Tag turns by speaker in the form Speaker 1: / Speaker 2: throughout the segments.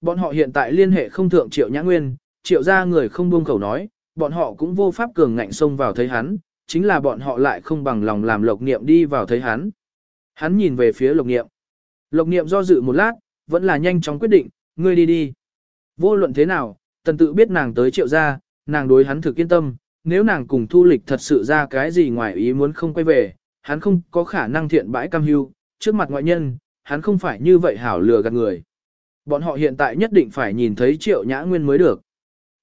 Speaker 1: Bọn họ hiện tại liên hệ không thượng triệu nhã nguyên, triệu ra người không buông khẩu nói, bọn họ cũng vô pháp cường ngạnh xông vào thấy hắn, chính là bọn họ lại không bằng lòng làm lộc niệm đi vào thấy hắn. Hắn nhìn về phía lộc niệm. Lộc niệm do dự một lát, vẫn là nhanh chóng quyết định, ngươi đi đi. Vô luận thế nào, tần tự biết nàng tới triệu gia, nàng đối hắn thực yên tâm, nếu nàng cùng thu lịch thật sự ra cái gì ngoài ý muốn không quay về, hắn không có khả năng thiện bãi cam hưu, trước mặt ngoại nhân, hắn không phải như vậy hảo lừa gạt người. Bọn họ hiện tại nhất định phải nhìn thấy triệu nhã nguyên mới được.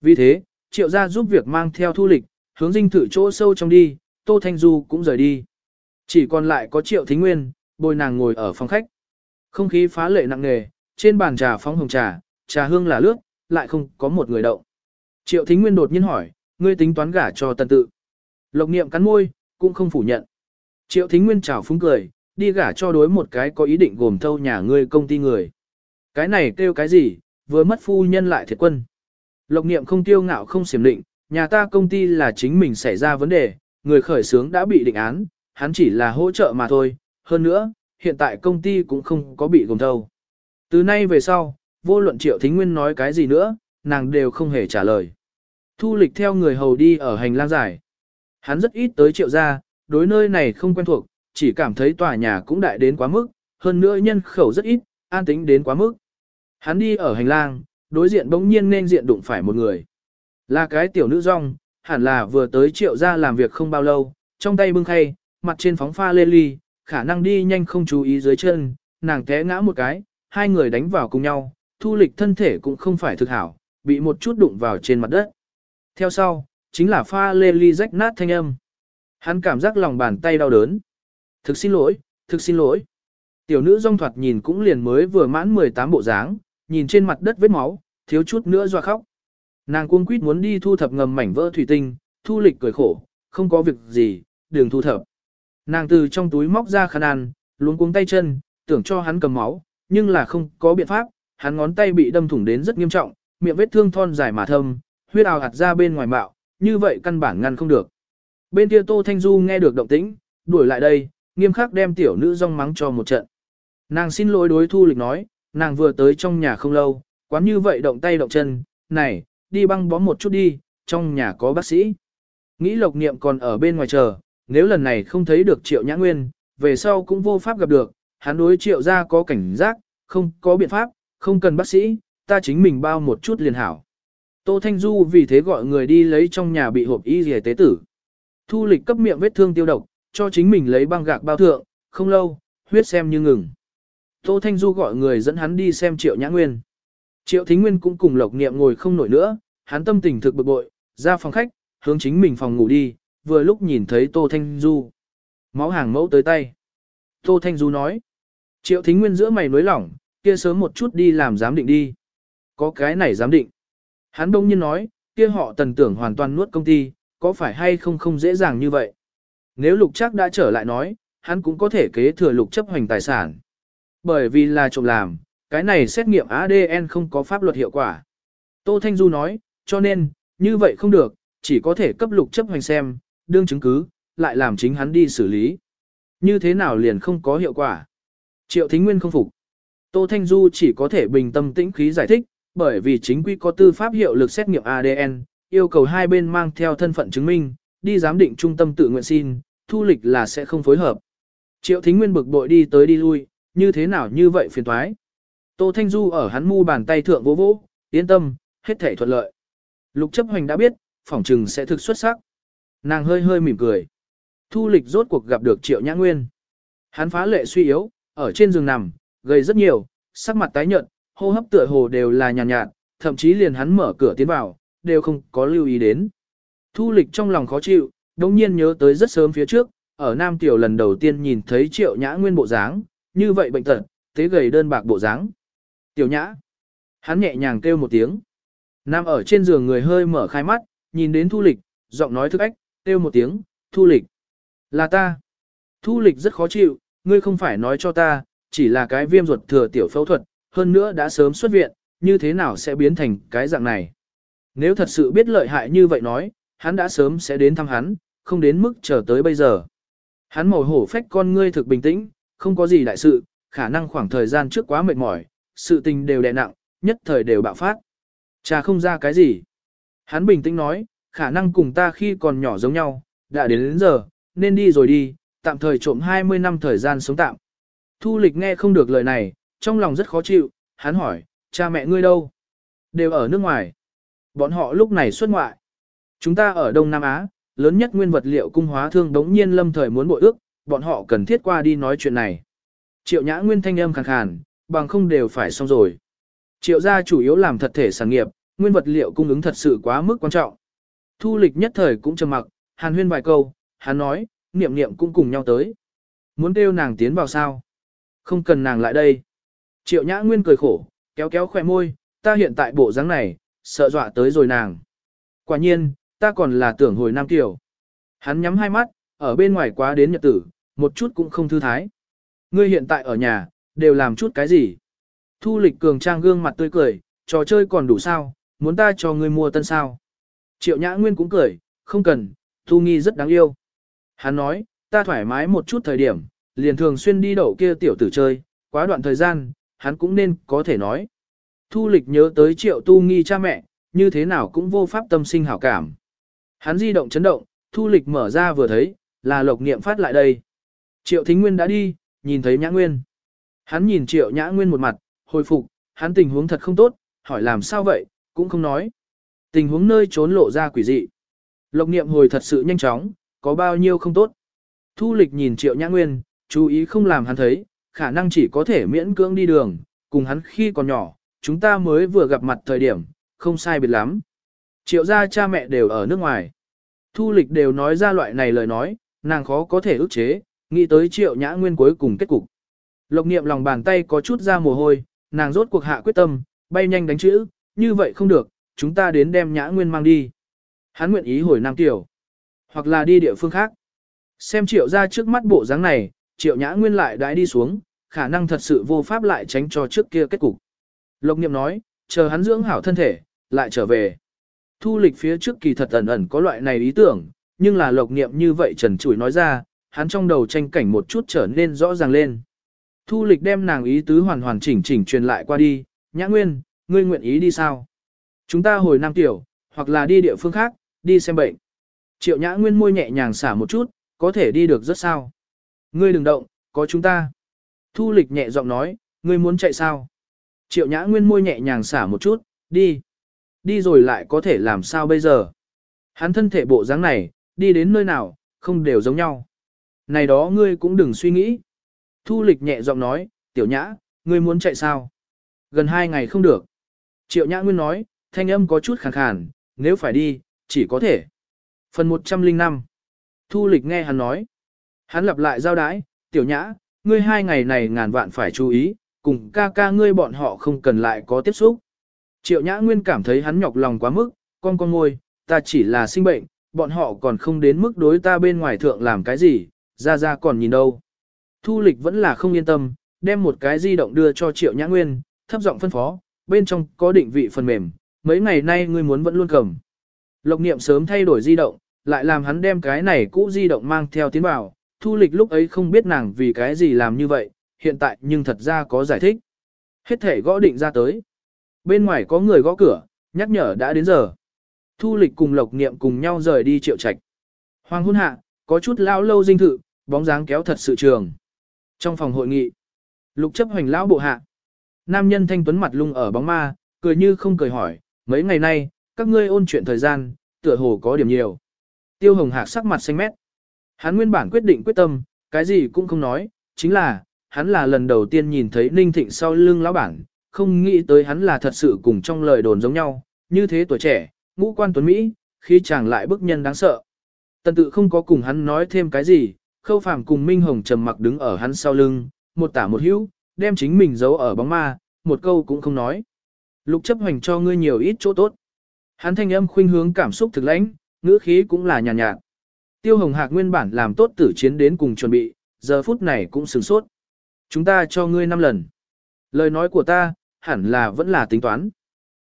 Speaker 1: Vì thế, triệu gia giúp việc mang theo thu lịch, hướng dinh thử chỗ sâu trong đi, Tô Thanh Du cũng rời đi. Chỉ còn lại có triệu thính nguyên, bồi nàng ngồi ở phòng khách. Không khí phá lệ nặng nề, trên bàn trà phóng hồng trà, trà hương là lướt, lại không có một người động. Triệu thính nguyên đột nhiên hỏi, ngươi tính toán gả cho tần tự. Lộc niệm cắn môi, cũng không phủ nhận. Triệu thính nguyên chào phúng cười, đi gả cho đối một cái có ý định gồm thâu nhà ngươi công ty người. Cái này kêu cái gì, vừa mất phu nhân lại thiệt quân. Lộc niệm không tiêu ngạo không xiểm định, nhà ta công ty là chính mình xảy ra vấn đề, người khởi sướng đã bị định án, hắn chỉ là hỗ trợ mà thôi. Hơn nữa, hiện tại công ty cũng không có bị gồm thâu. Từ nay về sau, vô luận triệu thính nguyên nói cái gì nữa, nàng đều không hề trả lời. Thu lịch theo người hầu đi ở hành lang dài. Hắn rất ít tới triệu gia, đối nơi này không quen thuộc, chỉ cảm thấy tòa nhà cũng đại đến quá mức, hơn nữa nhân khẩu rất ít, an tính đến quá mức. Hắn đi ở hành lang, đối diện bỗng nhiên nên diện đụng phải một người. Là cái tiểu nữ rong, hẳn là vừa tới triệu gia làm việc không bao lâu, trong tay bưng khay, mặt trên phóng pha lê ly, khả năng đi nhanh không chú ý dưới chân, nàng té ngã một cái, hai người đánh vào cùng nhau, thu lịch thân thể cũng không phải thực hảo, bị một chút đụng vào trên mặt đất. Theo sau, chính là pha lê ly rách nát thanh âm. Hắn cảm giác lòng bàn tay đau đớn. Thực xin lỗi, thực xin lỗi. Tiểu nữ rong thoạt nhìn cũng liền mới vừa mãn 18 bộ dáng, nhìn trên mặt đất vết máu, thiếu chút nữa doa khóc. Nàng cuống quýt muốn đi thu thập ngầm mảnh vỡ thủy tinh, thu lịch cười khổ, không có việc gì, đừng thu thập. Nàng từ trong túi móc ra khăn ăn, luống cuống tay chân, tưởng cho hắn cầm máu, nhưng là không có biện pháp, hắn ngón tay bị đâm thủng đến rất nghiêm trọng, miệng vết thương thon dài mà thâm, huyết ào hạt ra bên ngoài bạo, như vậy căn bản ngăn không được. Bên kia Tô Thanh Du nghe được động tĩnh, đuổi lại đây, nghiêm khắc đem tiểu nữ rong mắng cho một trận. Nàng xin lỗi đối thu lịch nói, nàng vừa tới trong nhà không lâu, quán như vậy động tay động chân, này, đi băng bó một chút đi, trong nhà có bác sĩ. Nghĩ lộc niệm còn ở bên ngoài chờ, nếu lần này không thấy được triệu nhã nguyên, về sau cũng vô pháp gặp được, hắn đối triệu ra có cảnh giác, không có biện pháp, không cần bác sĩ, ta chính mình bao một chút liền hảo. Tô Thanh Du vì thế gọi người đi lấy trong nhà bị hộp y rìa tế tử. Thu lịch cấp miệng vết thương tiêu độc, cho chính mình lấy băng gạc bao thượng, không lâu, huyết xem như ngừng. Tô Thanh Du gọi người dẫn hắn đi xem Triệu Nhã Nguyên. Triệu Thính Nguyên cũng cùng Lộc Niệm ngồi không nổi nữa, hắn tâm tình thực bực bội, ra phòng khách, hướng chính mình phòng ngủ đi, vừa lúc nhìn thấy Tô Thanh Du. Máu hàng mẫu tới tay. Tô Thanh Du nói. Triệu Thính Nguyên giữa mày nối lỏng, kia sớm một chút đi làm giám định đi. Có cái này giám định. Hắn đông nhiên nói, kia họ tần tưởng hoàn toàn nuốt công ty, có phải hay không không dễ dàng như vậy. Nếu lục chắc đã trở lại nói, hắn cũng có thể kế thừa lục chấp hoành tài sản. Bởi vì là trộm làm, cái này xét nghiệm ADN không có pháp luật hiệu quả. Tô Thanh Du nói, cho nên, như vậy không được, chỉ có thể cấp lục chấp hành xem, đương chứng cứ, lại làm chính hắn đi xử lý. Như thế nào liền không có hiệu quả. Triệu Thính Nguyên không phục. Tô Thanh Du chỉ có thể bình tâm tĩnh khí giải thích, bởi vì chính quy có tư pháp hiệu lực xét nghiệm ADN, yêu cầu hai bên mang theo thân phận chứng minh, đi giám định trung tâm tự nguyện xin, thu lịch là sẽ không phối hợp. Triệu Thính Nguyên bực bội đi tới đi lui, như thế nào như vậy phiền toái. Tô Thanh Du ở hắn mu bàn tay thượng vỗ vỗ, yên tâm, hết thể thuận lợi. Lục chấp hoành đã biết, phỏng trừng sẽ thực xuất sắc. Nàng hơi hơi mỉm cười. Thu lịch rốt cuộc gặp được Triệu Nhã Nguyên. Hắn phá lệ suy yếu, ở trên giường nằm, gầy rất nhiều, sắc mặt tái nhợt, hô hấp tựa hồ đều là nhàn nhạt, nhạt, thậm chí liền hắn mở cửa tiến vào, đều không có lưu ý đến. Thu lịch trong lòng khó chịu, đồng nhiên nhớ tới rất sớm phía trước, ở Nam Tiểu lần đầu tiên nhìn thấy Triệu Nhã Nguyên bộ dáng, như vậy bệnh tật, tế gầy đơn bạc bộ dáng. Tiểu Nhã. Hắn nhẹ nhàng kêu một tiếng. Nam ở trên giường người hơi mở khai mắt, nhìn đến Thu lịch, giọng nói thức ách, kêu một tiếng, Thu lịch. Là ta. Thu lịch rất khó chịu, ngươi không phải nói cho ta, chỉ là cái viêm ruột thừa tiểu phẫu thuật, hơn nữa đã sớm xuất viện, như thế nào sẽ biến thành cái dạng này. Nếu thật sự biết lợi hại như vậy nói, hắn đã sớm sẽ đến thăm hắn, không đến mức chờ tới bây giờ. Hắn màu hổ phách con ngươi thực bình tĩnh, không có gì đại sự, khả năng khoảng thời gian trước quá mệt mỏi, sự tình đều đè nặng, nhất thời đều bạo phát. Cha không ra cái gì. Hắn bình tĩnh nói, khả năng cùng ta khi còn nhỏ giống nhau, đã đến đến giờ, nên đi rồi đi, tạm thời trộm 20 năm thời gian sống tạm. Thu lịch nghe không được lời này, trong lòng rất khó chịu, hắn hỏi, cha mẹ ngươi đâu? Đều ở nước ngoài. Bọn họ lúc này xuất ngoại. Chúng ta ở Đông Nam Á, lớn nhất nguyên vật liệu cung hóa thương đống nhiên lâm thời muốn bội ước, bọn họ cần thiết qua đi nói chuyện này. Triệu nhã nguyên thanh âm khàn khàn, bằng không đều phải xong rồi. Triệu gia chủ yếu làm thật thể sản nghiệp, nguyên vật liệu cung ứng thật sự quá mức quan trọng. Thu lịch nhất thời cũng trầm mặc, hàn huyên vài câu, hắn nói, niệm niệm cũng cùng nhau tới. Muốn kêu nàng tiến vào sao? Không cần nàng lại đây. Triệu nhã nguyên cười khổ, kéo kéo khỏe môi, ta hiện tại bộ dáng này, sợ dọa tới rồi nàng. Quả nhiên, ta còn là tưởng hồi Nam Tiểu. Hắn nhắm hai mắt, ở bên ngoài quá đến nhật tử, một chút cũng không thư thái. Ngươi hiện tại ở nhà, đều làm chút cái gì? Thu lịch cường trang gương mặt tươi cười, trò chơi còn đủ sao, muốn ta cho ngươi mua tân sao? Triệu Nhã Nguyên cũng cười, không cần, Thu Nghi rất đáng yêu. Hắn nói, ta thoải mái một chút thời điểm, liền thường xuyên đi đậu kia tiểu tử chơi, quá đoạn thời gian, hắn cũng nên có thể nói. Thu lịch nhớ tới triệu tu nghi cha mẹ, như thế nào cũng vô pháp tâm sinh hảo cảm. Hắn di động chấn động, thu lịch mở ra vừa thấy, là lộc niệm phát lại đây. Triệu thính nguyên đã đi, nhìn thấy nhã nguyên. Hắn nhìn triệu nhã nguyên một mặt, hồi phục, hắn tình huống thật không tốt, hỏi làm sao vậy, cũng không nói. Tình huống nơi trốn lộ ra quỷ dị. Lộc niệm hồi thật sự nhanh chóng, có bao nhiêu không tốt. Thu lịch nhìn triệu nhã nguyên, chú ý không làm hắn thấy, khả năng chỉ có thể miễn cưỡng đi đường, cùng hắn khi còn nhỏ, chúng ta mới vừa gặp mặt thời điểm, không sai biệt lắm. Triệu gia cha mẹ đều ở nước ngoài. Thu lịch đều nói ra loại này lời nói, nàng khó có thể ức chế, nghĩ tới triệu nhã nguyên cuối cùng kết cục. Lộc niệm lòng bàn tay có chút ra mồ hôi, nàng rốt cuộc hạ quyết tâm, bay nhanh đánh chữ, như vậy không được, chúng ta đến đem nhã nguyên mang đi. Hắn nguyện ý hồi Nam Tiểu, hoặc là đi địa phương khác. Xem triệu ra trước mắt bộ dáng này, triệu nhã nguyên lại đãi đi xuống, khả năng thật sự vô pháp lại tránh cho trước kia kết cục. Lộc niệm nói, chờ hắn dưỡng hảo thân thể, lại trở về. Thu lịch phía trước kỳ thật ẩn ẩn có loại này ý tưởng, nhưng là lộc niệm như vậy trần trụi nói ra, hắn trong đầu tranh cảnh một chút trở nên rõ ràng lên. Thu lịch đem nàng ý tứ hoàn hoàn chỉnh chỉnh truyền lại qua đi, nhã nguyên, ngươi nguyện ý đi sao? Chúng ta hồi Nam Tiểu, hoặc là đi địa phương khác, đi xem bệnh. Triệu nhã nguyên môi nhẹ nhàng xả một chút, có thể đi được rất sao. Ngươi đừng động, có chúng ta. Thu lịch nhẹ giọng nói, ngươi muốn chạy sao? Triệu nhã nguyên môi nhẹ nhàng xả một chút, đi. Đi rồi lại có thể làm sao bây giờ? Hắn thân thể bộ dáng này, đi đến nơi nào, không đều giống nhau. Này đó ngươi cũng đừng suy nghĩ. Thu lịch nhẹ giọng nói, tiểu nhã, ngươi muốn chạy sao? Gần hai ngày không được. Triệu nhã nguyên nói, thanh âm có chút khàn khàn, nếu phải đi, chỉ có thể. Phần 105 Thu lịch nghe hắn nói. Hắn lặp lại giao đái, tiểu nhã, ngươi hai ngày này ngàn vạn phải chú ý, cùng ca ca ngươi bọn họ không cần lại có tiếp xúc. Triệu Nhã Nguyên cảm thấy hắn nhọc lòng quá mức, con con ngôi, ta chỉ là sinh bệnh, bọn họ còn không đến mức đối ta bên ngoài thượng làm cái gì, ra ra còn nhìn đâu. Thu lịch vẫn là không yên tâm, đem một cái di động đưa cho Triệu Nhã Nguyên, thấp giọng phân phó, bên trong có định vị phần mềm, mấy ngày nay ngươi muốn vẫn luôn cầm. Lộc niệm sớm thay đổi di động, lại làm hắn đem cái này cũ di động mang theo tiến vào, thu lịch lúc ấy không biết nàng vì cái gì làm như vậy, hiện tại nhưng thật ra có giải thích. Hết thể gõ định ra tới. Bên ngoài có người gõ cửa, nhắc nhở đã đến giờ. Thu lịch cùng lộc niệm cùng nhau rời đi triệu trạch. Hoàng hôn hạ, có chút lão lâu dinh thự, bóng dáng kéo thật sự trường. Trong phòng hội nghị, lục chấp hoành lão bộ hạ. Nam nhân thanh tuấn mặt lung ở bóng ma, cười như không cười hỏi, mấy ngày nay, các ngươi ôn chuyện thời gian, tựa hồ có điểm nhiều. Tiêu hồng hạc sắc mặt xanh mét. Hắn nguyên bản quyết định quyết tâm, cái gì cũng không nói, chính là, hắn là lần đầu tiên nhìn thấy Ninh Thịnh sau lưng lão bản, không nghĩ tới hắn là thật sự cùng trong lời đồn giống nhau, như thế tuổi trẻ, ngũ quan tuấn Mỹ, khi chàng lại bức nhân đáng sợ. Tần tự không có cùng hắn nói thêm cái gì, khâu phàm cùng Minh Hồng trầm mặc đứng ở hắn sau lưng, một tả một hữu, đem chính mình giấu ở bóng ma, một câu cũng không nói. Lục chấp hành cho ngươi nhiều ít chỗ tốt. Hắn thanh âm khuynh hướng cảm xúc thực lãnh, ngữ khí cũng là nhàn nhạt, nhạt. Tiêu Hồng Hạc nguyên bản làm tốt tử chiến đến cùng chuẩn bị, giờ phút này cũng sửng sốt. Chúng ta cho ngươi năm lần. Lời nói của ta, hẳn là vẫn là tính toán.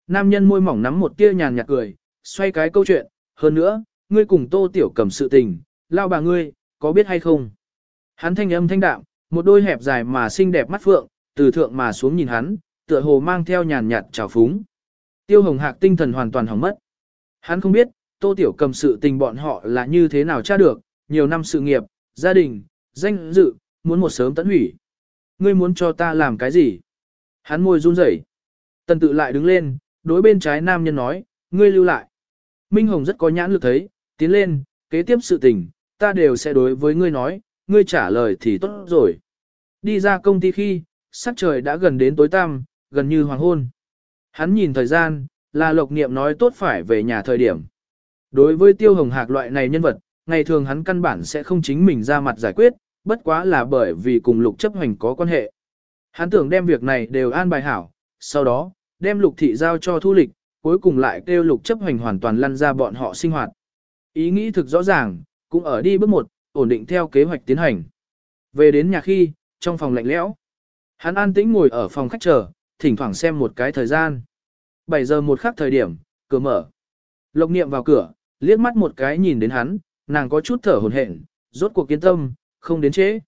Speaker 1: Nam nhân môi mỏng nắm một tia nhàn nhạt cười, xoay cái câu chuyện, hơn nữa, ngươi cùng tô tiểu cầm sự tình, lao bà ngươi, có biết hay không? Hắn thanh âm thanh đạm, một đôi hẹp dài mà xinh đẹp mắt phượng, từ thượng mà xuống nhìn hắn, tựa hồ mang theo nhàn nhạt trào phúng. Tiêu hồng hạc tinh thần hoàn toàn hỏng mất. Hắn không biết, tô tiểu cầm sự tình bọn họ là như thế nào tra được, nhiều năm sự nghiệp, gia đình, danh dự, muốn một sớm tận hủy. Ngươi muốn cho ta làm cái gì? Hắn môi run rẩy. Tần tự lại đứng lên, đối bên trái nam nhân nói, ngươi lưu lại. Minh Hồng rất có nhãn lực thấy, tiến lên, kế tiếp sự tình, ta đều sẽ đối với ngươi nói, ngươi trả lời thì tốt rồi. Đi ra công ty khi, sắc trời đã gần đến tối tăm, gần như hoàng hôn. Hắn nhìn thời gian, là lộc niệm nói tốt phải về nhà thời điểm. Đối với tiêu hồng hạc loại này nhân vật, ngày thường hắn căn bản sẽ không chính mình ra mặt giải quyết, bất quá là bởi vì cùng lục chấp hành có quan hệ. Hắn tưởng đem việc này đều an bài hảo, sau đó, đem lục thị giao cho thu lịch, cuối cùng lại kêu lục chấp hành hoàn toàn lăn ra bọn họ sinh hoạt. Ý nghĩ thực rõ ràng, cũng ở đi bước một, ổn định theo kế hoạch tiến hành. Về đến nhà khi, trong phòng lạnh lẽo, hắn an tĩnh ngồi ở phòng khách chờ, thỉnh thoảng xem một cái thời gian. 7 giờ một khắc thời điểm, cửa mở. Lộc niệm vào cửa, liếc mắt một cái nhìn đến hắn, nàng có chút thở hồn hển, rốt cuộc kiên tâm, không đến trễ.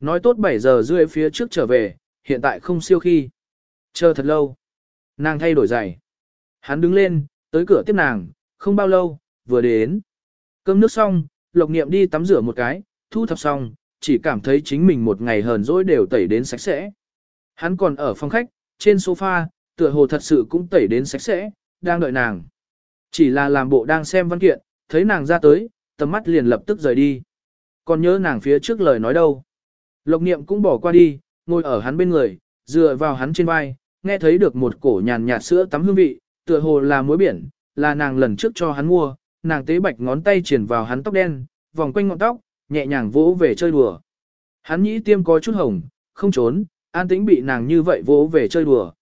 Speaker 1: Nói tốt 7 giờ rưỡi phía trước trở về, hiện tại không siêu khi. Chờ thật lâu. Nàng thay đổi giày. Hắn đứng lên, tới cửa tiếp nàng, không bao lâu, vừa đến. Cơm nước xong, Lộc Niệm đi tắm rửa một cái, thu thập xong, chỉ cảm thấy chính mình một ngày hờn dỗi đều tẩy đến sạch sẽ. Hắn còn ở phòng khách, trên sofa, tựa hồ thật sự cũng tẩy đến sạch sẽ, đang đợi nàng. Chỉ là làm bộ đang xem văn kiện, thấy nàng ra tới, tầm mắt liền lập tức rời đi. Còn nhớ nàng phía trước lời nói đâu. Lộc niệm cũng bỏ qua đi, ngồi ở hắn bên người, dựa vào hắn trên vai, nghe thấy được một cổ nhàn nhạt sữa tắm hương vị, tựa hồ là muối biển, là nàng lần trước cho hắn mua, nàng tế bạch ngón tay triển vào hắn tóc đen, vòng quanh ngọn tóc, nhẹ nhàng vỗ về chơi đùa. Hắn nhĩ tiêm có chút hồng, không trốn, an tĩnh bị nàng như vậy vỗ về chơi đùa.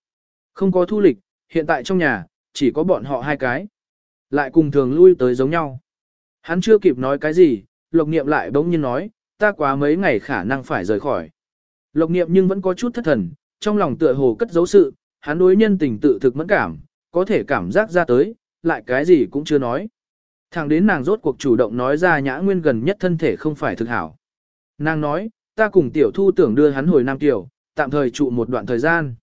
Speaker 1: Không có thu lịch, hiện tại trong nhà, chỉ có bọn họ hai cái. Lại cùng thường lui tới giống nhau. Hắn chưa kịp nói cái gì, lộc niệm lại bỗng nhiên nói, ta quá mấy ngày khả năng phải rời khỏi. Lộc niệm nhưng vẫn có chút thất thần, trong lòng tựa hồ cất giấu sự, hắn đối nhân tình tự thực mẫn cảm, có thể cảm giác ra tới, lại cái gì cũng chưa nói. Thẳng đến nàng rốt cuộc chủ động nói ra nhã nguyên gần nhất thân thể không phải thực hảo. Nàng nói, ta cùng tiểu thu tưởng đưa hắn hồi Nam Tiểu, tạm thời trụ một đoạn thời gian.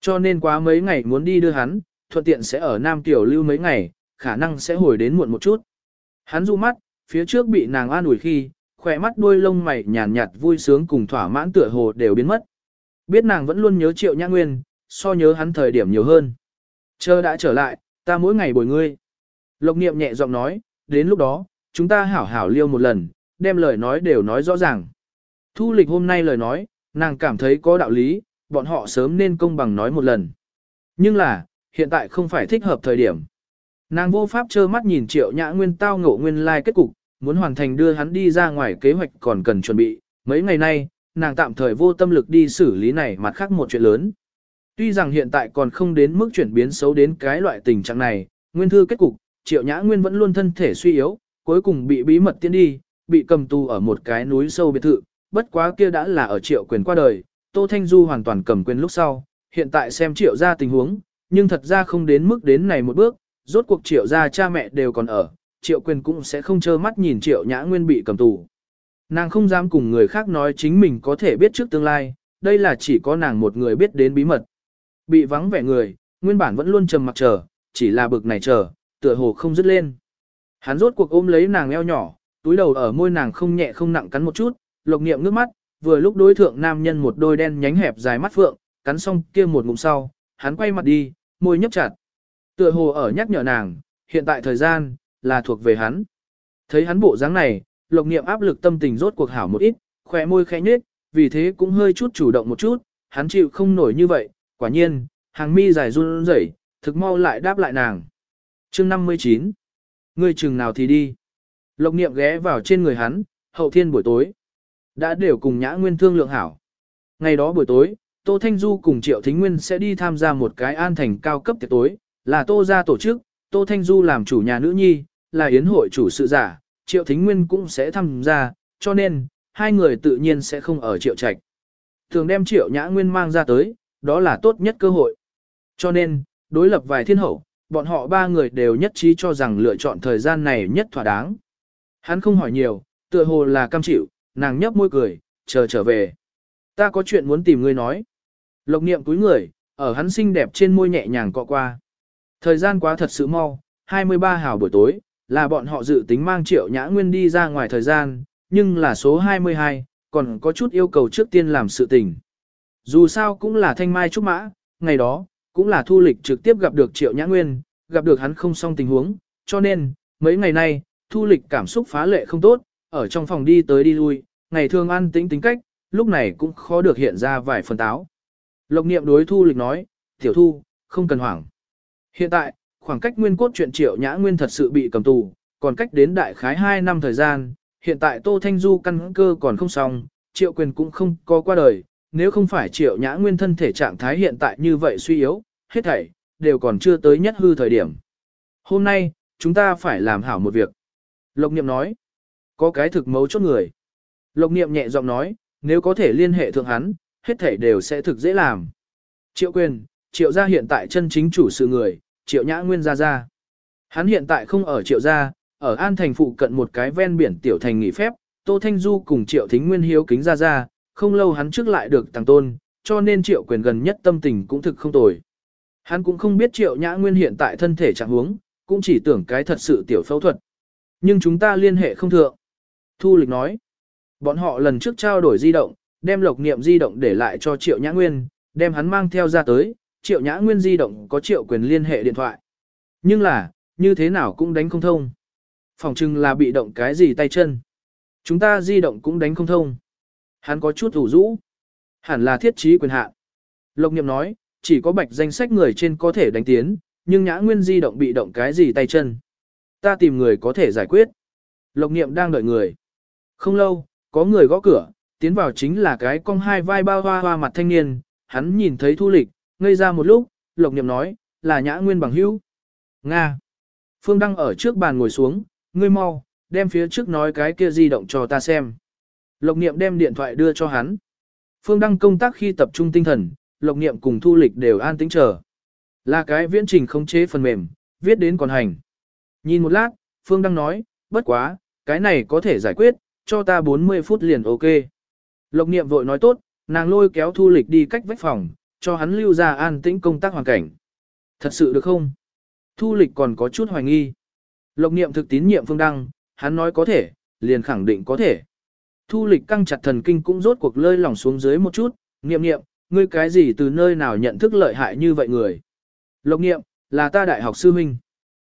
Speaker 1: Cho nên quá mấy ngày muốn đi đưa hắn, thuận tiện sẽ ở Nam Tiểu lưu mấy ngày, khả năng sẽ hồi đến muộn một chút. Hắn du mắt, phía trước bị nàng an ủi khi, khỏe mắt đuôi lông mày nhàn nhạt, vui sướng cùng thỏa mãn tựa hồ đều biến mất. Biết nàng vẫn luôn nhớ triệu nhã nguyên, so nhớ hắn thời điểm nhiều hơn. Chờ đã trở lại, ta mỗi ngày bồi ngươi. Lộc niệm nhẹ giọng nói, đến lúc đó, chúng ta hảo hảo liêu một lần, đem lời nói đều nói rõ ràng. Thu lịch hôm nay lời nói, nàng cảm thấy có đạo lý, bọn họ sớm nên công bằng nói một lần. Nhưng là, hiện tại không phải thích hợp thời điểm. Nàng vô pháp trơ mắt nhìn triệu nhã nguyên tao ngộ nguyên lai kết cục, muốn hoàn thành đưa hắn đi ra ngoài kế hoạch còn cần chuẩn bị. Mấy ngày nay, nàng tạm thời vô tâm lực đi xử lý này mặt khác một chuyện lớn. Tuy rằng hiện tại còn không đến mức chuyển biến xấu đến cái loại tình trạng này, nguyên thư kết cục, triệu nhã nguyên vẫn luôn thân thể suy yếu, cuối cùng bị bí mật tiến đi, bị cầm tù ở một cái núi sâu biệt thự, bất quá kia đã là ở triệu quyền qua đời, Tô Thanh Du hoàn toàn cầm quyền lúc sau, hiện tại xem triệu ra tình huống, nhưng thật ra không đến mức đến này một bước, rốt cuộc triệu ra cha mẹ đều còn ở, triệu quyền cũng sẽ không trơ mắt nhìn triệu nhã nguyên bị cầm tù. Nàng không dám cùng người khác nói chính mình có thể biết trước tương lai, đây là chỉ có nàng một người biết đến bí mật. Bị vắng vẻ người, nguyên bản vẫn luôn trầm mặc chờ, chỉ là bực này chờ, tựa hồ không dứt lên. Hắn rốt cuộc ôm lấy nàng eo nhỏ, túi đầu ở môi nàng không nhẹ không nặng cắn một chút, lộc niệm nước mắt, vừa lúc đối thượng nam nhân một đôi đen nhánh hẹp dài mắt phượng, cắn xong kia một ngụm sau, hắn quay mặt đi, môi nhấp chặt. Tựa hồ ở nhắc nhở nàng, hiện tại thời gian, là thuộc về hắn. Thấy hắn bộ dáng này, lộc niệm áp lực tâm tình rốt cuộc hảo một ít, khỏe môi khẽ nhếch, vì thế cũng hơi chút chủ động một chút, hắn chịu không nổi như vậy, quả nhiên, hàng mi dài run rẩy, thực mau lại đáp lại nàng chương 59. Ngươi chừng nào thì đi. Lộc niệm ghé vào trên người hắn, hậu thiên buổi tối. Đã đều cùng nhã nguyên thương lượng hảo. Ngày đó buổi tối, Tô Thanh Du cùng Triệu Thính Nguyên sẽ đi tham gia một cái an thành cao cấp tiệc tối, là Tô gia tổ chức, Tô Thanh Du làm chủ nhà nữ nhi, là yến hội chủ sự giả, Triệu Thính Nguyên cũng sẽ tham gia, cho nên, hai người tự nhiên sẽ không ở Triệu Trạch. Thường đem Triệu Nhã Nguyên mang ra tới, đó là tốt nhất cơ hội. Cho nên, đối lập vài thiên hậu, bọn họ ba người đều nhất trí cho rằng lựa chọn thời gian này nhất thỏa đáng. Hắn không hỏi nhiều, tựa hồ là cam chịu, nàng nhấp môi cười, chờ trở về. Ta có chuyện muốn tìm ngươi nói. Lộc niệm cúi người, ở hắn xinh đẹp trên môi nhẹ nhàng cọ qua. Thời gian quá thật sự mau, 23 hào buổi tối, là bọn họ dự tính mang triệu nhã nguyên đi ra ngoài thời gian, nhưng là số 22, còn có chút yêu cầu trước tiên làm sự tình. Dù sao cũng là thanh mai trúc mã, ngày đó, cũng là thu lịch trực tiếp gặp được triệu nhã nguyên, gặp được hắn không xong tình huống, cho nên, mấy ngày nay, thu lịch cảm xúc phá lệ không tốt, ở trong phòng đi tới đi lui, ngày thường ăn tính tính cách, lúc này cũng khó được hiện ra vài phần táo. Lộc niệm đối thu lịch nói, tiểu thu, không cần hoảng. Hiện tại, khoảng cách nguyên cốt chuyện triệu nhã nguyên thật sự bị cầm tù, còn cách đến đại khái 2 năm thời gian, hiện tại Tô Thanh Du căn cơ còn không xong, triệu quyền cũng không có qua đời, nếu không phải triệu nhã nguyên thân thể trạng thái hiện tại như vậy suy yếu, hết thảy, đều còn chưa tới nhất hư thời điểm. Hôm nay, chúng ta phải làm hảo một việc. Lộc niệm nói, có cái thực mấu chốt người. Lộc niệm nhẹ giọng nói, nếu có thể liên hệ thượng hắn, hết thảy đều sẽ thực dễ làm. Triệu quyền, triệu gia hiện tại chân chính chủ sự người, triệu nhã nguyên gia gia. Hắn hiện tại không ở triệu gia, ở An Thành phụ cận một cái ven biển tiểu thành nghỉ phép, Tô Thanh Du cùng triệu thính nguyên hiếu kính gia gia, không lâu hắn trước lại được tăng tôn, cho nên triệu quyền gần nhất tâm tình cũng thực không tồi. Hắn cũng không biết triệu nhã nguyên hiện tại thân thể trạng huống, cũng chỉ tưởng cái thật sự tiểu phẫu thuật. Nhưng chúng ta liên hệ không thượng. Thu lịch nói, bọn họ lần trước trao đổi di động, đem lộc niệm di động để lại cho triệu nhã nguyên, đem hắn mang theo ra tới, triệu nhã nguyên di động có triệu quyền liên hệ điện thoại. Nhưng là, như thế nào cũng đánh không thông. Phòng chừng là bị động cái gì tay chân. Chúng ta di động cũng đánh không thông. Hắn có chút ủ rũ. Hẳn là thiết trí quyền hạn. Lộc niệm nói, chỉ có bạch danh sách người trên có thể đánh tiến, nhưng nhã nguyên di động bị động cái gì tay chân. Ta tìm người có thể giải quyết. Lộc niệm đang đợi người. Không lâu, có người gõ cửa, tiến vào chính là cái cong hai vai bao hoa hoa mặt thanh niên, hắn nhìn thấy thu lịch, ngây ra một lúc, lộc niệm nói, là nhã nguyên bằng hữu. Nga. Phương Đăng ở trước bàn ngồi xuống, ngươi mau, đem phía trước nói cái kia di động cho ta xem. Lộc niệm đem điện thoại đưa cho hắn. Phương Đăng công tác khi tập trung tinh thần, Lộc niệm cùng thu lịch đều an tĩnh chờ. Là cái viễn trình khống chế phần mềm, viết đến còn hành. Nhìn một lát, Phương Đăng nói, bất quá, cái này có thể giải quyết, cho ta 40 phút liền ok. Lộc niệm vội nói tốt, nàng lôi kéo thu lịch đi cách vách phòng, cho hắn lưu ra an tĩnh công tác hoàn cảnh. Thật sự được không? Thu lịch còn có chút hoài nghi. Lộc niệm thực tín nhiệm Phương Đăng, hắn nói có thể, liền khẳng định có thể. Thu lịch căng chặt thần kinh cũng rốt cuộc lơi lỏng xuống dưới một chút, niệm niệm, ngươi cái gì từ nơi nào nhận thức lợi hại như vậy người. Lộc niệm, là ta đại học sư huynh.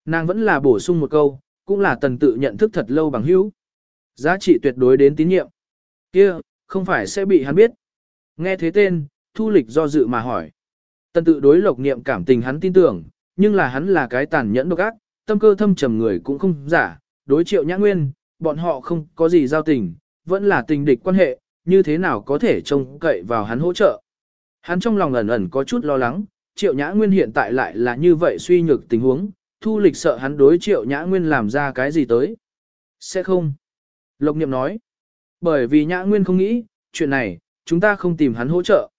Speaker 1: Nàng vẫn là bổ sung một câu, cũng là tần tự nhận thức thật lâu bằng hữu. Giá trị tuyệt đối đến tín nhiệm. kia không phải sẽ bị hắn biết. Nghe thế tên, thu lịch do dự mà hỏi. Tần tự đối lộc niệm cảm tình hắn tin tưởng, nhưng là hắn là cái tàn nhẫn độc ác, tâm cơ thâm trầm người cũng không giả, đối triệu nhã nguyên, bọn họ không có gì giao tình, vẫn là tình địch quan hệ, như thế nào có thể trông cậy vào hắn hỗ trợ. Hắn trong lòng ẩn ẩn có chút lo lắng, triệu nhã nguyên hiện tại lại là như vậy suy nhược tình huống, thu lịch sợ hắn đối triệu nhã nguyên làm ra cái gì tới. Sẽ không. Lộc niệm nói. Bởi vì nhã nguyên không nghĩ, chuyện này, chúng ta không tìm hắn hỗ trợ.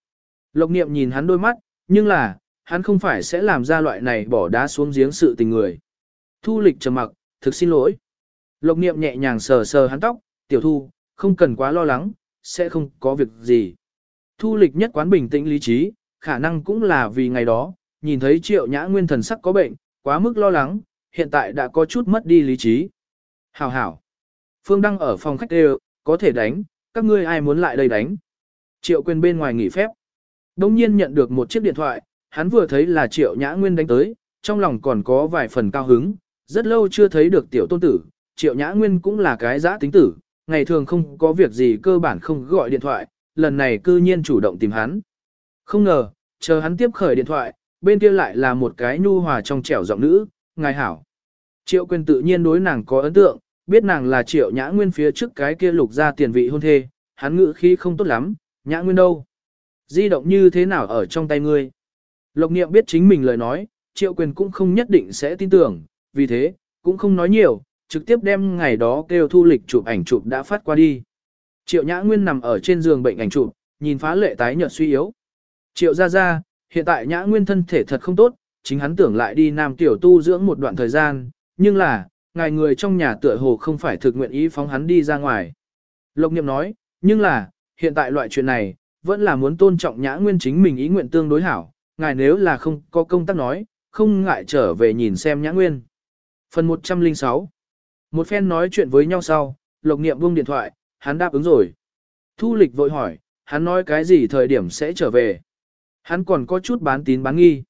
Speaker 1: Lộc niệm nhìn hắn đôi mắt, nhưng là, hắn không phải sẽ làm ra loại này bỏ đá xuống giếng sự tình người. Thu lịch trầm mặc, thực xin lỗi. Lộc niệm nhẹ nhàng sờ sờ hắn tóc, tiểu thu, không cần quá lo lắng, sẽ không có việc gì. Thu lịch nhất quán bình tĩnh lý trí, khả năng cũng là vì ngày đó, nhìn thấy triệu nhã nguyên thần sắc có bệnh, quá mức lo lắng, hiện tại đã có chút mất đi lý trí. Hảo hảo. Phương Đăng ở phòng khách đều, có thể đánh, các ngươi ai muốn lại đây đánh. Triệu quên bên ngoài nghỉ phép. Đông nhiên nhận được một chiếc điện thoại, hắn vừa thấy là triệu nhã nguyên đánh tới, trong lòng còn có vài phần cao hứng, rất lâu chưa thấy được tiểu tôn tử, triệu nhã nguyên cũng là cái giã tính tử, ngày thường không có việc gì cơ bản không gọi điện thoại, lần này cư nhiên chủ động tìm hắn. Không ngờ, chờ hắn tiếp khởi điện thoại, bên kia lại là một cái nhu hòa trong trẻo giọng nữ, ngài hảo. Triệu quyền tự nhiên đối nàng có ấn tượng, biết nàng là triệu nhã nguyên phía trước cái kia lục ra tiền vị hôn thê, hắn ngữ khí không tốt lắm, nhã nguyên đâu. Di động như thế nào ở trong tay ngươi? Lộc niệm biết chính mình lời nói, triệu quyền cũng không nhất định sẽ tin tưởng, vì thế, cũng không nói nhiều, trực tiếp đem ngày đó kêu thu lịch chụp ảnh chụp đã phát qua đi. Triệu Nhã Nguyên nằm ở trên giường bệnh ảnh chụp, nhìn phá lệ tái nhợt suy yếu. Triệu ra ra, hiện tại Nhã Nguyên thân thể thật không tốt, chính hắn tưởng lại đi Nam Tiểu tu dưỡng một đoạn thời gian, nhưng là, ngài người trong nhà tựa hồ không phải thực nguyện ý phóng hắn đi ra ngoài. Lộc Niệm nói, nhưng là, hiện tại loại chuyện này, vẫn là muốn tôn trọng Nhã Nguyên chính mình ý nguyện tương đối hảo, ngài nếu là không có công tác nói, không ngại trở về nhìn xem nhã nguyên. Phần 106 một phen nói chuyện với nhau sau, lộc niệm buông điện thoại, hắn đáp ứng rồi. Thu lịch vội hỏi, hắn nói cái gì thời điểm sẽ trở về. Hắn còn có chút bán tín bán nghi.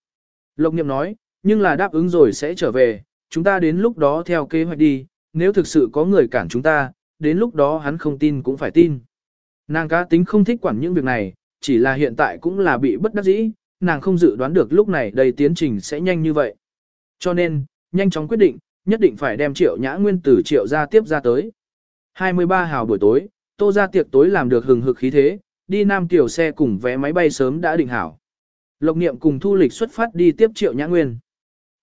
Speaker 1: Lộc niệm nói, nhưng là đáp ứng rồi sẽ trở về, chúng ta đến lúc đó theo kế hoạch đi, nếu thực sự có người cản chúng ta, đến lúc đó hắn không tin cũng phải tin. Nàng cá tính không thích quản những việc này, chỉ là hiện tại cũng là bị bất đắc dĩ, nàng không dự đoán được lúc này đầy tiến trình sẽ nhanh như vậy. Cho nên, nhanh chóng quyết định, nhất định phải đem triệu nhã nguyên tử triệu ra tiếp ra tới. 23 hào buổi tối, tô ra tiệc tối làm được hừng hực khí thế, đi Nam Tiểu xe cùng vé máy bay sớm đã định hảo. Lộc niệm cùng thu lịch xuất phát đi tiếp triệu nhã nguyên.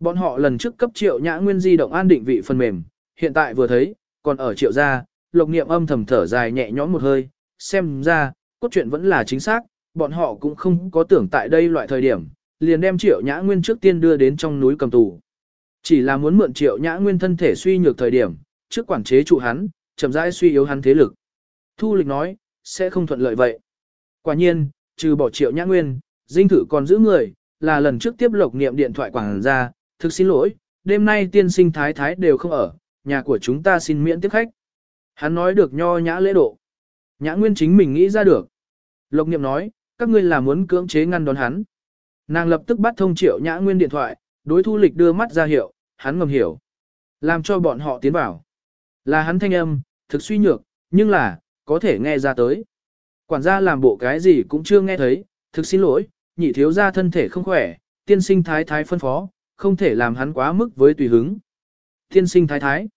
Speaker 1: Bọn họ lần trước cấp triệu nhã nguyên di động an định vị phần mềm, hiện tại vừa thấy, còn ở triệu gia, lộc niệm âm thầm thở dài nhẹ nhõm một hơi, xem ra, cốt truyện vẫn là chính xác, bọn họ cũng không có tưởng tại đây loại thời điểm, liền đem triệu nhã nguyên trước tiên đưa đến trong núi cầm tù. Chỉ là muốn mượn triệu nhã nguyên thân thể suy nhược thời điểm, trước quản chế trụ hắn, chậm rãi suy yếu hắn thế lực. Thu lịch nói, sẽ không thuận lợi vậy. Quả nhiên, trừ bỏ triệu nhã nguyên, dinh thử còn giữ người, là lần trước tiếp lộc niệm điện thoại quảng ra, thực xin lỗi, đêm nay tiên sinh thái thái đều không ở, nhà của chúng ta xin miễn tiếp khách. Hắn nói được nho nhã lễ độ. Nhã nguyên chính mình nghĩ ra được. Lộc niệm nói, các ngươi là muốn cưỡng chế ngăn đón hắn. Nàng lập tức bắt thông triệu nhã nguyên điện thoại, đối thu lịch đưa mắt ra hiệu, hắn ngầm hiểu. Làm cho bọn họ tiến vào. Là hắn thanh âm, thực suy nhược, nhưng là, có thể nghe ra tới. Quản gia làm bộ cái gì cũng chưa nghe thấy, thực xin lỗi, nhị thiếu gia thân thể không khỏe, tiên sinh thái thái phân phó, không thể làm hắn quá mức với tùy hứng. Tiên sinh thái thái.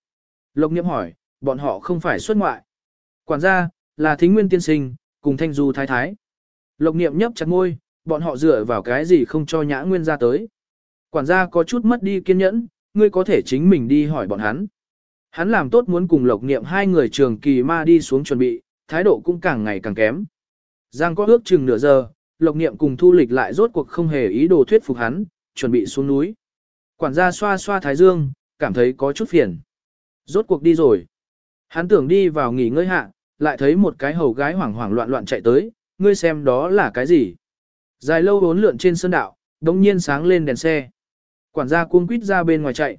Speaker 1: Lộc niệm hỏi, bọn họ không phải xuất ngoại. Quản gia, là thính nguyên tiên sinh, cùng thanh du thái thái. Lộc niệm nhấp chặt môi, bọn họ dựa vào cái gì không cho nhã nguyên ra tới. Quản gia có chút mất đi kiên nhẫn, ngươi có thể chính mình đi hỏi bọn hắn. Hắn làm tốt muốn cùng lộc niệm hai người trường kỳ ma đi xuống chuẩn bị, thái độ cũng càng ngày càng kém. Giang có ước chừng nửa giờ, lộc niệm cùng thu lịch lại rốt cuộc không hề ý đồ thuyết phục hắn, chuẩn bị xuống núi. Quản gia xoa xoa thái dương, cảm thấy có chút phiền. Rốt cuộc đi rồi. Hắn tưởng đi vào nghỉ ngơi hạ, lại thấy một cái hầu gái hoảng hoảng loạn loạn chạy tới, ngươi xem đó là cái gì. Dài lâu bốn lượn trên sơn đạo, đống nhiên sáng lên đèn xe. Quản gia cuống quýt ra bên ngoài chạy.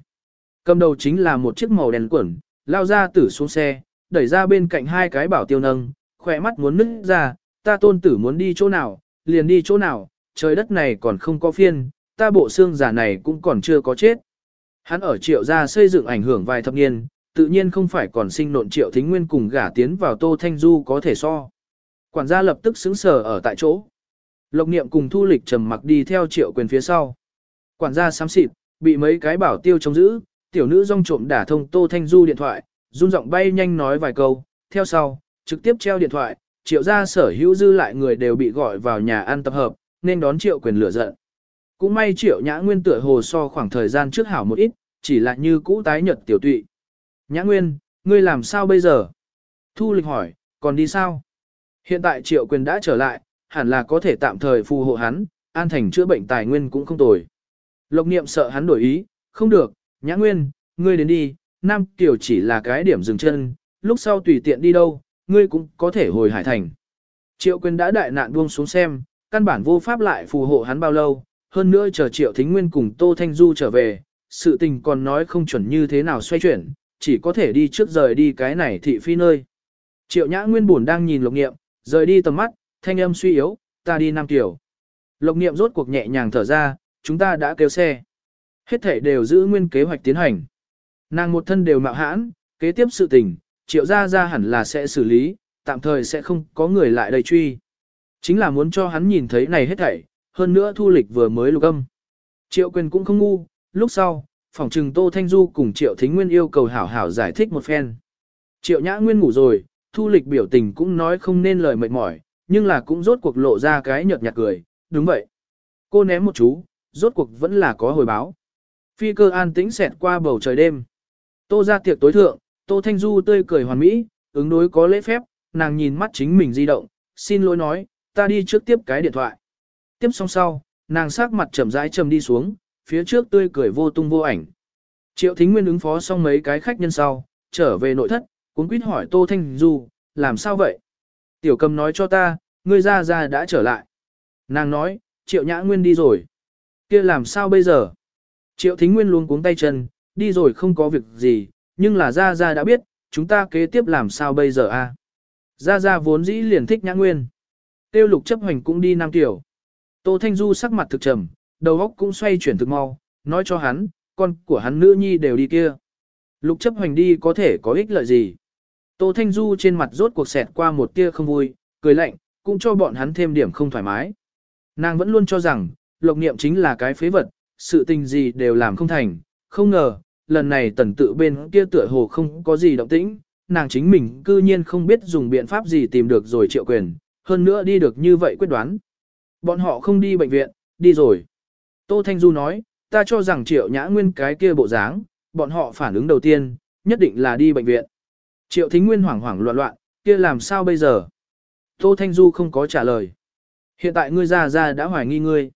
Speaker 1: Cầm đầu chính là một chiếc màu đèn quẩn, lao ra tử xuống xe, đẩy ra bên cạnh hai cái bảo tiêu nâng, khỏe mắt muốn nứt ra, ta tôn tử muốn đi chỗ nào, liền đi chỗ nào, trời đất này còn không có phiên, ta bộ xương giả này cũng còn chưa có chết. Hắn ở triệu gia xây dựng ảnh hưởng vài thập niên, tự nhiên không phải còn sinh nộn triệu thính nguyên cùng gả tiến vào tô thanh du có thể so. Quản gia lập tức xứng sở ở tại chỗ. Lộc niệm cùng thu lịch trầm mặc đi theo triệu quyền phía sau. Quản gia xám xịt, bị mấy cái bảo tiêu chống giữ, tiểu nữ rong trộm đả thông tô thanh du điện thoại, run giọng bay nhanh nói vài câu, theo sau, trực tiếp treo điện thoại, triệu gia sở hữu dư lại người đều bị gọi vào nhà ăn tập hợp, nên đón triệu quyền lửa giận. Cũng may triệu nhã nguyên tựa hồ so khoảng thời gian trước hảo một ít, chỉ là như cũ tái nhật tiểu tụy. Nhã nguyên, ngươi làm sao bây giờ? Thu lịch hỏi, còn đi sao? Hiện tại triệu quyền đã trở lại, hẳn là có thể tạm thời phù hộ hắn, an thành chữa bệnh tài nguyên cũng không tồi. Lộc niệm sợ hắn đổi ý, không được, nhã nguyên, ngươi đến đi, Nam Tiểu chỉ là cái điểm dừng chân, lúc sau tùy tiện đi đâu, ngươi cũng có thể hồi hải thành. Triệu quyền đã đại nạn buông xuống xem, căn bản vô pháp lại phù hộ hắn bao lâu, hơn nữa chờ Triệu Thính Nguyên cùng Tô Thanh Du trở về, sự tình còn nói không chuẩn như thế nào xoay chuyển, chỉ có thể đi trước rời đi cái này thị phi nơi. Triệu Nhã Nguyên buồn đang nhìn Lộc Niệm, rời đi tầm mắt, thanh âm suy yếu, ta đi Nam Tiểu. Lộc Niệm rốt cuộc nhẹ nhàng thở ra, chúng ta đã kêu xe. Hết thể đều giữ nguyên kế hoạch tiến hành. Nàng một thân đều mạo hãn, kế tiếp sự tình, Triệu gia gia hẳn là sẽ xử lý, tạm thời sẽ không có người lại đây truy. Chính là muốn cho hắn nhìn thấy này hết thảy, hơn nữa thu lịch vừa mới lục âm. Triệu quyền cũng không ngu, lúc sau, phòng trừng Tô Thanh Du cùng Triệu Thính Nguyên yêu cầu hảo hảo giải thích một phen. Triệu Nhã Nguyên ngủ rồi, thu lịch biểu tình cũng nói không nên lời mệt mỏi, nhưng là cũng rốt cuộc lộ ra cái nhợt nhạt cười, đúng vậy. Cô ném một chú, rốt cuộc vẫn là có hồi báo. Phi cơ an tĩnh xẹt qua bầu trời đêm. Tô ra tiệc tối thượng, Tô Thanh Du tươi cười hoàn mỹ, ứng đối có lễ phép, nàng nhìn mắt chính mình di động, xin lỗi nói, ta đi trước tiếp cái điện thoại. Tiếp xong sau, nàng sát mặt trầm rãi trầm đi xuống, phía trước tươi cười vô tung vô ảnh. Triệu Thính Nguyên ứng phó xong mấy cái khách nhân sau, trở về nội thất, cuốn quýt hỏi Tô Thanh Du, làm sao vậy? Tiểu cầm nói cho ta, ngươi ra ra đã trở lại. Nàng nói, Triệu Nhã Nguyên đi rồi kia làm sao bây giờ? Triệu Thính Nguyên luôn cuống tay chân, đi rồi không có việc gì, nhưng là Gia Gia đã biết, chúng ta kế tiếp làm sao bây giờ a? Gia Gia vốn dĩ liền thích Nhã Nguyên. Tiêu lục chấp hành cũng đi Nam Tiểu. Tô Thanh Du sắc mặt thực trầm, đầu óc cũng xoay chuyển thực mau, nói cho hắn, con của hắn nữ nhi đều đi kia. Lục chấp hành đi có thể có ích lợi gì? Tô Thanh Du trên mặt rốt cuộc xẹt qua một tia không vui, cười lạnh, cũng cho bọn hắn thêm điểm không thoải mái. Nàng vẫn luôn cho rằng, lộc niệm chính là cái phế vật, sự tình gì đều làm không thành, không ngờ, lần này tần tự bên kia tựa hồ không có gì động tĩnh, nàng chính mình cư nhiên không biết dùng biện pháp gì tìm được rồi triệu quyền, hơn nữa đi được như vậy quyết đoán. Bọn họ không đi bệnh viện, đi rồi. Tô Thanh Du nói, ta cho rằng triệu nhã nguyên cái kia bộ dáng, bọn họ phản ứng đầu tiên, nhất định là đi bệnh viện. Triệu Thính Nguyên hoảng hoảng loạn loạn, kia làm sao bây giờ? Tô Thanh Du không có trả lời. Hiện tại ngươi ra ra đã hoài nghi ngươi.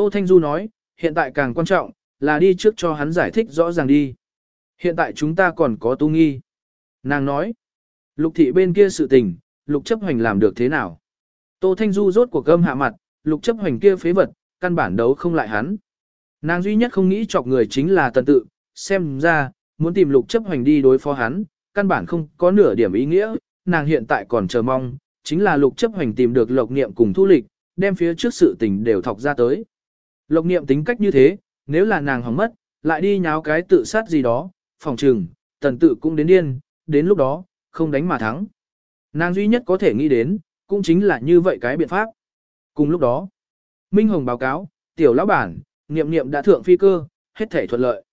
Speaker 1: Tô Thanh Du nói, hiện tại càng quan trọng, là đi trước cho hắn giải thích rõ ràng đi. Hiện tại chúng ta còn có tu nghi. Nàng nói, lục thị bên kia sự tình, lục chấp hành làm được thế nào? Tô Thanh Du rốt cuộc gâm hạ mặt, lục chấp hành kia phế vật, căn bản đấu không lại hắn. Nàng duy nhất không nghĩ chọc người chính là tần tự, xem ra, muốn tìm lục chấp hành đi đối phó hắn, căn bản không có nửa điểm ý nghĩa, nàng hiện tại còn chờ mong, chính là lục chấp hành tìm được lộc niệm cùng thu lịch, đem phía trước sự tình đều thọc ra tới. Lộc niệm tính cách như thế, nếu là nàng hỏng mất, lại đi nháo cái tự sát gì đó, phòng trừng, tần tự cũng đến điên, đến lúc đó, không đánh mà thắng. Nàng duy nhất có thể nghĩ đến, cũng chính là như vậy cái biện pháp. Cùng lúc đó, Minh Hồng báo cáo, tiểu lão bản, niệm niệm đã thượng phi cơ, hết thể thuận lợi.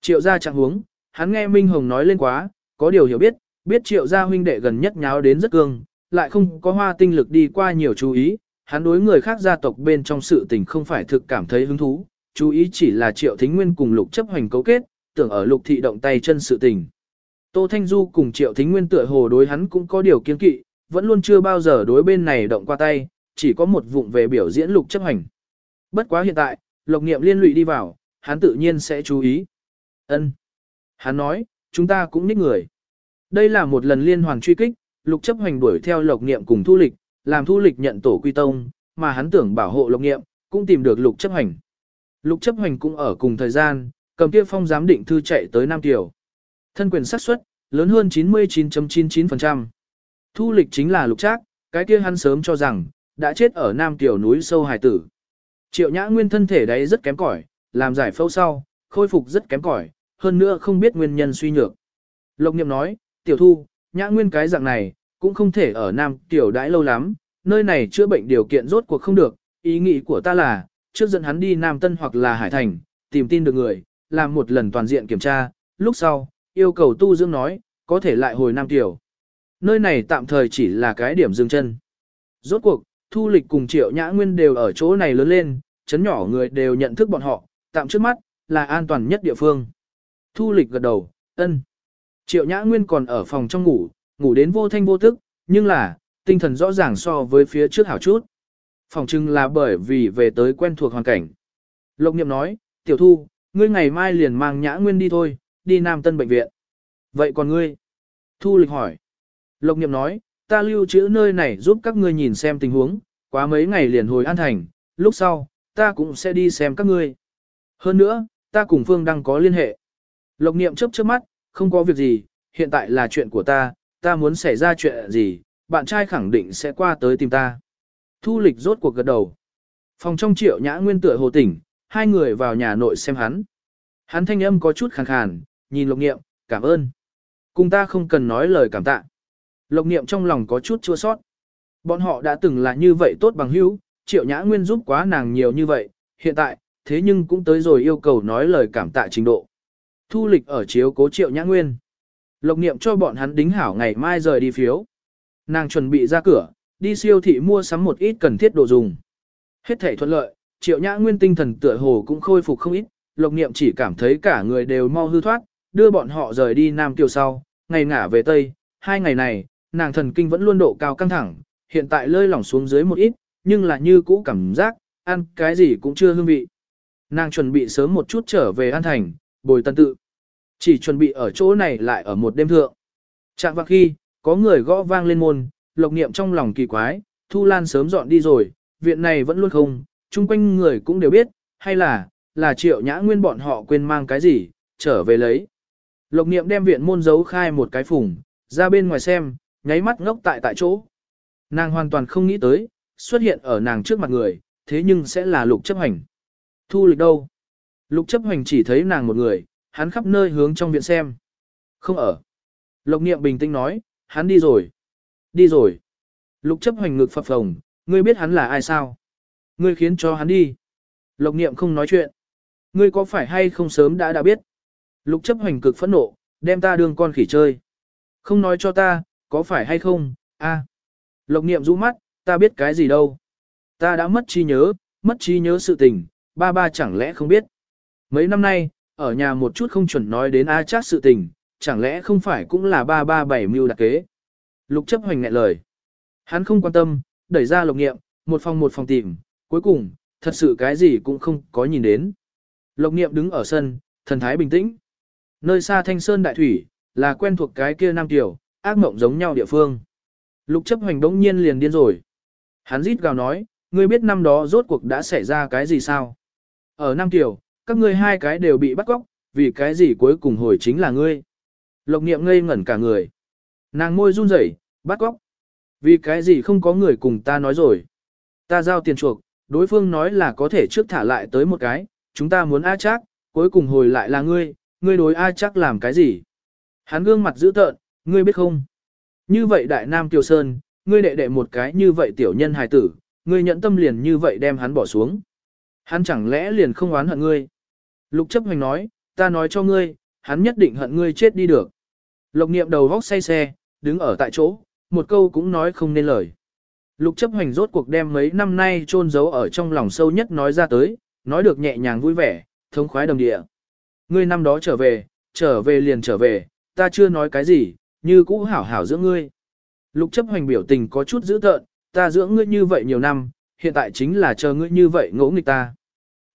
Speaker 1: Triệu gia trạng huống, hắn nghe Minh Hồng nói lên quá, có điều hiểu biết, biết triệu gia huynh đệ gần nhất nháo đến rất cương, lại không có hoa tinh lực đi qua nhiều chú ý, hắn đối người khác gia tộc bên trong sự tình không phải thực cảm thấy hứng thú, chú ý chỉ là triệu thính nguyên cùng lục chấp hành cấu kết, tưởng ở lục thị động tay chân sự tình. Tô Thanh Du cùng triệu thính nguyên tựa hồ đối hắn cũng có điều kiên kỵ, vẫn luôn chưa bao giờ đối bên này động qua tay, chỉ có một vụng về biểu diễn lục chấp hành. Bất quá hiện tại, lục niệm liên lụy đi vào, hắn tự nhiên sẽ chú ý. Ân. Hắn nói, chúng ta cũng nít người. Đây là một lần liên hoàn truy kích, lục chấp hành đuổi theo lộc niệm cùng thu lịch, làm thu lịch nhận tổ quy tông, mà hắn tưởng bảo hộ lộc niệm, cũng tìm được lục chấp hành. Lục chấp hành cũng ở cùng thời gian, cầm kia phong giám định thư chạy tới Nam Tiểu. Thân quyền xác suất lớn hơn 99.99%. Thu lịch chính là lục trác, cái kia hắn sớm cho rằng, đã chết ở Nam Tiểu núi sâu hải tử. Triệu nhã nguyên thân thể đấy rất kém cỏi, làm giải phẫu sau, khôi phục rất kém cỏi, hơn nữa không biết nguyên nhân suy nhược. Lộc niệm nói, tiểu thu, nhã nguyên cái dạng này, cũng không thể ở Nam Tiểu đãi lâu lắm, nơi này chữa bệnh điều kiện rốt cuộc không được, ý nghĩ của ta là, trước dẫn hắn đi Nam Tân hoặc là Hải Thành, tìm tin được người, làm một lần toàn diện kiểm tra, lúc sau, yêu cầu tu dưỡng nói, có thể lại hồi Nam Tiểu. Nơi này tạm thời chỉ là cái điểm dừng chân. Rốt cuộc, thu lịch cùng triệu nhã nguyên đều ở chỗ này lớn lên, chấn nhỏ người đều nhận thức bọn họ, tạm trước mắt, là an toàn nhất địa phương. Thu lịch gật đầu, ân. Triệu nhã nguyên còn ở phòng trong ngủ, ngủ đến vô thanh vô tức, nhưng là, tinh thần rõ ràng so với phía trước hảo chút. Phòng trưng là bởi vì về tới quen thuộc hoàn cảnh. Lộc niệm nói, tiểu thu, ngươi ngày mai liền mang nhã nguyên đi thôi, đi Nam Tân Bệnh viện. Vậy còn ngươi? Thu lịch hỏi. Lộc niệm nói, ta lưu trữ nơi này giúp các ngươi nhìn xem tình huống, quá mấy ngày liền hồi an thành, lúc sau, ta cũng sẽ đi xem các ngươi. Hơn nữa, ta cùng Phương đang có liên hệ. Lộc niệm chớp chớp mắt, không có việc gì, hiện tại là chuyện của ta, ta muốn xảy ra chuyện gì, bạn trai khẳng định sẽ qua tới tìm ta. Thu lịch rốt cuộc gật đầu. Phòng trong triệu nhã nguyên tựa hồ tỉnh, hai người vào nhà nội xem hắn. Hắn thanh âm có chút khàn khàn, nhìn lộc niệm, cảm ơn. Cùng ta không cần nói lời cảm tạ. Lộc niệm trong lòng có chút chua sót. Bọn họ đã từng là như vậy tốt bằng hữu, triệu nhã nguyên giúp quá nàng nhiều như vậy, hiện tại, thế nhưng cũng tới rồi yêu cầu nói lời cảm tạ trình độ. Thu lịch ở chiếu cố triệu nhã nguyên. Lộc niệm cho bọn hắn đính hảo ngày mai rời đi phiếu. Nàng chuẩn bị ra cửa, đi siêu thị mua sắm một ít cần thiết đồ dùng. Hết thể thuận lợi, triệu nhã nguyên tinh thần tựa hồ cũng khôi phục không ít, lộc niệm chỉ cảm thấy cả người đều mau hư thoát, đưa bọn họ rời đi Nam Kiều sau, ngày ngả về Tây, hai ngày này, nàng thần kinh vẫn luôn độ cao căng thẳng, hiện tại lơi lỏng xuống dưới một ít, nhưng là như cũ cảm giác, ăn cái gì cũng chưa hương vị. Nàng chuẩn bị sớm một chút trở về An Thành, bồi tân tự. Chỉ chuẩn bị ở chỗ này lại ở một đêm thượng. Chạm vào khi, có người gõ vang lên môn, lộc niệm trong lòng kỳ quái, Thu Lan sớm dọn đi rồi, viện này vẫn luôn không, chung quanh người cũng đều biết, hay là, là triệu nhã nguyên bọn họ quên mang cái gì, trở về lấy. Lộc niệm đem viện môn giấu khai một cái phùng, ra bên ngoài xem, nháy mắt ngốc tại tại chỗ. Nàng hoàn toàn không nghĩ tới, xuất hiện ở nàng trước mặt người, thế nhưng sẽ là lục chấp hành. Thu lịch đâu? Lục chấp hành chỉ thấy nàng một người, hắn khắp nơi hướng trong viện xem. Không ở. Lộc niệm bình tĩnh nói, hắn đi rồi. Đi rồi. Lục chấp hoành ngực phập phồng, ngươi biết hắn là ai sao? Ngươi khiến cho hắn đi. Lộc niệm không nói chuyện. Ngươi có phải hay không sớm đã đã biết? Lục chấp hoành cực phẫn nộ, đem ta đương con khỉ chơi. Không nói cho ta, có phải hay không, a Lộc niệm rũ mắt, ta biết cái gì đâu. Ta đã mất trí nhớ, mất trí nhớ sự tình, ba ba chẳng lẽ không biết. Mấy năm nay, ở nhà một chút không chuẩn nói đến A Chát sự tình, chẳng lẽ không phải cũng là ba ba bảy mưu đặc kế. Lục chấp hoành ngại lời. Hắn không quan tâm, đẩy ra lộc nghiệm, một phòng một phòng tìm, cuối cùng, thật sự cái gì cũng không có nhìn đến. Lộc nghiệm đứng ở sân, thần thái bình tĩnh. Nơi xa thanh sơn đại thủy, là quen thuộc cái kia nam tiểu, ác mộng giống nhau địa phương. Lục chấp hoành đống nhiên liền điên rồi. Hắn rít gào nói, ngươi biết năm đó rốt cuộc đã xảy ra cái gì sao? Ở Nam Tiểu, các ngươi hai cái đều bị bắt cóc, vì cái gì cuối cùng hồi chính là ngươi. Lộc niệm ngây ngẩn cả người. Nàng môi run rẩy, bắt cóc. Vì cái gì không có người cùng ta nói rồi. Ta giao tiền chuộc, đối phương nói là có thể trước thả lại tới một cái, chúng ta muốn A chắc, cuối cùng hồi lại là ngươi, ngươi đối A chắc làm cái gì. Hắn gương mặt dữ tợn, ngươi biết không? Như vậy đại nam Tiêu Sơn, ngươi đệ đệ một cái như vậy tiểu nhân hài tử, ngươi nhận tâm liền như vậy đem hắn bỏ xuống. Hắn chẳng lẽ liền không oán hận ngươi? Lục chấp hành nói, ta nói cho ngươi, hắn nhất định hận ngươi chết đi được. Lộc niệm đầu vóc say xe, đứng ở tại chỗ, một câu cũng nói không nên lời. Lục chấp hành rốt cuộc đem mấy năm nay chôn giấu ở trong lòng sâu nhất nói ra tới, nói được nhẹ nhàng vui vẻ, thống khoái đồng địa. Ngươi năm đó trở về, trở về liền trở về, ta chưa nói cái gì, như cũ hảo hảo giữa ngươi. Lục chấp hành biểu tình có chút dữ tợn, ta dưỡng ngươi như vậy nhiều năm, hiện tại chính là chờ ngươi như vậy ngỗ nghịch ta.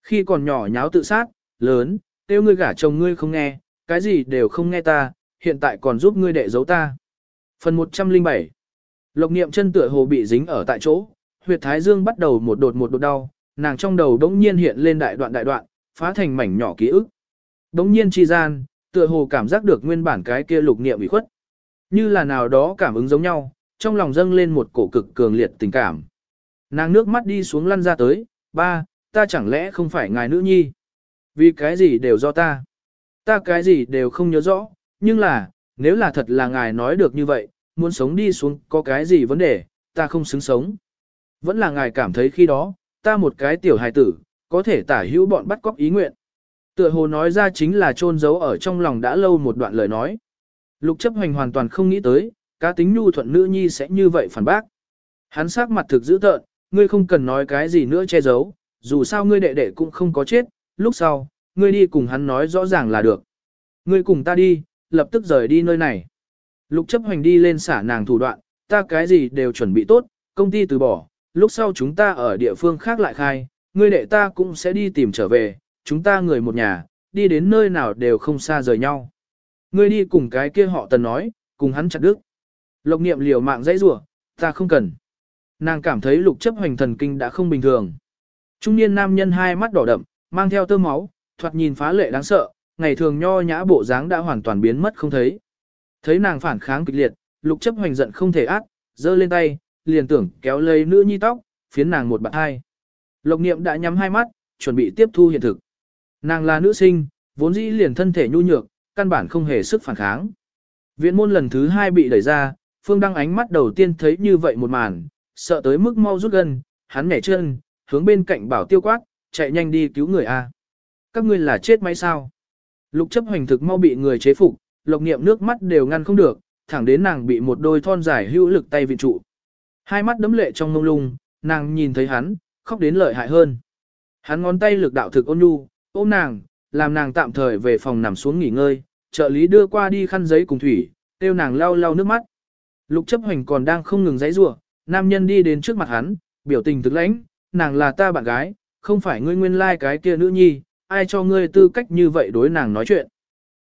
Speaker 1: Khi còn nhỏ nháo tự sát, lớn, tiêu ngươi gả chồng ngươi không nghe, cái gì đều không nghe ta, hiện tại còn giúp ngươi đệ giấu ta. Phần 107 Lộc niệm chân tựa hồ bị dính ở tại chỗ, huyệt thái dương bắt đầu một đột một đột đau, nàng trong đầu đống nhiên hiện lên đại đoạn đại đoạn, phá thành mảnh nhỏ ký ức. Đống nhiên chi gian, tựa hồ cảm giác được nguyên bản cái kia lục niệm bị khuất. Như là nào đó cảm ứng giống nhau, trong lòng dâng lên một cổ cực cường liệt tình cảm. Nàng nước mắt đi xuống lăn ra tới, ba, ta chẳng lẽ không phải ngài nữ nhi? Vì cái gì đều do ta? Ta cái gì đều không nhớ rõ, nhưng là, nếu là thật là ngài nói được như vậy, muốn sống đi xuống có cái gì vấn đề, ta không xứng sống. Vẫn là ngài cảm thấy khi đó, ta một cái tiểu hài tử, có thể tả hữu bọn bắt cóc ý nguyện. Tựa hồ nói ra chính là trôn giấu ở trong lòng đã lâu một đoạn lời nói. Lục chấp hành hoàn toàn không nghĩ tới, cá tính nhu thuận nữ nhi sẽ như vậy phản bác. Hắn sắc mặt thực dữ tợn, ngươi không cần nói cái gì nữa che giấu, dù sao ngươi đệ đệ cũng không có chết, lúc sau, ngươi đi cùng hắn nói rõ ràng là được. Ngươi cùng ta đi, lập tức rời đi nơi này. Lục chấp hành đi lên xả nàng thủ đoạn, ta cái gì đều chuẩn bị tốt, công ty từ bỏ, lúc sau chúng ta ở địa phương khác lại khai, ngươi đệ ta cũng sẽ đi tìm trở về, chúng ta người một nhà, đi đến nơi nào đều không xa rời nhau. Ngươi đi cùng cái kia họ tần nói, cùng hắn chặt đức. Lộc niệm liều mạng dãy rủa, ta không cần. Nàng cảm thấy lục chấp hoành thần kinh đã không bình thường. Trung niên nam nhân hai mắt đỏ đậm, mang theo tơ máu, thoạt nhìn phá lệ đáng sợ, ngày thường nho nhã bộ dáng đã hoàn toàn biến mất không thấy. Thấy nàng phản kháng kịch liệt, lục chấp hoành giận không thể ác, giơ lên tay, liền tưởng kéo lấy nữ nhi tóc, phiến nàng một bạn hai. Lộc niệm đã nhắm hai mắt, chuẩn bị tiếp thu hiện thực. Nàng là nữ sinh, vốn dĩ liền thân thể nhu nhược, căn bản không hề sức phản kháng. Viện môn lần thứ hai bị đẩy ra, Phương Đăng ánh mắt đầu tiên thấy như vậy một màn, sợ tới mức mau rút gần, hắn nhảy chân, hướng bên cạnh bảo tiêu quát, chạy nhanh đi cứu người A. Các ngươi là chết máy sao? Lục chấp hành thực mau bị người chế phục, lộc niệm nước mắt đều ngăn không được, thẳng đến nàng bị một đôi thon dài hữu lực tay vị trụ. Hai mắt đấm lệ trong mông lung, nàng nhìn thấy hắn, khóc đến lợi hại hơn. Hắn ngón tay lực đạo thực ôn nhu, ôm nàng, làm nàng tạm thời về phòng nằm xuống nghỉ ngơi, trợ lý đưa qua đi khăn giấy cùng thủy, tiêu nàng lau lau nước mắt. Lục chấp hành còn đang không ngừng giấy rủa nam nhân đi đến trước mặt hắn, biểu tình thực lãnh, nàng là ta bạn gái, không phải ngươi nguyên lai like cái kia nữ nhi, ai cho ngươi tư cách như vậy đối nàng nói chuyện.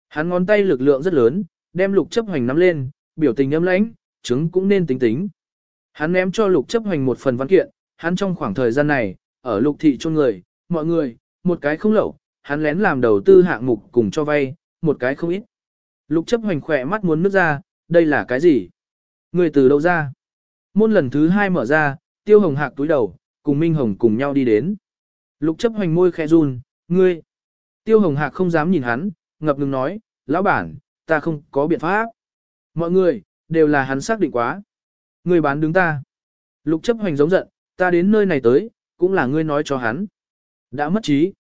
Speaker 1: Hắn ngón tay lực lượng rất lớn, đem lục chấp hành nắm lên, biểu tình âm lãnh, chứng cũng nên tính tính. Hắn ném cho lục chấp hành một phần văn kiện, hắn trong khoảng thời gian này, ở lục thị chôn người, mọi người, một cái không lậu, hắn lén làm đầu tư hạng mục cùng cho vay, một cái không ít. Lục chấp hoành khỏe mắt muốn nước ra, đây là cái gì? Người từ đâu ra? Môn lần thứ hai mở ra, tiêu hồng hạc túi đầu, cùng Minh Hồng cùng nhau đi đến. Lục chấp hoành môi khẽ run, ngươi. Tiêu hồng hạc không dám nhìn hắn, ngập ngừng nói, lão bản, ta không có biện pháp. Mọi người, đều là hắn xác định quá. Ngươi bán đứng ta. Lục chấp hoành giống giận, ta đến nơi này tới, cũng là ngươi nói cho hắn. Đã mất trí.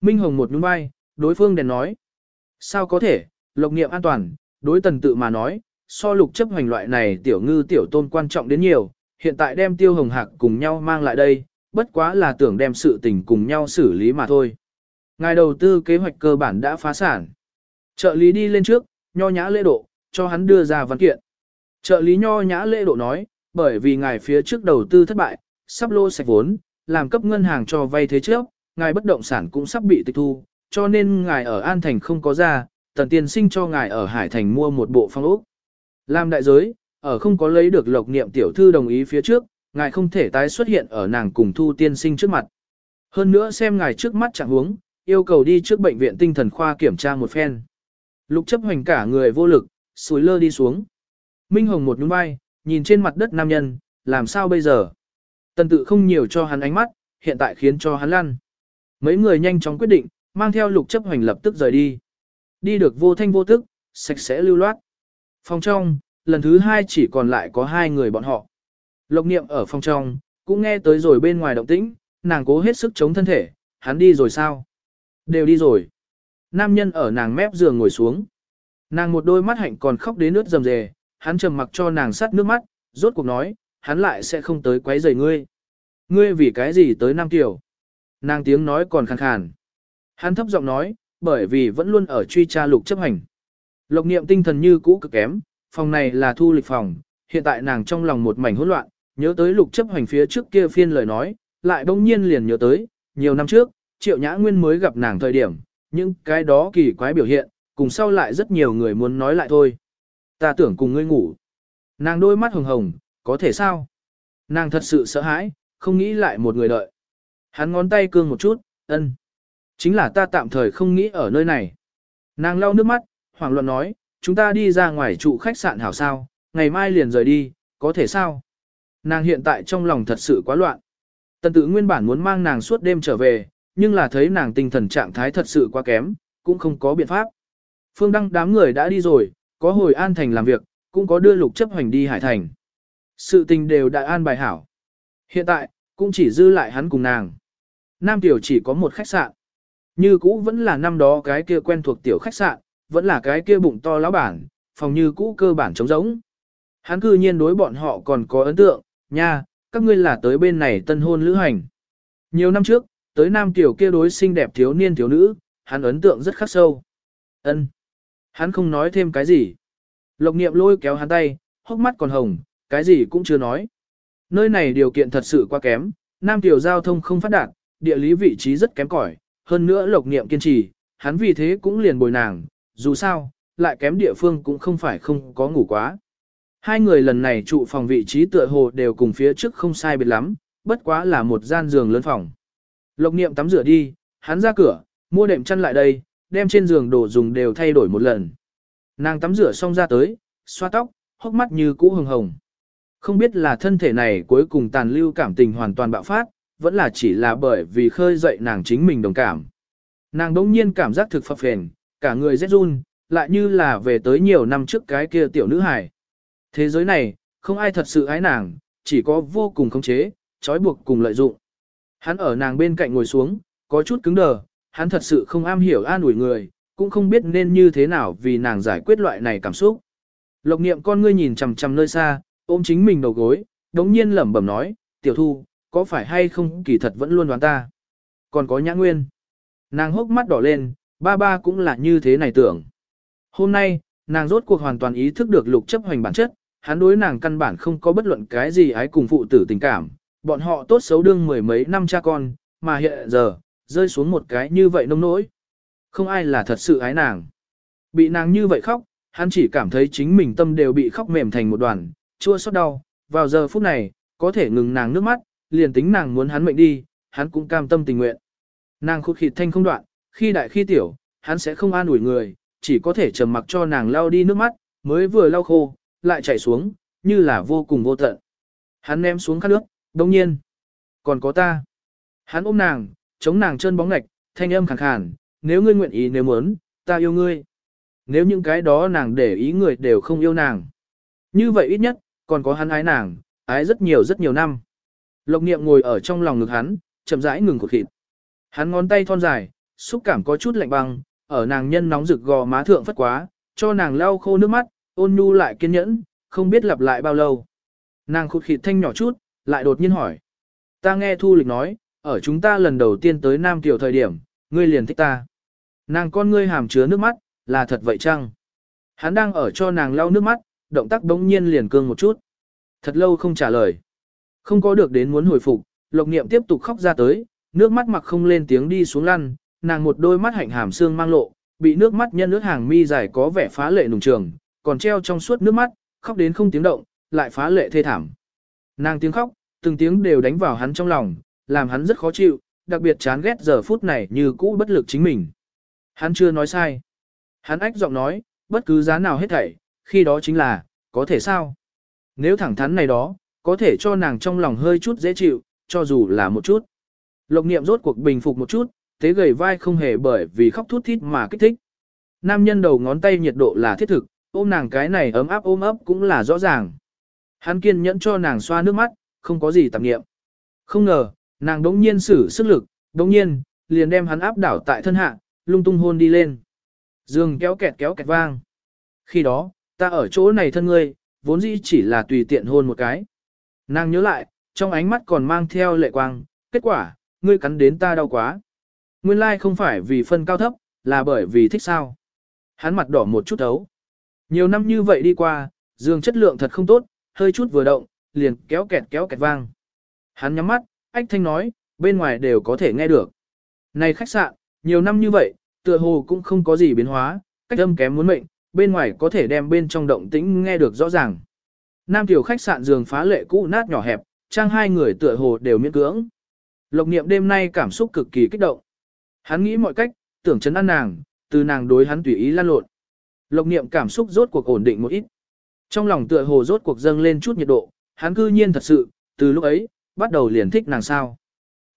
Speaker 1: Minh Hồng một nhún vai, đối phương đèn nói. Sao có thể, lộc niệm an toàn, đối tần tự mà nói, so lục chấp hoành loại này tiểu ngư tiểu tôn quan trọng đến nhiều, hiện tại đem tiêu hồng hạc cùng nhau mang lại đây, bất quá là tưởng đem sự tình cùng nhau xử lý mà thôi. Ngài đầu tư kế hoạch cơ bản đã phá sản. Trợ lý đi lên trước, nho nhã lễ độ, cho hắn đưa ra văn kiện. Trợ lý nho nhã lễ độ nói, bởi vì ngài phía trước đầu tư thất bại, sắp lô sạch vốn, làm cấp ngân hàng cho vay thế trước, ngài bất động sản cũng sắp bị tịch thu, cho nên ngài ở An Thành không có ra, tần tiền sinh cho ngài ở Hải Thành mua một bộ phong ốc. Làm đại giới, ở không có lấy được lộc niệm tiểu thư đồng ý phía trước, ngài không thể tái xuất hiện ở nàng cùng thu tiên sinh trước mặt. Hơn nữa xem ngài trước mắt chẳng huống, yêu cầu đi trước bệnh viện tinh thần khoa kiểm tra một phen. Lục chấp hoành cả người vô lực, suối lơ đi xuống. Minh Hồng một nhún vai, nhìn trên mặt đất nam nhân, làm sao bây giờ? Tần tự không nhiều cho hắn ánh mắt, hiện tại khiến cho hắn lăn. Mấy người nhanh chóng quyết định, mang theo lục chấp hoành lập tức rời đi. Đi được vô thanh vô tức, sạch sẽ lưu loát. Phòng trong, lần thứ hai chỉ còn lại có hai người bọn họ. Lộc niệm ở phòng trong, cũng nghe tới rồi bên ngoài động tĩnh, nàng cố hết sức chống thân thể, hắn đi rồi sao? Đều đi rồi. Nam nhân ở nàng mép giường ngồi xuống. Nàng một đôi mắt hạnh còn khóc đến nước rầm rề, hắn trầm mặc cho nàng sắt nước mắt, rốt cuộc nói, hắn lại sẽ không tới quấy rầy ngươi. Ngươi vì cái gì tới Nam Tiểu? Nàng tiếng nói còn khàn khàn. Hắn thấp giọng nói, bởi vì vẫn luôn ở truy tra lục chấp hành. Lộc niệm tinh thần như cũ cực kém, phòng này là thu lịch phòng, hiện tại nàng trong lòng một mảnh hỗn loạn, nhớ tới lục chấp hành phía trước kia phiên lời nói, lại bỗng nhiên liền nhớ tới, nhiều năm trước, triệu nhã nguyên mới gặp nàng thời điểm, những cái đó kỳ quái biểu hiện, cùng sau lại rất nhiều người muốn nói lại thôi. Ta tưởng cùng ngươi ngủ. Nàng đôi mắt hồng hồng, có thể sao? Nàng thật sự sợ hãi, không nghĩ lại một người đợi. Hắn ngón tay cương một chút, ân. Chính là ta tạm thời không nghĩ ở nơi này. Nàng lau nước mắt, hoảng loạn nói, chúng ta đi ra ngoài trụ khách sạn hảo sao, ngày mai liền rời đi, có thể sao? Nàng hiện tại trong lòng thật sự quá loạn. Tần tự nguyên bản muốn mang nàng suốt đêm trở về, nhưng là thấy nàng tinh thần trạng thái thật sự quá kém, cũng không có biện pháp. Phương Đăng đám người đã đi rồi, có hồi An Thành làm việc, cũng có đưa lục chấp hành đi Hải Thành. Sự tình đều đại an bài hảo. Hiện tại, cũng chỉ dư lại hắn cùng nàng. Nam Tiểu chỉ có một khách sạn. Như cũ vẫn là năm đó cái kia quen thuộc tiểu khách sạn, vẫn là cái kia bụng to lão bản, phòng như cũ cơ bản trống rỗng. Hắn cư nhiên đối bọn họ còn có ấn tượng, nha, các ngươi là tới bên này tân hôn lữ hành. Nhiều năm trước, tới nam tiểu kia đối xinh đẹp thiếu niên thiếu nữ, hắn ấn tượng rất khắc sâu. Ân, Hắn không nói thêm cái gì. Lộc niệm lôi kéo hắn tay, hốc mắt còn hồng, cái gì cũng chưa nói. Nơi này điều kiện thật sự quá kém, nam tiểu giao thông không phát đạt, địa lý vị trí rất kém cỏi, hơn nữa lộc niệm kiên trì, hắn vì thế cũng liền bồi nàng, dù sao, lại kém địa phương cũng không phải không có ngủ quá. Hai người lần này trụ phòng vị trí tựa hồ đều cùng phía trước không sai biệt lắm, bất quá là một gian giường lớn phòng. Lộc niệm tắm rửa đi, hắn ra cửa, mua đệm chăn lại đây, đem trên giường đồ dùng đều thay đổi một lần. Nàng tắm rửa xong ra tới, xoa tóc, hốc mắt như cũ hồng hồng. Không biết là thân thể này cuối cùng tàn lưu cảm tình hoàn toàn bạo phát, vẫn là chỉ là bởi vì khơi dậy nàng chính mình đồng cảm. Nàng đống nhiên cảm giác thực phập phền, cả người rét run, lại như là về tới nhiều năm trước cái kia tiểu nữ hài. Thế giới này, không ai thật sự ái nàng, chỉ có vô cùng khống chế, trói buộc cùng lợi dụng. Hắn ở nàng bên cạnh ngồi xuống, có chút cứng đờ, hắn thật sự không am hiểu an ủi người, cũng không biết nên như thế nào vì nàng giải quyết loại này cảm xúc. Lộc niệm con ngươi nhìn chằm chằm nơi xa, ôm chính mình đầu gối, đống nhiên lẩm bẩm nói, tiểu thu, có phải hay không kỳ thật vẫn luôn đoán ta. Còn có nhã nguyên. Nàng hốc mắt đỏ lên, ba ba cũng là như thế này tưởng. Hôm nay, nàng rốt cuộc hoàn toàn ý thức được lục chấp hoành bản chất, hắn đối nàng căn bản không có bất luận cái gì ái cùng phụ tử tình cảm, bọn họ tốt xấu đương mười mấy năm cha con, mà hiện giờ, rơi xuống một cái như vậy nông nỗi. Không ai là thật sự ái nàng. Bị nàng như vậy khóc, hắn chỉ cảm thấy chính mình tâm đều bị khóc mềm thành một đoàn, chua xót đau, vào giờ phút này, có thể ngừng nàng nước mắt, liền tính nàng muốn hắn mệnh đi, hắn cũng cam tâm tình nguyện. Nàng khụt khịt thanh không đoạn, khi đại khi tiểu, hắn sẽ không an ủi người, chỉ có thể trầm mặc cho nàng lau đi nước mắt, mới vừa lau khô, lại chảy xuống, như là vô cùng vô tận. Hắn ném xuống khát nước, đồng nhiên. Còn có ta. Hắn ôm nàng, chống nàng chân bóng ngạch, thanh âm khàn khàn, nếu ngươi nguyện ý nếu muốn, ta yêu ngươi. Nếu những cái đó nàng để ý người đều không yêu nàng. Như vậy ít nhất, còn có hắn ái nàng, ái rất nhiều rất nhiều năm. Lộc niệm ngồi ở trong lòng ngực hắn, chậm rãi ngừng cột thịt. Hắn ngón tay thon dài, xúc cảm có chút lạnh băng, ở nàng nhân nóng rực gò má thượng phất quá, cho nàng lau khô nước mắt, ôn nhu lại kiên nhẫn, không biết lặp lại bao lâu. Nàng khụt khịt thanh nhỏ chút, lại đột nhiên hỏi. Ta nghe Thu Lịch nói, ở chúng ta lần đầu tiên tới Nam Tiểu thời điểm, ngươi liền thích ta. Nàng con ngươi hàm chứa nước mắt, là thật vậy chăng? Hắn đang ở cho nàng lau nước mắt, động tác bỗng nhiên liền cương một chút. Thật lâu không trả lời. Không có được đến muốn hồi phục, Lộc Niệm tiếp tục khóc ra tới, nước mắt mặc không lên tiếng đi xuống lăn, nàng một đôi mắt hạnh hàm xương mang lộ, bị nước mắt nhân nước hàng mi dài có vẻ phá lệ nùng trường, còn treo trong suốt nước mắt, khóc đến không tiếng động, lại phá lệ thê thảm. Nàng tiếng khóc, từng tiếng đều đánh vào hắn trong lòng, làm hắn rất khó chịu, đặc biệt chán ghét giờ phút này như cũ bất lực chính mình. Hắn chưa nói sai. Hắn ách giọng nói, bất cứ giá nào hết thảy, khi đó chính là, có thể sao? Nếu thẳng thắn này đó, có thể cho nàng trong lòng hơi chút dễ chịu, cho dù là một chút. Lộc niệm rốt cuộc bình phục một chút, thế gầy vai không hề bởi vì khóc thút thít mà kích thích. Nam nhân đầu ngón tay nhiệt độ là thiết thực, ôm nàng cái này ấm áp ôm ấp cũng là rõ ràng. Hắn kiên nhẫn cho nàng xoa nước mắt, không có gì tạp nghiệm. Không ngờ, nàng đống nhiên sử sức lực, đống nhiên, liền đem hắn áp đảo tại thân hạ, lung tung hôn đi lên. Dương kéo kẹt kéo kẹt vang. Khi đó, ta ở chỗ này thân ngươi, vốn dĩ chỉ là tùy tiện hôn một cái. Nàng nhớ lại, trong ánh mắt còn mang theo lệ quang, kết quả, ngươi cắn đến ta đau quá. Nguyên lai like không phải vì phân cao thấp, là bởi vì thích sao. Hắn mặt đỏ một chút ấu. Nhiều năm như vậy đi qua, giường chất lượng thật không tốt, hơi chút vừa động, liền kéo kẹt kéo kẹt vang. Hắn nhắm mắt, ách thanh nói, bên ngoài đều có thể nghe được. Này khách sạn, nhiều năm như vậy, tựa hồ cũng không có gì biến hóa, cách âm kém muốn mệnh, bên ngoài có thể đem bên trong động tĩnh nghe được rõ ràng. Nam tiểu khách sạn giường phá lệ cũ nát nhỏ hẹp, trang hai người tựa hồ đều miễn cưỡng. Lộc niệm đêm nay cảm xúc cực kỳ kích động. Hắn nghĩ mọi cách, tưởng chấn an nàng, từ nàng đối hắn tùy ý lan lộn. Lộc niệm cảm xúc rốt cuộc ổn định một ít. Trong lòng tựa hồ rốt cuộc dâng lên chút nhiệt độ, hắn cư nhiên thật sự, từ lúc ấy, bắt đầu liền thích nàng sao.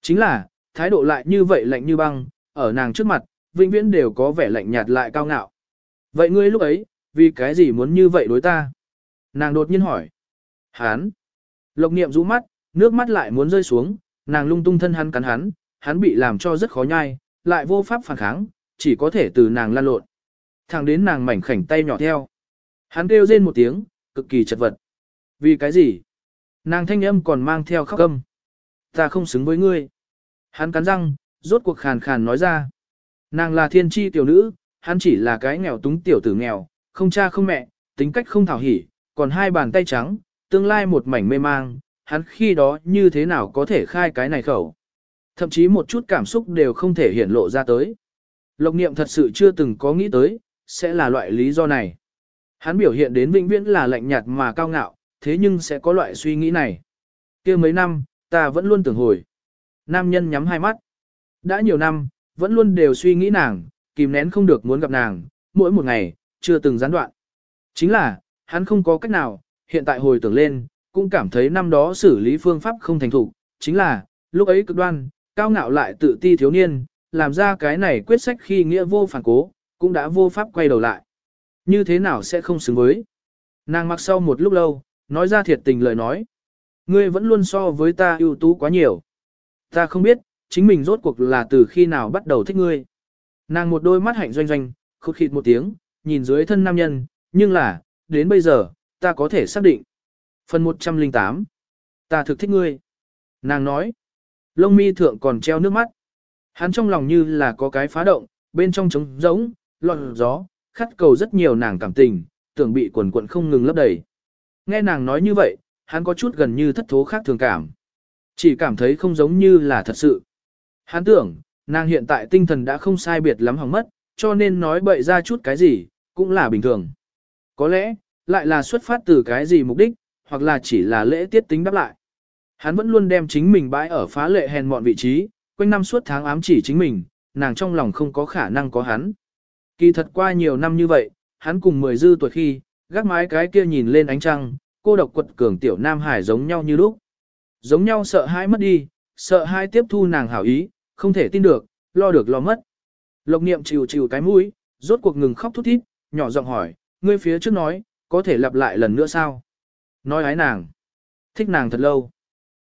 Speaker 1: Chính là, thái độ lại như vậy lạnh như băng, ở nàng trước mặt, vĩnh viễn đều có vẻ lạnh nhạt lại cao ngạo. Vậy ngươi lúc ấy, vì cái gì muốn như vậy đối ta? Nàng đột nhiên hỏi. Hán. Lộc niệm rũ mắt, nước mắt lại muốn rơi xuống, nàng lung tung thân hắn cắn hắn, hắn bị làm cho rất khó nhai, lại vô pháp phản kháng, chỉ có thể từ nàng lan lộn. Thẳng đến nàng mảnh khảnh tay nhỏ theo. Hắn kêu rên một tiếng, cực kỳ chật vật. Vì cái gì? Nàng thanh âm còn mang theo khóc âm. Ta không xứng với ngươi. Hắn cắn răng, rốt cuộc khàn khàn nói ra. Nàng là thiên tri tiểu nữ, hắn chỉ là cái nghèo túng tiểu tử nghèo, không cha không mẹ, tính cách không thảo hỉ, còn hai bàn tay trắng, tương lai một mảnh mê mang, hắn khi đó như thế nào có thể khai cái này khẩu. Thậm chí một chút cảm xúc đều không thể hiển lộ ra tới. Lộc niệm thật sự chưa từng có nghĩ tới, sẽ là loại lý do này. Hắn biểu hiện đến vĩnh viễn là lạnh nhạt mà cao ngạo, thế nhưng sẽ có loại suy nghĩ này. kia mấy năm, ta vẫn luôn tưởng hồi. Nam nhân nhắm hai mắt. Đã nhiều năm, vẫn luôn đều suy nghĩ nàng, kìm nén không được muốn gặp nàng, mỗi một ngày, chưa từng gián đoạn. Chính là, hắn không có cách nào, hiện tại hồi tưởng lên, cũng cảm thấy năm đó xử lý phương pháp không thành thục, chính là, lúc ấy cực đoan, cao ngạo lại tự ti thiếu niên, làm ra cái này quyết sách khi nghĩa vô phản cố, cũng đã vô pháp quay đầu lại. Như thế nào sẽ không xứng với? Nàng mặc sau một lúc lâu, nói ra thiệt tình lời nói. Ngươi vẫn luôn so với ta ưu tú quá nhiều. Ta không biết, chính mình rốt cuộc là từ khi nào bắt đầu thích ngươi. Nàng một đôi mắt hạnh doanh doanh, khụt khịt một tiếng, nhìn dưới thân nam nhân, nhưng là, đến bây giờ, ta có thể xác định. Phần 108 Ta thực thích ngươi. Nàng nói, lông mi thượng còn treo nước mắt. Hắn trong lòng như là có cái phá động, bên trong trống rỗng, lọt gió, khát cầu rất nhiều nàng cảm tình, tưởng bị quần quận không ngừng lấp đầy. Nghe nàng nói như vậy, hắn có chút gần như thất thố khác thường cảm. Chỉ cảm thấy không giống như là thật sự. Hắn tưởng, nàng hiện tại tinh thần đã không sai biệt lắm hỏng mất, cho nên nói bậy ra chút cái gì, cũng là bình thường. Có lẽ, lại là xuất phát từ cái gì mục đích, hoặc là chỉ là lễ tiết tính đáp lại. Hắn vẫn luôn đem chính mình bãi ở phá lệ hèn mọn vị trí, quanh năm suốt tháng ám chỉ chính mình, nàng trong lòng không có khả năng có hắn. Kỳ thật qua nhiều năm như vậy, hắn cùng mười dư tuổi khi, gác mái cái kia nhìn lên ánh trăng, cô độc quật cường tiểu Nam Hải giống nhau như lúc. Giống nhau sợ hãi mất đi, sợ hãi tiếp thu nàng hảo ý, không thể tin được, lo được lo mất. Lộc niệm chịu chịu cái mũi, rốt cuộc ngừng khóc thút thít, nhỏ giọng hỏi, ngươi phía trước nói, có thể lặp lại lần nữa sao? Nói ái nàng. Thích nàng thật lâu.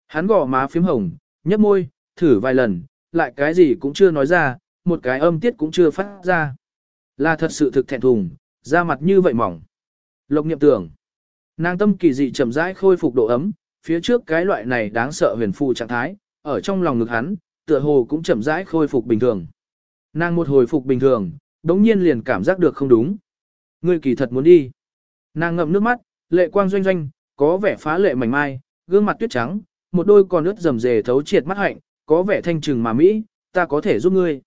Speaker 1: Hắn gò má phím hồng, nhấp môi, thử vài lần, lại cái gì cũng chưa nói ra, một cái âm tiết cũng chưa phát ra. Là thật sự thực thẹn thùng, da mặt như vậy mỏng. Lộc niệm tưởng. Nàng tâm kỳ dị chậm rãi khôi phục độ ấm, phía trước cái loại này đáng sợ huyền phù trạng thái, ở trong lòng ngực hắn, tựa hồ cũng chậm rãi khôi phục bình thường. Nàng một hồi phục bình thường, đống nhiên liền cảm giác được không đúng. Ngươi kỳ thật muốn đi. Nàng ngậm nước mắt, lệ quang doanh doanh, có vẻ phá lệ mảnh mai, gương mặt tuyết trắng, một đôi con ướt rầm rề thấu triệt mắt hạnh, có vẻ thanh trừng mà mỹ, ta có thể giúp ngươi.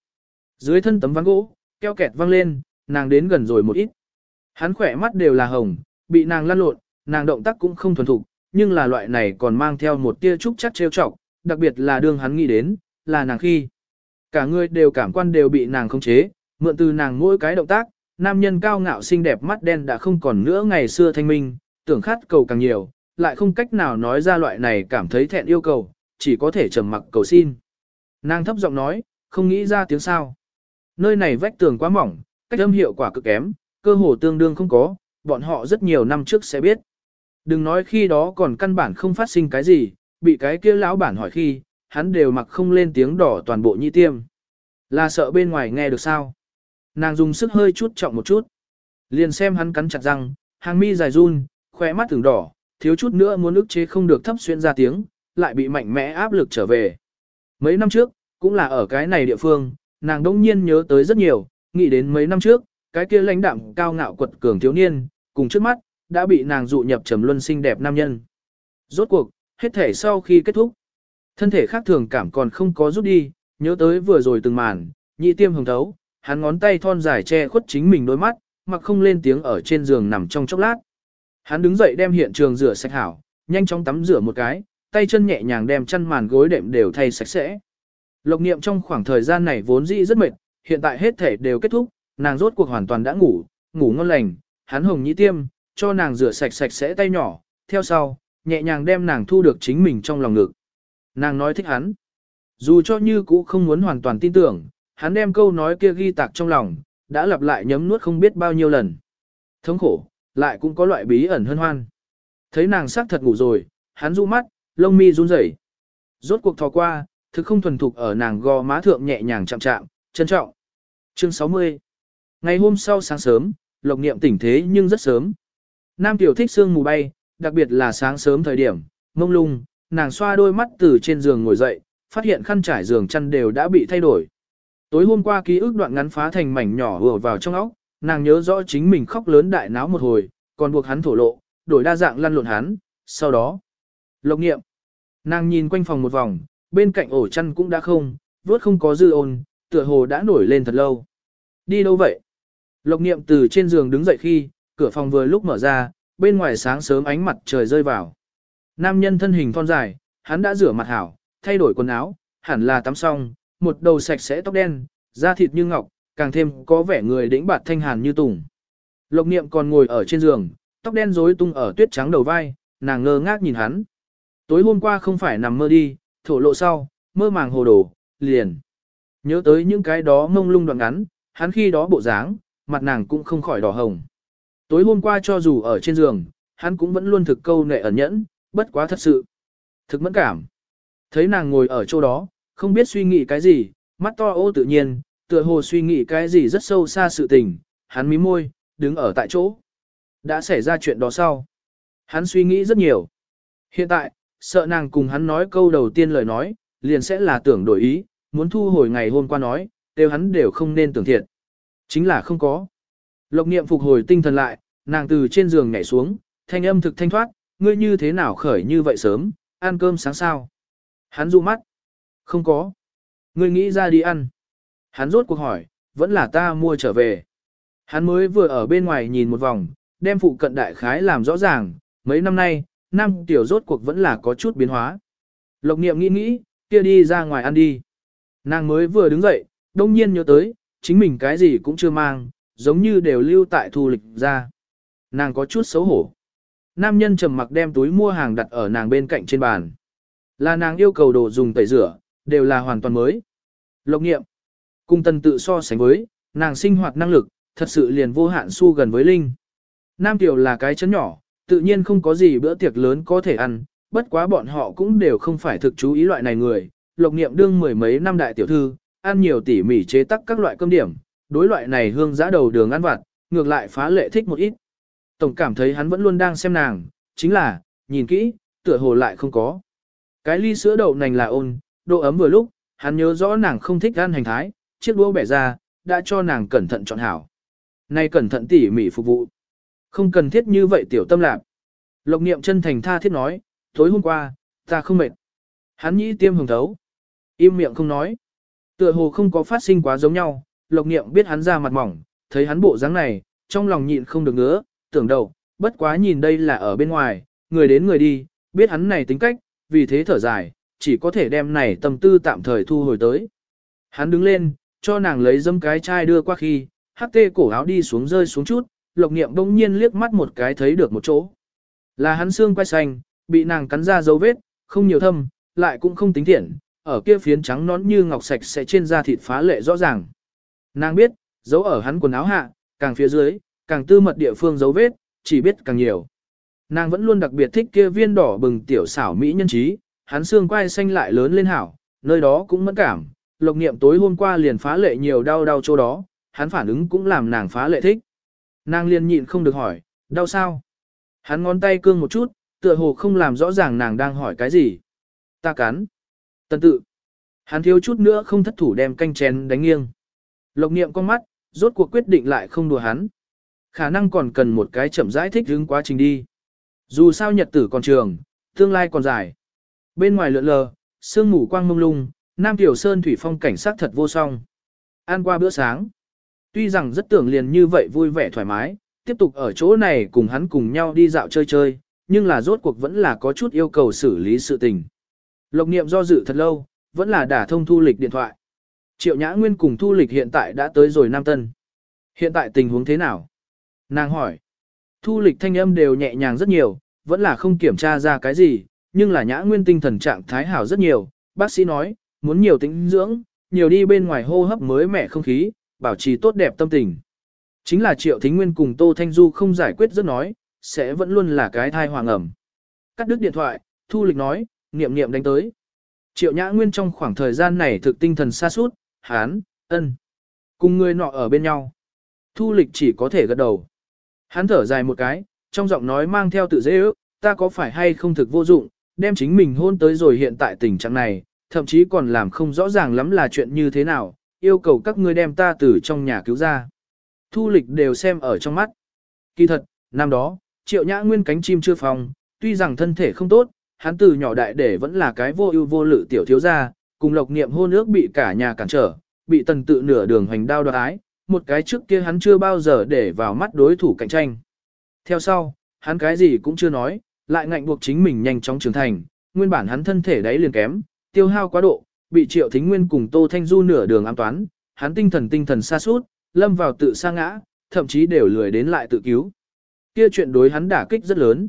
Speaker 1: Dưới thân tấm ván gỗ, keo kẹt văng lên, nàng đến gần rồi một ít. Hắn khỏe mắt đều là hồng, bị nàng lăn lộn, nàng động tác cũng không thuần thục, nhưng là loại này còn mang theo một tia trúc chắc trêu chọc, đặc biệt là đương hắn nghĩ đến, là nàng khi. Cả người đều cảm quan đều bị nàng khống chế, mượn từ nàng mỗi cái động tác, nam nhân cao ngạo xinh đẹp mắt đen đã không còn nữa ngày xưa thanh minh, tưởng khát cầu càng nhiều, lại không cách nào nói ra loại này cảm thấy thẹn yêu cầu, chỉ có thể trầm mặc cầu xin. Nàng thấp giọng nói, không nghĩ ra tiếng sao. Nơi này vách tường quá mỏng, cách âm hiệu quả cực kém, cơ hồ tương đương không có, bọn họ rất nhiều năm trước sẽ biết. Đừng nói khi đó còn căn bản không phát sinh cái gì, bị cái kia lão bản hỏi khi, hắn đều mặc không lên tiếng đỏ toàn bộ nhị tiêm. Là sợ bên ngoài nghe được sao? Nàng dùng sức hơi chút trọng một chút. Liền xem hắn cắn chặt răng, hàng mi dài run, khóe mắt thường đỏ, thiếu chút nữa muốn ức chế không được thấp xuyên ra tiếng, lại bị mạnh mẽ áp lực trở về. Mấy năm trước, cũng là ở cái này địa phương, nàng đông nhiên nhớ tới rất nhiều, nghĩ đến mấy năm trước, cái kia lãnh đạm cao ngạo quật cường thiếu niên, cùng trước mắt, đã bị nàng dụ nhập trầm luân xinh đẹp nam nhân. Rốt cuộc, hết thể sau khi kết thúc, thân thể khác thường cảm còn không có rút đi, nhớ tới vừa rồi từng màn, nhị tiêm hồng thấu, hắn ngón tay thon dài che khuất chính mình đôi mắt, mặc không lên tiếng ở trên giường nằm trong chốc lát. Hắn đứng dậy đem hiện trường rửa sạch hảo, nhanh chóng tắm rửa một cái, tay chân nhẹ nhàng đem chăn màn gối đệm đều thay sạch sẽ. Lộc niệm trong khoảng thời gian này vốn dĩ rất mệt, hiện tại hết thể đều kết thúc, nàng rốt cuộc hoàn toàn đã ngủ, ngủ ngon lành, hắn hồng nhĩ tiêm, cho nàng rửa sạch sạch sẽ tay nhỏ, theo sau, nhẹ nhàng đem nàng thu được chính mình trong lòng ngực. Nàng nói thích hắn. Dù cho như cũ không muốn hoàn toàn tin tưởng, hắn đem câu nói kia ghi tạc trong lòng, đã lặp lại nhấm nuốt không biết bao nhiêu lần. Thống khổ, lại cũng có loại bí ẩn hân hoan. Thấy nàng sắc thật ngủ rồi, hắn du mắt, lông mi run rẩy. Rốt cuộc thò qua, thực không thuần thục ở nàng gò má thượng nhẹ nhàng chạm chạm, trân trọng. Chương 60 Ngày hôm sau sáng sớm, Lộc Niệm tỉnh thế nhưng rất sớm. Nam tiểu thích sương mù bay, đặc biệt là sáng sớm thời điểm, mông lung, nàng xoa đôi mắt từ trên giường ngồi dậy, phát hiện khăn trải giường chăn đều đã bị thay đổi. Tối hôm qua ký ức đoạn ngắn phá thành mảnh nhỏ vừa vào trong óc, nàng nhớ rõ chính mình khóc lớn đại náo một hồi, còn buộc hắn thổ lộ, đổi đa dạng lăn lộn hắn, sau đó. Lộc nghiệm. Nàng nhìn quanh phòng một vòng, bên cạnh ổ chăn cũng đã không, vớt không có dư ôn, tựa hồ đã nổi lên thật lâu. Đi đâu vậy? Lộc niệm từ trên giường đứng dậy khi, cửa phòng vừa lúc mở ra, bên ngoài sáng sớm ánh mặt trời rơi vào. Nam nhân thân hình thon dài, hắn đã rửa mặt hảo, thay đổi quần áo, hẳn là tắm xong, một đầu sạch sẽ tóc đen, da thịt như ngọc, càng thêm có vẻ người đĩnh bạt thanh hàn như tùng. Lộc niệm còn ngồi ở trên giường, tóc đen rối tung ở tuyết trắng đầu vai, nàng ngơ ngác nhìn hắn. Tối hôm qua không phải nằm mơ đi, thổ lộ sau, mơ màng hồ đồ, liền. Nhớ tới những cái đó mông lung đoạn ngắn, hắn khi đó bộ dáng, mặt nàng cũng không khỏi đỏ hồng. Tối hôm qua cho dù ở trên giường, hắn cũng vẫn luôn thực câu nệ ẩn nhẫn, bất quá thật sự. Thực mẫn cảm. Thấy nàng ngồi ở chỗ đó, không biết suy nghĩ cái gì, mắt to ô tự nhiên, tựa hồ suy nghĩ cái gì rất sâu xa sự tình, hắn mí môi, đứng ở tại chỗ. Đã xảy ra chuyện đó sau. Hắn suy nghĩ rất nhiều. Hiện tại, sợ nàng cùng hắn nói câu đầu tiên lời nói, liền sẽ là tưởng đổi ý, muốn thu hồi ngày hôm qua nói, đều hắn đều không nên tưởng thiệt. Chính là không có. Lộc niệm phục hồi tinh thần lại, nàng từ trên giường nhảy xuống, thanh âm thực thanh thoát, ngươi như thế nào khởi như vậy sớm, ăn cơm sáng sao. Hắn dụ mắt. Không có. Ngươi nghĩ ra đi ăn. Hắn rốt cuộc hỏi, vẫn là ta mua trở về. Hắn mới vừa ở bên ngoài nhìn một vòng, đem phụ cận đại khái làm rõ ràng, mấy năm nay, Nam tiểu rốt cuộc vẫn là có chút biến hóa. Lộc niệm nghĩ nghĩ, kia đi ra ngoài ăn đi. Nàng mới vừa đứng dậy, đông nhiên nhớ tới, chính mình cái gì cũng chưa mang, giống như đều lưu tại thu lịch ra. Nàng có chút xấu hổ. Nam nhân trầm mặc đem túi mua hàng đặt ở nàng bên cạnh trên bàn. Là nàng yêu cầu đồ dùng tẩy rửa, đều là hoàn toàn mới. Lộc nghiệm. Cung tần tự so sánh với, nàng sinh hoạt năng lực, thật sự liền vô hạn su gần với Linh. Nam Tiểu là cái chấn nhỏ, tự nhiên không có gì bữa tiệc lớn có thể ăn, bất quá bọn họ cũng đều không phải thực chú ý loại này người. Lộc niệm đương mười mấy năm đại tiểu thư, ăn nhiều tỉ mỉ chế tắc các loại cơm điểm, đối loại này hương giã đầu đường ăn vặt, ngược lại phá lệ thích một ít. Tổng cảm thấy hắn vẫn luôn đang xem nàng, chính là, nhìn kỹ, tựa hồ lại không có. Cái ly sữa đậu nành là ôn, độ ấm vừa lúc, hắn nhớ rõ nàng không thích ăn hành thái, chiếc đũa bẻ ra, đã cho nàng cẩn thận chọn hảo. Nay cẩn thận tỉ mỉ phục vụ. Không cần thiết như vậy tiểu tâm lạc. Lộc niệm chân thành tha thiết nói, tối hôm qua, ta không mệt. Hắn nhĩ tiêm hưởng thấu. Im miệng không nói. Tựa hồ không có phát sinh quá giống nhau, lộc niệm biết hắn ra mặt mỏng, thấy hắn bộ dáng này, trong lòng nhịn không được nữa, tưởng đầu, bất quá nhìn đây là ở bên ngoài, người đến người đi, biết hắn này tính cách, vì thế thở dài, chỉ có thể đem này tâm tư tạm thời thu hồi tới. Hắn đứng lên, cho nàng lấy dâm cái chai đưa qua khi, hắc tê cổ áo đi xuống rơi xuống chút, lộc niệm bỗng nhiên liếc mắt một cái thấy được một chỗ. Là hắn xương quay xanh, bị nàng cắn ra dấu vết, không nhiều thâm, lại cũng không tính thiện, ở kia phiến trắng nón như ngọc sạch sẽ trên da thịt phá lệ rõ ràng. Nàng biết, dấu ở hắn quần áo hạ, càng phía dưới, càng tư mật địa phương dấu vết, chỉ biết càng nhiều. Nàng vẫn luôn đặc biệt thích kia viên đỏ bừng tiểu xảo mỹ nhân trí, hắn xương quai xanh lại lớn lên hảo, nơi đó cũng mẫn cảm. Lộc niệm tối hôm qua liền phá lệ nhiều đau đau chỗ đó, hắn phản ứng cũng làm nàng phá lệ thích. Nàng liền nhịn không được hỏi, đau sao? Hắn ngón tay cương một chút, tựa hồ không làm rõ ràng nàng đang hỏi cái gì. Ta cắn. Tần tự. Hắn thiếu chút nữa không thất thủ đem canh chén đánh nghiêng. Lộc niệm con mắt, rốt cuộc quyết định lại không đùa hắn. Khả năng còn cần một cái chậm giải thích hướng quá trình đi. Dù sao nhật tử còn trường, tương lai còn dài. Bên ngoài lượn lờ, sương mù quang mông lung, Nam Tiểu Sơn thủy phong cảnh sắc thật vô song. Ăn qua bữa sáng. Tuy rằng rất tưởng liền như vậy vui vẻ thoải mái, tiếp tục ở chỗ này cùng hắn cùng nhau đi dạo chơi chơi, nhưng là rốt cuộc vẫn là có chút yêu cầu xử lý sự tình. Lộc niệm do dự thật lâu, vẫn là đả thông thu lịch điện thoại. Triệu Nhã Nguyên cùng thu lịch hiện tại đã tới rồi Nam Tân. Hiện tại tình huống thế nào? Nàng hỏi. Thu lịch thanh âm đều nhẹ nhàng rất nhiều, vẫn là không kiểm tra ra cái gì, nhưng là Nhã Nguyên tinh thần trạng thái hảo rất nhiều. Bác sĩ nói, muốn nhiều tĩnh dưỡng, nhiều đi bên ngoài hô hấp mới mẻ không khí, bảo trì tốt đẹp tâm tình. Chính là Triệu Thính Nguyên cùng Tô Thanh Du không giải quyết rất nói, sẽ vẫn luôn là cái thai hoàng ẩm. Cắt đứt điện thoại, Thu Lịch nói, niệm niệm đánh tới. Triệu Nhã Nguyên trong khoảng thời gian này thực tinh thần xa suốt, hán, ân. Cùng người nọ ở bên nhau. Thu Lịch chỉ có thể gật đầu. Hắn thở dài một cái, trong giọng nói mang theo tự dễ ước, ta có phải hay không thực vô dụng, đem chính mình hôn tới rồi hiện tại tình trạng này, thậm chí còn làm không rõ ràng lắm là chuyện như thế nào, yêu cầu các ngươi đem ta từ trong nhà cứu ra. Thu lịch đều xem ở trong mắt. Kỳ thật, năm đó, triệu nhã nguyên cánh chim chưa phòng, tuy rằng thân thể không tốt, hắn từ nhỏ đại để vẫn là cái vô ưu vô lự tiểu thiếu gia, cùng lộc niệm hôn ước bị cả nhà cản trở, bị tần tự nửa đường hoành đao đoạt ái, một cái trước kia hắn chưa bao giờ để vào mắt đối thủ cạnh tranh. Theo sau, hắn cái gì cũng chưa nói, lại ngạnh buộc chính mình nhanh chóng trưởng thành, nguyên bản hắn thân thể đấy liền kém, tiêu hao quá độ, bị Triệu Thính Nguyên cùng Tô Thanh Du nửa đường ám toán, hắn tinh thần tinh thần xa sút, lâm vào tự sa ngã, thậm chí đều lười đến lại tự cứu. Kia chuyện đối hắn đả kích rất lớn.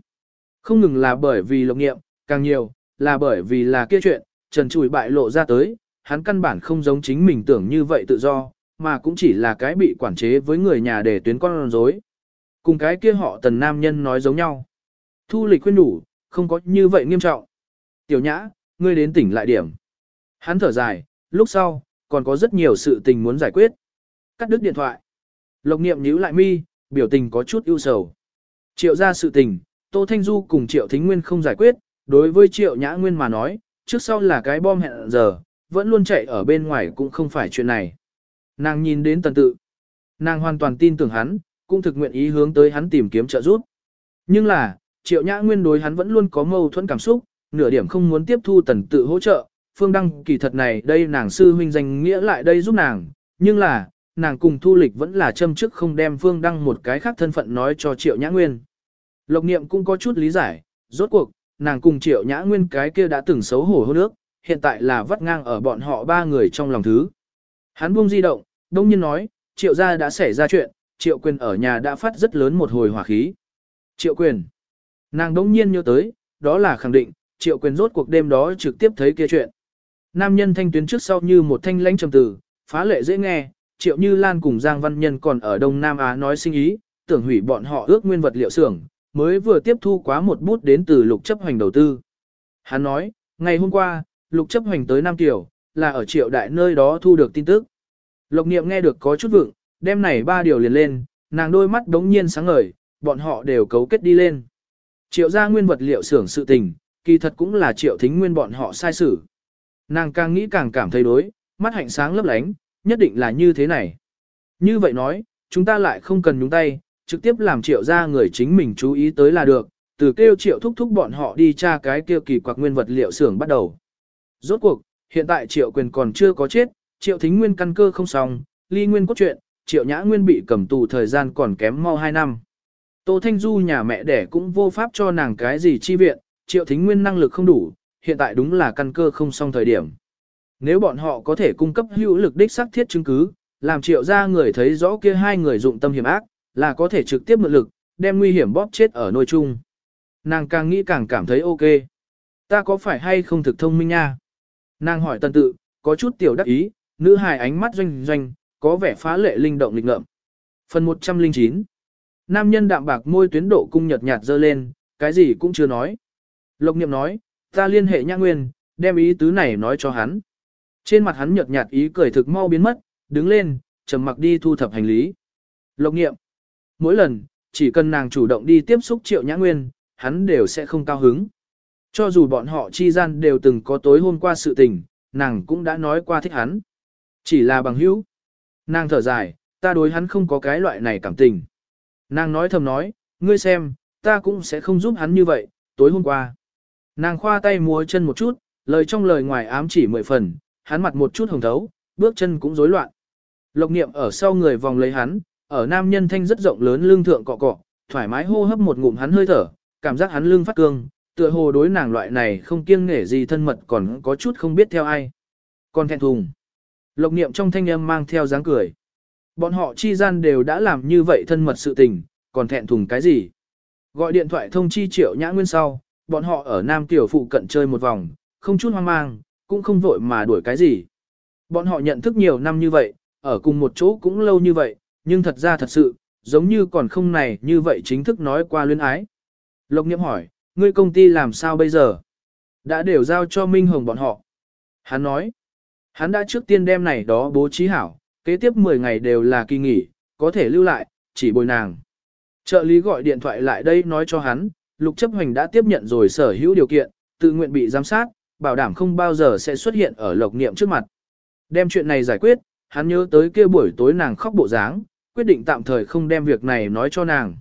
Speaker 1: Không ngừng là bởi vì lộc nghiệm, càng nhiều, là bởi vì là kia chuyện, trần trùi bại lộ ra tới, hắn căn bản không giống chính mình tưởng như vậy tự do, mà cũng chỉ là cái bị quản chế với người nhà để tuyến con rối. Cùng cái kia họ tần nam nhân nói giống nhau. Thu lịch khuyên đủ, không có như vậy nghiêm trọng. Tiểu nhã, ngươi đến tỉnh lại điểm. Hắn thở dài, lúc sau, còn có rất nhiều sự tình muốn giải quyết. Cắt đứt điện thoại. Lộc niệm nhíu lại mi, biểu tình có chút ưu sầu. Triệu ra sự tình, Tô Thanh Du cùng Triệu Thính Nguyên không giải quyết, đối với Triệu Nhã Nguyên mà nói, trước sau là cái bom hẹn giờ, vẫn luôn chạy ở bên ngoài cũng không phải chuyện này. Nàng nhìn đến tần tự. Nàng hoàn toàn tin tưởng hắn, cũng thực nguyện ý hướng tới hắn tìm kiếm trợ giúp. Nhưng là, Triệu Nhã Nguyên đối hắn vẫn luôn có mâu thuẫn cảm xúc, nửa điểm không muốn tiếp thu tần tự hỗ trợ, phương đăng kỳ thật này đây nàng sư huynh danh nghĩa lại đây giúp nàng, nhưng là, nàng cùng thu lịch vẫn là châm chức không đem phương đăng một cái khác thân phận nói cho triệu nhã nguyên. Lộc niệm cũng có chút lý giải, rốt cuộc, nàng cùng triệu nhã nguyên cái kia đã từng xấu hổ hôn nước, hiện tại là vắt ngang ở bọn họ ba người trong lòng thứ. Hắn buông di động, đông nhiên nói, triệu gia đã xảy ra chuyện, triệu quyền ở nhà đã phát rất lớn một hồi hỏa khí. Triệu quyền. Nàng đông nhiên nhớ tới, đó là khẳng định, triệu quyền rốt cuộc đêm đó trực tiếp thấy kia chuyện. Nam nhân thanh tuyến trước sau như một thanh lãnh trầm tử, phá lệ dễ nghe, triệu như Lan cùng Giang Văn Nhân còn ở Đông Nam Á nói sinh ý, tưởng hủy bọn họ ước nguyên vật liệu xưởng, mới vừa tiếp thu quá một bút đến từ lục chấp hành đầu tư. Hắn nói, ngày hôm qua, lục chấp hành tới Nam Tiểu, là ở triệu đại nơi đó thu được tin tức. Lộc niệm nghe được có chút vượng, đem này ba điều liền lên, nàng đôi mắt đống nhiên sáng ngời, bọn họ đều cấu kết đi lên. Triệu gia nguyên vật liệu xưởng sự tình, kỳ thật cũng là triệu thính nguyên bọn họ sai xử. Nàng càng nghĩ càng cảm thấy đối, mắt hạnh sáng lấp lánh, nhất định là như thế này. Như vậy nói, chúng ta lại không cần nhúng tay, trực tiếp làm triệu gia người chính mình chú ý tới là được, từ kêu triệu thúc thúc bọn họ đi tra cái kêu kỳ quặc nguyên vật liệu xưởng bắt đầu. Rốt cuộc, hiện tại triệu quyền còn chưa có chết, triệu thính nguyên căn cơ không xong, ly nguyên cốt truyện, triệu nhã nguyên bị cầm tù thời gian còn kém mau 2 năm. Tô Thanh Du nhà mẹ đẻ cũng vô pháp cho nàng cái gì chi viện, triệu thính nguyên năng lực không đủ, hiện tại đúng là căn cơ không xong thời điểm. Nếu bọn họ có thể cung cấp hữu lực đích xác thiết chứng cứ, làm triệu ra người thấy rõ kia hai người dụng tâm hiểm ác, là có thể trực tiếp mượn lực, đem nguy hiểm bóp chết ở nôi chung. Nàng càng nghĩ càng cảm thấy ok. Ta có phải hay không thực thông minh nha? Nàng hỏi tần tự, có chút tiểu đắc ý, nữ hài ánh mắt doanh doanh, có vẻ phá lệ linh động lịch ngợm. Phần 109 Nam nhân đạm bạc môi tuyến độ cung nhật nhạt dơ lên, cái gì cũng chưa nói. Lộc niệm nói, ta liên hệ nhã nguyên, đem ý tứ này nói cho hắn. Trên mặt hắn nhợt nhạt ý cười thực mau biến mất, đứng lên, trầm mặc đi thu thập hành lý. Lộc nghiệm. Mỗi lần, chỉ cần nàng chủ động đi tiếp xúc triệu nhã nguyên, hắn đều sẽ không cao hứng. Cho dù bọn họ chi gian đều từng có tối hôm qua sự tình, nàng cũng đã nói qua thích hắn. Chỉ là bằng hữu. Nàng thở dài, ta đối hắn không có cái loại này cảm tình. Nàng nói thầm nói, ngươi xem, ta cũng sẽ không giúp hắn như vậy, tối hôm qua. Nàng khoa tay múa chân một chút, lời trong lời ngoài ám chỉ mười phần, hắn mặt một chút hồng thấu, bước chân cũng rối loạn. Lộc niệm ở sau người vòng lấy hắn, ở nam nhân thanh rất rộng lớn lưng thượng cọ cọ, thoải mái hô hấp một ngụm hắn hơi thở, cảm giác hắn lưng phát cương, tựa hồ đối nàng loại này không kiêng nể gì thân mật còn có chút không biết theo ai. Còn thẹn thùng. Lộc niệm trong thanh âm mang theo dáng cười. Bọn họ chi gian đều đã làm như vậy thân mật sự tình, còn thẹn thùng cái gì? Gọi điện thoại thông chi triệu nhã nguyên sau, bọn họ ở Nam Kiều phụ cận chơi một vòng, không chút hoang mang, cũng không vội mà đuổi cái gì. Bọn họ nhận thức nhiều năm như vậy, ở cùng một chỗ cũng lâu như vậy, nhưng thật ra thật sự, giống như còn không này như vậy chính thức nói qua luyến ái. Lộc Niệm hỏi, ngươi công ty làm sao bây giờ? Đã đều giao cho Minh Hồng bọn họ. Hắn nói, hắn đã trước tiên đem này đó bố trí hảo, kế tiếp 10 ngày đều là kỳ nghỉ, có thể lưu lại, chỉ bồi nàng. Trợ lý gọi điện thoại lại đây nói cho hắn, Lục chấp hành đã tiếp nhận rồi sở hữu điều kiện, tự nguyện bị giám sát, bảo đảm không bao giờ sẽ xuất hiện ở lộc niệm trước mặt. Đem chuyện này giải quyết, hắn nhớ tới kia buổi tối nàng khóc bộ dáng, quyết định tạm thời không đem việc này nói cho nàng.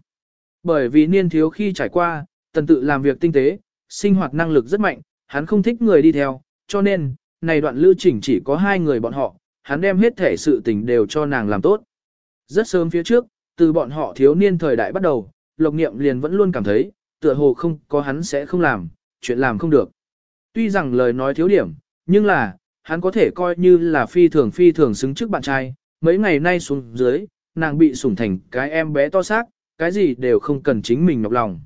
Speaker 1: Bởi vì niên thiếu khi trải qua, tần tự làm việc tinh tế, sinh hoạt năng lực rất mạnh, hắn không thích người đi theo, cho nên, này đoạn lưu trình chỉ có hai người bọn họ, hắn đem hết thể sự tình đều cho nàng làm tốt. Rất sớm phía trước, từ bọn họ thiếu niên thời đại bắt đầu, Lộc Niệm liền vẫn luôn cảm thấy, tựa hồ không có hắn sẽ không làm, chuyện làm không được. Tuy rằng lời nói thiếu điểm, nhưng là, hắn có thể coi như là phi thường phi thường xứng trước bạn trai, mấy ngày nay xuống dưới, nàng bị sủng thành cái em bé to xác, cái gì đều không cần chính mình nhọc lòng.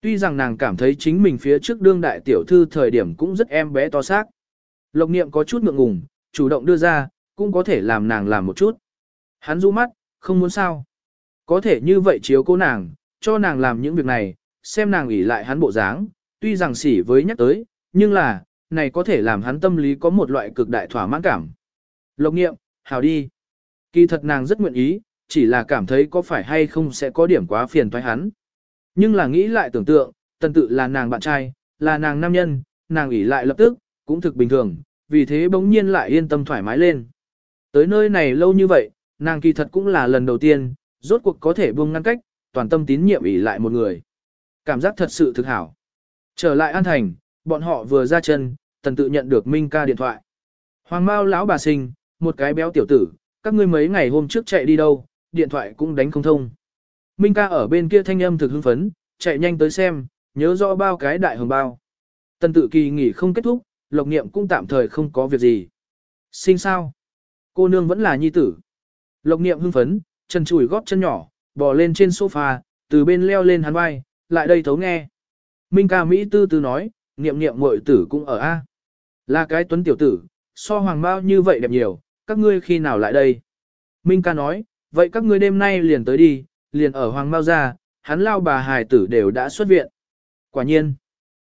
Speaker 1: Tuy rằng nàng cảm thấy chính mình phía trước đương đại tiểu thư thời điểm cũng rất em bé to xác. Lộc niệm có chút ngượng ngùng, chủ động đưa ra, cũng có thể làm nàng làm một chút. Hắn du mắt, không muốn sao. Có thể như vậy chiếu cố nàng, cho nàng làm những việc này, xem nàng ủy lại hắn bộ dáng, tuy rằng xỉ với nhắc tới, nhưng là, này có thể làm hắn tâm lý có một loại cực đại thỏa mãn cảm. Lộc nghiệm, hào đi. Kỳ thật nàng rất nguyện ý, chỉ là cảm thấy có phải hay không sẽ có điểm quá phiền thoái hắn. Nhưng là nghĩ lại tưởng tượng, tần tự là nàng bạn trai, là nàng nam nhân, nàng ủy lại lập tức, cũng thực bình thường, vì thế bỗng nhiên lại yên tâm thoải mái lên. Tới nơi này lâu như vậy, nàng kỳ thật cũng là lần đầu tiên, rốt cuộc có thể buông ngăn cách, toàn tâm tín nhiệm ủy lại một người. Cảm giác thật sự thực hảo. Trở lại An Thành, bọn họ vừa ra chân, tần tự nhận được Minh ca điện thoại. Hoàng Mao lão bà sinh, một cái béo tiểu tử, các ngươi mấy ngày hôm trước chạy đi đâu, điện thoại cũng đánh không thông. Minh ca ở bên kia thanh âm thực hưng phấn, chạy nhanh tới xem, nhớ rõ bao cái đại hồng bao. Tần tự kỳ nghỉ không kết thúc, lộc niệm cũng tạm thời không có việc gì. Sinh sao? Cô nương vẫn là nhi tử. Lộc niệm hưng phấn, chân chùi góp chân nhỏ, bò lên trên sofa, từ bên leo lên hắn vai, lại đây thấu nghe. Minh ca Mỹ tư tư nói, niệm niệm muội tử cũng ở A. Là cái tuấn tiểu tử, so hoàng bao như vậy đẹp nhiều, các ngươi khi nào lại đây? Minh ca nói, vậy các ngươi đêm nay liền tới đi, liền ở hoàng bao ra, hắn lao bà hài tử đều đã xuất viện. Quả nhiên,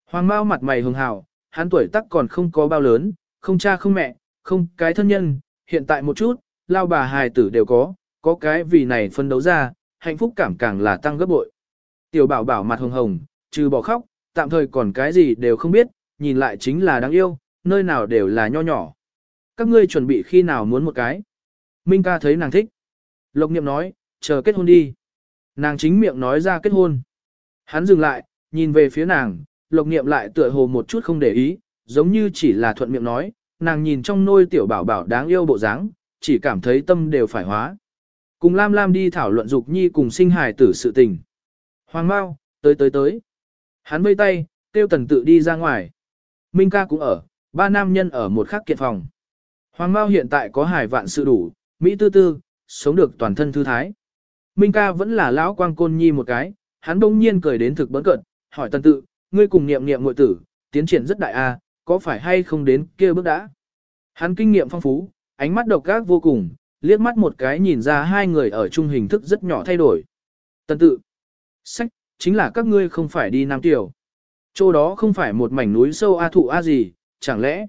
Speaker 1: hoàng bao mặt mày hường hào, hắn tuổi tác còn không có bao lớn, không cha không mẹ, không cái thân nhân, hiện tại một chút, lao bà hài tử đều có, có cái vì này phân đấu ra, hạnh phúc cảm càng là tăng gấp bội. Tiểu bảo bảo mặt hồng hồng, trừ bỏ khóc, tạm thời còn cái gì đều không biết, nhìn lại chính là đáng yêu, nơi nào đều là nho nhỏ. Các ngươi chuẩn bị khi nào muốn một cái. Minh ca thấy nàng thích. Lộc niệm nói, chờ kết hôn đi. Nàng chính miệng nói ra kết hôn. Hắn dừng lại, nhìn về phía nàng, lộc niệm lại tựa hồ một chút không để ý, giống như chỉ là thuận miệng nói, nàng nhìn trong nôi tiểu bảo bảo đáng yêu bộ dáng, chỉ cảm thấy tâm đều phải hóa. Cùng Lam Lam đi thảo luận dục nhi cùng sinh hài tử sự tình. Hoàng Mao, tới tới tới. Hắn vây tay, tiêu tần tự đi ra ngoài. Minh ca cũng ở, ba nam nhân ở một khắc kiện phòng. Hoàng Mao hiện tại có hải vạn sự đủ, Mỹ tư tư, sống được toàn thân thư thái. Minh ca vẫn là lão quang côn nhi một cái, hắn bỗng nhiên cười đến thực bấn cận, hỏi tần tự, ngươi cùng niệm niệm muội tử, tiến triển rất đại a, có phải hay không đến kia bước đã. Hắn kinh nghiệm phong phú, ánh mắt độc ác vô cùng, liếc mắt một cái nhìn ra hai người ở chung hình thức rất nhỏ thay đổi. Tần tự, sách, chính là các ngươi không phải đi Nam Tiểu. Chỗ đó không phải một mảnh núi sâu A thụ A gì, chẳng lẽ?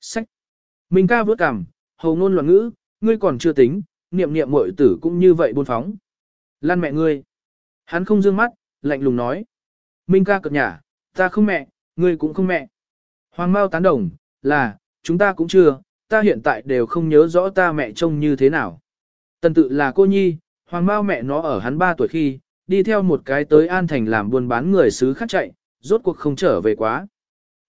Speaker 1: Sách. Minh ca vớt cằm, hầu ngôn loạn ngữ, ngươi còn chưa tính, niệm niệm muội tử cũng như vậy buôn phóng. Lan mẹ ngươi. Hắn không dương mắt, lạnh lùng nói. Minh ca cợt nhả, ta không mẹ, ngươi cũng không mẹ. Hoàng Mao tán đồng, là, chúng ta cũng chưa, ta hiện tại đều không nhớ rõ ta mẹ trông như thế nào. Tần tự là cô nhi, Hoàng Mao mẹ nó ở hắn 3 tuổi khi, đi theo một cái tới An Thành làm buôn bán người xứ khác chạy, rốt cuộc không trở về quá.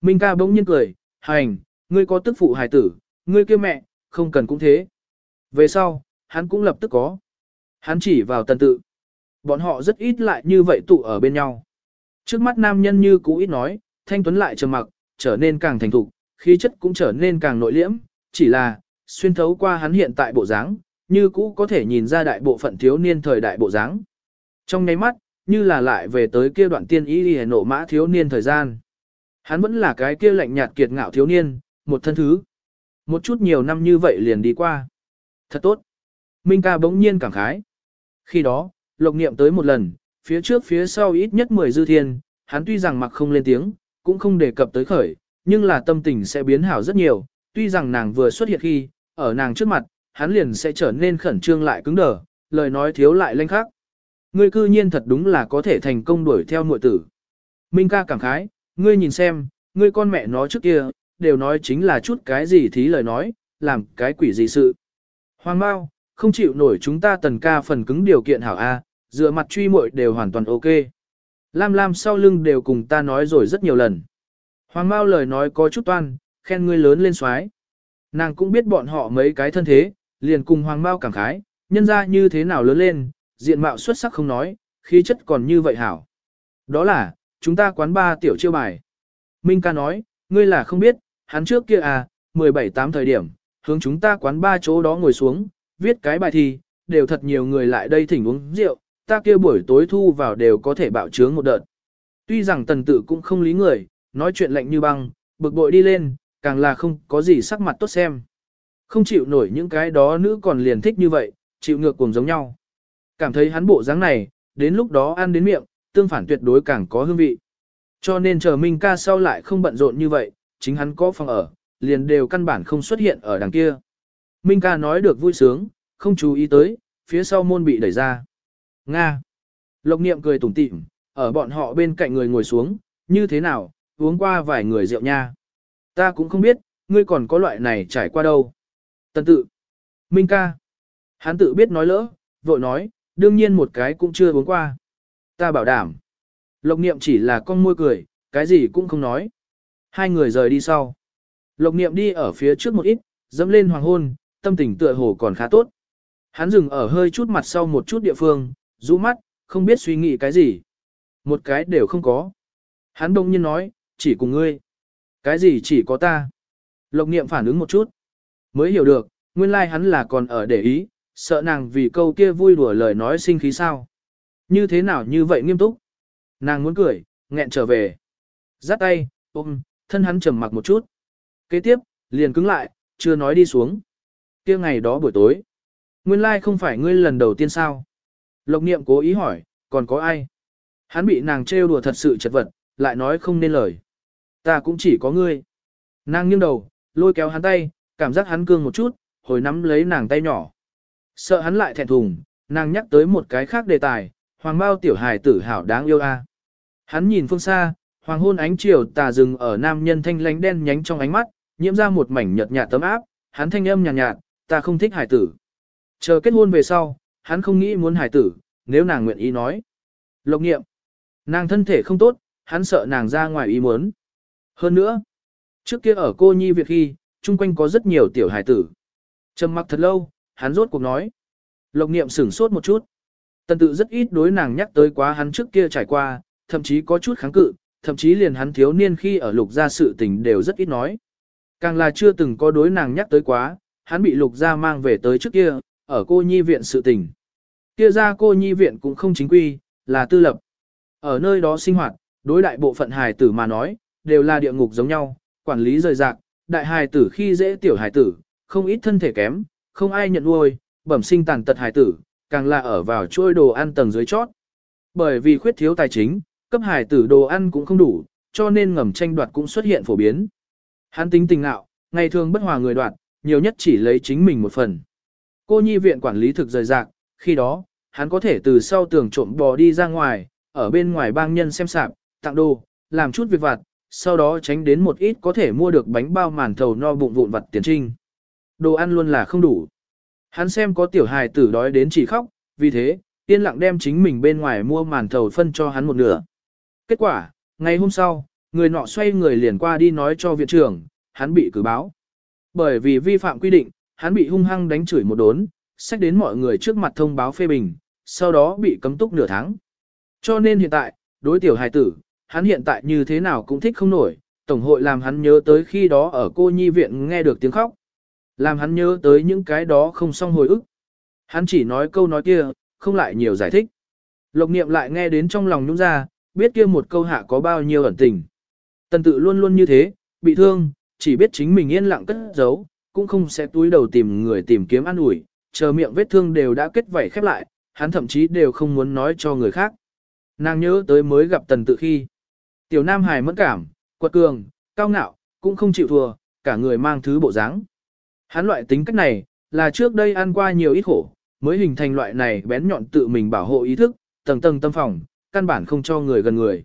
Speaker 1: Minh ca bỗng nhiên cười, hành, ngươi có tức phụ hài tử, ngươi kêu mẹ, không cần cũng thế. Về sau, hắn cũng lập tức có. Hắn chỉ vào tần tự. Bọn họ rất ít lại như vậy tụ ở bên nhau. Trước mắt nam nhân như cũ ít nói, thanh tuấn lại trầm mặc, trở nên càng thành thục, khí chất cũng trở nên càng nội liễm, chỉ là, xuyên thấu qua hắn hiện tại bộ dáng, như cũ có thể nhìn ra đại bộ phận thiếu niên thời đại bộ dáng. Trong nháy mắt, như là lại về tới kia đoạn tiên ý đi nộ mã thiếu niên thời gian. Hắn vẫn là cái kia lạnh nhạt kiệt ngạo thiếu niên, một thân thứ. Một chút nhiều năm như vậy liền đi qua. Thật tốt. Minh ca bỗng nhiên cảm khái. Khi đó, lộc niệm tới một lần, phía trước phía sau ít nhất 10 dư thiên, hắn tuy rằng mặc không lên tiếng, cũng không đề cập tới khởi, nhưng là tâm tình sẽ biến hảo rất nhiều, tuy rằng nàng vừa xuất hiện khi, ở nàng trước mặt, hắn liền sẽ trở nên khẩn trương lại cứng đờ, lời nói thiếu lại lanh khác. Ngươi cư nhiên thật đúng là có thể thành công đuổi theo muội tử. Minh ca cảm khái, ngươi nhìn xem, ngươi con mẹ nó trước kia, đều nói chính là chút cái gì thí lời nói, làm cái quỷ gì sự. Hoàng Mao, không chịu nổi chúng ta tần ca phần cứng điều kiện hảo A, dựa mặt truy muội đều hoàn toàn ok. Lam Lam sau lưng đều cùng ta nói rồi rất nhiều lần. Hoàng Mao lời nói có chút toan, khen ngươi lớn lên xoái. Nàng cũng biết bọn họ mấy cái thân thế, liền cùng Hoàng Mao cảm khái, nhân ra như thế nào lớn lên, diện mạo xuất sắc không nói, khí chất còn như vậy hảo. Đó là, chúng ta quán ba tiểu chiêu bài. Minh ca nói, ngươi là không biết, hắn trước kia à, 17-8 thời điểm, hướng chúng ta quán ba chỗ đó ngồi xuống, viết cái bài thi, đều thật nhiều người lại đây thỉnh uống rượu, ta kia buổi tối thu vào đều có thể bạo chướng một đợt. Tuy rằng tần tự cũng không lý người, nói chuyện lạnh như băng, bực bội đi lên, càng là không có gì sắc mặt tốt xem. Không chịu nổi những cái đó nữ còn liền thích như vậy, chịu ngược cùng giống nhau. Cảm thấy hắn bộ dáng này, đến lúc đó ăn đến miệng, tương phản tuyệt đối càng có hương vị. Cho nên chờ Minh ca sau lại không bận rộn như vậy, chính hắn có phòng ở, liền đều căn bản không xuất hiện ở đằng kia. Minh ca nói được vui sướng, không chú ý tới, phía sau môn bị đẩy ra. Nga. Lộc niệm cười tủm tỉm, ở bọn họ bên cạnh người ngồi xuống, như thế nào, uống qua vài người rượu nha. Ta cũng không biết, ngươi còn có loại này trải qua đâu. Tần tự. Minh ca. Hắn tự biết nói lỡ, vội nói, đương nhiên một cái cũng chưa uống qua. Ta bảo đảm. Lộc niệm chỉ là con môi cười, cái gì cũng không nói. Hai người rời đi sau. Lộc niệm đi ở phía trước một ít, dẫm lên hoàng hôn, tâm tình tựa hồ còn khá tốt. Hắn dừng ở hơi chút mặt sau một chút địa phương, rũ mắt, không biết suy nghĩ cái gì. Một cái đều không có. Hắn đông nhiên nói, chỉ cùng ngươi. Cái gì chỉ có ta? Lộc niệm phản ứng một chút. Mới hiểu được, nguyên lai like hắn là còn ở để ý, sợ nàng vì câu kia vui đùa lời nói sinh khí sao. Như thế nào như vậy nghiêm túc? Nàng muốn cười, nghẹn trở về. Giắt tay, ôm, thân hắn trầm mặc một chút. Kế tiếp, liền cứng lại, chưa nói đi xuống. kia ngày đó buổi tối. Nguyên lai like không phải ngươi lần đầu tiên sao? Lộc niệm cố ý hỏi, còn có ai? Hắn bị nàng trêu đùa thật sự chật vật, lại nói không nên lời. Ta cũng chỉ có ngươi. Nàng nghiêng đầu, lôi kéo hắn tay, cảm giác hắn cương một chút, hồi nắm lấy nàng tay nhỏ. Sợ hắn lại thẹn thùng, nàng nhắc tới một cái khác đề tài, hoàng bao tiểu hài tử hảo đáng yêu a. Hắn nhìn phương xa, hoàng hôn ánh chiều tà rừng ở nam nhân thanh lánh đen nhánh trong ánh mắt, nhiễm ra một mảnh nhợt nhạt tấm áp, hắn thanh âm nhàn nhạt, nhạt, ta không thích hài tử. Chờ kết hôn về sau, hắn không nghĩ muốn hài tử, nếu nàng nguyện ý nói. Lộc nghiệm, nàng thân thể không tốt, hắn sợ nàng ra ngoài ý muốn. Hơn nữa, trước kia ở cô nhi việc khi, chung quanh có rất nhiều tiểu hài tử. Trầm mặc thật lâu, hắn rốt cuộc nói. Lộc niệm sửng sốt một chút. Tần tự rất ít đối nàng nhắc tới quá hắn trước kia trải qua, thậm chí có chút kháng cự, thậm chí liền hắn thiếu niên khi ở lục gia sự tình đều rất ít nói. Càng là chưa từng có đối nàng nhắc tới quá, hắn bị lục gia mang về tới trước kia, ở cô nhi viện sự tình. Kia ra cô nhi viện cũng không chính quy, là tư lập. Ở nơi đó sinh hoạt, đối đại bộ phận hài tử mà nói, đều là địa ngục giống nhau, quản lý rời rạc, đại hài tử khi dễ tiểu hài tử, không ít thân thể kém, không ai nhận nuôi, bẩm sinh tàn tật hài tử, càng là ở vào chuôi đồ ăn tầng dưới chót. Bởi vì khuyết thiếu tài chính, cấp hài tử đồ ăn cũng không đủ, cho nên ngầm tranh đoạt cũng xuất hiện phổ biến. Hắn tính tình nạo, ngày thường bất hòa người đoạt, nhiều nhất chỉ lấy chính mình một phần. Cô nhi viện quản lý thực rời rạc, khi đó, hắn có thể từ sau tường trộm bò đi ra ngoài, ở bên ngoài bang nhân xem sạp, tặng đồ, làm chút việc vặt, sau đó tránh đến một ít có thể mua được bánh bao màn thầu no bụng vụn vặt tiền trinh. Đồ ăn luôn là không đủ. Hắn xem có tiểu hài tử đói đến chỉ khóc, vì thế, yên lặng đem chính mình bên ngoài mua màn thầu phân cho hắn một nửa. Kết quả, ngày hôm sau, người nọ xoay người liền qua đi nói cho viện trưởng, hắn bị cử báo. Bởi vì vi phạm quy định, hắn bị hung hăng đánh chửi một đốn, sách đến mọi người trước mặt thông báo phê bình, sau đó bị cấm túc nửa tháng. Cho nên hiện tại, đối tiểu hài tử, hắn hiện tại như thế nào cũng thích không nổi, Tổng hội làm hắn nhớ tới khi đó ở cô nhi viện nghe được tiếng khóc. Làm hắn nhớ tới những cái đó không xong hồi ức. Hắn chỉ nói câu nói kia, không lại nhiều giải thích. Lộc niệm lại nghe đến trong lòng nhũng ra, biết kia một câu hạ có bao nhiêu ẩn tình. Tần tự luôn luôn như thế, bị thương, chỉ biết chính mình yên lặng cất giấu, cũng không sẽ túi đầu tìm người tìm kiếm an ủi, chờ miệng vết thương đều đã kết vảy khép lại, hắn thậm chí đều không muốn nói cho người khác. Nàng nhớ tới mới gặp tần tự khi. Tiểu Nam Hải mẫn cảm, quật cường, cao ngạo, cũng không chịu thua, cả người mang thứ bộ dáng. Hắn loại tính cách này, là trước đây ăn qua nhiều ít khổ, mới hình thành loại này bén nhọn tự mình bảo hộ ý thức, tầng tầng tâm phòng, căn bản không cho người gần người.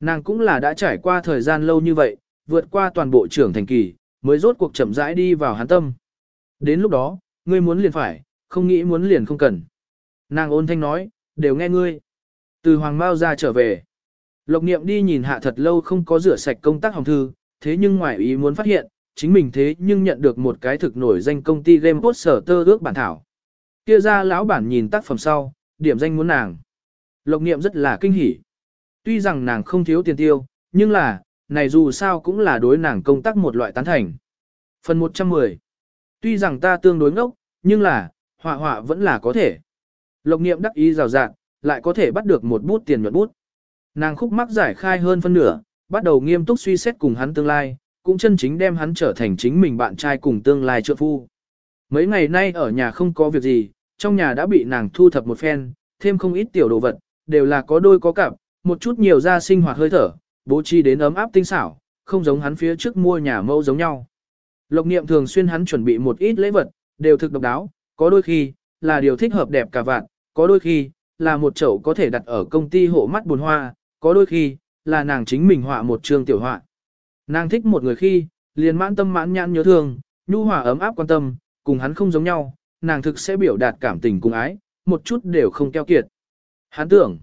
Speaker 1: Nàng cũng là đã trải qua thời gian lâu như vậy, vượt qua toàn bộ trưởng thành kỳ, mới rốt cuộc chậm rãi đi vào hắn tâm. Đến lúc đó, ngươi muốn liền phải, không nghĩ muốn liền không cần. Nàng ôn thanh nói, đều nghe ngươi. Từ Hoàng Mao ra trở về. Lộc niệm đi nhìn hạ thật lâu không có rửa sạch công tác hồng thư, thế nhưng ngoài ý muốn phát hiện, chính mình thế nhưng nhận được một cái thực nổi danh công ty game poster tơ ước bản thảo. Kia ra lão bản nhìn tác phẩm sau, điểm danh muốn nàng. Lộc niệm rất là kinh hỉ. Tuy rằng nàng không thiếu tiền tiêu, nhưng là, này dù sao cũng là đối nàng công tác một loại tán thành. Phần 110 Tuy rằng ta tương đối ngốc, nhưng là, họa họa vẫn là có thể. Lộc niệm đắc ý rào rạng, lại có thể bắt được một bút tiền nhuận bút. Nàng khúc mắc giải khai hơn phân nửa, bắt đầu nghiêm túc suy xét cùng hắn tương lai, cũng chân chính đem hắn trở thành chính mình bạn trai cùng tương lai trợ phu. Mấy ngày nay ở nhà không có việc gì, trong nhà đã bị nàng thu thập một phen, thêm không ít tiểu đồ vật, đều là có đôi có cặp, một chút nhiều ra sinh hoạt hơi thở, bố trí đến ấm áp tinh xảo, không giống hắn phía trước mua nhà mẫu giống nhau. Lộc niệm thường xuyên hắn chuẩn bị một ít lễ vật, đều thực độc đáo, có đôi khi, là điều thích hợp đẹp cả vạn, có đôi khi, là một chậu có thể đặt ở công ty hộ mắt buồn hoa, có đôi khi, là nàng chính mình họa một trường tiểu họa. Nàng thích một người khi, liền mãn tâm mãn nhãn nhớ thương, nhu hòa ấm áp quan tâm, cùng hắn không giống nhau, nàng thực sẽ biểu đạt cảm tình cùng ái, một chút đều không keo kiệt. Hắn tưởng,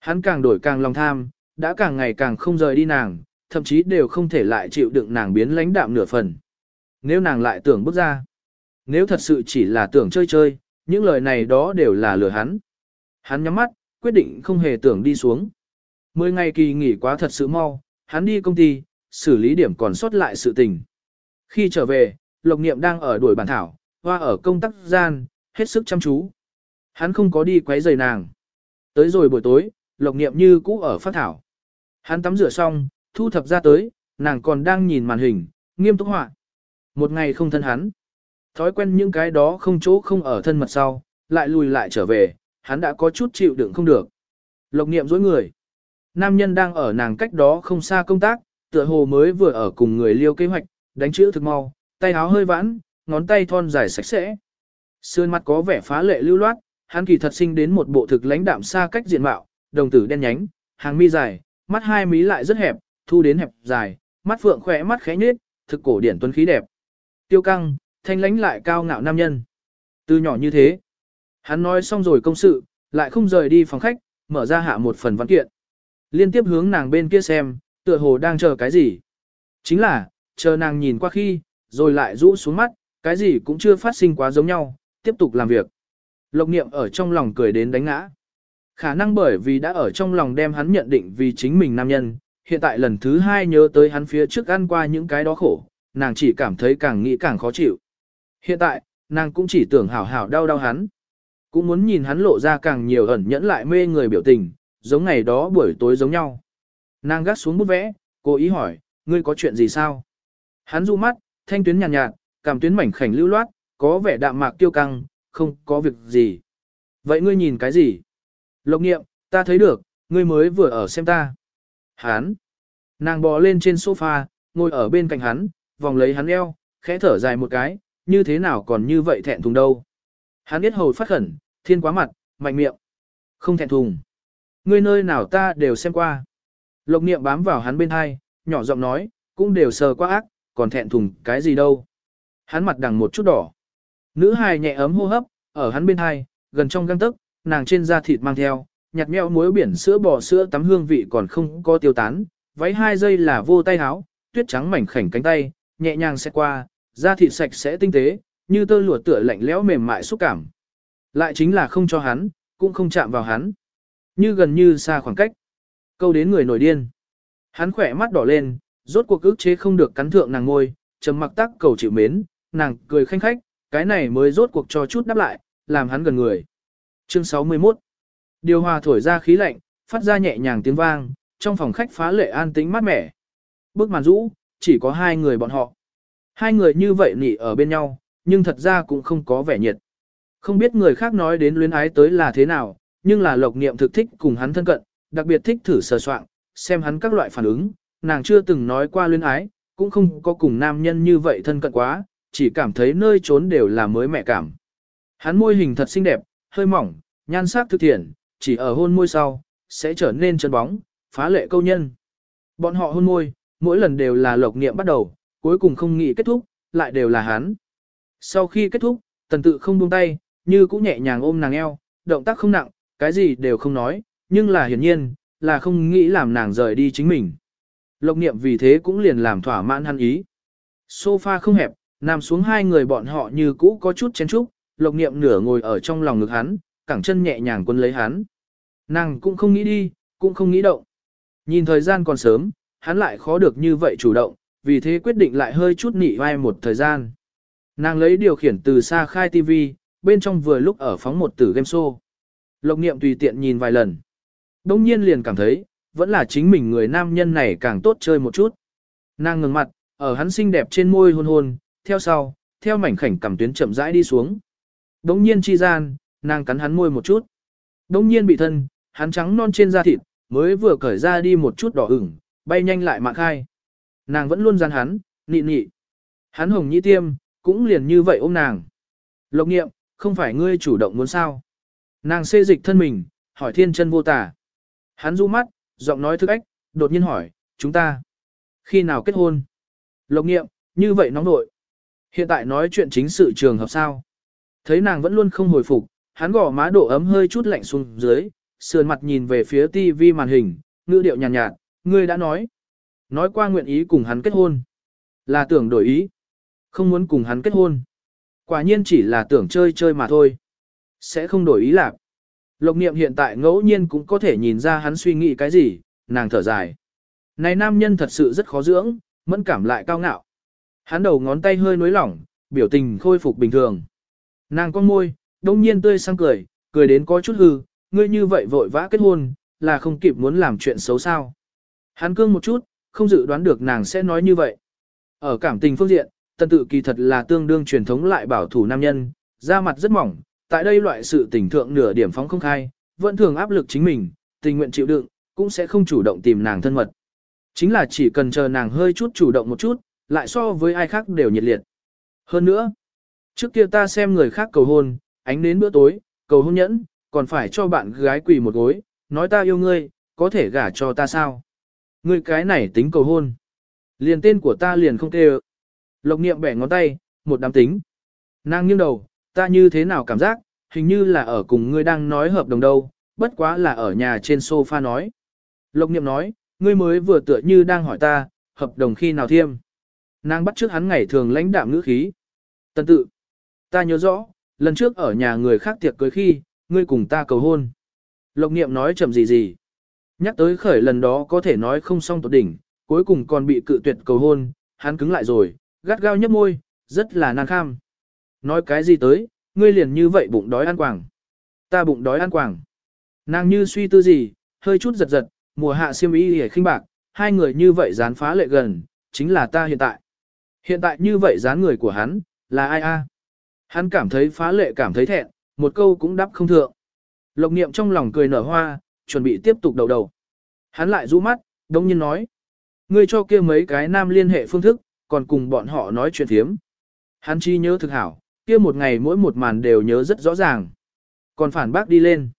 Speaker 1: hắn càng đổi càng lòng tham, đã càng ngày càng không rời đi nàng, thậm chí đều không thể lại chịu đựng nàng biến lãnh đạm nửa phần. Nếu nàng lại tưởng bước ra, nếu thật sự chỉ là tưởng chơi chơi, những lời này đó đều là lừa hắn. Hắn nhắm mắt, quyết định không hề tưởng đi xuống. Mười ngày kỳ nghỉ quá thật sự mau, hắn đi công ty, xử lý điểm còn sót lại sự tình. Khi trở về, Lộc Niệm đang ở đuổi bản thảo, hoa ở công tác gian, hết sức chăm chú. Hắn không có đi quấy rầy nàng. Tới rồi buổi tối, Lộc Niệm như cũ ở phát thảo. Hắn tắm rửa xong, thu thập ra tới, nàng còn đang nhìn màn hình, nghiêm túc họa. Một ngày không thân hắn. Thói quen những cái đó không chỗ không ở thân mật sau, lại lùi lại trở về, hắn đã có chút chịu đựng không được. Lộc niệm dối người. Nam nhân đang ở nàng cách đó không xa công tác, tựa hồ mới vừa ở cùng người liêu kế hoạch, đánh chữ thực mau, tay áo hơi vãn, ngón tay thon dài sạch sẽ. Sườn mặt có vẻ phá lệ lưu loát, hắn kỳ thật sinh đến một bộ thực lãnh đạm xa cách diện mạo, đồng tử đen nhánh, hàng mi dài, mắt hai mí lại rất hẹp, thu đến hẹp dài, mắt phượng khỏe mắt khẽ nhếch, thực cổ điển tuấn khí đẹp. Tiêu căng, thanh lãnh lại cao ngạo nam nhân. Từ nhỏ như thế, hắn nói xong rồi công sự, lại không rời đi phòng khách, mở ra hạ một phần văn kiện. Liên tiếp hướng nàng bên kia xem, tựa hồ đang chờ cái gì. Chính là, chờ nàng nhìn qua khi, rồi lại rũ xuống mắt, cái gì cũng chưa phát sinh quá giống nhau, tiếp tục làm việc. Lộc niệm ở trong lòng cười đến đánh ngã. Khả năng bởi vì đã ở trong lòng đem hắn nhận định vì chính mình nam nhân, hiện tại lần thứ hai nhớ tới hắn phía trước ăn qua những cái đó khổ, nàng chỉ cảm thấy càng nghĩ càng khó chịu. Hiện tại, nàng cũng chỉ tưởng hảo hảo đau đau hắn. Cũng muốn nhìn hắn lộ ra càng nhiều ẩn nhẫn lại mê người biểu tình, giống ngày đó buổi tối giống nhau. Nàng gắt xuống bút vẽ, cố ý hỏi, ngươi có chuyện gì sao? Hắn du mắt, thanh tuyến nhàn nhạt, nhạt, cảm tuyến mảnh khảnh lưu loát, có vẻ đạm mạc tiêu căng, không có việc gì. Vậy ngươi nhìn cái gì? Lộc nghiệm, ta thấy được, ngươi mới vừa ở xem ta. Hắn. Nàng bò lên trên sofa, ngồi ở bên cạnh hắn, vòng lấy hắn eo, khẽ thở dài một cái, như thế nào còn như vậy thẹn thùng đâu. Hắn biết hồi phát khẩn, thiên quá mặt, mạnh miệng. Không thẹn thùng. Ngươi nơi nào ta đều xem qua. Lộc niệm bám vào hắn bên hai, nhỏ giọng nói, cũng đều sờ qua ác, còn thẹn thùng cái gì đâu. Hắn mặt đằng một chút đỏ. Nữ hài nhẹ ấm hô hấp, ở hắn bên hai, gần trong găng tức, nàng trên da thịt mang theo, nhạt meo muối biển sữa bò sữa tắm hương vị còn không có tiêu tán, váy hai giây là vô tay áo, tuyết trắng mảnh khảnh cánh tay, nhẹ nhàng sẽ qua, da thịt sạch sẽ tinh tế, như tơ lụa tựa lạnh lẽo mềm mại xúc cảm. Lại chính là không cho hắn, cũng không chạm vào hắn. Như gần như xa khoảng cách. Câu đến người nổi điên. Hắn khỏe mắt đỏ lên, rốt cuộc ức chế không được cắn thượng nàng ngôi, trầm mặc tắc cầu chịu mến, nàng cười khanh khách, cái này mới rốt cuộc cho chút đáp lại, làm hắn gần người. Chương 61 Điều hòa thổi ra khí lạnh, phát ra nhẹ nhàng tiếng vang, trong phòng khách phá lệ an tĩnh mát mẻ. Bước màn rũ, chỉ có hai người bọn họ. Hai người như vậy nị ở bên nhau, nhưng thật ra cũng không có vẻ nhiệt. Không biết người khác nói đến luyến ái tới là thế nào, nhưng là lộc niệm thực thích cùng hắn thân cận, đặc biệt thích thử sờ soạn, xem hắn các loại phản ứng, nàng chưa từng nói qua luyến ái, cũng không có cùng nam nhân như vậy thân cận quá, chỉ cảm thấy nơi trốn đều là mới mẹ cảm. Hắn môi hình thật xinh đẹp, hơi mỏng, nhan sắc thực thiện, chỉ ở hôn môi sau, sẽ trở nên chân bóng, phá lệ câu nhân. Bọn họ hôn môi, mỗi lần đều là lộc niệm bắt đầu, cuối cùng không nghĩ kết thúc, lại đều là hắn. Sau khi kết thúc, tần tự không buông tay, như cũng nhẹ nhàng ôm nàng eo, động tác không nặng, cái gì đều không nói, nhưng là hiển nhiên, là không nghĩ làm nàng rời đi chính mình. Lộc niệm vì thế cũng liền làm thỏa mãn hắn ý. Sofa không hẹp, nằm xuống hai người bọn họ như cũ có chút chén chúc, lộc niệm nửa ngồi ở trong lòng ngực hắn, cẳng chân nhẹ nhàng quân lấy hắn. Nàng cũng không nghĩ đi, cũng không nghĩ động. Nhìn thời gian còn sớm, hắn lại khó được như vậy chủ động, vì thế quyết định lại hơi chút nị vai một thời gian. Nàng lấy điều khiển từ xa khai TV, bên trong vừa lúc ở phóng một tử game show. Lộc niệm tùy tiện nhìn vài lần. Đông nhiên liền cảm thấy, vẫn là chính mình người nam nhân này càng tốt chơi một chút. Nàng ngừng mặt, ở hắn xinh đẹp trên môi hôn hôn, theo sau, theo mảnh khảnh cầm tuyến chậm rãi đi xuống. Đông nhiên chi gian, nàng cắn hắn môi một chút. Đông nhiên bị thân, hắn trắng non trên da thịt, mới vừa cởi ra đi một chút đỏ ửng, bay nhanh lại mạng khai. Nàng vẫn luôn gian hắn, nị nị. Hắn hồng nhĩ tiêm, cũng liền như vậy ôm nàng. Lộc nghiệm, không phải ngươi chủ động muốn sao. Nàng xê dịch thân mình, hỏi thiên chân vô tả. Hắn du mắt, giọng nói thức ách, đột nhiên hỏi, chúng ta. Khi nào kết hôn? Lộc nghiệm, như vậy nóng nội. Hiện tại nói chuyện chính sự trường hợp sao. Thấy nàng vẫn luôn không hồi phục, hắn gõ má độ ấm hơi chút lạnh xuống dưới, sườn mặt nhìn về phía tivi màn hình, ngữ điệu nhàn nhạt, nhạt, ngươi đã nói. Nói qua nguyện ý cùng hắn kết hôn. Là tưởng đổi ý. Không muốn cùng hắn kết hôn. Quả nhiên chỉ là tưởng chơi chơi mà thôi. Sẽ không đổi ý lạc. Lộc niệm hiện tại ngẫu nhiên cũng có thể nhìn ra hắn suy nghĩ cái gì, nàng thở dài. Này nam nhân thật sự rất khó dưỡng, mẫn cảm lại cao ngạo. Hắn đầu ngón tay hơi nối lỏng, biểu tình khôi phục bình thường. Nàng con môi, đông nhiên tươi sang cười, cười đến có chút hư, ngươi như vậy vội vã kết hôn, là không kịp muốn làm chuyện xấu sao. Hắn cương một chút, không dự đoán được nàng sẽ nói như vậy. Ở cảm tình phương diện, tần tự kỳ thật là tương đương truyền thống lại bảo thủ nam nhân, da mặt rất mỏng, tại đây loại sự tình thượng nửa điểm phóng không khai, vẫn thường áp lực chính mình, tình nguyện chịu đựng, cũng sẽ không chủ động tìm nàng thân mật. Chính là chỉ cần chờ nàng hơi chút chủ động một chút, lại so với ai khác đều nhiệt liệt. Hơn nữa, trước kia ta xem người khác cầu hôn, ánh đến bữa tối, cầu hôn nhẫn, còn phải cho bạn gái quỳ một gối, nói ta yêu ngươi, có thể gả cho ta sao? Ngươi cái này tính cầu hôn. Liền tên của ta liền không kêu. Lộc niệm bẻ ngón tay, một đám tính. Nàng nghiêng đầu, ta như thế nào cảm giác, hình như là ở cùng ngươi đang nói hợp đồng đâu, bất quá là ở nhà trên sofa nói. Lộc niệm nói, ngươi mới vừa tựa như đang hỏi ta, hợp đồng khi nào thiêm. Nàng bắt trước hắn ngày thường lãnh đạm ngữ khí. Tân tự, ta nhớ rõ, lần trước ở nhà người khác tiệc cưới khi, ngươi cùng ta cầu hôn. Lộc niệm nói chậm gì gì. Nhắc tới khởi lần đó có thể nói không xong tột đỉnh, cuối cùng còn bị cự tuyệt cầu hôn, hắn cứng lại rồi, gắt gao nhấp môi, rất là nan kham. Nói cái gì tới, ngươi liền như vậy bụng đói ăn quảng. Ta bụng đói ăn quảng. Nàng như suy tư gì, hơi chút giật giật, mùa hạ siêm ý hề khinh bạc, hai người như vậy dán phá lệ gần, chính là ta hiện tại. Hiện tại như vậy dán người của hắn, là ai a? Hắn cảm thấy phá lệ cảm thấy thẹn, một câu cũng đáp không thượng. Lộc niệm trong lòng cười nở hoa, chuẩn bị tiếp tục đầu đầu. Hắn lại rũ mắt, đông nhiên nói. Ngươi cho kia mấy cái nam liên hệ phương thức, còn cùng bọn họ nói chuyện thiếm. Hắn chi nhớ thực hảo, kia một ngày mỗi một màn đều nhớ rất rõ ràng. Còn phản bác đi lên.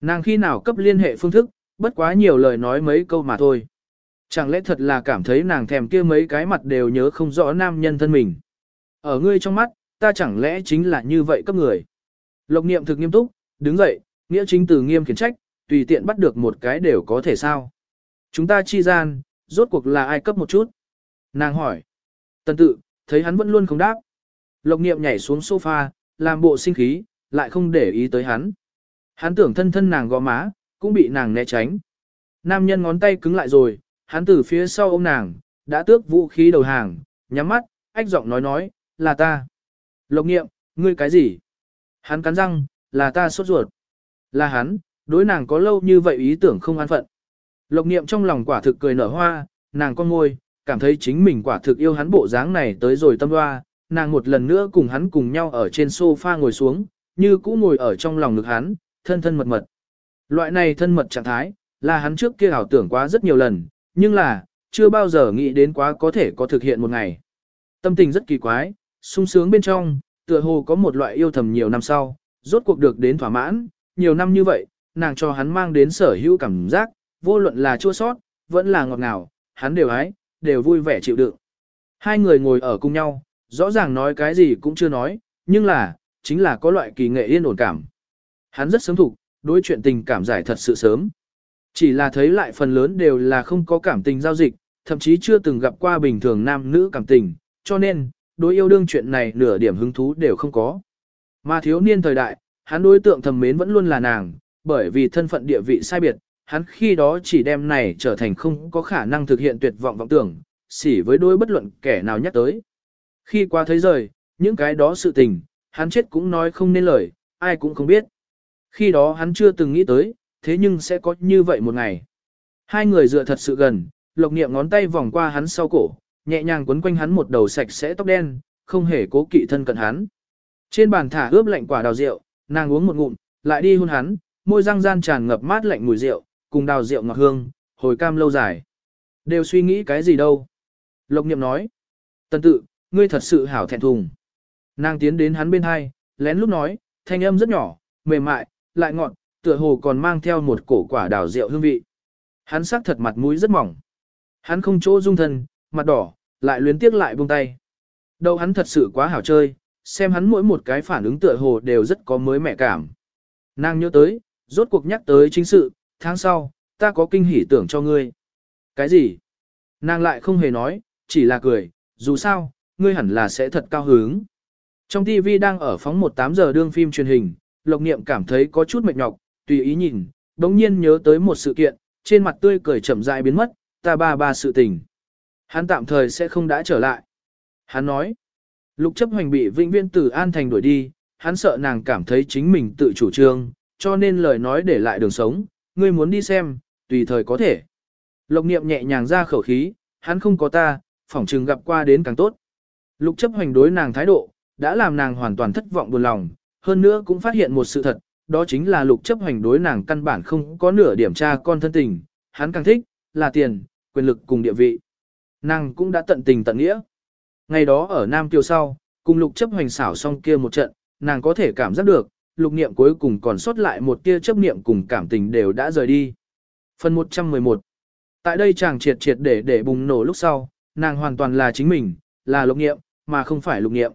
Speaker 1: Nàng khi nào cấp liên hệ phương thức, bất quá nhiều lời nói mấy câu mà thôi. Chẳng lẽ thật là cảm thấy nàng thèm kia mấy cái mặt đều nhớ không rõ nam nhân thân mình. Ở ngươi trong mắt, ta chẳng lẽ chính là như vậy cấp người. Lộc niệm thực nghiêm túc, đứng dậy, nghĩa chính từ nghiêm khiển trách, tùy tiện bắt được một cái đều có thể sao. Chúng ta chi gian, rốt cuộc là ai cấp một chút. Nàng hỏi. Tần tự, thấy hắn vẫn luôn không đáp. Lộc niệm nhảy xuống sofa, làm bộ sinh khí, lại không để ý tới hắn. Hắn tưởng thân thân nàng gò má, cũng bị nàng né tránh. Nam nhân ngón tay cứng lại rồi, hắn từ phía sau ôm nàng, đã tước vũ khí đầu hàng, nhắm mắt, ách giọng nói nói, là ta. Lộc nghiệm, ngươi cái gì? Hắn cắn răng, là ta sốt ruột. Là hắn, đối nàng có lâu như vậy ý tưởng không an phận. Lộc niệm trong lòng quả thực cười nở hoa, nàng con ngôi, cảm thấy chính mình quả thực yêu hắn bộ dáng này tới rồi tâm hoa, nàng một lần nữa cùng hắn cùng nhau ở trên sofa ngồi xuống, như cũ ngồi ở trong lòng ngực hắn, thân thân mật mật. Loại này thân mật trạng thái, là hắn trước kia ảo tưởng quá rất nhiều lần, nhưng là, chưa bao giờ nghĩ đến quá có thể có thực hiện một ngày. Tâm tình rất kỳ quái, sung sướng bên trong, tựa hồ có một loại yêu thầm nhiều năm sau, rốt cuộc được đến thỏa mãn, nhiều năm như vậy, nàng cho hắn mang đến sở hữu cảm giác, vô luận là chua sót, vẫn là ngọt ngào, hắn đều ái, đều vui vẻ chịu đựng. Hai người ngồi ở cùng nhau, rõ ràng nói cái gì cũng chưa nói, nhưng là, chính là có loại kỳ nghệ yên ổn cảm. Hắn rất sớm thục, đối chuyện tình cảm giải thật sự sớm. Chỉ là thấy lại phần lớn đều là không có cảm tình giao dịch, thậm chí chưa từng gặp qua bình thường nam nữ cảm tình, cho nên, đối yêu đương chuyện này nửa điểm hứng thú đều không có. Mà thiếu niên thời đại, hắn đối tượng thầm mến vẫn luôn là nàng, bởi vì thân phận địa vị sai biệt, hắn khi đó chỉ đem này trở thành không có khả năng thực hiện tuyệt vọng vọng tưởng, xỉ với đối bất luận kẻ nào nhắc tới. Khi qua thấy rời, những cái đó sự tình, hắn chết cũng nói không nên lời, ai cũng không biết. Khi đó hắn chưa từng nghĩ tới, thế nhưng sẽ có như vậy một ngày. Hai người dựa thật sự gần, lộc niệm ngón tay vòng qua hắn sau cổ, nhẹ nhàng quấn quanh hắn một đầu sạch sẽ tóc đen, không hề cố kỵ thân cận hắn. Trên bàn thả ướp lạnh quả đào rượu, nàng uống một ngụm, lại đi hôn hắn, môi răng gian tràn ngập mát lạnh mùi rượu, cùng đào rượu ngọt hương, hồi cam lâu dài. Đều suy nghĩ cái gì đâu. Lộc niệm nói. Tần tự, ngươi thật sự hảo thẹn thùng. Nàng tiến đến hắn bên hai, lén lúc nói, thanh âm rất nhỏ, mềm mại, lại ngọt, tựa hồ còn mang theo một cổ quả đào rượu hương vị. Hắn sắc thật mặt mũi rất mỏng. Hắn không chỗ dung thân, mặt đỏ, lại luyến tiếc lại buông tay. Đâu hắn thật sự quá hảo chơi, xem hắn mỗi một cái phản ứng tựa hồ đều rất có mới mẻ cảm. Nàng nhớ tới, rốt cuộc nhắc tới chính sự, tháng sau, ta có kinh hỉ tưởng cho ngươi. Cái gì? Nàng lại không hề nói, chỉ là cười, dù sao, ngươi hẳn là sẽ thật cao hứng. Trong TV đang ở phóng một 8 giờ đương phim truyền hình, Lộc Niệm cảm thấy có chút mệt nhọc, tùy ý nhìn, đống nhiên nhớ tới một sự kiện, trên mặt tươi cười chậm rãi biến mất, ta ba ba sự tình. Hắn tạm thời sẽ không đã trở lại. Hắn nói, lục chấp hoành bị vĩnh viên tử an thành đuổi đi, hắn sợ nàng cảm thấy chính mình tự chủ trương, cho nên lời nói để lại đường sống, ngươi muốn đi xem, tùy thời có thể. Lộc niệm nhẹ nhàng ra khẩu khí, hắn không có ta, phỏng trừng gặp qua đến càng tốt. Lục chấp hoành đối nàng thái độ, đã làm nàng hoàn toàn thất vọng buồn lòng, hơn nữa cũng phát hiện một sự thật, đó chính là lục chấp hoành đối nàng căn bản không có nửa điểm tra con thân tình, hắn càng thích, là tiền, quyền lực cùng địa vị. Nàng cũng đã tận tình tận nghĩa. Ngày đó ở Nam Tiêu sau, cùng lục chấp hoành xảo xong kia một trận, nàng có thể cảm giác được, lục niệm cuối cùng còn sót lại một tia chấp niệm cùng cảm tình đều đã rời đi. Phần 111 Tại đây chàng triệt triệt để để bùng nổ lúc sau, nàng hoàn toàn là chính mình, là lục niệm, mà không phải lục niệm.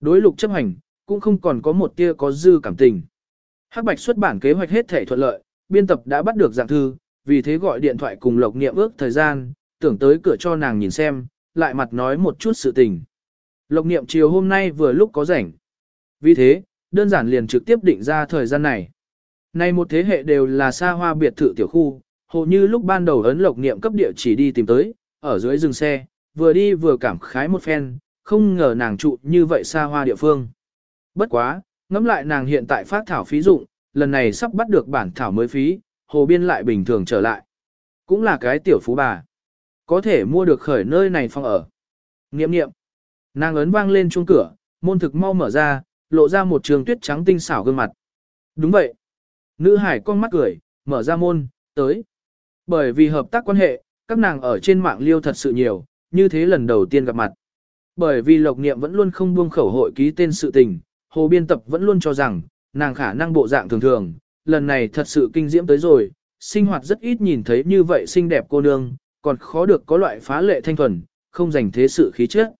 Speaker 1: Đối lục chấp hành, cũng không còn có một tia có dư cảm tình. Hắc Bạch xuất bản kế hoạch hết thể thuận lợi, biên tập đã bắt được dạng thư, vì thế gọi điện thoại cùng lộc niệm ước thời gian, tưởng tới cửa cho nàng nhìn xem, lại mặt nói một chút sự tình. Lộc niệm chiều hôm nay vừa lúc có rảnh. Vì thế, đơn giản liền trực tiếp định ra thời gian này. Nay một thế hệ đều là xa hoa biệt thự tiểu khu, hồ như lúc ban đầu ấn lộc niệm cấp địa chỉ đi tìm tới, ở dưới rừng xe, vừa đi vừa cảm khái một phen, không ngờ nàng trụ như vậy xa hoa địa phương. Bất quá, ngẫm lại nàng hiện tại phát thảo phí dụng, lần này sắp bắt được bản thảo mới phí, hồ biên lại bình thường trở lại. Cũng là cái tiểu phú bà. Có thể mua được khởi nơi này phòng ở. Nghiệm nghiệm. Nàng ấn vang lên chuông cửa, môn thực mau mở ra, lộ ra một trường tuyết trắng tinh xảo gương mặt. Đúng vậy. Nữ hải con mắt cười, mở ra môn, tới. Bởi vì hợp tác quan hệ, các nàng ở trên mạng liêu thật sự nhiều, như thế lần đầu tiên gặp mặt. Bởi vì lộc niệm vẫn luôn không buông khẩu hội ký tên sự tình, hồ biên tập vẫn luôn cho rằng, nàng khả năng bộ dạng thường thường, lần này thật sự kinh diễm tới rồi, sinh hoạt rất ít nhìn thấy như vậy xinh đẹp cô nương, còn khó được có loại phá lệ thanh thuần, không dành thế sự khí chất.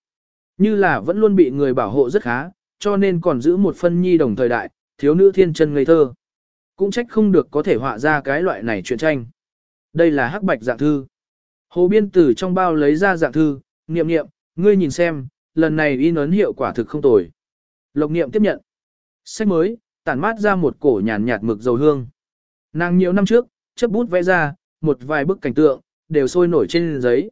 Speaker 1: Như là vẫn luôn bị người bảo hộ rất khá, cho nên còn giữ một phân nhi đồng thời đại, thiếu nữ thiên chân ngây thơ. Cũng trách không được có thể họa ra cái loại này chuyện tranh. Đây là hắc bạch dạng thư. Hồ biên tử trong bao lấy ra dạng thư, niệm niệm, ngươi nhìn xem, lần này in ấn hiệu quả thực không tồi. Lộc niệm tiếp nhận. Sách mới, tản mát ra một cổ nhàn nhạt mực dầu hương. Nàng nhiều năm trước, chấp bút vẽ ra, một vài bức cảnh tượng, đều sôi nổi trên giấy.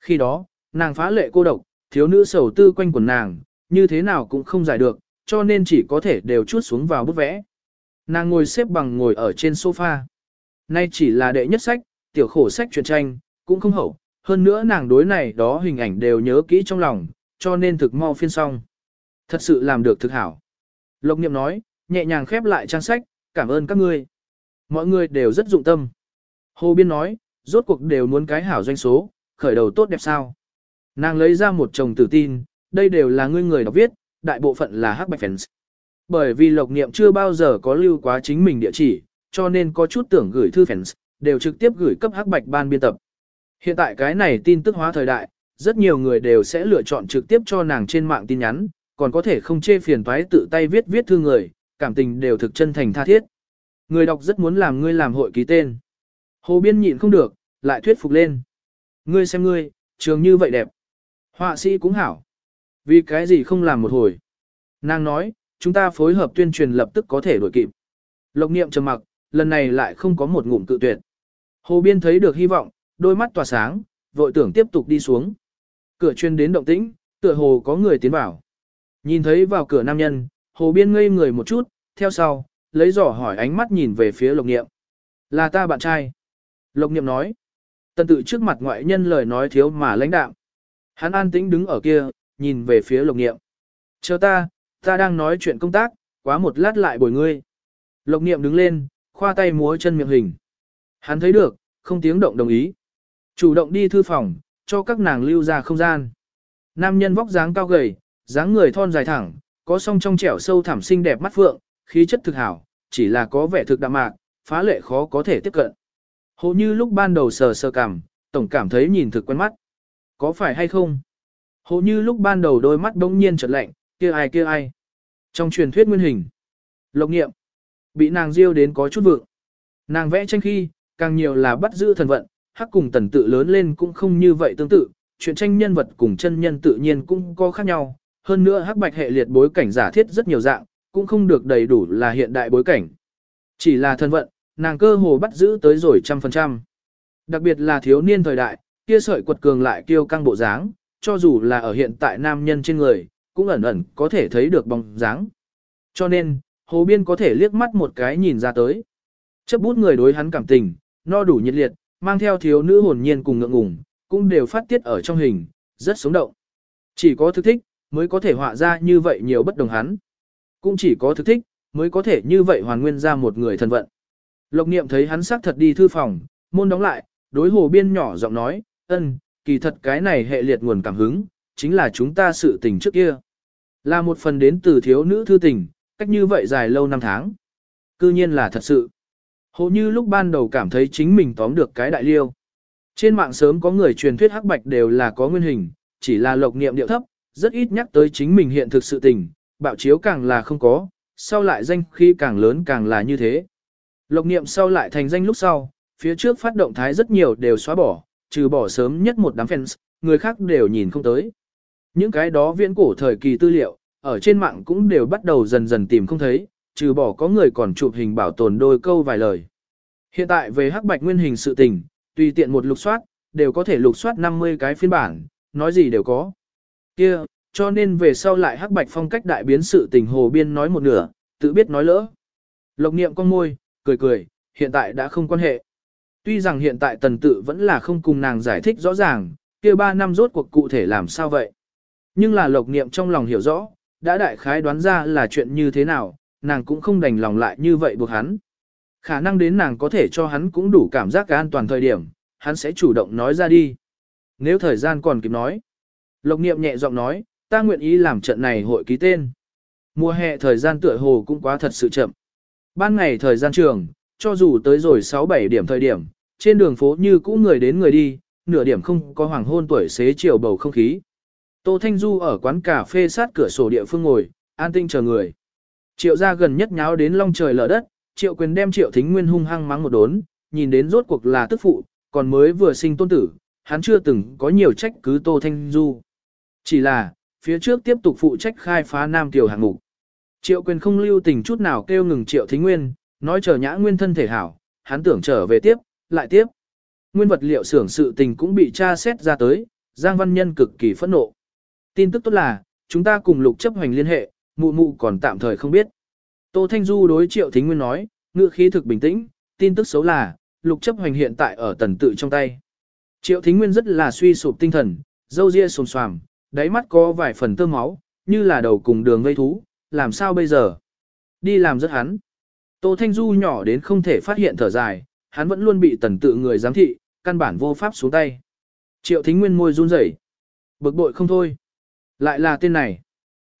Speaker 1: Khi đó, nàng phá lệ cô độc, thiếu nữ sầu tư quanh quần nàng, như thế nào cũng không giải được, cho nên chỉ có thể đều chút xuống vào bút vẽ. Nàng ngồi xếp bằng ngồi ở trên sofa. Nay chỉ là đệ nhất sách, tiểu khổ sách truyện tranh, cũng không hậu, hơn nữa nàng đối này đó hình ảnh đều nhớ kỹ trong lòng, cho nên thực mau phiên xong. Thật sự làm được thực hảo. Lộc niệm nói, nhẹ nhàng khép lại trang sách, cảm ơn các ngươi. Mọi người đều rất dụng tâm. Hồ Biên nói, rốt cuộc đều muốn cái hảo doanh số, khởi đầu tốt đẹp sao. Nàng lấy ra một chồng tử tin, đây đều là ngươi người đọc viết, đại bộ phận là hắc bạch fans. Bởi vì lộc niệm chưa bao giờ có lưu quá chính mình địa chỉ, cho nên có chút tưởng gửi thư fans, đều trực tiếp gửi cấp hắc bạch ban biên tập. Hiện tại cái này tin tức hóa thời đại, rất nhiều người đều sẽ lựa chọn trực tiếp cho nàng trên mạng tin nhắn, còn có thể không chê phiền toái tự tay viết viết thư người, cảm tình đều thực chân thành tha thiết. Người đọc rất muốn làm ngươi làm hội ký tên. Hồ Biên nhịn không được, lại thuyết phục lên. Ngươi xem ngươi, trường như vậy đẹp. Họa sĩ cũng hảo. Vì cái gì không làm một hồi. Nàng nói, chúng ta phối hợp tuyên truyền lập tức có thể đổi kịp. Lộc niệm trầm mặc, lần này lại không có một ngụm cự tuyệt. Hồ Biên thấy được hy vọng, đôi mắt tỏa sáng, vội tưởng tiếp tục đi xuống. Cửa chuyên đến động tĩnh, tựa hồ có người tiến vào. Nhìn thấy vào cửa nam nhân, Hồ Biên ngây người một chút, theo sau, lấy giỏ hỏi ánh mắt nhìn về phía Lộc Niệm. Là ta bạn trai. Lộc Niệm nói. Tần tự trước mặt ngoại nhân lời nói thiếu mà lãnh đạm. Hắn an tĩnh đứng ở kia, nhìn về phía Lộc Niệm. Chờ ta, ta đang nói chuyện công tác, quá một lát lại bồi ngươi. Lộc Niệm đứng lên, khoa tay múa chân miệng hình. Hắn thấy được, không tiếng động đồng ý. Chủ động đi thư phòng, cho các nàng lưu ra không gian. Nam nhân vóc dáng cao gầy, dáng người thon dài thẳng, có song trong trẻo sâu thẳm xinh đẹp mắt phượng, khí chất thực hảo, chỉ là có vẻ thực đạm mạc, phá lệ khó có thể tiếp cận. Hồ như lúc ban đầu sờ sờ cảm, tổng cảm thấy nhìn thực quen mắt. Có phải hay không? Hồ như lúc ban đầu đôi mắt bỗng nhiên trật lạnh, kia ai kia ai. Trong truyền thuyết nguyên hình, lộc nghiệm, bị nàng diêu đến có chút vượng. Nàng vẽ tranh khi, càng nhiều là bắt giữ thần vận, hắc cùng tần tự lớn lên cũng không như vậy tương tự, chuyện tranh nhân vật cùng chân nhân tự nhiên cũng có khác nhau, hơn nữa hắc bạch hệ liệt bối cảnh giả thiết rất nhiều dạng, cũng không được đầy đủ là hiện đại bối cảnh. Chỉ là thân vận, nàng cơ hồ bắt giữ tới rồi trăm phần trăm. Đặc biệt là thiếu niên thời đại, kia sợi quật cường lại kiêu căng bộ dáng, cho dù là ở hiện tại nam nhân trên người, cũng ẩn ẩn có thể thấy được bóng dáng. Cho nên, Hồ Biên có thể liếc mắt một cái nhìn ra tới. Chấp bút người đối hắn cảm tình, no đủ nhiệt liệt, mang theo thiếu nữ hồn nhiên cùng ngượng ngùng, cũng đều phát tiết ở trong hình, rất sống động. Chỉ có thực thích, mới có thể họa ra như vậy nhiều bất đồng hắn. Cũng chỉ có thực thích, mới có thể như vậy hoàn nguyên ra một người thân vận. Lộc niệm thấy hắn xác thật đi thư phòng, môn đóng lại, đối hồ biên nhỏ giọng nói, ân, kỳ thật cái này hệ liệt nguồn cảm hứng, chính là chúng ta sự tình trước kia. Là một phần đến từ thiếu nữ thư tình, cách như vậy dài lâu năm tháng. Cư nhiên là thật sự. Hồ như lúc ban đầu cảm thấy chính mình tóm được cái đại liêu. Trên mạng sớm có người truyền thuyết hắc bạch đều là có nguyên hình, chỉ là lộc niệm điệu thấp, rất ít nhắc tới chính mình hiện thực sự tình, bạo chiếu càng là không có, sau lại danh khi càng lớn càng là như thế. Lộc niệm sau lại thành danh lúc sau, phía trước phát động thái rất nhiều đều xóa bỏ, trừ bỏ sớm nhất một đám fans, người khác đều nhìn không tới. Những cái đó viễn cổ thời kỳ tư liệu, ở trên mạng cũng đều bắt đầu dần dần tìm không thấy, trừ bỏ có người còn chụp hình bảo tồn đôi câu vài lời. Hiện tại về hắc bạch nguyên hình sự tình, tùy tiện một lục soát, đều có thể lục soát 50 cái phiên bản, nói gì đều có. kia cho nên về sau lại hắc bạch phong cách đại biến sự tình hồ biên nói một nửa, tự biết nói lỡ. Lộc niệm con môi, cười cười, hiện tại đã không quan hệ. Tuy rằng hiện tại tần tự vẫn là không cùng nàng giải thích rõ ràng, kia ba năm rốt cuộc cụ thể làm sao vậy. Nhưng là lộc niệm trong lòng hiểu rõ, đã đại khái đoán ra là chuyện như thế nào, nàng cũng không đành lòng lại như vậy buộc hắn. Khả năng đến nàng có thể cho hắn cũng đủ cảm giác an toàn thời điểm, hắn sẽ chủ động nói ra đi. Nếu thời gian còn kịp nói. Lộc niệm nhẹ giọng nói, ta nguyện ý làm trận này hội ký tên. Mùa hè thời gian tựa hồ cũng quá thật sự chậm. Ban ngày thời gian trường, cho dù tới rồi 6-7 điểm thời điểm, trên đường phố như cũ người đến người đi, nửa điểm không có hoàng hôn tuổi xế chiều bầu không khí. Tô Thanh Du ở quán cà phê sát cửa sổ địa phương ngồi, an tinh chờ người. Triệu gia gần nhất nháo đến long trời lở đất, triệu quyền đem triệu thính nguyên hung hăng mắng một đốn, nhìn đến rốt cuộc là tức phụ, còn mới vừa sinh tôn tử, hắn chưa từng có nhiều trách cứ Tô Thanh Du. Chỉ là, phía trước tiếp tục phụ trách khai phá Nam Tiểu hạng mục. Triệu quyền không lưu tình chút nào kêu ngừng triệu thính nguyên, nói chờ nhã nguyên thân thể hảo, hắn tưởng trở về tiếp, lại tiếp. Nguyên vật liệu xưởng sự tình cũng bị tra xét ra tới, Giang Văn Nhân cực kỳ phẫn nộ. Tin tức tốt là, chúng ta cùng lục chấp hành liên hệ, mụ mụ còn tạm thời không biết. Tô Thanh Du đối triệu thính nguyên nói, ngữ khí thực bình tĩnh, tin tức xấu là, lục chấp hoành hiện tại ở tần tự trong tay. Triệu thính nguyên rất là suy sụp tinh thần, dâu ria sồm xoàm, đáy mắt có vài phần tơ máu, như là đầu cùng đường gây thú, làm sao bây giờ? Đi làm rất hắn. Tô Thanh Du nhỏ đến không thể phát hiện thở dài, hắn vẫn luôn bị tần tự người giám thị, căn bản vô pháp xuống tay. Triệu thính nguyên môi run rẩy, bực bội không thôi. Lại là tên này.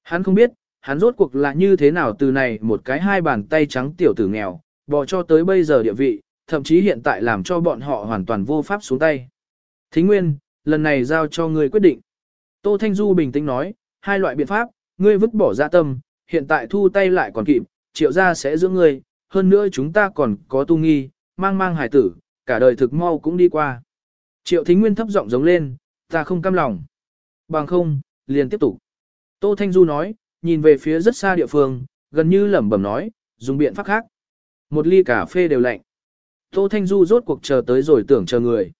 Speaker 1: Hắn không biết, hắn rốt cuộc là như thế nào từ này một cái hai bàn tay trắng tiểu tử nghèo, bò cho tới bây giờ địa vị, thậm chí hiện tại làm cho bọn họ hoàn toàn vô pháp xuống tay. Thính Nguyên, lần này giao cho ngươi quyết định. Tô Thanh Du bình tĩnh nói, hai loại biện pháp, ngươi vứt bỏ dạ tâm, hiện tại thu tay lại còn kịp, triệu gia sẽ giữ ngươi, hơn nữa chúng ta còn có tu nghi, mang mang hải tử, cả đời thực mau cũng đi qua. Triệu Thính Nguyên thấp giọng giống lên, ta không cam lòng. Bằng không, liền tiếp tục. Tô Thanh Du nói, nhìn về phía rất xa địa phương, gần như lẩm bẩm nói, dùng biện pháp khác. Một ly cà phê đều lạnh. Tô Thanh Du rốt cuộc chờ tới rồi tưởng chờ người.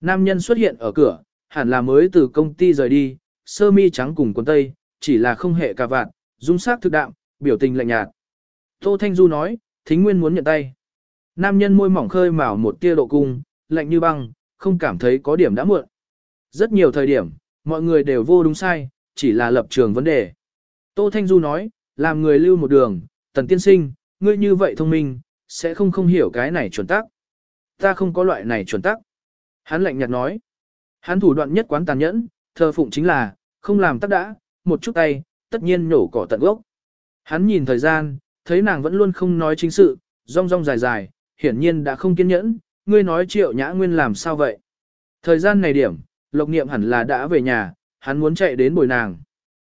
Speaker 1: Nam nhân xuất hiện ở cửa, hẳn là mới từ công ty rời đi, sơ mi trắng cùng quần tây, chỉ là không hệ cà vạt, dung sắc thực đạm, biểu tình lạnh nhạt. Tô Thanh Du nói, thính nguyên muốn nhận tay. Nam nhân môi mỏng khơi mào một tia độ cung, lạnh như băng, không cảm thấy có điểm đã muộn. Rất nhiều thời điểm, mọi người đều vô đúng sai, chỉ là lập trường vấn đề. Tô Thanh Du nói, làm người lưu một đường, tần tiên sinh, ngươi như vậy thông minh, sẽ không không hiểu cái này chuẩn tắc. Ta không có loại này chuẩn tắc. Hắn lạnh nhạt nói. Hắn thủ đoạn nhất quán tàn nhẫn, thờ phụng chính là, không làm tắc đã, một chút tay, tất nhiên nổ cỏ tận gốc. Hắn nhìn thời gian, thấy nàng vẫn luôn không nói chính sự, rong rong dài dài, hiển nhiên đã không kiên nhẫn, ngươi nói triệu nhã nguyên làm sao vậy. Thời gian này điểm, lộc niệm hẳn là đã về nhà, hắn muốn chạy đến bồi nàng.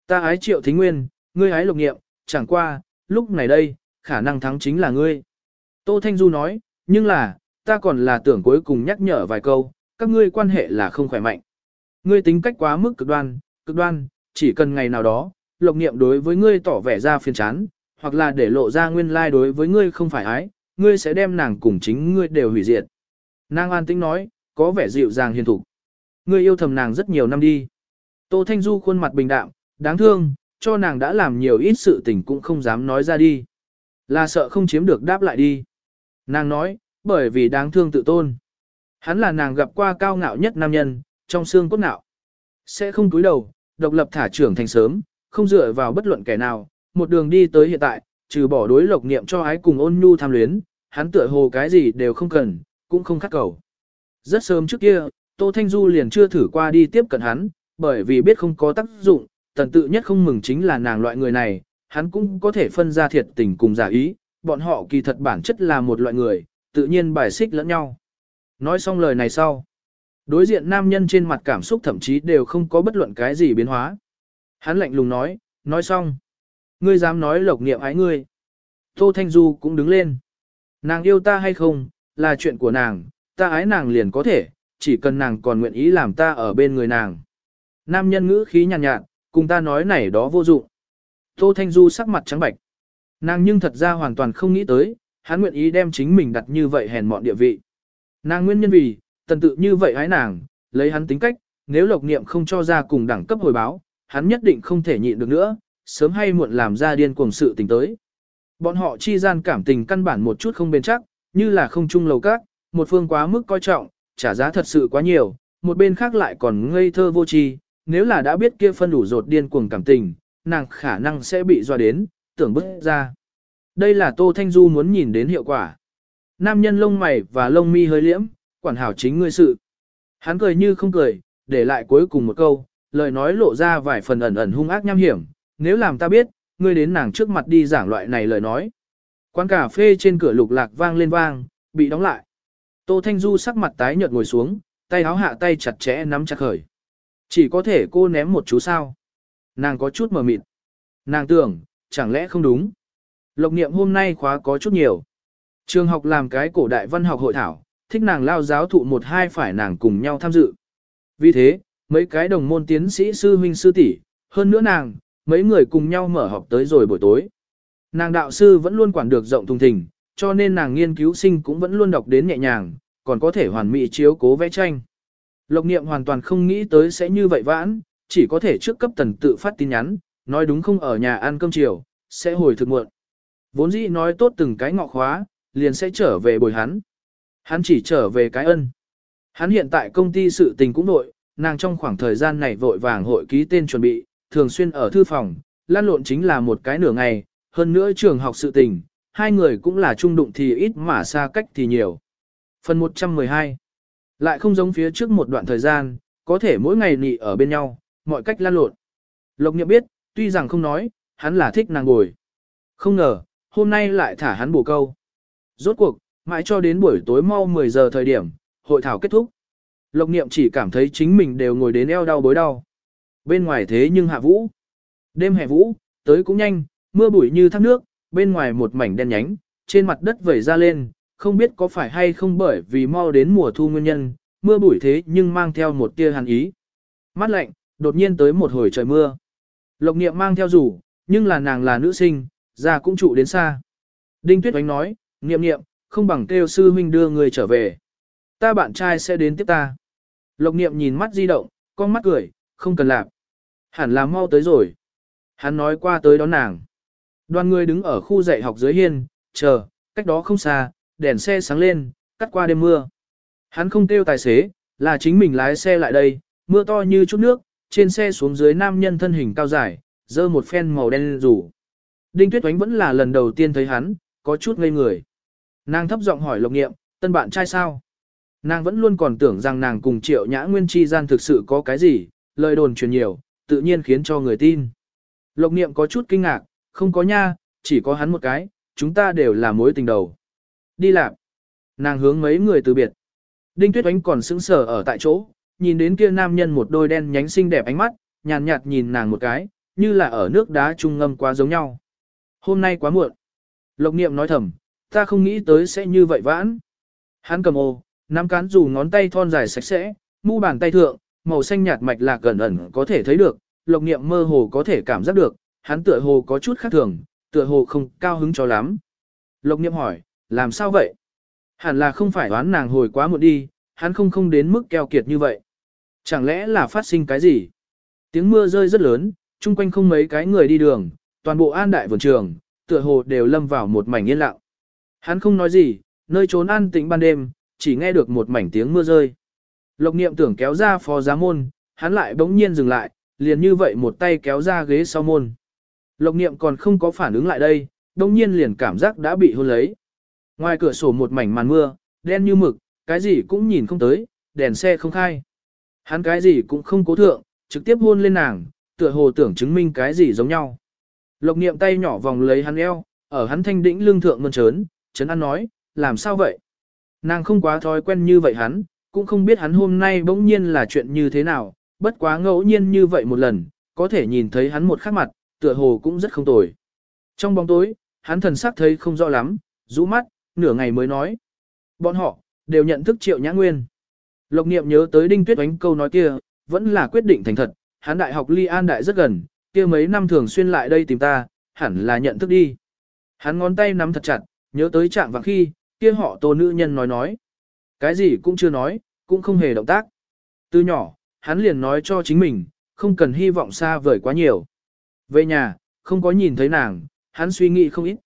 Speaker 1: Ta ái triệu thính nguyên, ngươi ái Lục niệm, chẳng qua, lúc này đây, khả năng thắng chính là ngươi. Tô Thanh Du nói, nhưng là, ta còn là tưởng cuối cùng nhắc nhở vài câu, các ngươi quan hệ là không khỏe mạnh. Ngươi tính cách quá mức cực đoan, cực đoan, chỉ cần ngày nào đó, lộc niệm đối với ngươi tỏ vẻ ra phiền chán, hoặc là để lộ ra nguyên lai like đối với ngươi không phải ái, ngươi sẽ đem nàng cùng chính ngươi đều hủy diệt. Nàng an tĩnh nói, có vẻ dịu dàng hiền thục. Ngươi yêu thầm nàng rất nhiều năm đi. Tô Thanh Du khuôn mặt bình đạm, đáng thương, cho nàng đã làm nhiều ít sự tình cũng không dám nói ra đi. Là sợ không chiếm được đáp lại đi. Nàng nói, bởi vì đáng thương tự tôn. Hắn là nàng gặp qua cao ngạo nhất nam nhân, trong xương cốt ngạo. Sẽ không túi đầu, độc lập thả trưởng thành sớm, không dựa vào bất luận kẻ nào, một đường đi tới hiện tại, trừ bỏ đối lộc niệm cho ái cùng ôn nhu tham luyến, hắn tựa hồ cái gì đều không cần, cũng không khắc cầu. Rất sớm trước kia, Tô Thanh Du liền chưa thử qua đi tiếp cận hắn, bởi vì biết không có tác dụng, tần tự nhất không mừng chính là nàng loại người này, hắn cũng có thể phân ra thiệt tình cùng giả ý, bọn họ kỳ thật bản chất là một loại người, tự nhiên bài xích lẫn nhau. Nói xong lời này sau, đối diện nam nhân trên mặt cảm xúc thậm chí đều không có bất luận cái gì biến hóa. Hắn lạnh lùng nói, nói xong. Ngươi dám nói lộc niệm ái ngươi. Tô Thanh Du cũng đứng lên. Nàng yêu ta hay không, là chuyện của nàng, ta ái nàng liền có thể, chỉ cần nàng còn nguyện ý làm ta ở bên người nàng. Nam nhân ngữ khí nhàn nhạt, nhạt, cùng ta nói này đó vô dụng. Tô Thanh Du sắc mặt trắng bạch. Nàng nhưng thật ra hoàn toàn không nghĩ tới, hắn nguyện ý đem chính mình đặt như vậy hèn mọn địa vị. Nàng nguyên nhân vì, tần tự như vậy hái nàng, lấy hắn tính cách, nếu lộc niệm không cho ra cùng đẳng cấp hồi báo, hắn nhất định không thể nhịn được nữa, sớm hay muộn làm ra điên cuồng sự tình tới. Bọn họ chi gian cảm tình căn bản một chút không bền chắc, như là không chung lầu các, một phương quá mức coi trọng, trả giá thật sự quá nhiều, một bên khác lại còn ngây thơ vô tri, nếu là đã biết kia phân đủ rột điên cuồng cảm tình, nàng khả năng sẽ bị dọa đến, tưởng bức ra. Đây là Tô Thanh Du muốn nhìn đến hiệu quả. Nam nhân lông mày và lông mi hơi liễm, quản hảo chính ngươi sự. Hắn cười như không cười, để lại cuối cùng một câu, lời nói lộ ra vài phần ẩn ẩn hung ác nham hiểm, nếu làm ta biết, ngươi đến nàng trước mặt đi giảng loại này lời nói. Quán cà phê trên cửa lục lạc vang lên vang, bị đóng lại. Tô Thanh Du sắc mặt tái nhợt ngồi xuống, tay áo hạ tay chặt chẽ nắm chặt khởi. Chỉ có thể cô ném một chú sao. Nàng có chút mờ mịt. Nàng tưởng, chẳng lẽ không đúng. Lộc niệm hôm nay khóa có chút nhiều. Trường học làm cái cổ đại văn học hội thảo, thích nàng lao giáo thụ một hai phải nàng cùng nhau tham dự. Vì thế, mấy cái đồng môn tiến sĩ sư huynh sư tỷ, hơn nữa nàng, mấy người cùng nhau mở học tới rồi buổi tối. Nàng đạo sư vẫn luôn quản được rộng thùng thình, cho nên nàng nghiên cứu sinh cũng vẫn luôn đọc đến nhẹ nhàng, còn có thể hoàn mỹ chiếu cố vẽ tranh. Lộc niệm hoàn toàn không nghĩ tới sẽ như vậy vãn, chỉ có thể trước cấp tần tự phát tin nhắn, nói đúng không ở nhà ăn cơm chiều, sẽ hồi thực muộn. Vốn dĩ nói tốt từng cái ngọ khóa, liền sẽ trở về bồi hắn. Hắn chỉ trở về cái ân. Hắn hiện tại công ty sự tình cũng nội, nàng trong khoảng thời gian này vội vàng hội ký tên chuẩn bị, thường xuyên ở thư phòng, lan lộn chính là một cái nửa ngày, hơn nữa trường học sự tình, hai người cũng là trung đụng thì ít mà xa cách thì nhiều. Phần 112 lại không giống phía trước một đoạn thời gian, có thể mỗi ngày nị ở bên nhau, mọi cách lan lộn. Lộc Niệm biết, tuy rằng không nói, hắn là thích nàng bồi. Không ngờ, hôm nay lại thả hắn bổ câu. Rốt cuộc, mãi cho đến buổi tối mau 10 giờ thời điểm, hội thảo kết thúc. Lộc Niệm chỉ cảm thấy chính mình đều ngồi đến eo đau bối đau. Bên ngoài thế nhưng hạ vũ. Đêm hè vũ, tới cũng nhanh, mưa bụi như thác nước, bên ngoài một mảnh đen nhánh, trên mặt đất vẩy ra lên, không biết có phải hay không bởi vì mau đến mùa thu nguyên nhân, mưa bụi thế nhưng mang theo một tia hàn ý. Mắt lạnh, đột nhiên tới một hồi trời mưa. Lộc niệm mang theo rủ, nhưng là nàng là nữ sinh, già cũng trụ đến xa. Đinh Tuyết Oánh nói, niệm niệm, không bằng kêu sư huynh đưa người trở về. Ta bạn trai sẽ đến tiếp ta. Lộc niệm nhìn mắt di động, con mắt cười, không cần làm. Hẳn là mau tới rồi. Hắn nói qua tới đón nàng. Đoàn người đứng ở khu dạy học dưới hiên, chờ, cách đó không xa, đèn xe sáng lên, cắt qua đêm mưa. Hắn không kêu tài xế, là chính mình lái xe lại đây, mưa to như chút nước, trên xe xuống dưới nam nhân thân hình cao dài, dơ một phen màu đen rủ. Đinh Tuyết Oánh vẫn là lần đầu tiên thấy hắn, có chút ngây người. Nàng thấp giọng hỏi Lộc Nghiệm, tân bạn trai sao? Nàng vẫn luôn còn tưởng rằng nàng cùng Triệu Nhã Nguyên chi gian thực sự có cái gì, lời đồn truyền nhiều, tự nhiên khiến cho người tin. Lộc Niệm có chút kinh ngạc, không có nha, chỉ có hắn một cái, chúng ta đều là mối tình đầu. Đi làm. Nàng hướng mấy người từ biệt. Đinh Tuyết Oánh còn sững sờ ở tại chỗ, nhìn đến kia nam nhân một đôi đen nhánh xinh đẹp ánh mắt, nhàn nhạt, nhìn nàng một cái, như là ở nước đá trung ngâm quá giống nhau. Hôm nay quá muộn. Lộc Niệm nói thầm, ta không nghĩ tới sẽ như vậy vãn. Hắn cầm ô, nắm cán dù ngón tay thon dài sạch sẽ, mu bàn tay thượng, màu xanh nhạt mạch lạc gần ẩn có thể thấy được, lộc niệm mơ hồ có thể cảm giác được, hắn tựa hồ có chút khác thường, tựa hồ không cao hứng cho lắm. Lộc niệm hỏi, làm sao vậy? Hẳn là không phải đoán nàng hồi quá muộn đi, hắn không không đến mức keo kiệt như vậy. Chẳng lẽ là phát sinh cái gì? Tiếng mưa rơi rất lớn, chung quanh không mấy cái người đi đường, toàn bộ an đại vườn trường, tựa hồ đều lâm vào một mảnh yên lặng. Hắn không nói gì, nơi trốn an tĩnh ban đêm, chỉ nghe được một mảnh tiếng mưa rơi. Lộc niệm tưởng kéo ra phó giá môn, hắn lại bỗng nhiên dừng lại, liền như vậy một tay kéo ra ghế sau môn. Lộc niệm còn không có phản ứng lại đây, bỗng nhiên liền cảm giác đã bị hôn lấy. Ngoài cửa sổ một mảnh màn mưa, đen như mực, cái gì cũng nhìn không tới, đèn xe không khai. Hắn cái gì cũng không cố thượng, trực tiếp hôn lên nàng, tựa hồ tưởng chứng minh cái gì giống nhau. Lộc niệm tay nhỏ vòng lấy hắn eo, ở hắn thanh đĩnh lương thượng mơn trớn, trấn ăn nói, làm sao vậy? Nàng không quá thói quen như vậy hắn, cũng không biết hắn hôm nay bỗng nhiên là chuyện như thế nào, bất quá ngẫu nhiên như vậy một lần, có thể nhìn thấy hắn một khắc mặt, tựa hồ cũng rất không tồi. Trong bóng tối, hắn thần sắc thấy không rõ lắm, rũ mắt, nửa ngày mới nói. Bọn họ, đều nhận thức triệu nhã nguyên. Lộc niệm nhớ tới đinh tuyết oánh câu nói kia, vẫn là quyết định thành thật, hắn đại học ly an đại rất gần, kia mấy năm thường xuyên lại đây tìm ta, hẳn là nhận thức đi. Hắn ngón tay nắm thật chặt, nhớ tới trạng vàng khi, kia họ tô nữ nhân nói nói. Cái gì cũng chưa nói, cũng không hề động tác. Từ nhỏ, hắn liền nói cho chính mình, không cần hy vọng xa vời quá nhiều. Về nhà, không có nhìn thấy nàng, hắn suy nghĩ không ít.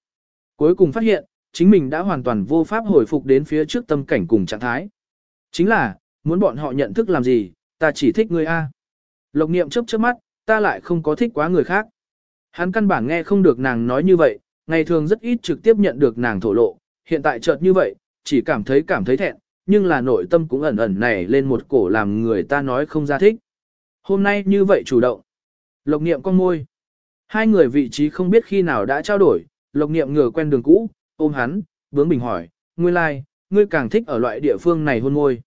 Speaker 1: Cuối cùng phát hiện, chính mình đã hoàn toàn vô pháp hồi phục đến phía trước tâm cảnh cùng trạng thái. Chính là, muốn bọn họ nhận thức làm gì, ta chỉ thích người A. Lộc niệm chớp chớp mắt, ta lại không có thích quá người khác. Hắn căn bản nghe không được nàng nói như vậy, ngày thường rất ít trực tiếp nhận được nàng thổ lộ, hiện tại chợt như vậy, chỉ cảm thấy cảm thấy thẹn, nhưng là nội tâm cũng ẩn ẩn nảy lên một cổ làm người ta nói không ra thích. Hôm nay như vậy chủ động. Lộc niệm con môi. Hai người vị trí không biết khi nào đã trao đổi, lộc niệm ngửa quen đường cũ, ôm hắn, bướng bình hỏi, ngươi lai, like, ngươi càng thích ở loại địa phương này hôn môi.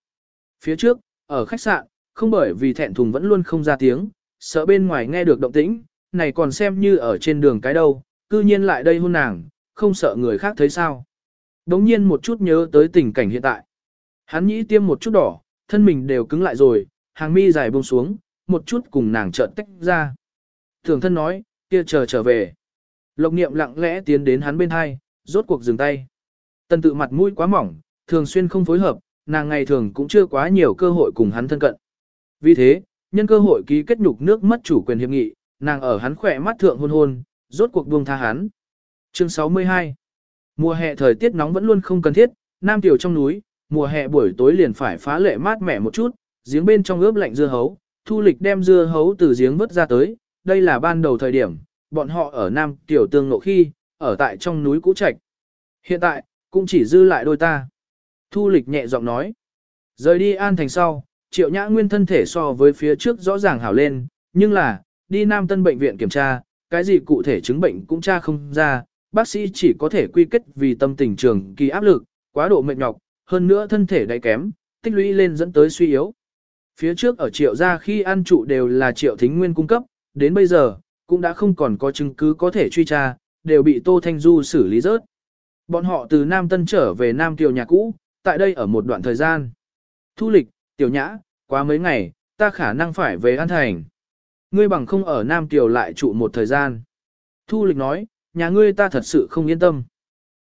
Speaker 1: Phía trước, ở khách sạn, không bởi vì thẹn thùng vẫn luôn không ra tiếng, sợ bên ngoài nghe được động tĩnh, này còn xem như ở trên đường cái đâu, cư nhiên lại đây hôn nàng, không sợ người khác thấy sao. Đống nhiên một chút nhớ tới tình cảnh hiện tại. Hắn nhĩ tiêm một chút đỏ, thân mình đều cứng lại rồi, hàng mi dài buông xuống, một chút cùng nàng trợn tách ra. Thường thân nói, kia chờ trở về. Lộc niệm lặng lẽ tiến đến hắn bên hai, rốt cuộc dừng tay. Tần tự mặt mũi quá mỏng, thường xuyên không phối hợp, nàng ngày thường cũng chưa quá nhiều cơ hội cùng hắn thân cận. Vì thế, nhân cơ hội ký kết nhục nước mất chủ quyền hiệp nghị, nàng ở hắn khỏe mắt thượng hôn hôn, rốt cuộc buông tha hắn. Chương 62 Mùa hè thời tiết nóng vẫn luôn không cần thiết, nam tiểu trong núi, mùa hè buổi tối liền phải phá lệ mát mẻ một chút, giếng bên trong ướp lạnh dưa hấu, thu lịch đem dưa hấu từ giếng vớt ra tới, đây là ban đầu thời điểm, bọn họ ở nam tiểu tương ngộ khi, ở tại trong núi cũ trạch. Hiện tại, cũng chỉ dư lại đôi ta. Thu lịch nhẹ giọng nói. Rời đi an thành sau, triệu nhã nguyên thân thể so với phía trước rõ ràng hảo lên, nhưng là, đi nam tân bệnh viện kiểm tra, cái gì cụ thể chứng bệnh cũng tra không ra, bác sĩ chỉ có thể quy kết vì tâm tình trường kỳ áp lực, quá độ mệt nhọc, hơn nữa thân thể đầy kém, tích lũy lên dẫn tới suy yếu. Phía trước ở triệu gia khi ăn trụ đều là triệu thính nguyên cung cấp, đến bây giờ, cũng đã không còn có chứng cứ có thể truy tra, đều bị Tô Thanh Du xử lý rớt. Bọn họ từ Nam Tân trở về Nam Kiều nhà cũ, tại đây ở một đoạn thời gian. Thu lịch, tiểu nhã, quá mấy ngày, ta khả năng phải về An Thành. Ngươi bằng không ở Nam Kiều lại trụ một thời gian. Thu lịch nói, nhà ngươi ta thật sự không yên tâm.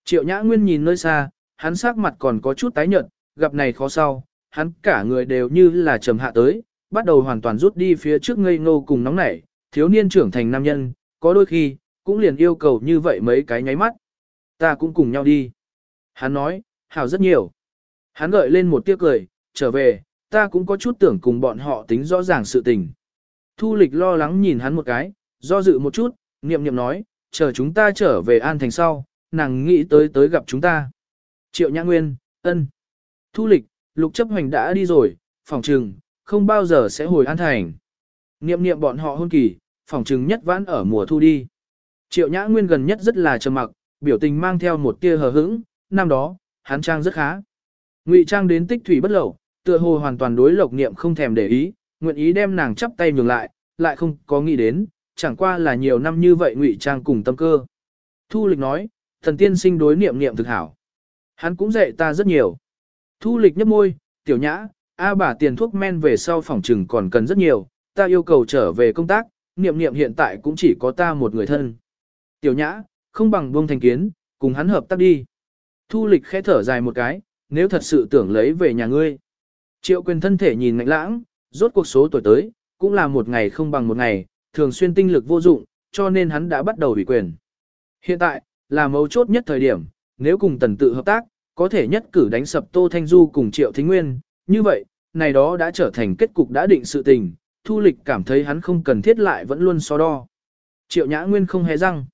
Speaker 1: Triệu nhã nguyên nhìn nơi xa, hắn sắc mặt còn có chút tái nhợt, gặp này khó sau, hắn cả người đều như là trầm hạ tới, bắt đầu hoàn toàn rút đi phía trước ngây ngô cùng nóng nảy, thiếu niên trưởng thành nam nhân, có đôi khi, cũng liền yêu cầu như vậy mấy cái nháy mắt. Ta cũng cùng nhau đi. Hắn nói, hảo rất nhiều. Hắn gợi lên một tiếc cười, trở về, ta cũng có chút tưởng cùng bọn họ tính rõ ràng sự tình. Thu lịch lo lắng nhìn hắn một cái, do dự một chút, niệm niệm nói, chờ chúng ta trở về An Thành sau, nàng nghĩ tới tới gặp chúng ta. Triệu Nhã Nguyên, ân. Thu lịch, lục chấp hoành đã đi rồi, phòng trừng, không bao giờ sẽ hồi An Thành. Niệm niệm bọn họ hôn kỳ, phòng trừng nhất vãn ở mùa thu đi. Triệu Nhã Nguyên gần nhất rất là trầm mặc, biểu tình mang theo một tia hờ hững, năm đó, hắn trang rất khá. Ngụy trang đến tích thủy bất lậu, tựa hồ hoàn toàn đối lộc niệm không thèm để ý, nguyện ý đem nàng chắp tay nhường lại, lại không có nghĩ đến, chẳng qua là nhiều năm như vậy ngụy trang cùng tâm cơ. Thu lịch nói, thần tiên sinh đối niệm niệm thực hảo. Hắn cũng dạy ta rất nhiều. Thu lịch nhấp môi, tiểu nhã, a bà tiền thuốc men về sau phòng trừng còn cần rất nhiều, ta yêu cầu trở về công tác, niệm niệm hiện tại cũng chỉ có ta một người thân. Tiểu nhã, không bằng buông thành kiến, cùng hắn hợp tác đi. Thu lịch khẽ thở dài một cái, nếu thật sự tưởng lấy về nhà ngươi. Triệu quyền thân thể nhìn ngạnh lãng, rốt cuộc số tuổi tới, cũng là một ngày không bằng một ngày, thường xuyên tinh lực vô dụng, cho nên hắn đã bắt đầu ủy quyền. Hiện tại, là mấu chốt nhất thời điểm, nếu cùng tần tự hợp tác, có thể nhất cử đánh sập Tô Thanh Du cùng Triệu Thính Nguyên, như vậy, này đó đã trở thành kết cục đã định sự tình, Thu Lịch cảm thấy hắn không cần thiết lại vẫn luôn so đo. Triệu Nhã Nguyên không hề răng.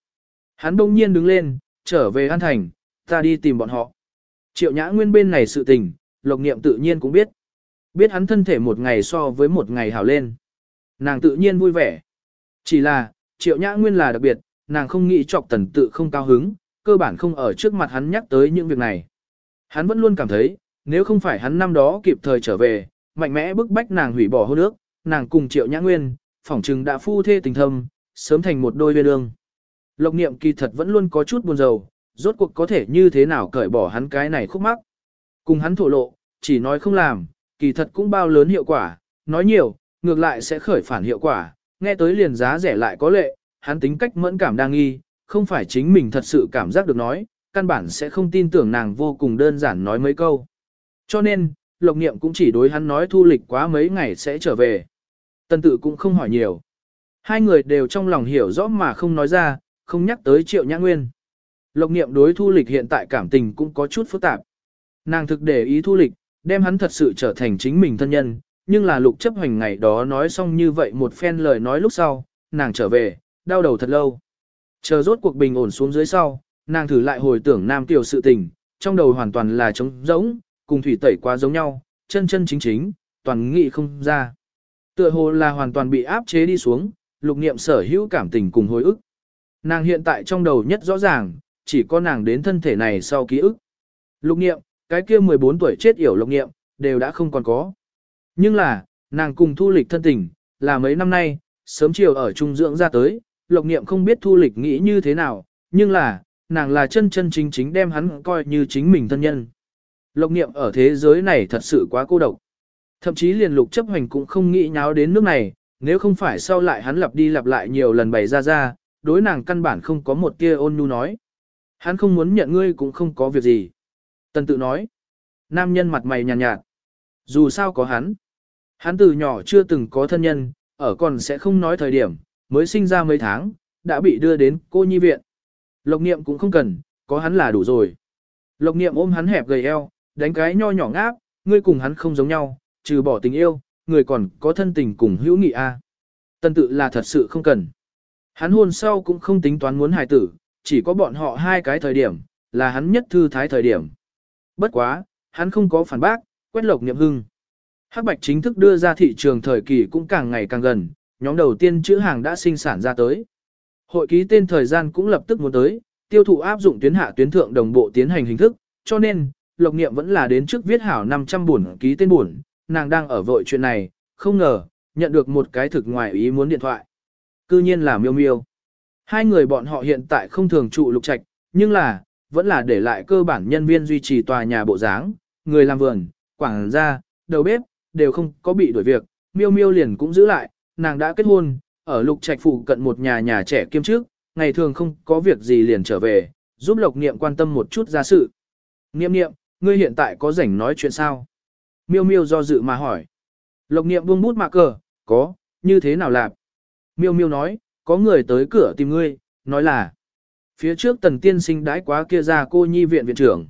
Speaker 1: Hắn đông nhiên đứng lên, trở về An Thành, ta đi tìm bọn họ. Triệu Nhã Nguyên bên này sự tình, Lộc Niệm tự nhiên cũng biết. Biết hắn thân thể một ngày so với một ngày hảo lên. Nàng tự nhiên vui vẻ. Chỉ là, Triệu Nhã Nguyên là đặc biệt, nàng không nghĩ chọc tần tự không cao hứng, cơ bản không ở trước mặt hắn nhắc tới những việc này. Hắn vẫn luôn cảm thấy, nếu không phải hắn năm đó kịp thời trở về, mạnh mẽ bức bách nàng hủy bỏ hôn ước, nàng cùng Triệu Nhã Nguyên, phỏng chừng đã phu thê tình thâm, sớm thành một đôi viên ương. Lộc niệm kỳ thật vẫn luôn có chút buồn rầu, rốt cuộc có thể như thế nào cởi bỏ hắn cái này khúc mắc. Cùng hắn thổ lộ, chỉ nói không làm, kỳ thật cũng bao lớn hiệu quả, nói nhiều, ngược lại sẽ khởi phản hiệu quả, nghe tới liền giá rẻ lại có lệ, hắn tính cách mẫn cảm đang nghi, không phải chính mình thật sự cảm giác được nói, căn bản sẽ không tin tưởng nàng vô cùng đơn giản nói mấy câu. Cho nên, Lộc Niệm cũng chỉ đối hắn nói thu lịch quá mấy ngày sẽ trở về. Tân tự cũng không hỏi nhiều. Hai người đều trong lòng hiểu rõ mà không nói ra, không nhắc tới triệu nhã nguyên. Lộc Niệm đối thu lịch hiện tại cảm tình cũng có chút phức tạp. Nàng thực để ý thu lịch, đem hắn thật sự trở thành chính mình thân nhân, nhưng là lục chấp hành ngày đó nói xong như vậy một phen lời nói lúc sau, nàng trở về, đau đầu thật lâu. Chờ rốt cuộc bình ổn xuống dưới sau, nàng thử lại hồi tưởng nam tiểu sự tình, trong đầu hoàn toàn là trống rỗng, cùng thủy tẩy quá giống nhau, chân chân chính chính, toàn nghị không ra. Tựa hồ là hoàn toàn bị áp chế đi xuống, lục niệm sở hữu cảm tình cùng hồi ức. Nàng hiện tại trong đầu nhất rõ ràng, chỉ có nàng đến thân thể này sau ký ức. Lục niệm, cái kia 14 tuổi chết yểu lục niệm, đều đã không còn có. Nhưng là, nàng cùng thu lịch thân tình, là mấy năm nay, sớm chiều ở trung dưỡng ra tới, lục niệm không biết thu lịch nghĩ như thế nào, nhưng là, nàng là chân chân chính chính đem hắn coi như chính mình thân nhân. Lộc niệm ở thế giới này thật sự quá cô độc. Thậm chí liền lục chấp hành cũng không nghĩ nháo đến nước này, nếu không phải sau lại hắn lặp đi lặp lại nhiều lần bày ra ra, đối nàng căn bản không có một tia ôn nhu nói. Hắn không muốn nhận ngươi cũng không có việc gì. Tần tự nói. Nam nhân mặt mày nhàn nhạt, nhạt. Dù sao có hắn. Hắn từ nhỏ chưa từng có thân nhân, ở còn sẽ không nói thời điểm, mới sinh ra mấy tháng, đã bị đưa đến cô nhi viện. Lộc niệm cũng không cần, có hắn là đủ rồi. Lộc niệm ôm hắn hẹp gầy eo, đánh cái nho nhỏ ngáp, ngươi cùng hắn không giống nhau, trừ bỏ tình yêu, người còn có thân tình cùng hữu nghị a. À. Tân tự là thật sự không cần. Hắn hôn sau cũng không tính toán muốn hài tử, chỉ có bọn họ hai cái thời điểm, là hắn nhất thư thái thời điểm. Bất quá, hắn không có phản bác, quét lộc niệm hưng. Hắc bạch chính thức đưa ra thị trường thời kỳ cũng càng ngày càng gần, nhóm đầu tiên chữ hàng đã sinh sản ra tới. Hội ký tên thời gian cũng lập tức muốn tới, tiêu thụ áp dụng tuyến hạ tuyến thượng đồng bộ tiến hành hình thức, cho nên, Lộc Niệm vẫn là đến trước viết hảo 500 buồn ký tên buồn, nàng đang ở vội chuyện này, không ngờ, nhận được một cái thực ngoài ý muốn điện thoại. Cư nhiên là miêu miêu. Hai người bọn họ hiện tại không thường trụ lục trạch, nhưng là, vẫn là để lại cơ bản nhân viên duy trì tòa nhà bộ dáng, người làm vườn, quảng gia, đầu bếp, đều không có bị đuổi việc, miêu miêu liền cũng giữ lại, nàng đã kết hôn, ở lục trạch phụ cận một nhà nhà trẻ kiêm trước, ngày thường không có việc gì liền trở về, giúp lộc niệm quan tâm một chút ra sự. Niệm niệm, ngươi hiện tại có rảnh nói chuyện sao? Miêu miêu do dự mà hỏi. Lộc niệm buông bút mạ cờ, có, như thế nào làm? Miêu miêu nói, có người tới cửa tìm ngươi, nói là. Phía trước tần tiên sinh đãi quá kia ra cô nhi viện viện trưởng.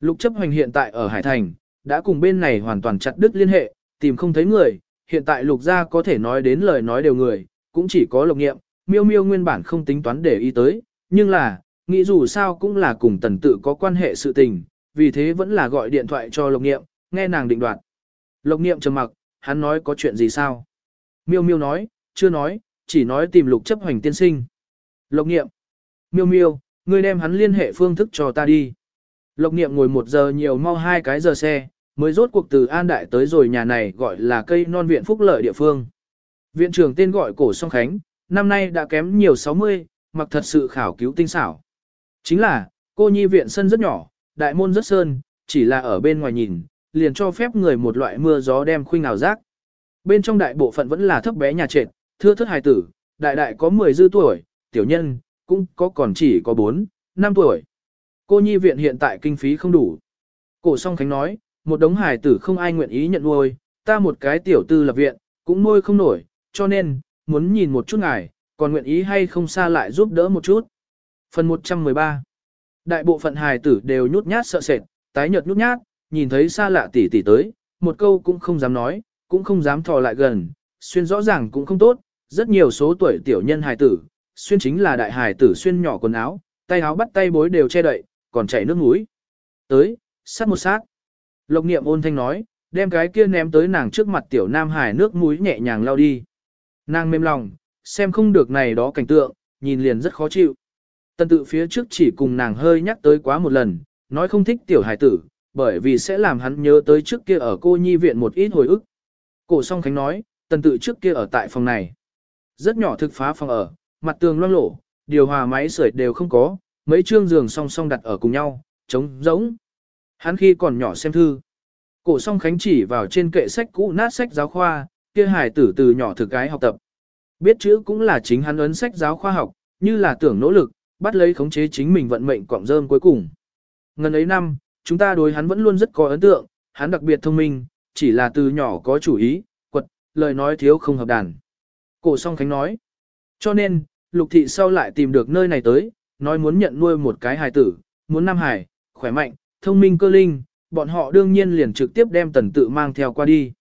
Speaker 1: Lục chấp hoành hiện tại ở Hải Thành, đã cùng bên này hoàn toàn chặt đứt liên hệ, tìm không thấy người, hiện tại lục gia có thể nói đến lời nói đều người, cũng chỉ có lộc nghiệm, miêu miêu nguyên bản không tính toán để ý tới, nhưng là, nghĩ dù sao cũng là cùng tần tự có quan hệ sự tình, vì thế vẫn là gọi điện thoại cho lộc nghiệm, nghe nàng định đoạt. Lộc nghiệm trầm mặc, hắn nói có chuyện gì sao? Miêu miêu nói, chưa nói, chỉ nói tìm lục chấp hoành tiên sinh. Lộc nghiệm, miêu miêu, ngươi đem hắn liên hệ phương thức cho ta đi. Lộc nghiệm ngồi một giờ nhiều mau hai cái giờ xe, mới rốt cuộc từ An Đại tới rồi nhà này gọi là cây non viện phúc lợi địa phương. Viện trưởng tên gọi cổ song khánh, năm nay đã kém nhiều 60, mặc thật sự khảo cứu tinh xảo. Chính là, cô nhi viện sân rất nhỏ, đại môn rất sơn, chỉ là ở bên ngoài nhìn, liền cho phép người một loại mưa gió đem khuynh ảo giác. Bên trong đại bộ phận vẫn là thấp bé nhà trệt, thưa thất hài tử, đại đại có 10 dư tuổi, tiểu nhân, cũng có còn chỉ có 4, 5 tuổi. Cô nhi viện hiện tại kinh phí không đủ. Cổ song khánh nói, một đống hài tử không ai nguyện ý nhận nuôi, ta một cái tiểu tư lập viện, cũng nuôi không nổi, cho nên, muốn nhìn một chút ngài, còn nguyện ý hay không xa lại giúp đỡ một chút. Phần 113 Đại bộ phận hài tử đều nhút nhát sợ sệt, tái nhợt nhút nhát, nhìn thấy xa lạ tỷ tỷ tới, một câu cũng không dám nói, cũng không dám thò lại gần, xuyên rõ ràng cũng không tốt, rất nhiều số tuổi tiểu nhân hài tử, xuyên chính là đại hài tử xuyên nhỏ quần áo, tay áo bắt tay bối đều che đậy, còn chảy nước mũi. Tới, sát một sát. Lộc niệm ôn thanh nói, đem cái kia ném tới nàng trước mặt tiểu nam hài nước mũi nhẹ nhàng lao đi. Nàng mềm lòng, xem không được này đó cảnh tượng, nhìn liền rất khó chịu. Tần tự phía trước chỉ cùng nàng hơi nhắc tới quá một lần, nói không thích tiểu hài tử, bởi vì sẽ làm hắn nhớ tới trước kia ở cô nhi viện một ít hồi ức. Cổ song khánh nói, tần tự trước kia ở tại phòng này. Rất nhỏ thực phá phòng ở, mặt tường loang lổ, điều hòa máy sưởi đều không có, mấy chương giường song song đặt ở cùng nhau, trống rỗng. Hắn khi còn nhỏ xem thư. Cổ song khánh chỉ vào trên kệ sách cũ nát sách giáo khoa, kia hải tử từ nhỏ thực cái học tập. Biết chữ cũng là chính hắn ấn sách giáo khoa học, như là tưởng nỗ lực, bắt lấy khống chế chính mình vận mệnh cọng rơm cuối cùng. Ngần ấy năm, chúng ta đối hắn vẫn luôn rất có ấn tượng, hắn đặc biệt thông minh, chỉ là từ nhỏ có chủ ý, quật, lời nói thiếu không hợp đàn. Cổ song khánh nói. Cho nên, lục thị sau lại tìm được nơi này tới, nói muốn nhận nuôi một cái hài tử, muốn nam hài, khỏe mạnh, thông minh cơ linh, bọn họ đương nhiên liền trực tiếp đem tần tự mang theo qua đi.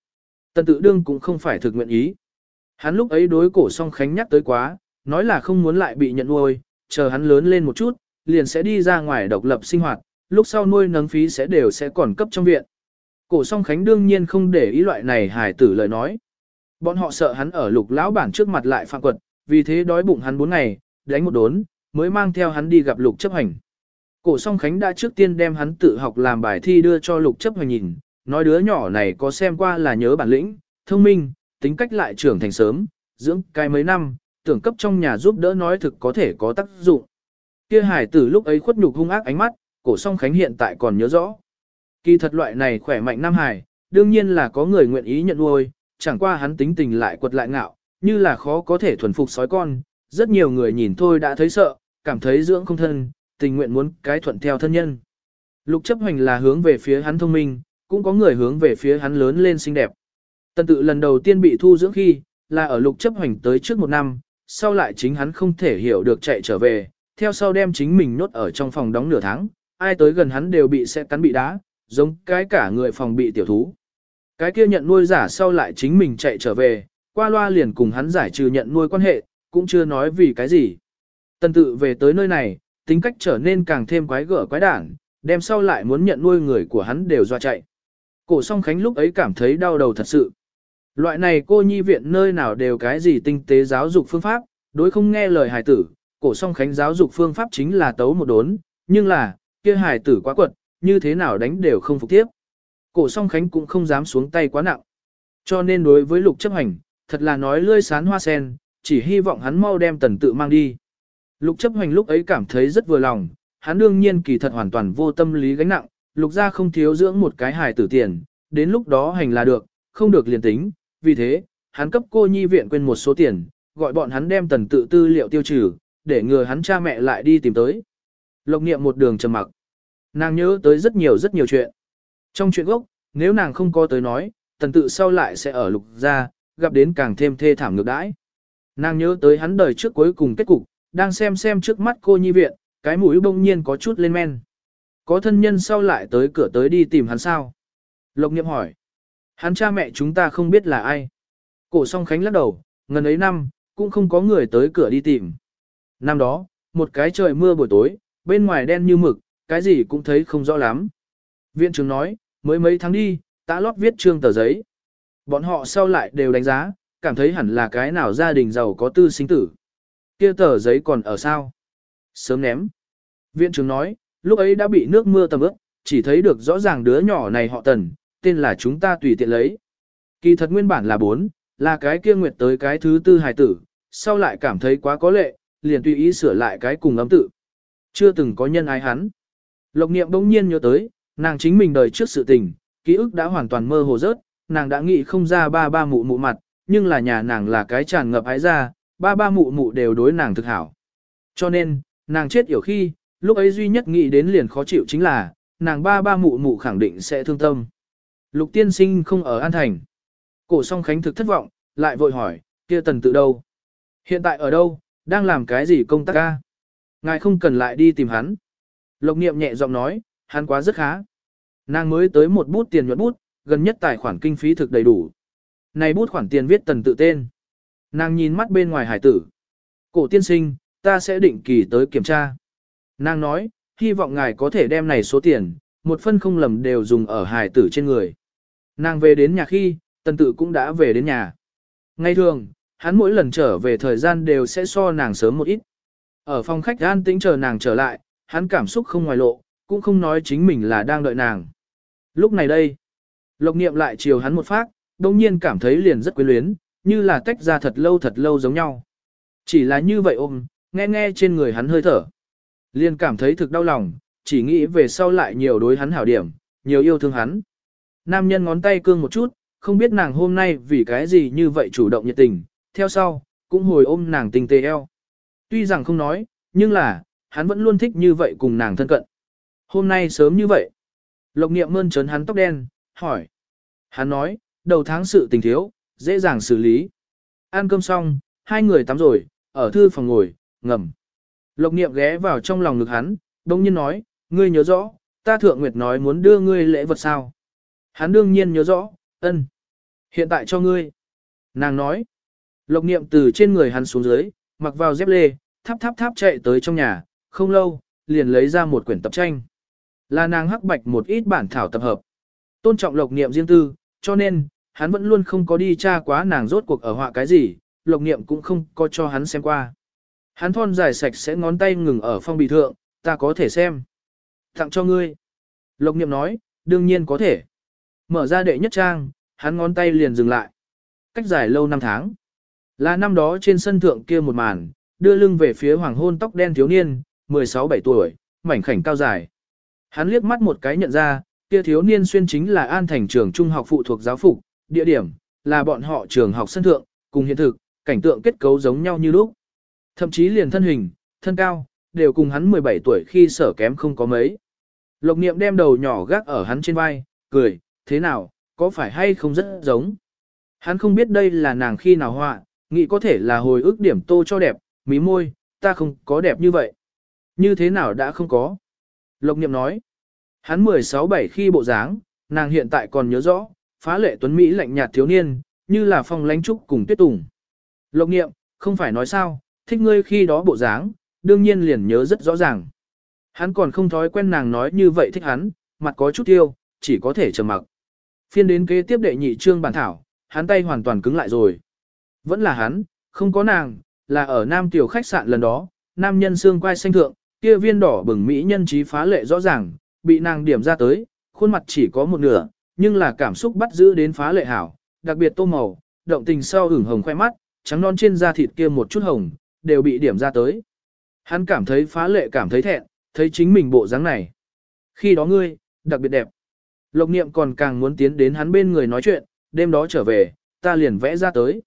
Speaker 1: Tần tự đương cũng không phải thực nguyện ý. Hắn lúc ấy đối cổ song khánh nhắc tới quá, nói là không muốn lại bị nhận nuôi, chờ hắn lớn lên một chút, liền sẽ đi ra ngoài độc lập sinh hoạt, lúc sau nuôi nấng phí sẽ đều sẽ còn cấp trong viện. Cổ song khánh đương nhiên không để ý loại này hài tử lời nói. Bọn họ sợ hắn ở lục lão bản trước mặt lại phạm quật, vì thế đói bụng hắn 4 ngày, đánh một đốn, mới mang theo hắn đi gặp lục chấp hành. Cổ song khánh đã trước tiên đem hắn tự học làm bài thi đưa cho lục chấp hành nhìn, nói đứa nhỏ này có xem qua là nhớ bản lĩnh, thông minh, tính cách lại trưởng thành sớm, dưỡng cái mấy năm, tưởng cấp trong nhà giúp đỡ nói thực có thể có tác dụng. Kia hải tử lúc ấy khuất nhục hung ác ánh mắt, cổ song khánh hiện tại còn nhớ rõ. Kỳ thật loại này khỏe mạnh nam hải, đương nhiên là có người nguyện ý nhận nuôi, chẳng qua hắn tính tình lại quật lại ngạo, như là khó có thể thuần phục sói con, rất nhiều người nhìn thôi đã thấy sợ, cảm thấy dưỡng không thân, tình nguyện muốn cái thuận theo thân nhân. Lục chấp hành là hướng về phía hắn thông minh, cũng có người hướng về phía hắn lớn lên xinh đẹp. Tần tự lần đầu tiên bị thu dưỡng khi, là ở lục chấp hành tới trước một năm, sau lại chính hắn không thể hiểu được chạy trở về, theo sau đem chính mình nhốt ở trong phòng đóng nửa tháng, ai tới gần hắn đều bị sẽ cắn bị đá, giống cái cả người phòng bị tiểu thú. Cái kia nhận nuôi giả sau lại chính mình chạy trở về, qua loa liền cùng hắn giải trừ nhận nuôi quan hệ, cũng chưa nói vì cái gì. Tần tự về tới nơi này, tính cách trở nên càng thêm quái gở quái đản, đem sau lại muốn nhận nuôi người của hắn đều doa chạy. Cổ song khánh lúc ấy cảm thấy đau đầu thật sự. Loại này cô nhi viện nơi nào đều cái gì tinh tế giáo dục phương pháp, đối không nghe lời hài tử, cổ song khánh giáo dục phương pháp chính là tấu một đốn, nhưng là, kia hài tử quá quật, như thế nào đánh đều không phục tiếp. Cổ song khánh cũng không dám xuống tay quá nặng. Cho nên đối với lục chấp hành, thật là nói lươi sán hoa sen, chỉ hy vọng hắn mau đem tần tự mang đi. Lục chấp hành lúc ấy cảm thấy rất vừa lòng, hắn đương nhiên kỳ thật hoàn toàn vô tâm lý gánh nặng, lục ra không thiếu dưỡng một cái hài tử tiền, đến lúc đó hành là được, không được liền tính, vì thế, hắn cấp cô nhi viện quên một số tiền, gọi bọn hắn đem tần tự tư liệu tiêu trừ, để ngừa hắn cha mẹ lại đi tìm tới. Lộc niệm một đường trầm mặc. Nàng nhớ tới rất nhiều rất nhiều chuyện. Trong chuyện gốc, nếu nàng không có tới nói, tần tự sau lại sẽ ở lục gia, gặp đến càng thêm thê thảm ngược đãi. Nàng nhớ tới hắn đời trước cuối cùng kết cục, đang xem xem trước mắt cô nhi viện, cái mũi bỗng nhiên có chút lên men. Có thân nhân sau lại tới cửa tới đi tìm hắn sao? Lộc niệm hỏi. Hắn cha mẹ chúng ta không biết là ai. Cổ song khánh lắc đầu, ngần ấy năm, cũng không có người tới cửa đi tìm. Năm đó, một cái trời mưa buổi tối, bên ngoài đen như mực, cái gì cũng thấy không rõ lắm. Viện trưởng nói, mới mấy tháng đi, tá lót viết trương tờ giấy. Bọn họ sau lại đều đánh giá, cảm thấy hẳn là cái nào gia đình giàu có tư sinh tử. Kia tờ giấy còn ở sao? Sớm ném. Viện trưởng nói, lúc ấy đã bị nước mưa tầm ướt, chỉ thấy được rõ ràng đứa nhỏ này họ tần, tên là chúng ta tùy tiện lấy. Kỳ thật nguyên bản là bốn, là cái kia nguyệt tới cái thứ tư hài tử, sau lại cảm thấy quá có lệ, liền tùy ý sửa lại cái cùng ấm tự. Chưa từng có nhân ái hắn. Lộc niệm bỗng nhiên nhớ tới, nàng chính mình đời trước sự tình, ký ức đã hoàn toàn mơ hồ rớt, nàng đã nghĩ không ra ba ba mụ mụ mặt, nhưng là nhà nàng là cái tràn ngập ái ra, ba ba mụ mụ đều đối nàng thực hảo. Cho nên, nàng chết hiểu khi, lúc ấy duy nhất nghĩ đến liền khó chịu chính là, nàng ba ba mụ mụ khẳng định sẽ thương tâm. Lục tiên sinh không ở An Thành. Cổ song khánh thực thất vọng, lại vội hỏi, kia tần tự đâu? Hiện tại ở đâu, đang làm cái gì công tác ca? Ngài không cần lại đi tìm hắn. Lộc niệm nhẹ giọng nói, hắn quá rất khá. Nàng mới tới một bút tiền nhuận bút, gần nhất tài khoản kinh phí thực đầy đủ. Này bút khoản tiền viết tần tự tên. Nàng nhìn mắt bên ngoài hải tử. Cổ tiên sinh, ta sẽ định kỳ tới kiểm tra. Nàng nói, hy vọng ngài có thể đem này số tiền, một phân không lầm đều dùng ở hải tử trên người. Nàng về đến nhà khi, tần tự cũng đã về đến nhà. Ngay thường, hắn mỗi lần trở về thời gian đều sẽ so nàng sớm một ít. Ở phòng khách an tĩnh chờ nàng trở lại, hắn cảm xúc không ngoài lộ, cũng không nói chính mình là đang đợi nàng. Lúc này đây, lộc niệm lại chiều hắn một phát, đồng nhiên cảm thấy liền rất quyến luyến, như là tách ra thật lâu thật lâu giống nhau. Chỉ là như vậy ôm, nghe nghe trên người hắn hơi thở. Liền cảm thấy thực đau lòng, chỉ nghĩ về sau lại nhiều đối hắn hảo điểm, nhiều yêu thương hắn. Nam nhân ngón tay cương một chút, không biết nàng hôm nay vì cái gì như vậy chủ động nhiệt tình, theo sau, cũng hồi ôm nàng tình tê eo. Tuy rằng không nói, nhưng là, hắn vẫn luôn thích như vậy cùng nàng thân cận. Hôm nay sớm như vậy. Lộc niệm mơn trớn hắn tóc đen, hỏi. Hắn nói, đầu tháng sự tình thiếu, dễ dàng xử lý. Ăn cơm xong, hai người tắm rồi, ở thư phòng ngồi, ngầm. Lộc niệm ghé vào trong lòng ngực hắn, đông nhiên nói, ngươi nhớ rõ, ta thượng nguyệt nói muốn đưa ngươi lễ vật sao. Hắn đương nhiên nhớ rõ, ân. Hiện tại cho ngươi. Nàng nói. Lộc niệm từ trên người hắn xuống dưới, mặc vào dép lê, thắp thắp thắp chạy tới trong nhà, không lâu, liền lấy ra một quyển tập tranh. Là nàng hắc bạch một ít bản thảo tập hợp. Tôn trọng lộc niệm riêng tư, cho nên, hắn vẫn luôn không có đi tra quá nàng rốt cuộc ở họa cái gì, lộc niệm cũng không có cho hắn xem qua. Hắn thon dài sạch sẽ ngón tay ngừng ở phong bì thượng, ta có thể xem. Tặng cho ngươi. Lộc niệm nói, đương nhiên có thể. Mở ra đệ nhất trang, hắn ngón tay liền dừng lại. Cách dài lâu năm tháng. Là năm đó trên sân thượng kia một màn, đưa lưng về phía hoàng hôn tóc đen thiếu niên, 16-17 tuổi, mảnh khảnh cao dài. Hắn liếc mắt một cái nhận ra, kia thiếu niên xuyên chính là an thành trường trung học phụ thuộc giáo phục, địa điểm, là bọn họ trường học sân thượng, cùng hiện thực, cảnh tượng kết cấu giống nhau như lúc. Thậm chí liền thân hình, thân cao, đều cùng hắn 17 tuổi khi sở kém không có mấy. Lộc niệm đem đầu nhỏ gác ở hắn trên vai, cười, thế nào, có phải hay không rất giống. Hắn không biết đây là nàng khi nào họa, nghĩ có thể là hồi ức điểm tô cho đẹp, mí môi, ta không có đẹp như vậy. Như thế nào đã không có. Lộc niệm nói, hắn 16-7 khi bộ dáng, nàng hiện tại còn nhớ rõ, phá lệ tuấn Mỹ lạnh nhạt thiếu niên, như là phong lánh trúc cùng tuyết tùng. Lộc niệm, không phải nói sao, thích ngươi khi đó bộ dáng, đương nhiên liền nhớ rất rõ ràng. Hắn còn không thói quen nàng nói như vậy thích hắn, mặt có chút tiêu, chỉ có thể trầm mặc. Phiên đến kế tiếp đệ nhị trương bản thảo, hắn tay hoàn toàn cứng lại rồi. Vẫn là hắn, không có nàng, là ở Nam Tiểu khách sạn lần đó, nam nhân xương quai xanh thượng, kia viên đỏ bừng mỹ nhân trí phá lệ rõ ràng, bị nàng điểm ra tới, khuôn mặt chỉ có một nửa, nhưng là cảm xúc bắt giữ đến phá lệ hảo, đặc biệt tô màu, động tình sau hửng hồng khoe mắt, trắng non trên da thịt kia một chút hồng, đều bị điểm ra tới. Hắn cảm thấy phá lệ cảm thấy thẹn, thấy chính mình bộ dáng này. Khi đó ngươi, đặc biệt đẹp. Lộc niệm còn càng muốn tiến đến hắn bên người nói chuyện, đêm đó trở về, ta liền vẽ ra tới.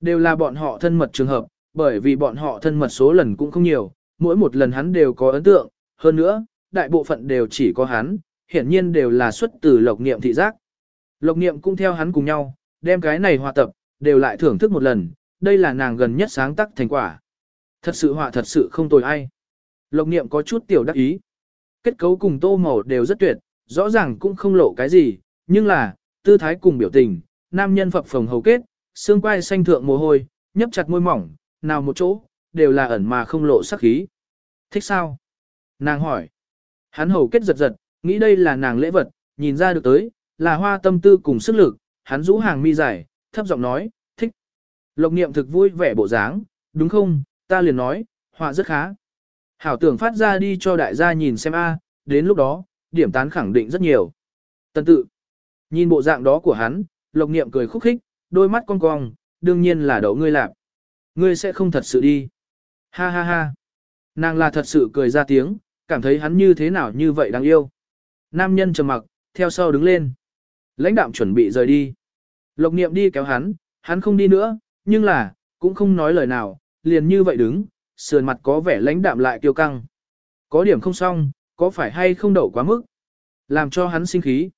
Speaker 1: Đều là bọn họ thân mật trường hợp, bởi vì bọn họ thân mật số lần cũng không nhiều, mỗi một lần hắn đều có ấn tượng, hơn nữa, đại bộ phận đều chỉ có hắn, hiển nhiên đều là xuất từ lộc niệm thị giác. Lộc niệm cũng theo hắn cùng nhau, đem cái này hòa tập, đều lại thưởng thức một lần, đây là nàng gần nhất sáng tác thành quả. Thật sự họa thật sự không tồi ai. Lộc niệm có chút tiểu đắc ý. Kết cấu cùng tô màu đều rất tuyệt, rõ ràng cũng không lộ cái gì, nhưng là, tư thái cùng biểu tình, nam nhân phập phồng hầu kết, xương quai xanh thượng mồ hôi, nhấp chặt môi mỏng, nào một chỗ, đều là ẩn mà không lộ sắc khí. Thích sao? Nàng hỏi. Hắn hầu kết giật giật, nghĩ đây là nàng lễ vật, nhìn ra được tới, là hoa tâm tư cùng sức lực, hắn rũ hàng mi dài, thấp giọng nói, thích. Lộc niệm thực vui vẻ bộ dáng, đúng không, ta liền nói, họa rất khá. Hảo tưởng phát ra đi cho đại gia nhìn xem a, đến lúc đó, điểm tán khẳng định rất nhiều. Tân tự, nhìn bộ dạng đó của hắn, lộc niệm cười khúc khích, đôi mắt cong cong, đương nhiên là đậu ngươi lạc. Ngươi sẽ không thật sự đi. Ha ha ha. Nàng là thật sự cười ra tiếng, cảm thấy hắn như thế nào như vậy đáng yêu. Nam nhân trầm mặc, theo sau đứng lên. Lãnh đạm chuẩn bị rời đi. Lộc niệm đi kéo hắn, hắn không đi nữa, nhưng là, cũng không nói lời nào, liền như vậy đứng, sườn mặt có vẻ lãnh đạm lại kiêu căng. Có điểm không xong, có phải hay không đậu quá mức? Làm cho hắn sinh khí.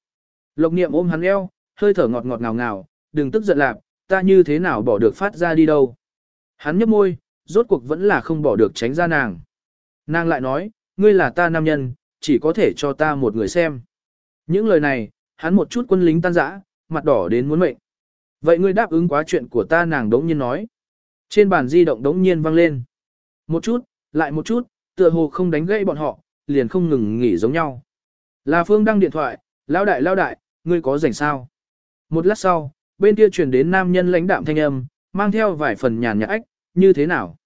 Speaker 1: Lộc niệm ôm hắn eo, hơi thở ngọt ngọt ngào ngào, đừng tức giận lạp, ta như thế nào bỏ được phát ra đi đâu. Hắn nhấp môi, rốt cuộc vẫn là không bỏ được tránh ra nàng. Nàng lại nói, ngươi là ta nam nhân, chỉ có thể cho ta một người xem. Những lời này, hắn một chút quân lính tan rã, mặt đỏ đến muốn mệnh. Vậy ngươi đáp ứng quá chuyện của ta nàng đống nhiên nói. Trên bàn di động đống nhiên vang lên. Một chút, lại một chút, tựa hồ không đánh gãy bọn họ, liền không ngừng nghỉ giống nhau. Là Phương đăng điện thoại, lao đại lao đại, ngươi có rảnh sao? Một lát sau, bên kia truyền đến nam nhân lãnh đạm thanh âm, mang theo vài phần nhàn nhã ách, như thế nào?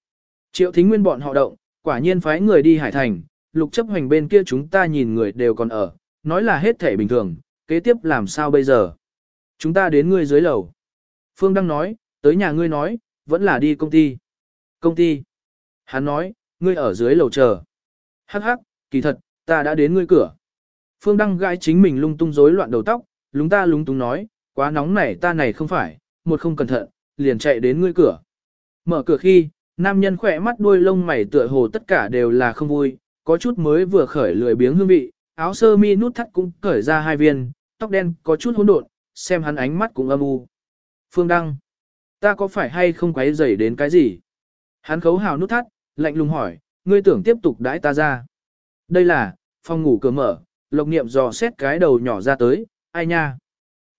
Speaker 1: Triệu thính nguyên bọn họ động, quả nhiên phái người đi hải thành, lục chấp hành bên kia chúng ta nhìn người đều còn ở, nói là hết thể bình thường, kế tiếp làm sao bây giờ? Chúng ta đến ngươi dưới lầu. Phương Đăng nói, tới nhà ngươi nói, vẫn là đi công ty. Công ty. Hắn nói, ngươi ở dưới lầu chờ. Hắc hắc, kỳ thật, ta đã đến ngươi cửa. Phương Đăng gãi chính mình lung tung rối loạn đầu tóc, lúng ta lúng túng nói, quá nóng này ta này không phải, một không cẩn thận, liền chạy đến ngươi cửa. Mở cửa khi, nam nhân khỏe mắt đuôi lông mày tựa hồ tất cả đều là không vui, có chút mới vừa khởi lười biếng hương vị, áo sơ mi nút thắt cũng cởi ra hai viên, tóc đen có chút hỗn độn, xem hắn ánh mắt cũng âm u. Phương Đăng, ta có phải hay không quấy rầy đến cái gì? Hắn khấu hào nút thắt, lạnh lùng hỏi, ngươi tưởng tiếp tục đãi ta ra. Đây là, phòng ngủ cửa mở, lộc niệm dò xét cái đầu nhỏ ra tới, ai nha.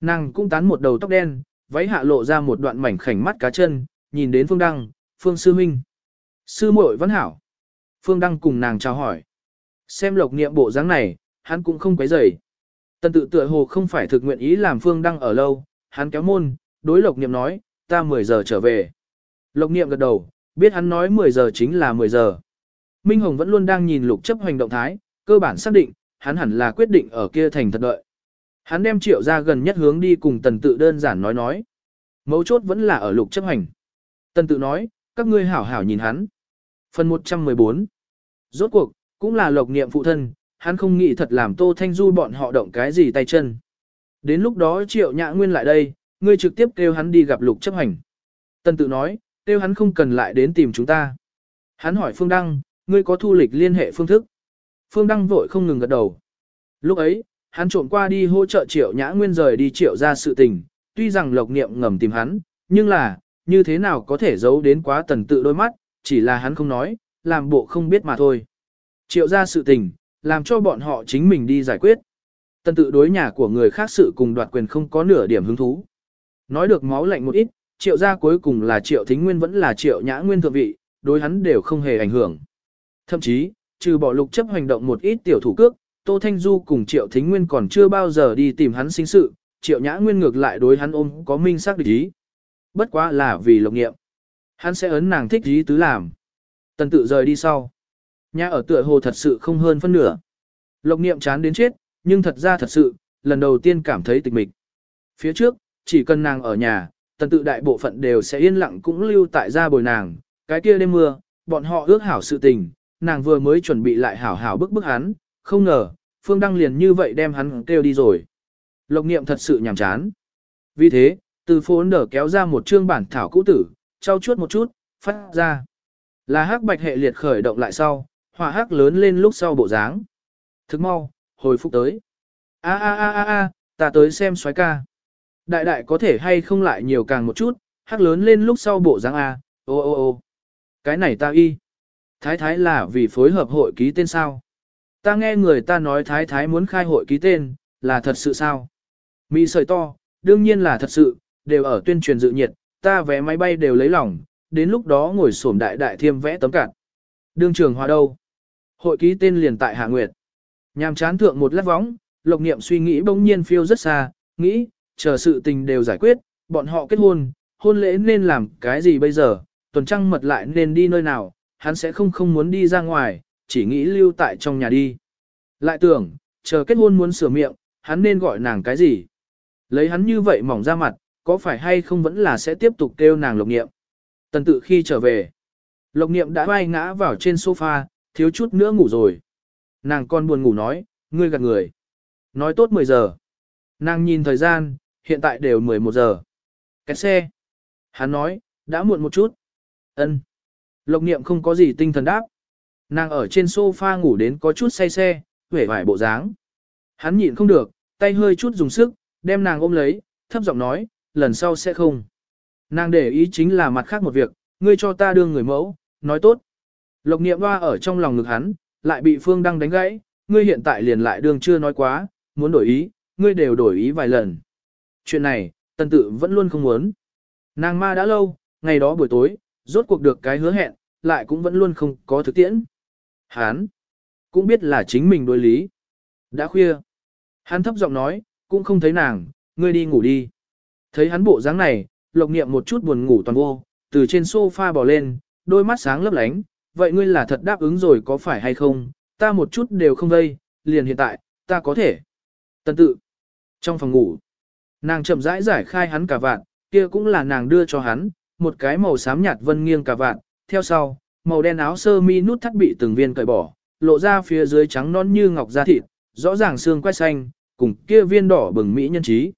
Speaker 1: Nàng cũng tán một đầu tóc đen, váy hạ lộ ra một đoạn mảnh khảnh mắt cá chân, nhìn đến Phương Đăng, Phương Sư Minh. Sư muội vẫn hảo. Phương Đăng cùng nàng chào hỏi. Xem lộc niệm bộ dáng này, hắn cũng không quấy rầy. Tần tự tựa hồ không phải thực nguyện ý làm Phương Đăng ở lâu, hắn kéo môn, đối lộc niệm nói, ta 10 giờ trở về. Lộc niệm gật đầu, biết hắn nói 10 giờ chính là 10 giờ. Minh Hồng vẫn luôn đang nhìn lục chấp hành động thái, cơ bản xác định, hắn hẳn là quyết định ở kia thành thật đợi. Hắn đem triệu ra gần nhất hướng đi cùng tần tự đơn giản nói nói. Mấu chốt vẫn là ở lục chấp hành. Tần tự nói, các ngươi hảo hảo nhìn hắn. Phần 114 Rốt cuộc, cũng là lộc niệm phụ thân, hắn không nghĩ thật làm Tô Thanh Du bọn họ động cái gì tay chân. Đến lúc đó triệu nhã nguyên lại đây, ngươi trực tiếp kêu hắn đi gặp lục chấp hành. Tần tự nói, kêu hắn không cần lại đến tìm chúng ta. Hắn hỏi Phương Đăng, ngươi có thu lịch liên hệ phương thức. Phương Đăng vội không ngừng gật đầu. Lúc ấy, hắn trộm qua đi hỗ trợ triệu nhã nguyên rời đi triệu ra sự tình, tuy rằng lộc niệm ngầm tìm hắn, nhưng là, như thế nào có thể giấu đến quá tần tự đôi mắt, chỉ là hắn không nói, làm bộ không biết mà thôi. Triệu ra sự tình, làm cho bọn họ chính mình đi giải quyết. Tần tự đối nhà của người khác sự cùng đoạt quyền không có nửa điểm hứng thú. Nói được máu lạnh một ít, triệu gia cuối cùng là triệu thính nguyên vẫn là triệu nhã nguyên thượng vị, đối hắn đều không hề ảnh hưởng. Thậm chí, trừ bỏ lục chấp hành động một ít tiểu thủ cước, Tô Thanh Du cùng triệu thính nguyên còn chưa bao giờ đi tìm hắn sinh sự, triệu nhã nguyên ngược lại đối hắn ôm có minh xác địch ý. Bất quá là vì lộc nghiệm. Hắn sẽ ấn nàng thích ý tứ làm. Tần tự rời đi sau. Nhà ở tựa hồ thật sự không hơn phân nửa. Lộc niệm chán đến chết, nhưng thật ra thật sự, lần đầu tiên cảm thấy tịch mịch. Phía trước, chỉ cần nàng ở nhà, tần tự đại bộ phận đều sẽ yên lặng cũng lưu tại gia bồi nàng, cái kia đêm mưa, bọn họ ước hảo sự tình, nàng vừa mới chuẩn bị lại hảo hảo bức bức hắn, không ngờ, Phương Đăng liền như vậy đem hắn kêu đi rồi. Lộc niệm thật sự nhàm chán. Vì thế, từ phố nở kéo ra một chương bản thảo cũ tử, trao chuốt một chút, phát ra. Là hắc bạch hệ liệt khởi động lại sau, hỏa hắc lớn lên lúc sau bộ dáng. Thức mau, hồi phục tới. A a a a a, ta tới xem xoái ca. Đại đại có thể hay không lại nhiều càng một chút, hắc lớn lên lúc sau bộ dáng A, ô ô ô. Cái này ta y. Thái thái là vì phối hợp hội ký tên sao. Ta nghe người ta nói thái thái muốn khai hội ký tên, là thật sự sao? Mỹ sợi to, đương nhiên là thật sự, đều ở tuyên truyền dự nhiệt, ta vé máy bay đều lấy lòng, đến lúc đó ngồi xổm đại đại thiêm vẽ tấm cạn. Đương trường hòa đâu? Hội ký tên liền tại Hạ Nguyệt. Nhàm chán thượng một lát vóng, Lộc Niệm suy nghĩ bỗng nhiên phiêu rất xa, nghĩ, chờ sự tình đều giải quyết, bọn họ kết hôn, hôn lễ nên làm cái gì bây giờ, tuần trăng mật lại nên đi nơi nào, hắn sẽ không không muốn đi ra ngoài, chỉ nghĩ lưu tại trong nhà đi. Lại tưởng, chờ kết hôn muốn sửa miệng, hắn nên gọi nàng cái gì? Lấy hắn như vậy mỏng ra mặt, có phải hay không vẫn là sẽ tiếp tục kêu nàng lộc nghiệm. Tần tự khi trở về, lộc nghiệm đã vai ngã vào trên sofa, thiếu chút nữa ngủ rồi. Nàng con buồn ngủ nói, ngươi gạt người. Nói tốt 10 giờ. Nàng nhìn thời gian, hiện tại đều 11 giờ. Kẹt xe. Hắn nói, đã muộn một chút. ân Lộc niệm không có gì tinh thần đáp. Nàng ở trên sofa ngủ đến có chút say xe, vẻ vải bộ dáng. Hắn nhịn không được, tay hơi chút dùng sức, đem nàng ôm lấy, thấp giọng nói, lần sau sẽ không. Nàng để ý chính là mặt khác một việc, ngươi cho ta đương người mẫu, nói tốt. Lộc niệm hoa ở trong lòng ngực hắn, lại bị Phương Đăng đánh gãy, ngươi hiện tại liền lại đương chưa nói quá, muốn đổi ý, ngươi đều đổi ý vài lần. Chuyện này, tân tự vẫn luôn không muốn. Nàng ma đã lâu, ngày đó buổi tối, rốt cuộc được cái hứa hẹn, lại cũng vẫn luôn không có thực tiễn. Hán, cũng biết là chính mình đối lý. Đã khuya. Hắn thấp giọng nói, cũng không thấy nàng, ngươi đi ngủ đi. Thấy hắn bộ dáng này, lộc niệm một chút buồn ngủ toàn vô, từ trên sofa bò lên, đôi mắt sáng lấp lánh, vậy ngươi là thật đáp ứng rồi có phải hay không, ta một chút đều không vây, liền hiện tại, ta có thể. Tần tự, trong phòng ngủ, nàng chậm rãi giải khai hắn cả vạn, kia cũng là nàng đưa cho hắn, một cái màu xám nhạt vân nghiêng cả vạn, theo sau, màu đen áo sơ mi nút thắt bị từng viên cởi bỏ, lộ ra phía dưới trắng non như ngọc da thịt, rõ ràng xương quay xanh, cùng kia viên đỏ bừng mỹ nhân trí.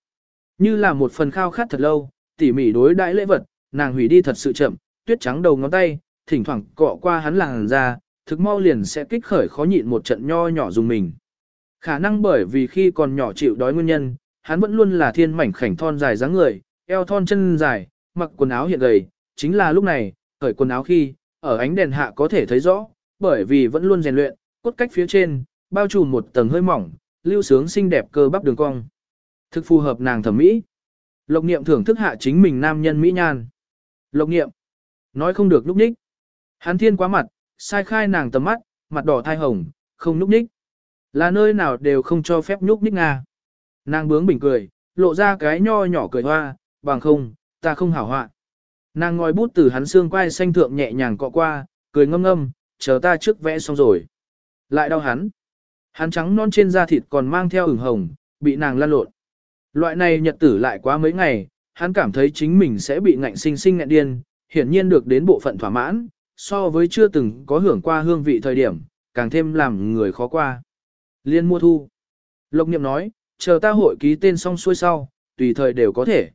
Speaker 1: Như là một phần khao khát thật lâu, tỉ mỉ đối đãi lễ vật, nàng hủy đi thật sự chậm, tuyết trắng đầu ngón tay, thỉnh thoảng cọ qua hắn làn da, thực mau liền sẽ kích khởi khó nhịn một trận nho nhỏ dùng mình. Khả năng bởi vì khi còn nhỏ chịu đói nguyên nhân, hắn vẫn luôn là thiên mảnh khảnh thon dài dáng người, eo thon chân dài, mặc quần áo hiện gầy, chính là lúc này, cởi quần áo khi, ở ánh đèn hạ có thể thấy rõ, bởi vì vẫn luôn rèn luyện, cốt cách phía trên, bao trùm một tầng hơi mỏng, lưu sướng xinh đẹp cơ bắp đường cong. Thực phù hợp nàng thẩm mỹ. Lộc niệm thưởng thức hạ chính mình nam nhân mỹ nhan. Lộc niệm. Nói không được lúc ních. Hắn thiên quá mặt, sai khai nàng tầm mắt, mặt đỏ thai hồng, không núp ních. Là nơi nào đều không cho phép nhúc ních nga. Nàng bướng bình cười, lộ ra cái nho nhỏ cười hoa, bằng không, ta không hảo họa. Nàng ngòi bút từ hắn xương quai xanh thượng nhẹ nhàng cọ qua, cười ngâm ngâm, chờ ta trước vẽ xong rồi. Lại đau hắn. Hắn trắng non trên da thịt còn mang theo ửng hồng, bị nàng lăn lộn. Loại này nhật tử lại quá mấy ngày, hắn cảm thấy chính mình sẽ bị ngạnh sinh sinh nghẹn điên, hiển nhiên được đến bộ phận thỏa mãn, so với chưa từng có hưởng qua hương vị thời điểm, càng thêm làm người khó qua. Liên mua thu. Lộc niệm nói, chờ ta hội ký tên xong xuôi sau, tùy thời đều có thể.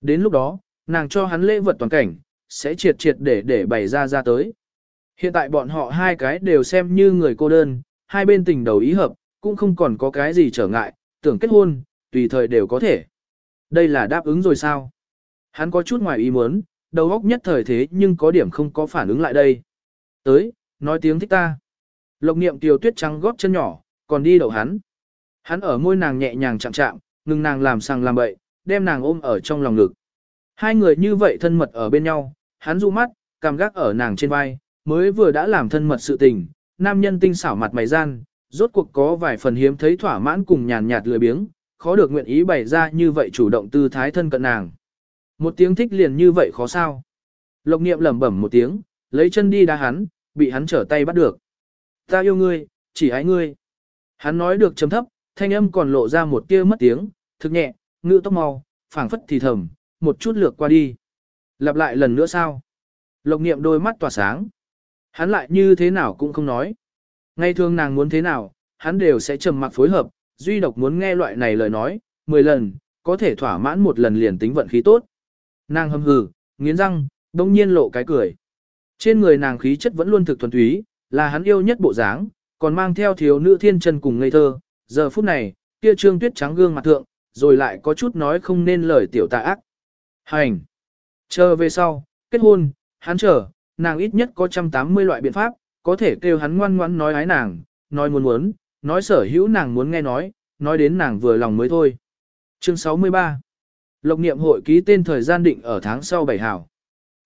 Speaker 1: Đến lúc đó, nàng cho hắn lễ vật toàn cảnh, sẽ triệt triệt để để bày ra ra tới. Hiện tại bọn họ hai cái đều xem như người cô đơn, hai bên tình đầu ý hợp, cũng không còn có cái gì trở ngại, tưởng kết hôn, tùy thời đều có thể. Đây là đáp ứng rồi sao? Hắn có chút ngoài ý muốn, đầu óc nhất thời thế nhưng có điểm không có phản ứng lại đây. Tới, nói tiếng thích ta. Lộc niệm tiểu tuyết trắng góp chân nhỏ, còn đi đậu hắn. Hắn ở môi nàng nhẹ nhàng chạm chạm, ngừng nàng làm sàng làm bậy, đem nàng ôm ở trong lòng ngực. Hai người như vậy thân mật ở bên nhau, hắn du mắt, cảm gác ở nàng trên vai, mới vừa đã làm thân mật sự tình, nam nhân tinh xảo mặt mày gian, rốt cuộc có vài phần hiếm thấy thỏa mãn cùng nhàn nhạt lười biếng, khó được nguyện ý bày ra như vậy chủ động tư thái thân cận nàng. Một tiếng thích liền như vậy khó sao. Lộc niệm lẩm bẩm một tiếng, lấy chân đi đá hắn, bị hắn trở tay bắt được. Ta yêu ngươi, chỉ ái ngươi. Hắn nói được chấm thấp, thanh âm còn lộ ra một tia mất tiếng, thực nhẹ, ngữ tóc mau, phảng phất thì thầm, một chút lược qua đi. Lặp lại lần nữa sao? Lộc niệm đôi mắt tỏa sáng. Hắn lại như thế nào cũng không nói. Ngay thường nàng muốn thế nào, hắn đều sẽ trầm mặc phối hợp, duy độc muốn nghe loại này lời nói, 10 lần, có thể thỏa mãn một lần liền tính vận khí tốt. Nàng hâm hừ, nghiến răng, đông nhiên lộ cái cười. Trên người nàng khí chất vẫn luôn thực thuần túy, là hắn yêu nhất bộ dáng, còn mang theo thiếu nữ thiên chân cùng ngây thơ. Giờ phút này, kia trương tuyết trắng gương mặt thượng, rồi lại có chút nói không nên lời tiểu tà ác. Hành! Chờ về sau, kết hôn, hắn chờ, nàng ít nhất có 180 loại biện pháp, có thể kêu hắn ngoan ngoãn nói ái nàng, nói muốn muốn, nói sở hữu nàng muốn nghe nói, nói đến nàng vừa lòng mới thôi. Chương 63 Lộc niệm hội ký tên thời gian định ở tháng sau bảy hảo.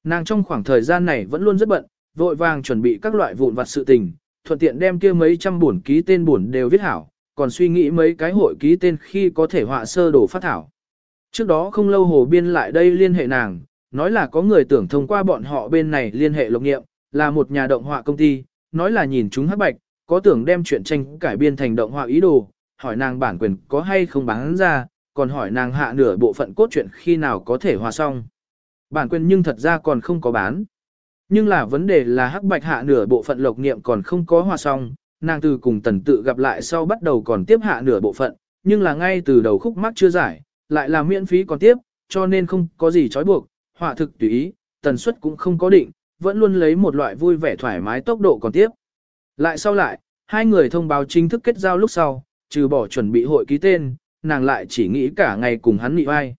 Speaker 1: Nàng trong khoảng thời gian này vẫn luôn rất bận, vội vàng chuẩn bị các loại vụn vặt sự tình, thuận tiện đem kia mấy trăm buồn ký tên buồn đều viết hảo, còn suy nghĩ mấy cái hội ký tên khi có thể họa sơ đồ phát thảo. Trước đó không lâu hồ biên lại đây liên hệ nàng, nói là có người tưởng thông qua bọn họ bên này liên hệ lộc nghiệm, là một nhà động họa công ty, nói là nhìn chúng hắc bạch, có tưởng đem chuyện tranh cải biên thành động họa ý đồ, hỏi nàng bản quyền có hay không bán ra, còn hỏi nàng hạ nửa bộ phận cốt truyện khi nào có thể hòa xong. Bản quyền nhưng thật ra còn không có bán. Nhưng là vấn đề là hắc bạch hạ nửa bộ phận lộc niệm còn không có hòa xong, nàng từ cùng tần tự gặp lại sau bắt đầu còn tiếp hạ nửa bộ phận, nhưng là ngay từ đầu khúc mắc chưa giải, lại là miễn phí còn tiếp, cho nên không có gì trói buộc, họa thực tùy ý, tần suất cũng không có định, vẫn luôn lấy một loại vui vẻ thoải mái tốc độ còn tiếp. Lại sau lại, hai người thông báo chính thức kết giao lúc sau, trừ bỏ chuẩn bị hội ký tên, nàng lại chỉ nghĩ cả ngày cùng hắn nị vai.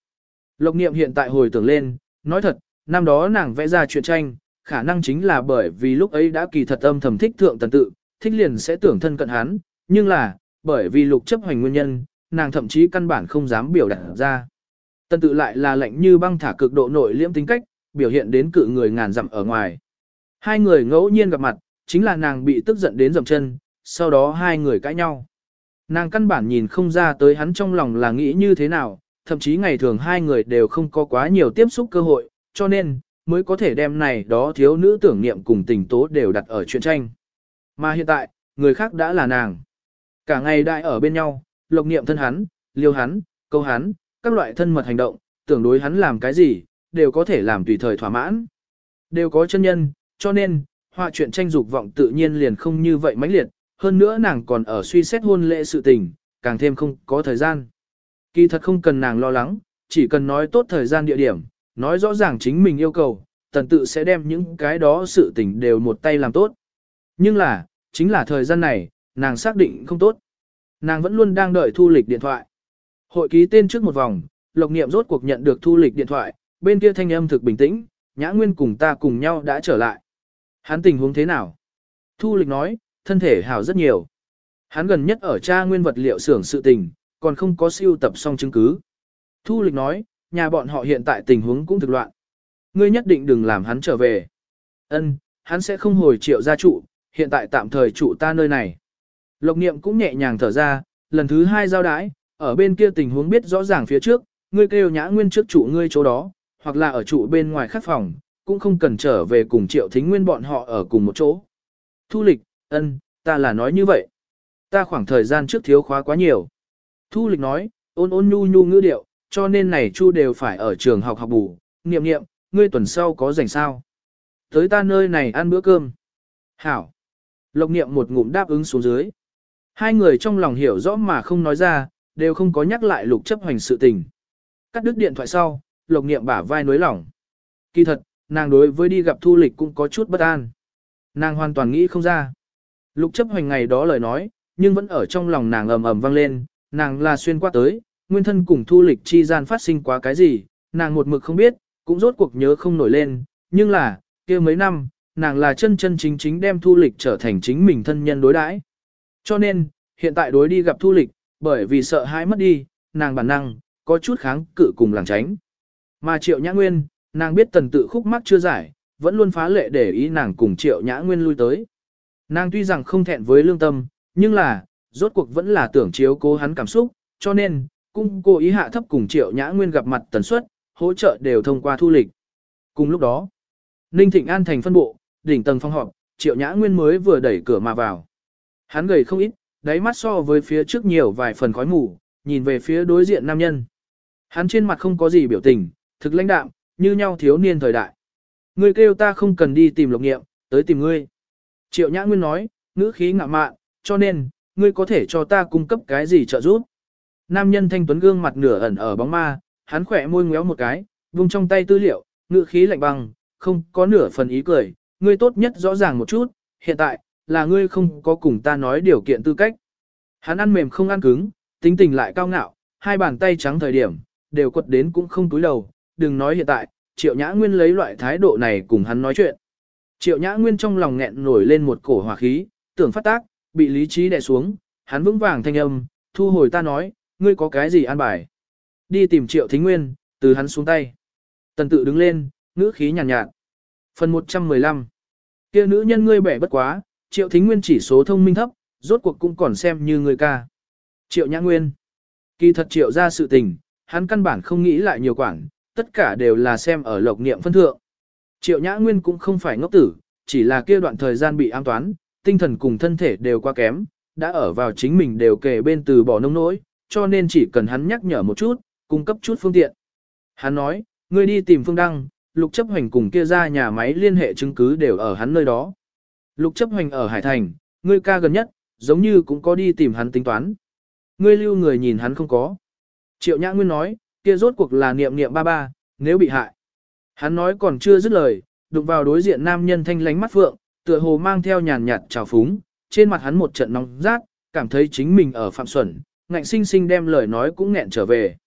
Speaker 1: Lộc niệm hiện tại hồi tưởng lên, nói thật, năm đó nàng vẽ ra chuyện tranh, khả năng chính là bởi vì lúc ấy đã kỳ thật âm thầm thích thượng tần tự, thích liền sẽ tưởng thân cận hắn, nhưng là, bởi vì lục chấp hành nguyên nhân, nàng thậm chí căn bản không dám biểu đạt ra. Tần tự lại là lạnh như băng thả cực độ nội liễm tính cách, biểu hiện đến cự người ngàn dặm ở ngoài. Hai người ngẫu nhiên gặp mặt, chính là nàng bị tức giận đến dầm chân, sau đó hai người cãi nhau. Nàng căn bản nhìn không ra tới hắn trong lòng là nghĩ như thế nào, thậm chí ngày thường hai người đều không có quá nhiều tiếp xúc cơ hội, cho nên, mới có thể đem này đó thiếu nữ tưởng niệm cùng tình tố đều đặt ở chuyện tranh. Mà hiện tại, người khác đã là nàng. Cả ngày đại ở bên nhau, lộc niệm thân hắn, liêu hắn, câu hắn, các loại thân mật hành động, tưởng đối hắn làm cái gì, đều có thể làm tùy thời thỏa mãn. Đều có chân nhân, cho nên, họa chuyện tranh dục vọng tự nhiên liền không như vậy mãnh liệt, hơn nữa nàng còn ở suy xét hôn lễ sự tình, càng thêm không có thời gian. Kỳ thật không cần nàng lo lắng, chỉ cần nói tốt thời gian địa điểm, nói rõ ràng chính mình yêu cầu, tần tự sẽ đem những cái đó sự tình đều một tay làm tốt. Nhưng là, chính là thời gian này, nàng xác định không tốt. Nàng vẫn luôn đang đợi thu lịch điện thoại. Hội ký tên trước một vòng, Lộc Niệm rốt cuộc nhận được thu lịch điện thoại, bên kia thanh âm thực bình tĩnh, Nhã Nguyên cùng ta cùng nhau đã trở lại. Hắn tình huống thế nào? Thu lịch nói, thân thể hảo rất nhiều. Hắn gần nhất ở cha nguyên vật liệu xưởng sự tình, còn không có siêu tập xong chứng cứ. Thu lịch nói, nhà bọn họ hiện tại tình huống cũng thực loạn. Ngươi nhất định đừng làm hắn trở về. Ân, hắn sẽ không hồi triệu gia trụ, hiện tại tạm thời trụ ta nơi này. Lộc niệm cũng nhẹ nhàng thở ra, lần thứ hai giao đái, ở bên kia tình huống biết rõ ràng phía trước, ngươi kêu nhã nguyên trước trụ ngươi chỗ đó, hoặc là ở trụ bên ngoài khắc phòng, cũng không cần trở về cùng triệu thính nguyên bọn họ ở cùng một chỗ. Thu lịch, ân, ta là nói như vậy. Ta khoảng thời gian trước thiếu khóa quá nhiều. Thu lịch nói, ôn ôn nhu nhu ngữ điệu, cho nên này chu đều phải ở trường học học bù, niệm niệm, ngươi tuần sau có rảnh sao. Tới ta nơi này ăn bữa cơm. Hảo. Lộc niệm một ngụm đáp ứng xuống dưới. Hai người trong lòng hiểu rõ mà không nói ra, đều không có nhắc lại lục chấp hành sự tình. Cắt đứt điện thoại sau, lộc niệm bả vai nối lỏng. Kỳ thật, nàng đối với đi gặp thu lịch cũng có chút bất an. Nàng hoàn toàn nghĩ không ra. Lục chấp hành ngày đó lời nói, nhưng vẫn ở trong lòng nàng ầm ầm vang lên, nàng là xuyên qua tới, nguyên thân cùng thu lịch chi gian phát sinh quá cái gì, nàng một mực không biết, cũng rốt cuộc nhớ không nổi lên, nhưng là, kia mấy năm, nàng là chân chân chính chính đem thu lịch trở thành chính mình thân nhân đối đãi. Cho nên, hiện tại đối đi gặp thu lịch, bởi vì sợ hãi mất đi, nàng bản năng, có chút kháng cự cùng làng tránh. Mà triệu nhã nguyên, nàng biết tần tự khúc mắc chưa giải, vẫn luôn phá lệ để ý nàng cùng triệu nhã nguyên lui tới. Nàng tuy rằng không thẹn với lương tâm, nhưng là, rốt cuộc vẫn là tưởng chiếu cố hắn cảm xúc, cho nên, cung cố ý hạ thấp cùng triệu nhã nguyên gặp mặt tần suất, hỗ trợ đều thông qua thu lịch. Cùng lúc đó, Ninh Thịnh An thành phân bộ, đỉnh tầng phong họp, triệu nhã nguyên mới vừa đẩy cửa mà vào. Hắn gầy không ít, đáy mắt so với phía trước nhiều vài phần khói mù, nhìn về phía đối diện nam nhân. Hắn trên mặt không có gì biểu tình, thực lãnh đạm, như nhau thiếu niên thời đại. Ngươi kêu ta không cần đi tìm lục nghiệm, tới tìm ngươi. Triệu Nhã Nguyên nói, ngữ khí ngạo mạn, cho nên, ngươi có thể cho ta cung cấp cái gì trợ giúp. Nam nhân thanh tuấn gương mặt nửa ẩn ở bóng ma, hắn khỏe môi ngéo một cái, vung trong tay tư liệu, ngữ khí lạnh băng, không có nửa phần ý cười, ngươi tốt nhất rõ ràng một chút, hiện tại, là ngươi không có cùng ta nói điều kiện tư cách. Hắn ăn mềm không ăn cứng, tính tình lại cao ngạo, hai bàn tay trắng thời điểm, đều quật đến cũng không túi đầu, đừng nói hiện tại, triệu nhã nguyên lấy loại thái độ này cùng hắn nói chuyện. Triệu nhã nguyên trong lòng nghẹn nổi lên một cổ hỏa khí, tưởng phát tác, bị lý trí đè xuống, hắn vững vàng thanh âm, thu hồi ta nói, ngươi có cái gì an bài. Đi tìm triệu thính nguyên, từ hắn xuống tay. Tần tự đứng lên, ngữ khí nhàn nhạt, nhạt. Phần 115 kia nữ nhân ngươi bẻ bất quá, triệu thính nguyên chỉ số thông minh thấp, rốt cuộc cũng còn xem như người ca. Triệu nhã nguyên. Kỳ thật triệu ra sự tình, hắn căn bản không nghĩ lại nhiều quản, tất cả đều là xem ở lộc niệm phân thượng. Triệu Nhã Nguyên cũng không phải ngốc tử, chỉ là kia đoạn thời gian bị an toán, tinh thần cùng thân thể đều quá kém, đã ở vào chính mình đều kề bên từ bỏ nông nỗi, cho nên chỉ cần hắn nhắc nhở một chút, cung cấp chút phương tiện. Hắn nói, ngươi đi tìm Phương Đăng, Lục Chấp Hoành cùng kia ra nhà máy liên hệ chứng cứ đều ở hắn nơi đó. Lục Chấp Hoành ở Hải Thành, ngươi ca gần nhất, giống như cũng có đi tìm hắn tính toán. Ngươi lưu người nhìn hắn không có. Triệu Nhã Nguyên nói, kia rốt cuộc là niệm niệm ba ba, nếu bị hại. Hắn nói còn chưa dứt lời, đụng vào đối diện nam nhân thanh lánh mắt phượng, tựa hồ mang theo nhàn nhạt trào phúng, trên mặt hắn một trận nóng rát, cảm thấy chính mình ở phạm xuẩn, ngạnh sinh sinh đem lời nói cũng nghẹn trở về.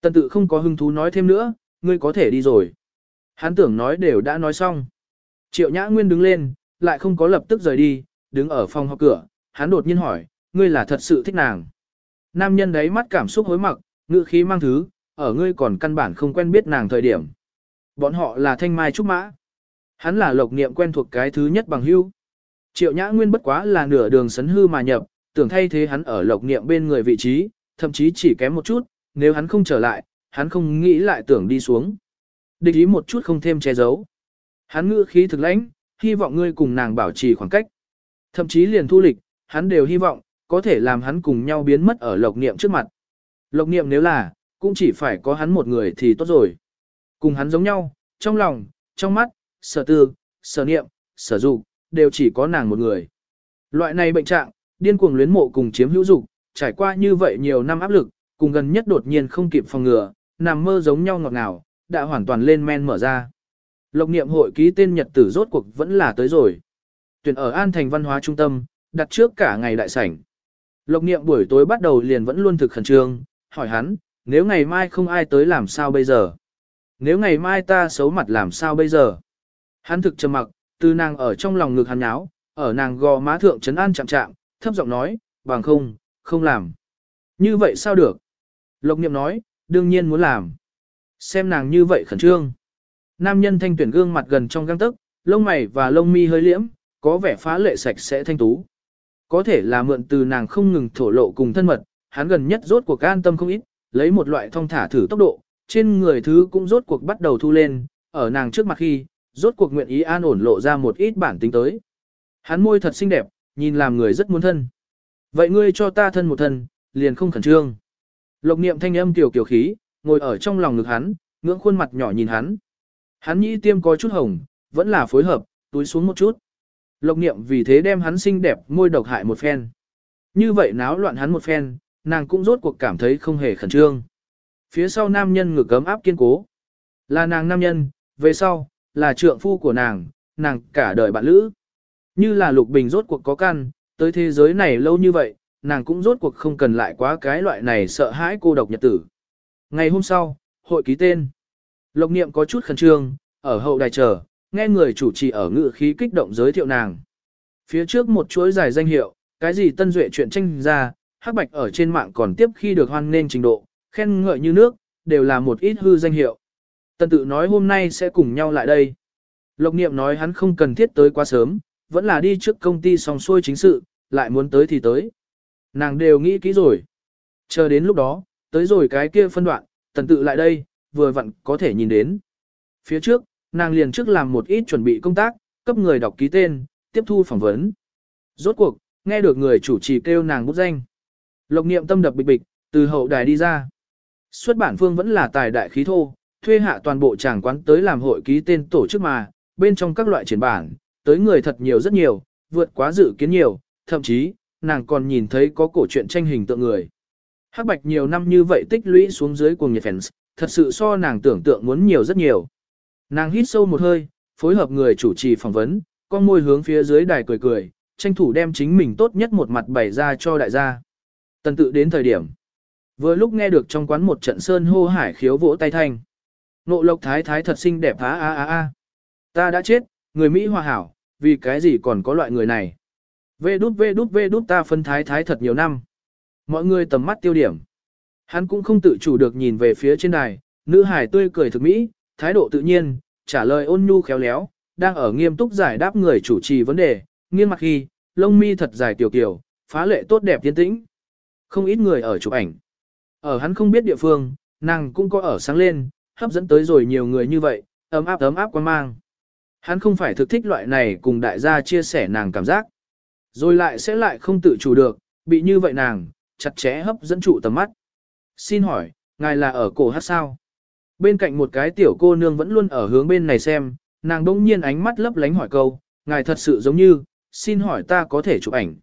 Speaker 1: Tần tự không có hứng thú nói thêm nữa, ngươi có thể đi rồi. Hắn tưởng nói đều đã nói xong. Triệu Nhã Nguyên đứng lên, lại không có lập tức rời đi, đứng ở phòng họp cửa, hắn đột nhiên hỏi, ngươi là thật sự thích nàng. Nam nhân đấy mắt cảm xúc hối mặc, ngữ khí mang thứ, ở ngươi còn căn bản không quen biết nàng thời điểm. Bọn họ là thanh mai trúc mã. Hắn là lộc niệm quen thuộc cái thứ nhất bằng hưu. Triệu Nhã Nguyên bất quá là nửa đường sấn hư mà nhập, tưởng thay thế hắn ở lộc niệm bên người vị trí, thậm chí chỉ kém một chút, nếu hắn không trở lại, hắn không nghĩ lại tưởng đi xuống. Địch ý một chút không thêm che giấu. Hắn ngữ khí thực lãnh, hy vọng ngươi cùng nàng bảo trì khoảng cách. Thậm chí liền thu lịch, hắn đều hy vọng, có thể làm hắn cùng nhau biến mất ở lộc niệm trước mặt. Lộc niệm nếu là, cũng chỉ phải có hắn một người thì tốt rồi. Cùng hắn giống nhau, trong lòng, trong mắt, sở tư, sở niệm, sở dục, đều chỉ có nàng một người. Loại này bệnh trạng, điên cuồng luyến mộ cùng chiếm hữu dục, trải qua như vậy nhiều năm áp lực, cùng gần nhất đột nhiên không kịp phòng ngừa, nằm mơ giống nhau ngọt ngào, đã hoàn toàn lên men mở ra. Lộc niệm hội ký tên nhật tử rốt cuộc vẫn là tới rồi. Tuyển ở An Thành Văn hóa Trung tâm, đặt trước cả ngày đại sảnh. Lộc niệm buổi tối bắt đầu liền vẫn luôn thực khẩn trương, hỏi hắn, nếu ngày mai không ai tới làm sao bây giờ? Nếu ngày mai ta xấu mặt làm sao bây giờ? Hắn thực trầm mặc, từ nàng ở trong lòng ngực hắn nháo, ở nàng gò má thượng trấn an chạm chạm, thấp giọng nói, bằng không, không làm. Như vậy sao được? Lộc niệm nói, đương nhiên muốn làm. Xem nàng như vậy khẩn trương. Nam nhân thanh tuyển gương mặt gần trong găng tức, lông mày và lông mi hơi liễm, có vẻ phá lệ sạch sẽ thanh tú. Có thể là mượn từ nàng không ngừng thổ lộ cùng thân mật, hắn gần nhất rốt cuộc an tâm không ít, lấy một loại thông thả thử tốc độ, trên người thứ cũng rốt cuộc bắt đầu thu lên, ở nàng trước mặt khi, rốt cuộc nguyện ý an ổn lộ ra một ít bản tính tới. Hắn môi thật xinh đẹp, nhìn làm người rất muốn thân. Vậy ngươi cho ta thân một thân, liền không khẩn trương. Lộc niệm thanh âm tiểu kiểu khí, ngồi ở trong lòng ngực hắn, ngưỡng khuôn mặt nhỏ nhìn hắn. Hắn nhĩ tiêm có chút hồng, vẫn là phối hợp, túi xuống một chút. Lộc niệm vì thế đem hắn xinh đẹp môi độc hại một phen. Như vậy náo loạn hắn một phen, nàng cũng rốt cuộc cảm thấy không hề khẩn trương. Phía sau nam nhân ngực cấm áp kiên cố. Là nàng nam nhân, về sau, là trượng phu của nàng, nàng cả đời bạn lữ. Như là lục bình rốt cuộc có căn, tới thế giới này lâu như vậy, nàng cũng rốt cuộc không cần lại quá cái loại này sợ hãi cô độc nhật tử. Ngày hôm sau, hội ký tên. Lộc niệm có chút khẩn trương, ở hậu đài chờ, nghe người chủ trì ở ngự khí kích động giới thiệu nàng. Phía trước một chuỗi dài danh hiệu, cái gì tân duệ chuyện tranh ra, hắc bạch ở trên mạng còn tiếp khi được hoan nên trình độ, khen ngợi như nước, đều là một ít hư danh hiệu. Tần tự nói hôm nay sẽ cùng nhau lại đây. Lộc niệm nói hắn không cần thiết tới quá sớm, vẫn là đi trước công ty xong xuôi chính sự, lại muốn tới thì tới. Nàng đều nghĩ kỹ rồi. Chờ đến lúc đó, tới rồi cái kia phân đoạn, tần tự lại đây, vừa vặn có thể nhìn đến. Phía trước, nàng liền trước làm một ít chuẩn bị công tác, cấp người đọc ký tên, tiếp thu phỏng vấn. Rốt cuộc, nghe được người chủ trì kêu nàng bút danh. Lộc niệm tâm đập bịch bịch, từ hậu đài đi ra. Xuất bản phương vẫn là tài đại khí thô, thuê hạ toàn bộ tràng quán tới làm hội ký tên tổ chức mà, bên trong các loại triển bản, tới người thật nhiều rất nhiều, vượt quá dự kiến nhiều, thậm chí, nàng còn nhìn thấy có cổ truyện tranh hình tượng người. Hắc bạch nhiều năm như vậy tích lũy xuống dưới cuồng nhiệt fans, thật sự so nàng tưởng tượng muốn nhiều rất nhiều. Nàng hít sâu một hơi, phối hợp người chủ trì phỏng vấn, con môi hướng phía dưới đài cười cười, tranh thủ đem chính mình tốt nhất một mặt bày ra cho đại gia. Tần tự đến thời điểm. Vừa lúc nghe được trong quán một trận sơn hô hải khiếu vỗ tay thanh. Nộ lộc thái thái thật xinh đẹp á á á á. Ta đã chết, người Mỹ hòa hảo, vì cái gì còn có loại người này. Vê đút vê đút vê đút ta phân thái thái thật nhiều năm. Mọi người tầm mắt tiêu điểm. Hắn cũng không tự chủ được nhìn về phía trên đài, nữ hải tươi cười thực mỹ, thái độ tự nhiên, trả lời ôn nhu khéo léo, đang ở nghiêm túc giải đáp người chủ trì vấn đề, nghiêng mặt khi, lông mi thật dài tiểu kiểu, phá lệ tốt đẹp tiến tĩnh. Không ít người ở chụp ảnh. Ở hắn không biết địa phương, nàng cũng có ở sáng lên, hấp dẫn tới rồi nhiều người như vậy, ấm áp ấm áp quan mang. Hắn không phải thực thích loại này cùng đại gia chia sẻ nàng cảm giác. Rồi lại sẽ lại không tự chủ được, bị như vậy nàng, chặt chẽ hấp dẫn trụ tầm mắt. Xin hỏi, ngài là ở cổ hát sao? Bên cạnh một cái tiểu cô nương vẫn luôn ở hướng bên này xem, nàng đông nhiên ánh mắt lấp lánh hỏi câu, ngài thật sự giống như, xin hỏi ta có thể chụp ảnh.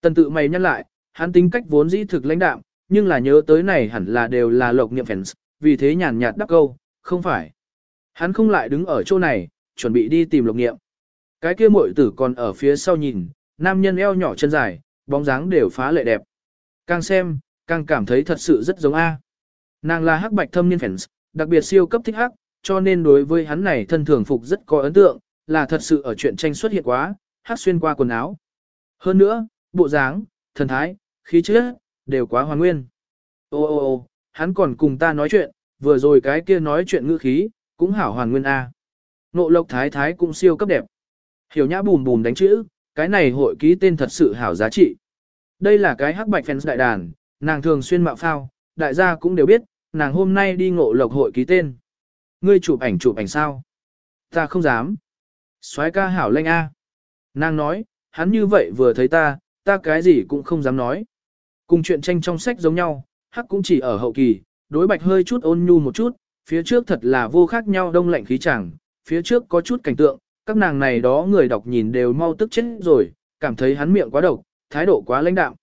Speaker 1: Tần tự mày nhắc lại, hắn tính cách vốn dĩ thực lãnh đạm, nhưng là nhớ tới này hẳn là đều là lộc niệm fans, vì thế nhàn nhạt đáp câu, không phải. Hắn không lại đứng ở chỗ này, chuẩn bị đi tìm lộc niệm. Cái kia muội tử còn ở phía sau nhìn, nam nhân eo nhỏ chân dài, bóng dáng đều phá lệ đẹp. Càng xem, càng cảm thấy thật sự rất giống A. Nàng là hắc bạch thâm niên fans, đặc biệt siêu cấp thích hắc, cho nên đối với hắn này thân thường phục rất có ấn tượng, là thật sự ở chuyện tranh xuất hiện quá, hắc xuyên qua quần áo. Hơn nữa, bộ dáng, thần thái, khí chất đều quá hoàn nguyên. Ô ô ô, hắn còn cùng ta nói chuyện, vừa rồi cái kia nói chuyện ngữ khí, cũng hảo hoàn nguyên A. Nộ lộc thái thái cũng siêu cấp đẹp. Hiểu nhã bùm bùm đánh chữ, cái này hội ký tên thật sự hảo giá trị. Đây là cái hắc bạch fans đại đàn, nàng thường xuyên mạo phao, đại gia cũng đều biết, nàng hôm nay đi ngộ lộc hội ký tên. Ngươi chụp ảnh chụp ảnh sao? Ta không dám. soái ca hảo lanh A. Nàng nói, hắn như vậy vừa thấy ta, ta cái gì cũng không dám nói. Cùng chuyện tranh trong sách giống nhau, hắc cũng chỉ ở hậu kỳ, đối bạch hơi chút ôn nhu một chút, phía trước thật là vô khác nhau đông lạnh khí chẳng, phía trước có chút cảnh tượng, các nàng này đó người đọc nhìn đều mau tức chết rồi, cảm thấy hắn miệng quá độc, thái độ quá lãnh đạm.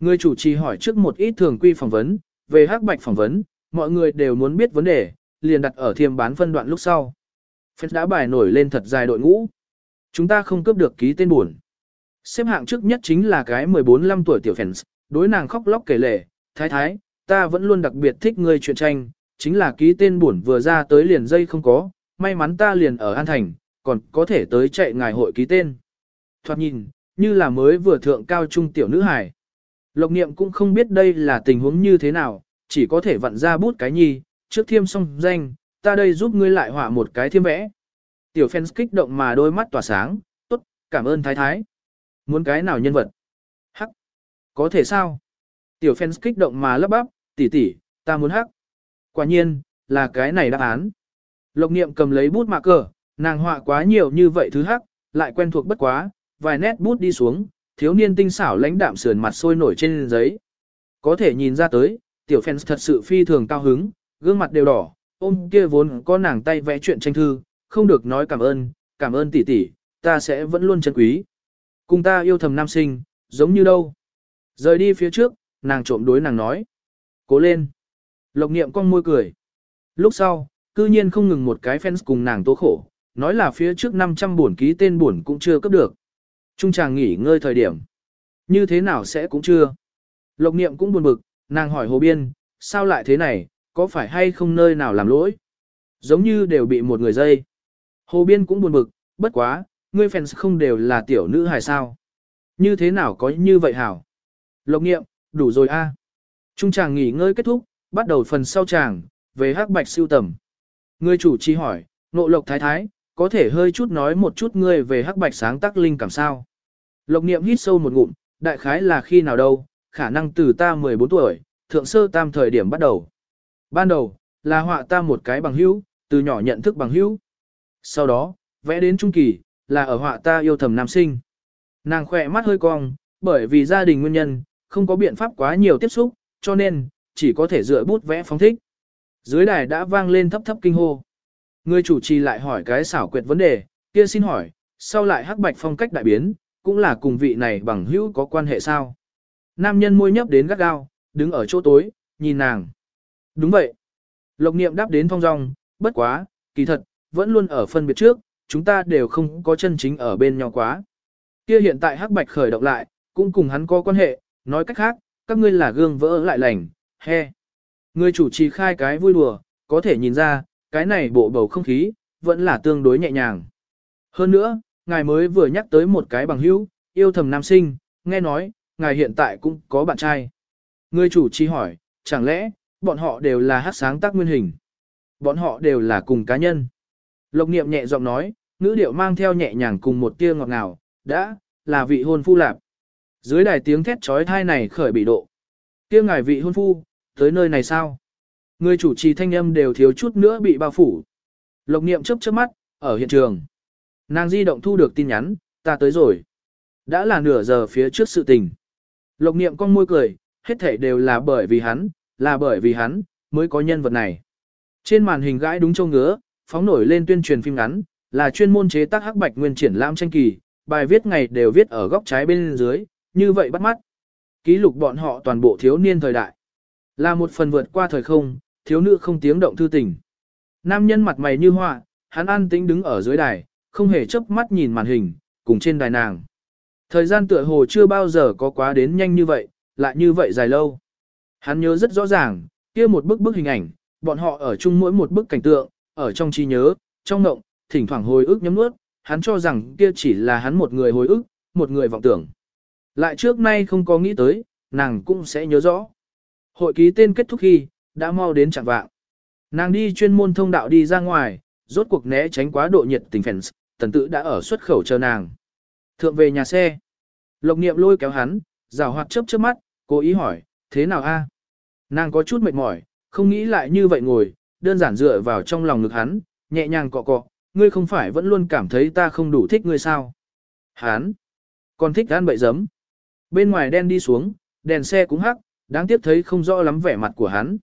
Speaker 1: Người chủ trì hỏi trước một ít thường quy phỏng vấn, về hắc bạch phỏng vấn, mọi người đều muốn biết vấn đề, liền đặt ở thiêm bán phân đoạn lúc sau. Phép đã bài nổi lên thật dài đội ngũ. Chúng ta không cướp được ký tên buồn. Xếp hạng trước nhất chính là cái 14-15 tuổi tiểu fans, đối nàng khóc lóc kể lể, thái thái, ta vẫn luôn đặc biệt thích ngươi chuyện tranh, chính là ký tên buồn vừa ra tới liền dây không có, may mắn ta liền ở An Thành, còn có thể tới chạy ngài hội ký tên. Thoạt nhìn, như là mới vừa thượng cao trung tiểu nữ hải, Lộc niệm cũng không biết đây là tình huống như thế nào, chỉ có thể vặn ra bút cái nhi, trước thiêm xong danh, ta đây giúp ngươi lại họa một cái thiêm vẽ. Tiểu fans kích động mà đôi mắt tỏa sáng, tốt, cảm ơn thái thái. Muốn cái nào nhân vật? Có thể sao? Tiểu fans kích động mà lấp bắp, tỷ tỷ, ta muốn hắc. Quả nhiên, là cái này đáp án. Lộc niệm cầm lấy bút mạ cờ, nàng họa quá nhiều như vậy thứ hắc, lại quen thuộc bất quá, vài nét bút đi xuống, thiếu niên tinh xảo lãnh đạm sườn mặt sôi nổi trên giấy. Có thể nhìn ra tới, tiểu fans thật sự phi thường cao hứng, gương mặt đều đỏ, ôm kia vốn có nàng tay vẽ chuyện tranh thư, không được nói cảm ơn, cảm ơn tỷ tỷ, ta sẽ vẫn luôn trân quý. Cùng ta yêu thầm nam sinh, giống như đâu. Rời đi phía trước, nàng trộm đối nàng nói. Cố lên. Lộc niệm con môi cười. Lúc sau, cư nhiên không ngừng một cái fans cùng nàng tố khổ, nói là phía trước 500 buồn ký tên buồn cũng chưa cấp được. Trung chàng nghỉ ngơi thời điểm. Như thế nào sẽ cũng chưa. Lộc niệm cũng buồn bực, nàng hỏi Hồ Biên, sao lại thế này, có phải hay không nơi nào làm lỗi? Giống như đều bị một người dây. Hồ Biên cũng buồn bực, bất quá, ngươi fans không đều là tiểu nữ hài sao? Như thế nào có như vậy hảo? Lộc nghiệm, đủ rồi a. Trung chàng nghỉ ngơi kết thúc, bắt đầu phần sau chàng, về hắc bạch siêu tầm. Ngươi chủ trì hỏi, nộ lộc thái thái, có thể hơi chút nói một chút ngươi về hắc bạch sáng tác linh cảm sao? Lộc niệm hít sâu một ngụm, đại khái là khi nào đâu, khả năng từ ta 14 tuổi, thượng sơ tam thời điểm bắt đầu. Ban đầu, là họa ta một cái bằng hữu, từ nhỏ nhận thức bằng hữu. Sau đó, vẽ đến trung kỳ, là ở họa ta yêu thầm nam sinh. Nàng khỏe mắt hơi cong, bởi vì gia đình nguyên nhân, không có biện pháp quá nhiều tiếp xúc, cho nên, chỉ có thể dựa bút vẽ phóng thích. Dưới đài đã vang lên thấp thấp kinh hô. Người chủ trì lại hỏi cái xảo quyệt vấn đề, kia xin hỏi, sau lại hắc bạch phong cách đại biến, cũng là cùng vị này bằng hữu có quan hệ sao? Nam nhân môi nhấp đến gắt gao, đứng ở chỗ tối, nhìn nàng. Đúng vậy. Lộc niệm đáp đến thong dong, bất quá, kỳ thật, vẫn luôn ở phân biệt trước, chúng ta đều không có chân chính ở bên nhau quá. Kia hiện tại hắc bạch khởi động lại, cũng cùng hắn có quan hệ, nói cách khác, các ngươi là gương vỡ lại lành, he. Người chủ trì khai cái vui đùa, có thể nhìn ra, cái này bộ bầu không khí, vẫn là tương đối nhẹ nhàng. Hơn nữa, ngài mới vừa nhắc tới một cái bằng hữu, yêu thầm nam sinh, nghe nói, ngài hiện tại cũng có bạn trai. Người chủ trì hỏi, chẳng lẽ, bọn họ đều là hát sáng tác nguyên hình? Bọn họ đều là cùng cá nhân. Lộc niệm nhẹ giọng nói, ngữ điệu mang theo nhẹ nhàng cùng một tia ngọt ngào, đã, là vị hôn phu lạp. Dưới đài tiếng thét trói thai này khởi bị độ. Kia ngài vị hôn phu, tới nơi này sao? Người chủ trì thanh âm đều thiếu chút nữa bị bao phủ. Lộc niệm chớp chớp mắt, ở hiện trường. Nàng di động thu được tin nhắn, ta tới rồi. Đã là nửa giờ phía trước sự tình. Lộc niệm con môi cười, hết thảy đều là bởi vì hắn, là bởi vì hắn, mới có nhân vật này. Trên màn hình gãi đúng châu ngứa, phóng nổi lên tuyên truyền phim ngắn, là chuyên môn chế tác hắc bạch nguyên triển lãm tranh kỳ, bài viết ngày đều viết ở góc trái bên dưới, như vậy bắt mắt. Ký lục bọn họ toàn bộ thiếu niên thời đại. Là một phần vượt qua thời không, thiếu nữ không tiếng động thư tình. Nam nhân mặt mày như họa, hắn an tĩnh đứng ở dưới đài, không hề chớp mắt nhìn màn hình, cùng trên đài nàng. Thời gian tựa hồ chưa bao giờ có quá đến nhanh như vậy, lại như vậy dài lâu. Hắn nhớ rất rõ ràng, kia một bức bức hình ảnh, bọn họ ở chung mỗi một bức cảnh tượng, ở trong trí nhớ, trong ngộng, thỉnh thoảng hồi ức nhấm nuốt, hắn cho rằng kia chỉ là hắn một người hồi ức, một người vọng tưởng. Lại trước nay không có nghĩ tới, nàng cũng sẽ nhớ rõ. Hội ký tên kết thúc khi, đã mau đến chẳng vạng. Nàng đi chuyên môn thông đạo đi ra ngoài, rốt cuộc né tránh quá độ nhiệt tình fans, tần tự đã ở xuất khẩu chờ nàng. Thượng về nhà xe. Lộc niệm lôi kéo hắn, rào hoạt chớp chớp mắt, cố ý hỏi, thế nào a? Nàng có chút mệt mỏi, không nghĩ lại như vậy ngồi, đơn giản dựa vào trong lòng ngực hắn, nhẹ nhàng cọ cọ, ngươi không phải vẫn luôn cảm thấy ta không đủ thích ngươi sao? Hắn, còn thích ăn bậy giấm. Bên ngoài đen đi xuống, đèn xe cũng hắc, đáng tiếc thấy không rõ lắm vẻ mặt của hắn.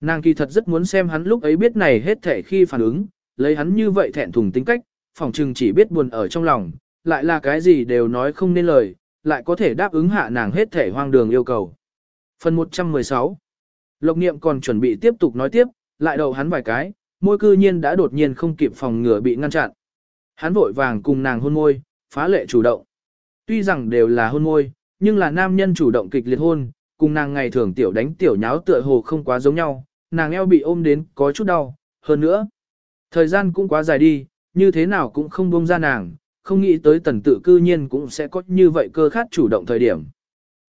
Speaker 1: Nàng kỳ thật rất muốn xem hắn lúc ấy biết này hết thể khi phản ứng, lấy hắn như vậy thẹn thùng tính cách, phỏng chừng chỉ biết buồn ở trong lòng, lại là cái gì đều nói không nên lời, lại có thể đáp ứng hạ nàng hết thể hoang đường yêu cầu. Phần 116 Lộc niệm còn chuẩn bị tiếp tục nói tiếp, lại đầu hắn vài cái, môi cư nhiên đã đột nhiên không kịp phòng ngừa bị ngăn chặn. Hắn vội vàng cùng nàng hôn môi, phá lệ chủ động. Tuy rằng đều là hôn môi, nhưng là nam nhân chủ động kịch liệt hôn, cùng nàng ngày thường tiểu đánh tiểu nháo tựa hồ không quá giống nhau, nàng eo bị ôm đến có chút đau, hơn nữa. Thời gian cũng quá dài đi, như thế nào cũng không buông ra nàng, không nghĩ tới tần tự cư nhiên cũng sẽ có như vậy cơ khát chủ động thời điểm.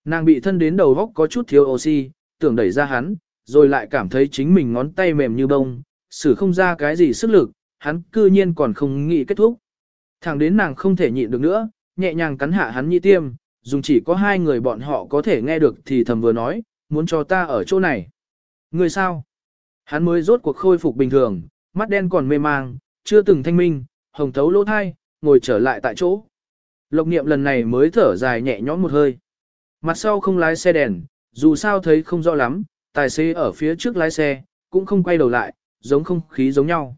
Speaker 1: Nàng bị thân đến đầu góc có chút thiếu oxy, tưởng đẩy ra hắn, rồi lại cảm thấy chính mình ngón tay mềm như bông, xử không ra cái gì sức lực, hắn cư nhiên còn không nghĩ kết thúc. Thẳng đến nàng không thể nhịn được nữa, nhẹ nhàng cắn hạ hắn nhị tiêm, dùng chỉ có hai người bọn họ có thể nghe được thì thầm vừa nói, muốn cho ta ở chỗ này. Người sao? Hắn mới rốt cuộc khôi phục bình thường, mắt đen còn mê mang, chưa từng thanh minh, hồng thấu lỗ thai, ngồi trở lại tại chỗ. Lộc niệm lần này mới thở dài nhẹ nhõm một hơi. Mặt sau không lái xe đèn, dù sao thấy không rõ lắm, tài xế ở phía trước lái xe, cũng không quay đầu lại, giống không khí giống nhau.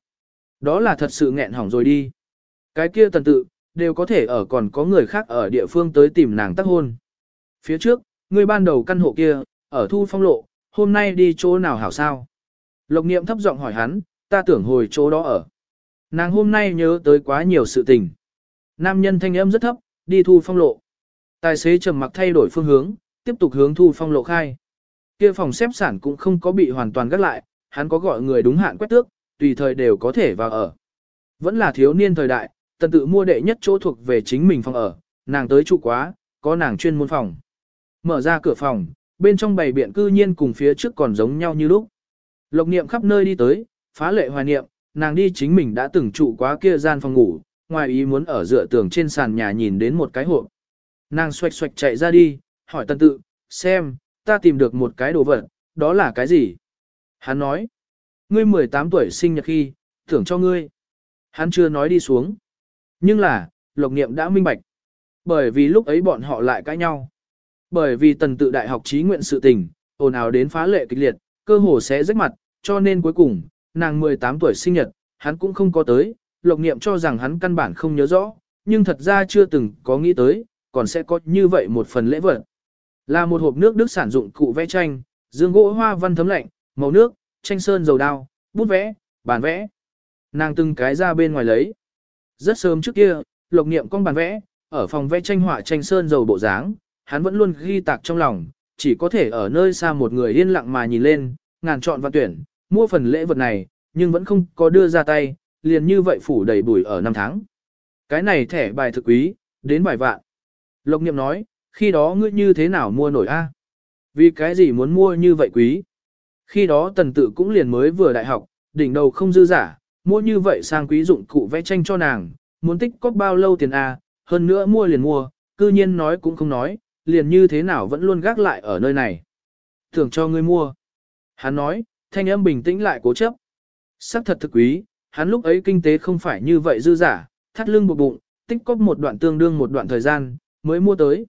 Speaker 1: Đó là thật sự nghẹn hỏng rồi đi. Cái kia tần tự, đều có thể ở còn có người khác ở địa phương tới tìm nàng tác hôn. Phía trước, người ban đầu căn hộ kia, ở thu phong lộ, hôm nay đi chỗ nào hảo sao? Lộc niệm thấp giọng hỏi hắn, ta tưởng hồi chỗ đó ở. Nàng hôm nay nhớ tới quá nhiều sự tình. Nam nhân thanh âm rất thấp, đi thu phong lộ. Tài xế trầm mặc thay đổi phương hướng, tiếp tục hướng thu phong lộ khai. Kia phòng xếp sản cũng không có bị hoàn toàn gắt lại, hắn có gọi người đúng hạn quét tước, tùy thời đều có thể vào ở. Vẫn là thiếu niên thời đại, tần tự mua đệ nhất chỗ thuộc về chính mình phòng ở, nàng tới trụ quá, có nàng chuyên môn phòng. Mở ra cửa phòng, bên trong bày biện cư nhiên cùng phía trước còn giống nhau như lúc. Lộc niệm khắp nơi đi tới, phá lệ hoài niệm, nàng đi chính mình đã từng trụ quá kia gian phòng ngủ, ngoài ý muốn ở dựa tường trên sàn nhà nhìn đến một cái hộp. Nàng xoạch xoạch chạy ra đi, hỏi tần tự, xem, ta tìm được một cái đồ vật, đó là cái gì? Hắn nói, ngươi 18 tuổi sinh nhật khi, thưởng cho ngươi. Hắn chưa nói đi xuống. Nhưng là, lộc niệm đã minh bạch. Bởi vì lúc ấy bọn họ lại cãi nhau. Bởi vì tần tự đại học trí nguyện sự tình, ồn ào đến phá lệ kịch liệt, cơ hồ sẽ rách mặt, cho nên cuối cùng, nàng 18 tuổi sinh nhật, hắn cũng không có tới, lộc niệm cho rằng hắn căn bản không nhớ rõ, nhưng thật ra chưa từng có nghĩ tới, còn sẽ có như vậy một phần lễ vật. Là một hộp nước đức sản dụng cụ vẽ tranh, dương gỗ hoa văn thấm lạnh, màu nước, tranh sơn dầu đao, bút vẽ, bàn vẽ. Nàng từng cái ra bên ngoài lấy. Rất sớm trước kia, lộc niệm con bàn vẽ, ở phòng vẽ tranh họa tranh sơn dầu bộ dáng, hắn vẫn luôn ghi tạc trong lòng, chỉ có thể ở nơi xa một người yên lặng mà nhìn lên, ngàn chọn và tuyển, mua phần lễ vật này, nhưng vẫn không có đưa ra tay, liền như vậy phủ đầy bùi ở năm tháng. Cái này thẻ bài thực quý, đến vài vạn. Lộc niệm nói, khi đó ngươi như thế nào mua nổi a? Vì cái gì muốn mua như vậy quý? Khi đó tần tự cũng liền mới vừa đại học, đỉnh đầu không dư giả, mua như vậy sang quý dụng cụ vẽ tranh cho nàng, muốn tích cóp bao lâu tiền a? hơn nữa mua liền mua, cư nhiên nói cũng không nói, liền như thế nào vẫn luôn gác lại ở nơi này. Thưởng cho ngươi mua. Hắn nói, thanh âm bình tĩnh lại cố chấp. Sắc thật thực quý, hắn lúc ấy kinh tế không phải như vậy dư giả, thắt lưng buộc bụng, tích cóp một đoạn tương đương một đoạn thời gian, mới mua tới.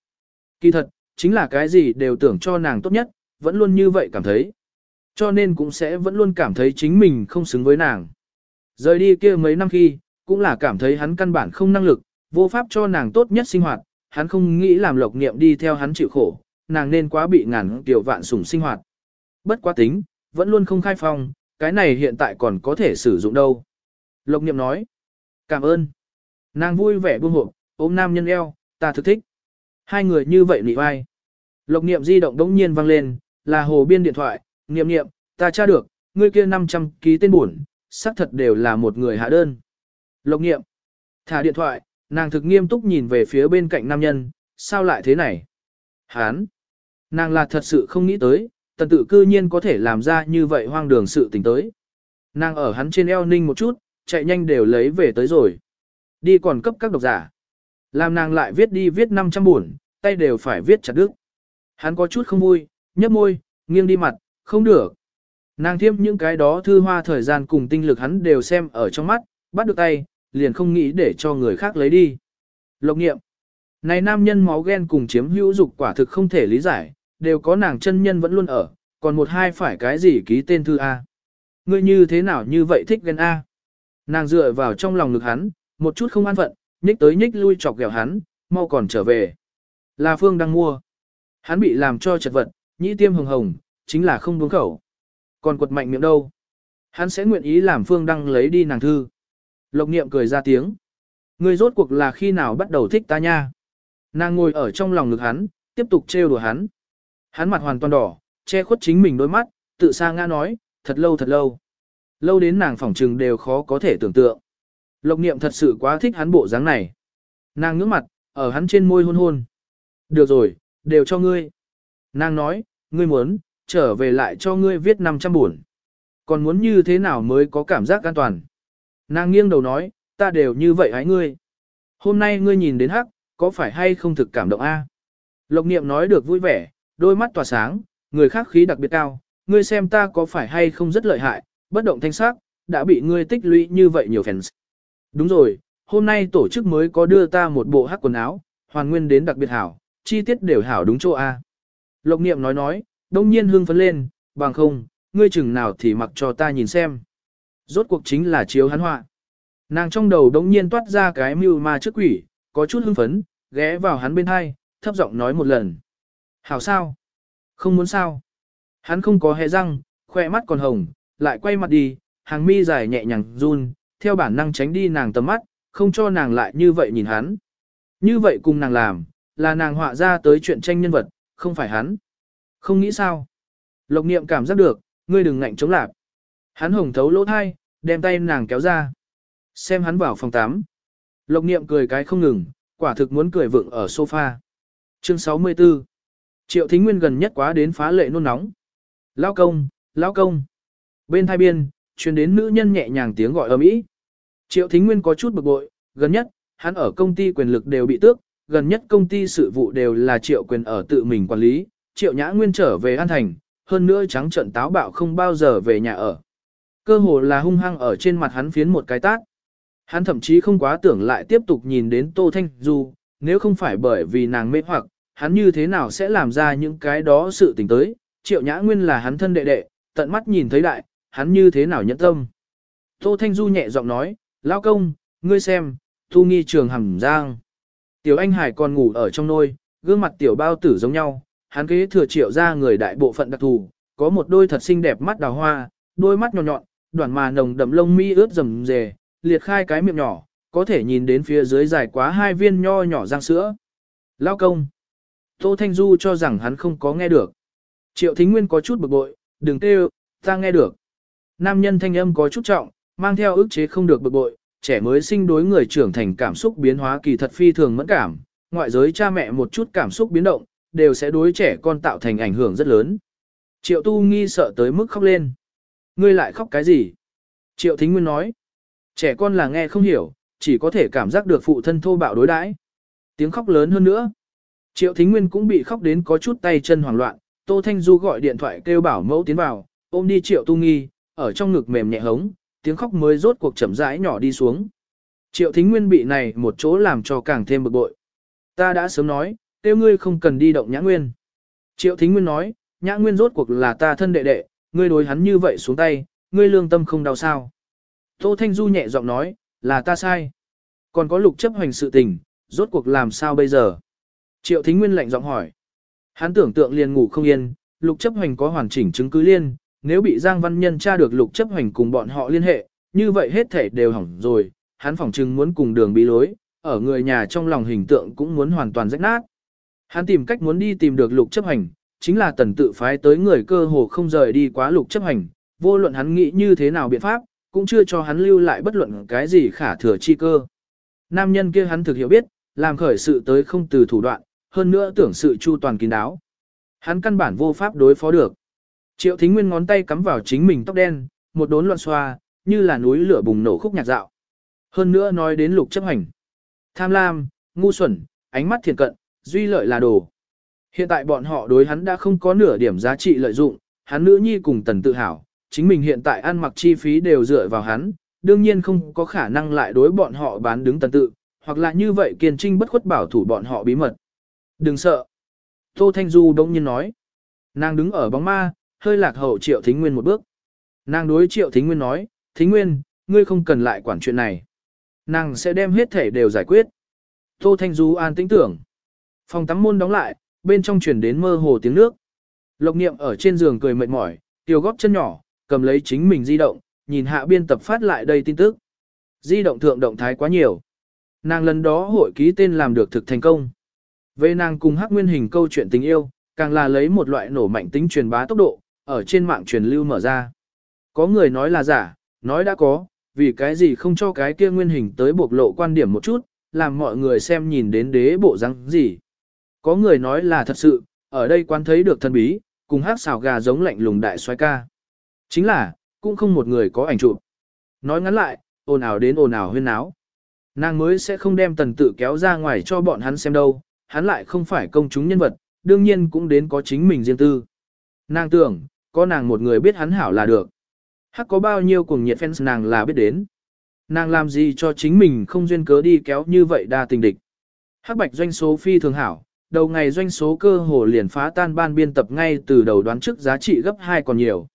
Speaker 1: Kỳ thật, chính là cái gì đều tưởng cho nàng tốt nhất, vẫn luôn như vậy cảm thấy. Cho nên cũng sẽ vẫn luôn cảm thấy chính mình không xứng với nàng. Rời đi kia mấy năm khi, cũng là cảm thấy hắn căn bản không năng lực, vô pháp cho nàng tốt nhất sinh hoạt, hắn không nghĩ làm lộc niệm đi theo hắn chịu khổ, nàng nên quá bị ngàn tiểu vạn sủng sinh hoạt. Bất quá tính, vẫn luôn không khai phong, cái này hiện tại còn có thể sử dụng đâu. Lộc niệm nói, cảm ơn. Nàng vui vẻ buông hộp, ôm nam nhân eo, ta thực thích. Hai người như vậy nị vai. Lộc niệm di động đống nhiên vang lên, là hồ biên điện thoại, niệm niệm, ta tra được, ngươi kia 500 ký tên buồn, xác thật đều là một người hạ đơn. Lộc nghiệm, thả điện thoại, nàng thực nghiêm túc nhìn về phía bên cạnh nam nhân, sao lại thế này? Hán, nàng là thật sự không nghĩ tới, tần tự cư nhiên có thể làm ra như vậy hoang đường sự tình tới. Nàng ở hắn trên eo ninh một chút, chạy nhanh đều lấy về tới rồi. Đi còn cấp các độc giả. Làm nàng lại viết đi viết 500 buồn, tay đều phải viết chặt đứt. Hắn có chút không vui, nhấp môi, nghiêng đi mặt, không được. Nàng thiếp những cái đó thư hoa thời gian cùng tinh lực hắn đều xem ở trong mắt, bắt được tay, liền không nghĩ để cho người khác lấy đi. Lộc nghiệm. Này nam nhân máu ghen cùng chiếm hữu dục quả thực không thể lý giải, đều có nàng chân nhân vẫn luôn ở, còn một hai phải cái gì ký tên thư A. Ngươi như thế nào như vậy thích ghen A. Nàng dựa vào trong lòng ngực hắn, một chút không an phận, nhích tới nhích lui chọc ghẹo hắn, mau còn trở về. Là Phương đang mua. Hắn bị làm cho chật vật, nhĩ tiêm hồng hồng, chính là không đúng khẩu. Còn quật mạnh miệng đâu? Hắn sẽ nguyện ý làm Phương Đăng lấy đi nàng thư. Lộc niệm cười ra tiếng. ngươi rốt cuộc là khi nào bắt đầu thích ta nha? Nàng ngồi ở trong lòng ngực hắn, tiếp tục trêu đùa hắn. Hắn mặt hoàn toàn đỏ, che khuất chính mình đôi mắt, tự xa ngã nói, thật lâu thật lâu. Lâu đến nàng phỏng trừng đều khó có thể tưởng tượng. Lộc niệm thật sự quá thích hắn bộ dáng này. Nàng ngước mặt, ở hắn trên môi hôn hôn. Được rồi, đều cho ngươi. Nàng nói, ngươi muốn, trở về lại cho ngươi viết 500 buồn. Còn muốn như thế nào mới có cảm giác an toàn? Nàng nghiêng đầu nói, ta đều như vậy hãy ngươi. Hôm nay ngươi nhìn đến hắc, có phải hay không thực cảm động a? Lộc niệm nói được vui vẻ, đôi mắt tỏa sáng, người khác khí đặc biệt cao, ngươi xem ta có phải hay không rất lợi hại, bất động thanh sắc, đã bị ngươi tích lũy như vậy nhiều fans. Đúng rồi, hôm nay tổ chức mới có đưa ta một bộ hắc quần áo, hoàn nguyên đến đặc biệt hảo, chi tiết đều hảo đúng chỗ A. Lộc niệm nói nói, đông nhiên hương phấn lên, bằng không, ngươi chừng nào thì mặc cho ta nhìn xem. Rốt cuộc chính là chiếu hắn họa. Nàng trong đầu đống nhiên toát ra cái mưu ma trước quỷ, có chút hưng phấn, ghé vào hắn bên hai, thấp giọng nói một lần. Hảo sao? Không muốn sao? Hắn không có hé răng, khoe mắt còn hồng, lại quay mặt đi, hàng mi dài nhẹ nhàng run, theo bản năng tránh đi nàng tầm mắt, không cho nàng lại như vậy nhìn hắn. Như vậy cùng nàng làm, là nàng họa ra tới chuyện tranh nhân vật, không phải hắn. Không nghĩ sao. Lộc niệm cảm giác được, ngươi đừng ngạnh chống lạp. Hắn hồng thấu lỗ thai, đem tay nàng kéo ra. Xem hắn vào phòng 8. Lộc niệm cười cái không ngừng, quả thực muốn cười vượng ở sofa. Chương 64 Triệu Thính Nguyên gần nhất quá đến phá lệ nôn nóng. Lao công, lao công. Bên thai biên, truyền đến nữ nhân nhẹ nhàng tiếng gọi ầm ĩ. Triệu Thính Nguyên có chút bực bội, gần nhất, hắn ở công ty quyền lực đều bị tước, gần nhất công ty sự vụ đều là Triệu quyền ở tự mình quản lý, Triệu Nhã Nguyên trở về An Thành, hơn nữa trắng trận táo bạo không bao giờ về nhà ở. Cơ hồ là hung hăng ở trên mặt hắn phiến một cái tát. Hắn thậm chí không quá tưởng lại tiếp tục nhìn đến Tô Thanh Du, nếu không phải bởi vì nàng mê hoặc, hắn như thế nào sẽ làm ra những cái đó sự tình tới, Triệu Nhã Nguyên là hắn thân đệ đệ, tận mắt nhìn thấy đại, hắn như thế nào nhẫn tâm. Tô Thanh Du nhẹ giọng nói, Lão công, ngươi xem, thu nghi trường Hằng giang. Tiểu anh hải còn ngủ ở trong nôi, gương mặt tiểu bao tử giống nhau, hắn kế thừa triệu ra người đại bộ phận đặc thù, có một đôi thật xinh đẹp mắt đào hoa, đôi mắt nhỏ nhọn, đoạn mà nồng đậm lông mi ướt rầm rề, liệt khai cái miệng nhỏ, có thể nhìn đến phía dưới dài quá hai viên nho nhỏ răng sữa. Lao công. Tô Thanh Du cho rằng hắn không có nghe được. Triệu Thính Nguyên có chút bực bội, đừng kêu, ta nghe được. Nam nhân thanh âm có chút trọng, mang theo ức chế không được bực bội, trẻ mới sinh đối người trưởng thành cảm xúc biến hóa kỳ thật phi thường mẫn cảm, ngoại giới cha mẹ một chút cảm xúc biến động, đều sẽ đối trẻ con tạo thành ảnh hưởng rất lớn. Triệu Tu Nghi sợ tới mức khóc lên. Ngươi lại khóc cái gì? Triệu Thính Nguyên nói. Trẻ con là nghe không hiểu, chỉ có thể cảm giác được phụ thân thô bạo đối đãi. Tiếng khóc lớn hơn nữa. Triệu Thính Nguyên cũng bị khóc đến có chút tay chân hoảng loạn, Tô Thanh Du gọi điện thoại kêu bảo mẫu tiến vào, ôm đi Triệu Tu Nghi, ở trong ngực mềm nhẹ hống, tiếng khóc mới rốt cuộc chậm rãi nhỏ đi xuống. Triệu Thính Nguyên bị này một chỗ làm cho càng thêm bực bội. Ta đã sớm nói, tiêu ngươi không cần đi động Nhã Nguyên. Triệu Thính Nguyên nói, Nhã Nguyên rốt cuộc là ta thân đệ đệ, ngươi đối hắn như vậy xuống tay, ngươi lương tâm không đau sao. Tô Thanh Du nhẹ giọng nói, là ta sai. Còn có lục chấp hành sự tình, rốt cuộc làm sao bây giờ? Triệu Thính Nguyên lạnh giọng hỏi. Hắn tưởng tượng liền ngủ không yên, lục chấp hành có hoàn chỉnh chứng cứ liên, nếu bị Giang Văn Nhân tra được lục chấp hành cùng bọn họ liên hệ, như vậy hết thể đều hỏng rồi, hắn phỏng chừng muốn cùng đường bị lối, ở người nhà trong lòng hình tượng cũng muốn hoàn toàn rách nát. Hắn tìm cách muốn đi tìm được lục chấp hành, chính là tần tự phái tới người cơ hồ không rời đi quá lục chấp hành, vô luận hắn nghĩ như thế nào biện pháp, cũng chưa cho hắn lưu lại bất luận cái gì khả thừa chi cơ. Nam nhân kia hắn thực hiểu biết, làm khởi sự tới không từ thủ đoạn, hơn nữa tưởng sự chu toàn kín đáo. Hắn căn bản vô pháp đối phó được. Triệu Thính Nguyên ngón tay cắm vào chính mình tóc đen, một đốn loạn xoa, như là núi lửa bùng nổ khúc nhạc dạo. Hơn nữa nói đến lục chấp hành. Tham lam, ngu xuẩn, ánh mắt thiền cận, duy lợi là đồ. Hiện tại bọn họ đối hắn đã không có nửa điểm giá trị lợi dụng, hắn nữ nhi cùng tần tự hào, chính mình hiện tại ăn mặc chi phí đều dựa vào hắn, đương nhiên không có khả năng lại đối bọn họ bán đứng tần tự, hoặc là như vậy kiên trinh bất khuất bảo thủ bọn họ bí mật. Đừng sợ. Tô Thanh Du đông nhiên nói. Nàng đứng ở bóng ma, hơi lạc hậu Triệu Thính Nguyên một bước. Nàng đối Triệu Thính Nguyên nói, Thính Nguyên, ngươi không cần lại quản chuyện này. Nàng sẽ đem hết thể đều giải quyết. Tô Thanh Du an tĩnh tưởng. Phòng tắm môn đóng lại, bên trong chuyển đến mơ hồ tiếng nước. Lộc niệm ở trên giường cười mệt mỏi, tiểu góp chân nhỏ, cầm lấy chính mình di động, nhìn hạ biên tập phát lại đây tin tức. Di động thượng động thái quá nhiều. Nàng lần đó hội ký tên làm được thực thành công. Về nàng cùng hắc nguyên hình câu chuyện tình yêu, càng là lấy một loại nổ mạnh tính truyền bá tốc độ, ở trên mạng truyền lưu mở ra. Có người nói là giả, nói đã có, vì cái gì không cho cái kia nguyên hình tới bộc lộ quan điểm một chút, làm mọi người xem nhìn đến đế bộ răng gì. Có người nói là thật sự, ở đây quan thấy được thần bí, cùng hát xào gà giống lạnh lùng đại xoay ca. Chính là, cũng không một người có ảnh chụp. Nói ngắn lại, ồn ào đến ồn ào huyên náo. Nàng mới sẽ không đem tần tự kéo ra ngoài cho bọn hắn xem đâu, hắn lại không phải công chúng nhân vật, đương nhiên cũng đến có chính mình riêng tư. Nàng tưởng, có nàng một người biết hắn hảo là được. Hắc có bao nhiêu cùng nhiệt fans nàng là biết đến. Nàng làm gì cho chính mình không duyên cớ đi kéo như vậy đa tình địch. Hắc bạch doanh số phi thường hảo, đầu ngày doanh số cơ hồ liền phá tan ban biên tập ngay từ đầu đoán trước giá trị gấp 2 còn nhiều.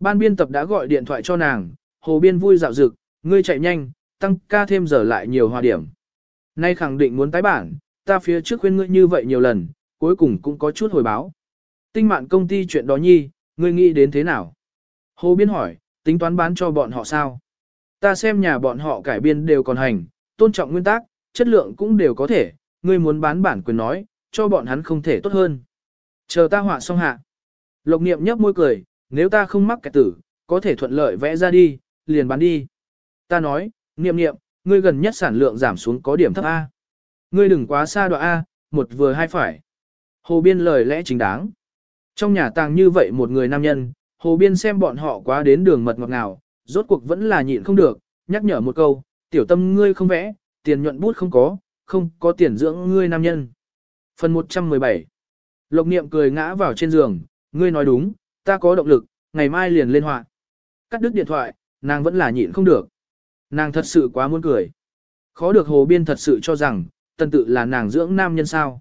Speaker 1: Ban biên tập đã gọi điện thoại cho nàng, hồ biên vui dạo dực, ngươi chạy nhanh, tăng ca thêm giờ lại nhiều hòa điểm. Nay khẳng định muốn tái bản, ta phía trước khuyên ngươi như vậy nhiều lần, cuối cùng cũng có chút hồi báo. Tinh mạn công ty chuyện đó nhi, ngươi nghĩ đến thế nào? Hồ biên hỏi, tính toán bán cho bọn họ sao? Ta xem nhà bọn họ cải biên đều còn hành, tôn trọng nguyên tắc, chất lượng cũng đều có thể, ngươi muốn bán bản quyền nói, cho bọn hắn không thể tốt hơn. Chờ ta họa xong hạ. Lộc niệm nhấp môi cười, nếu ta không mắc kẻ tử, có thể thuận lợi vẽ ra đi, liền bán đi. Ta nói, niệm niệm, ngươi gần nhất sản lượng giảm xuống có điểm thấp A. Ngươi đừng quá xa đoạn A, một vừa hai phải. Hồ Biên lời lẽ chính đáng. Trong nhà tàng như vậy một người nam nhân, Hồ Biên xem bọn họ quá đến đường mật ngọt ngào, rốt cuộc vẫn là nhịn không được, nhắc nhở một câu, tiểu tâm ngươi không vẽ, tiền nhuận bút không có, không có tiền dưỡng ngươi nam nhân. Phần 117 Lộc niệm cười ngã vào trên giường, ngươi nói đúng, ta có động lực, ngày mai liền lên họa. Cắt đứt điện thoại, nàng vẫn là nhịn không được. Nàng thật sự quá muốn cười. Khó được hồ biên thật sự cho rằng, tần tự là nàng dưỡng nam nhân sao.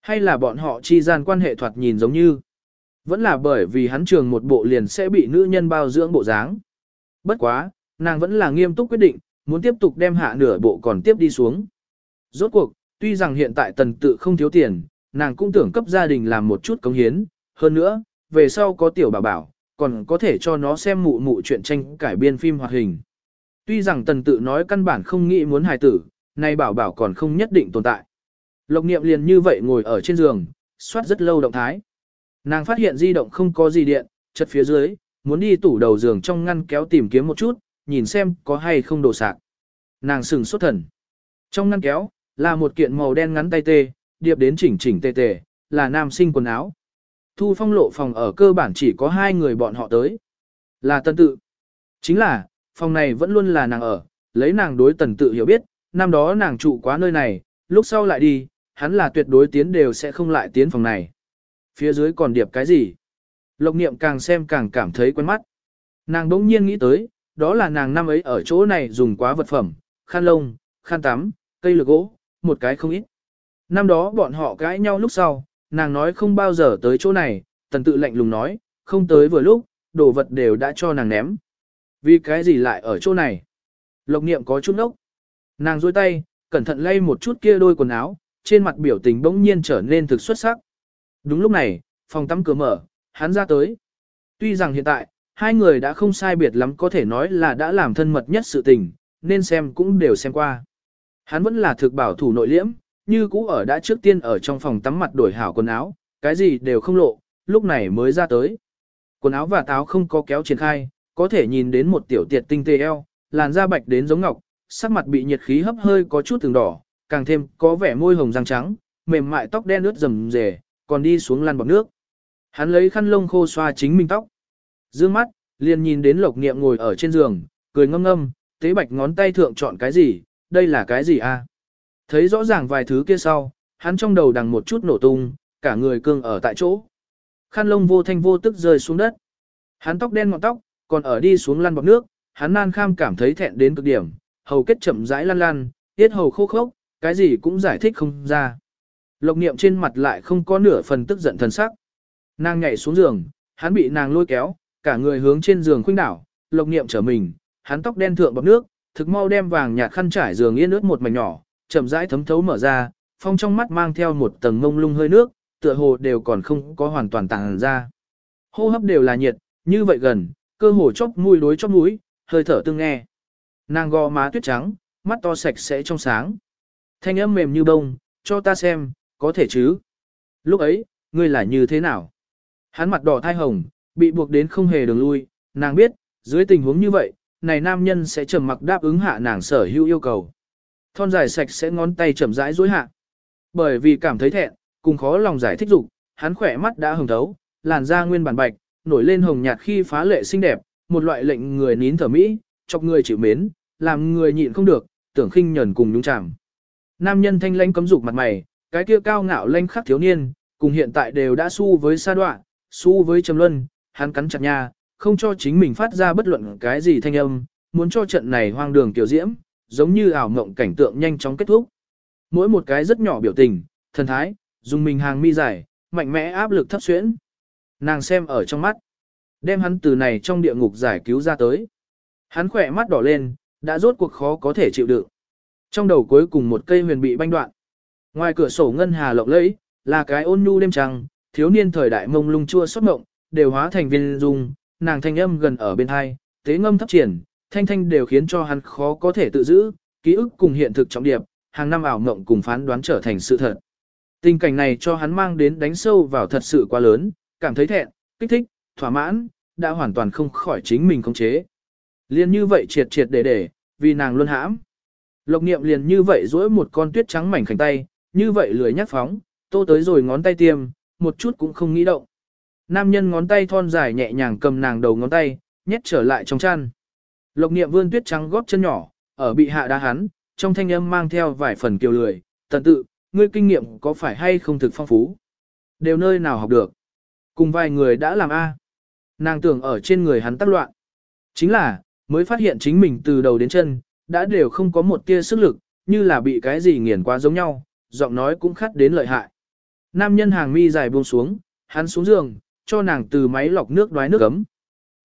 Speaker 1: Hay là bọn họ chi gian quan hệ thoạt nhìn giống như. Vẫn là bởi vì hắn trường một bộ liền sẽ bị nữ nhân bao dưỡng bộ dáng. Bất quá, nàng vẫn là nghiêm túc quyết định, muốn tiếp tục đem hạ nửa bộ còn tiếp đi xuống. Rốt cuộc, tuy rằng hiện tại tần tự không thiếu tiền, nàng cũng tưởng cấp gia đình làm một chút cống hiến, hơn nữa, về sau có tiểu bảo bảo, còn có thể cho nó xem mụ mụ chuyện tranh cải biên phim hoạt hình. Tuy rằng tần tự nói căn bản không nghĩ muốn hài tử, nay bảo bảo còn không nhất định tồn tại. Lộc niệm liền như vậy ngồi ở trên giường, soát rất lâu động thái. Nàng phát hiện di động không có gì điện, chật phía dưới, muốn đi tủ đầu giường trong ngăn kéo tìm kiếm một chút, nhìn xem có hay không đồ sạc. Nàng sừng sốt thần. Trong ngăn kéo, là một kiện màu đen ngắn tay tê, điệp đến chỉnh chỉnh tê tê, là nam sinh quần áo. Thu phong lộ phòng ở cơ bản chỉ có hai người bọn họ tới. Là tân tự. Chính là, phòng này vẫn luôn là nàng ở, lấy nàng đối tần tự hiểu biết, năm đó nàng trụ quá nơi này, lúc sau lại đi, hắn là tuyệt đối tiến đều sẽ không lại tiến phòng này. Phía dưới còn điệp cái gì? Lộc niệm càng xem càng cảm thấy quen mắt. Nàng đỗng nhiên nghĩ tới, đó là nàng năm ấy ở chỗ này dùng quá vật phẩm, khăn lông, khăn tắm, cây lược gỗ, một cái không ít. Năm đó bọn họ cãi nhau lúc sau, nàng nói không bao giờ tới chỗ này, tần tự lạnh lùng nói, không tới vừa lúc, đồ vật đều đã cho nàng ném. Vì cái gì lại ở chỗ này? Lộc niệm có chút ốc. Nàng dôi tay, cẩn thận lay một chút kia đôi quần áo, trên mặt biểu tình bỗng nhiên trở nên thực xuất sắc. Đúng lúc này, phòng tắm cửa mở, hắn ra tới. Tuy rằng hiện tại, hai người đã không sai biệt lắm có thể nói là đã làm thân mật nhất sự tình, nên xem cũng đều xem qua. Hắn vẫn là thực bảo thủ nội liễm, như cũ ở đã trước tiên ở trong phòng tắm mặt đổi hảo quần áo, cái gì đều không lộ, lúc này mới ra tới. Quần áo và táo không có kéo triển khai, có thể nhìn đến một tiểu tiệt tinh tê eo, làn da bạch đến giống ngọc, sắc mặt bị nhiệt khí hấp hơi có chút từng đỏ, càng thêm có vẻ môi hồng răng trắng, mềm mại tóc đen ướt rầm rề, còn đi xuống lăn bọt nước. Hắn lấy khăn lông khô xoa chính mình tóc. Dương mắt, liền nhìn đến Lộc Niệm ngồi ở trên giường, cười ngâm ngâm, tế bạch ngón tay thượng chọn cái gì, đây là cái gì a? Thấy rõ ràng vài thứ kia sau, hắn trong đầu đằng một chút nổ tung, cả người cương ở tại chỗ. Khăn lông vô thanh vô tức rơi xuống đất. Hắn tóc đen ngọn tóc, còn ở đi xuống lăn bọc nước, hắn nan kham cảm thấy thẹn đến cực điểm, hầu kết chậm rãi lăn lăn, tiết hầu khô khốc, cái gì cũng giải thích không ra. Lộc niệm trên mặt lại không có nửa phần tức giận thần sắc. Nàng nhảy xuống giường, hắn bị nàng lôi kéo, cả người hướng trên giường khuynh đảo, lộc niệm trở mình, hắn tóc đen thượng bọc nước, thực mau đem vàng nhạt khăn trải giường yên ướt một mảnh nhỏ, chậm rãi thấm thấu mở ra, phong trong mắt mang theo một tầng mông lung hơi nước, tựa hồ đều còn không có hoàn toàn tàng ra. Hô hấp đều là nhiệt, như vậy gần, cơ hồ chóp mũi đối chóp mũi, hơi thở tương nghe. Nàng gò má tuyết trắng, mắt to sạch sẽ trong sáng. Thanh âm mềm như bông, cho ta xem, có thể chứ. Lúc ấy, ngươi là như thế nào? Hắn mặt đỏ thai hồng, bị buộc đến không hề đường lui, nàng biết, dưới tình huống như vậy, này nam nhân sẽ trầm mặc đáp ứng hạ nàng sở hữu yêu cầu. Thon dài sạch sẽ ngón tay chậm rãi dối hạ. Bởi vì cảm thấy thẹn, cùng khó lòng giải thích dục, hắn khỏe mắt đã hồng thấu, làn da nguyên bản bạch, nổi lên hồng nhạt khi phá lệ xinh đẹp, một loại lệnh người nín thở mỹ, chọc người chịu mến, làm người nhịn không được, tưởng khinh nhẫn cùng nhúng chạm. Nam nhân thanh lãnh cấm dục mặt mày, cái kia cao ngạo lanh khắc thiếu niên, cùng hiện tại đều đã su với sa đoạn, su với trầm luân, hắn cắn chặt nha, không cho chính mình phát ra bất luận cái gì thanh âm, muốn cho trận này hoang đường tiểu diễm, giống như ảo mộng cảnh tượng nhanh chóng kết thúc. Mỗi một cái rất nhỏ biểu tình, thần thái, dùng mình hàng mi dài, mạnh mẽ áp lực thấp xuyễn. Nàng xem ở trong mắt, đem hắn từ này trong địa ngục giải cứu ra tới. Hắn khỏe mắt đỏ lên, đã rốt cuộc khó có thể chịu đựng. Trong đầu cuối cùng một cây huyền bị banh đoạn. Ngoài cửa sổ ngân hà lộng lẫy, là cái ôn nhu đêm trăng, thiếu niên thời đại mông lung chua xót mộng, đều hóa thành viên dung, nàng thanh âm gần ở bên hai, tế ngâm thấp triển, thanh thanh đều khiến cho hắn khó có thể tự giữ, ký ức cùng hiện thực trọng điệp, hàng năm ảo mộng cùng phán đoán trở thành sự thật. Tình cảnh này cho hắn mang đến đánh sâu vào thật sự quá lớn, cảm thấy thẹn, kích thích, thỏa mãn, đã hoàn toàn không khỏi chính mình khống chế. Liên như vậy triệt triệt để để, vì nàng luôn hãm. Lộc niệm liền như vậy duỗi một con tuyết trắng mảnh khảnh tay, như vậy lười nhắc phóng, tô tới rồi ngón tay tiêm, một chút cũng không nghĩ động. Nam nhân ngón tay thon dài nhẹ nhàng cầm nàng đầu ngón tay, nhét trở lại trong chăn. Lộc niệm vươn tuyết trắng góp chân nhỏ, ở bị hạ đá hắn, trong thanh âm mang theo vài phần kiều lười, tận tự, ngươi kinh nghiệm có phải hay không thực phong phú. Đều nơi nào học được. Cùng vài người đã làm A. Nàng tưởng ở trên người hắn tác loạn. Chính là, mới phát hiện chính mình từ đầu đến chân, đã đều không có một tia sức lực, như là bị cái gì nghiền quá giống nhau, giọng nói cũng khát đến lợi hại. Nam nhân hàng mi dài buông xuống, hắn xuống giường, cho nàng từ máy lọc nước đoái nước ấm.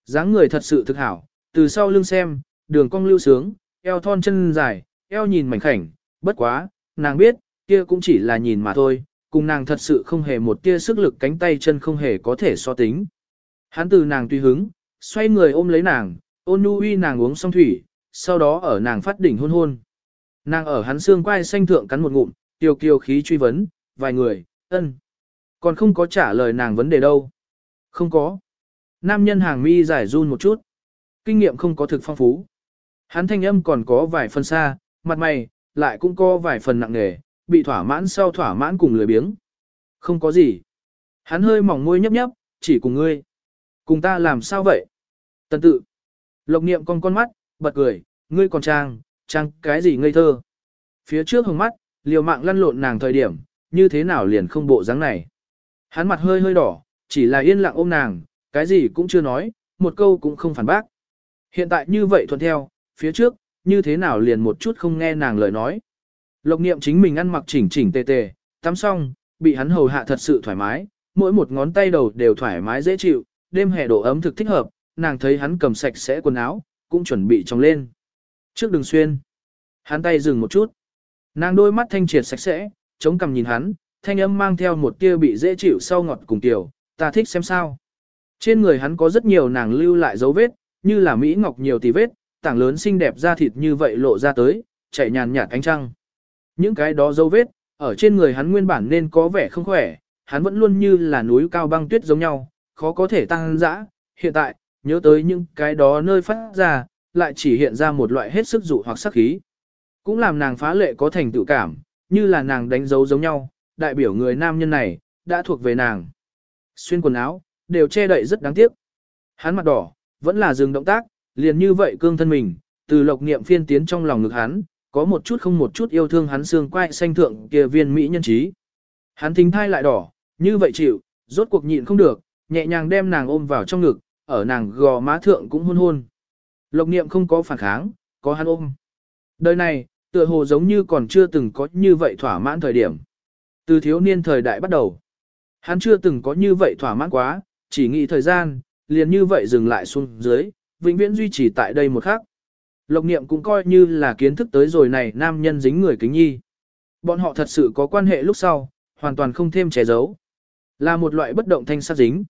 Speaker 1: dáng người thật sự thực hảo, từ sau lưng xem, đường cong lưu sướng, eo thon chân dài, eo nhìn mảnh khảnh, bất quá, nàng biết, kia cũng chỉ là nhìn mà thôi, cùng nàng thật sự không hề một tia sức lực cánh tay chân không hề có thể so tính. Hắn từ nàng tùy hứng, xoay người ôm lấy nàng, ôn nhu uy nàng uống xong thủy, sau đó ở nàng phát đỉnh hôn hôn. Nàng ở hắn xương quai xanh thượng cắn một ngụm, tiêu kiều khí truy vấn, vài người, ân. Còn không có trả lời nàng vấn đề đâu. Không có. Nam nhân hàng mi giải run một chút. Kinh nghiệm không có thực phong phú. Hắn thanh âm còn có vài phần xa, mặt mày, lại cũng có vài phần nặng nề, bị thỏa mãn sau thỏa mãn cùng lười biếng. Không có gì. Hắn hơi mỏng môi nhấp nhấp, chỉ cùng ngươi. Cùng ta làm sao vậy? Tần tự. Lộc niệm con con mắt, bật cười, ngươi còn trang, trang cái gì ngây thơ. Phía trước hồng mắt, liều mạng lăn lộn nàng thời điểm, như thế nào liền không bộ dáng này. Hắn mặt hơi hơi đỏ, chỉ là yên lặng ôm nàng, cái gì cũng chưa nói, một câu cũng không phản bác. Hiện tại như vậy thuận theo, phía trước, như thế nào liền một chút không nghe nàng lời nói. Lộc niệm chính mình ăn mặc chỉnh chỉnh tề tề, tắm xong, bị hắn hầu hạ thật sự thoải mái, mỗi một ngón tay đầu đều thoải mái dễ chịu, đêm hè độ ấm thực thích hợp, nàng thấy hắn cầm sạch sẽ quần áo, cũng chuẩn bị trong lên. Trước đường xuyên, hắn tay dừng một chút. Nàng đôi mắt thanh triệt sạch sẽ, chống cằm nhìn hắn, thanh âm mang theo một tia bị dễ chịu sau ngọt cùng tiểu, ta thích xem sao. Trên người hắn có rất nhiều nàng lưu lại dấu vết, như là Mỹ Ngọc nhiều tì vết, tảng lớn xinh đẹp da thịt như vậy lộ ra tới, chảy nhàn nhạt ánh trăng. Những cái đó dấu vết, ở trên người hắn nguyên bản nên có vẻ không khỏe, hắn vẫn luôn như là núi cao băng tuyết giống nhau, khó có thể tăng dã. Hiện tại, nhớ tới những cái đó nơi phát ra, lại chỉ hiện ra một loại hết sức dụ hoặc sắc khí. Cũng làm nàng phá lệ có thành tự cảm, như là nàng đánh dấu giống nhau, đại biểu người nam nhân này, đã thuộc về nàng. Xuyên quần áo, đều che đậy rất đáng tiếc. Hắn mặt đỏ, vẫn là dừng động tác, liền như vậy cương thân mình, từ lộc niệm phiên tiến trong lòng ngực hắn, có một chút không một chút yêu thương hắn xương quai xanh thượng kia viên mỹ nhân trí. Hắn thính thai lại đỏ, như vậy chịu, rốt cuộc nhịn không được, nhẹ nhàng đem nàng ôm vào trong ngực, ở nàng gò má thượng cũng hôn hôn. Lộc niệm không có phản kháng, có hắn ôm. Đời này, tựa hồ giống như còn chưa từng có như vậy thỏa mãn thời điểm. Từ thiếu niên thời đại bắt đầu, hắn chưa từng có như vậy thỏa mãn quá, chỉ nghĩ thời gian, liền như vậy dừng lại xuống dưới, vĩnh viễn duy trì tại đây một khắc. Lộc niệm cũng coi như là kiến thức tới rồi này nam nhân dính người kính nhi. Bọn họ thật sự có quan hệ lúc sau, hoàn toàn không thêm che giấu. Là một loại bất động thanh sát dính.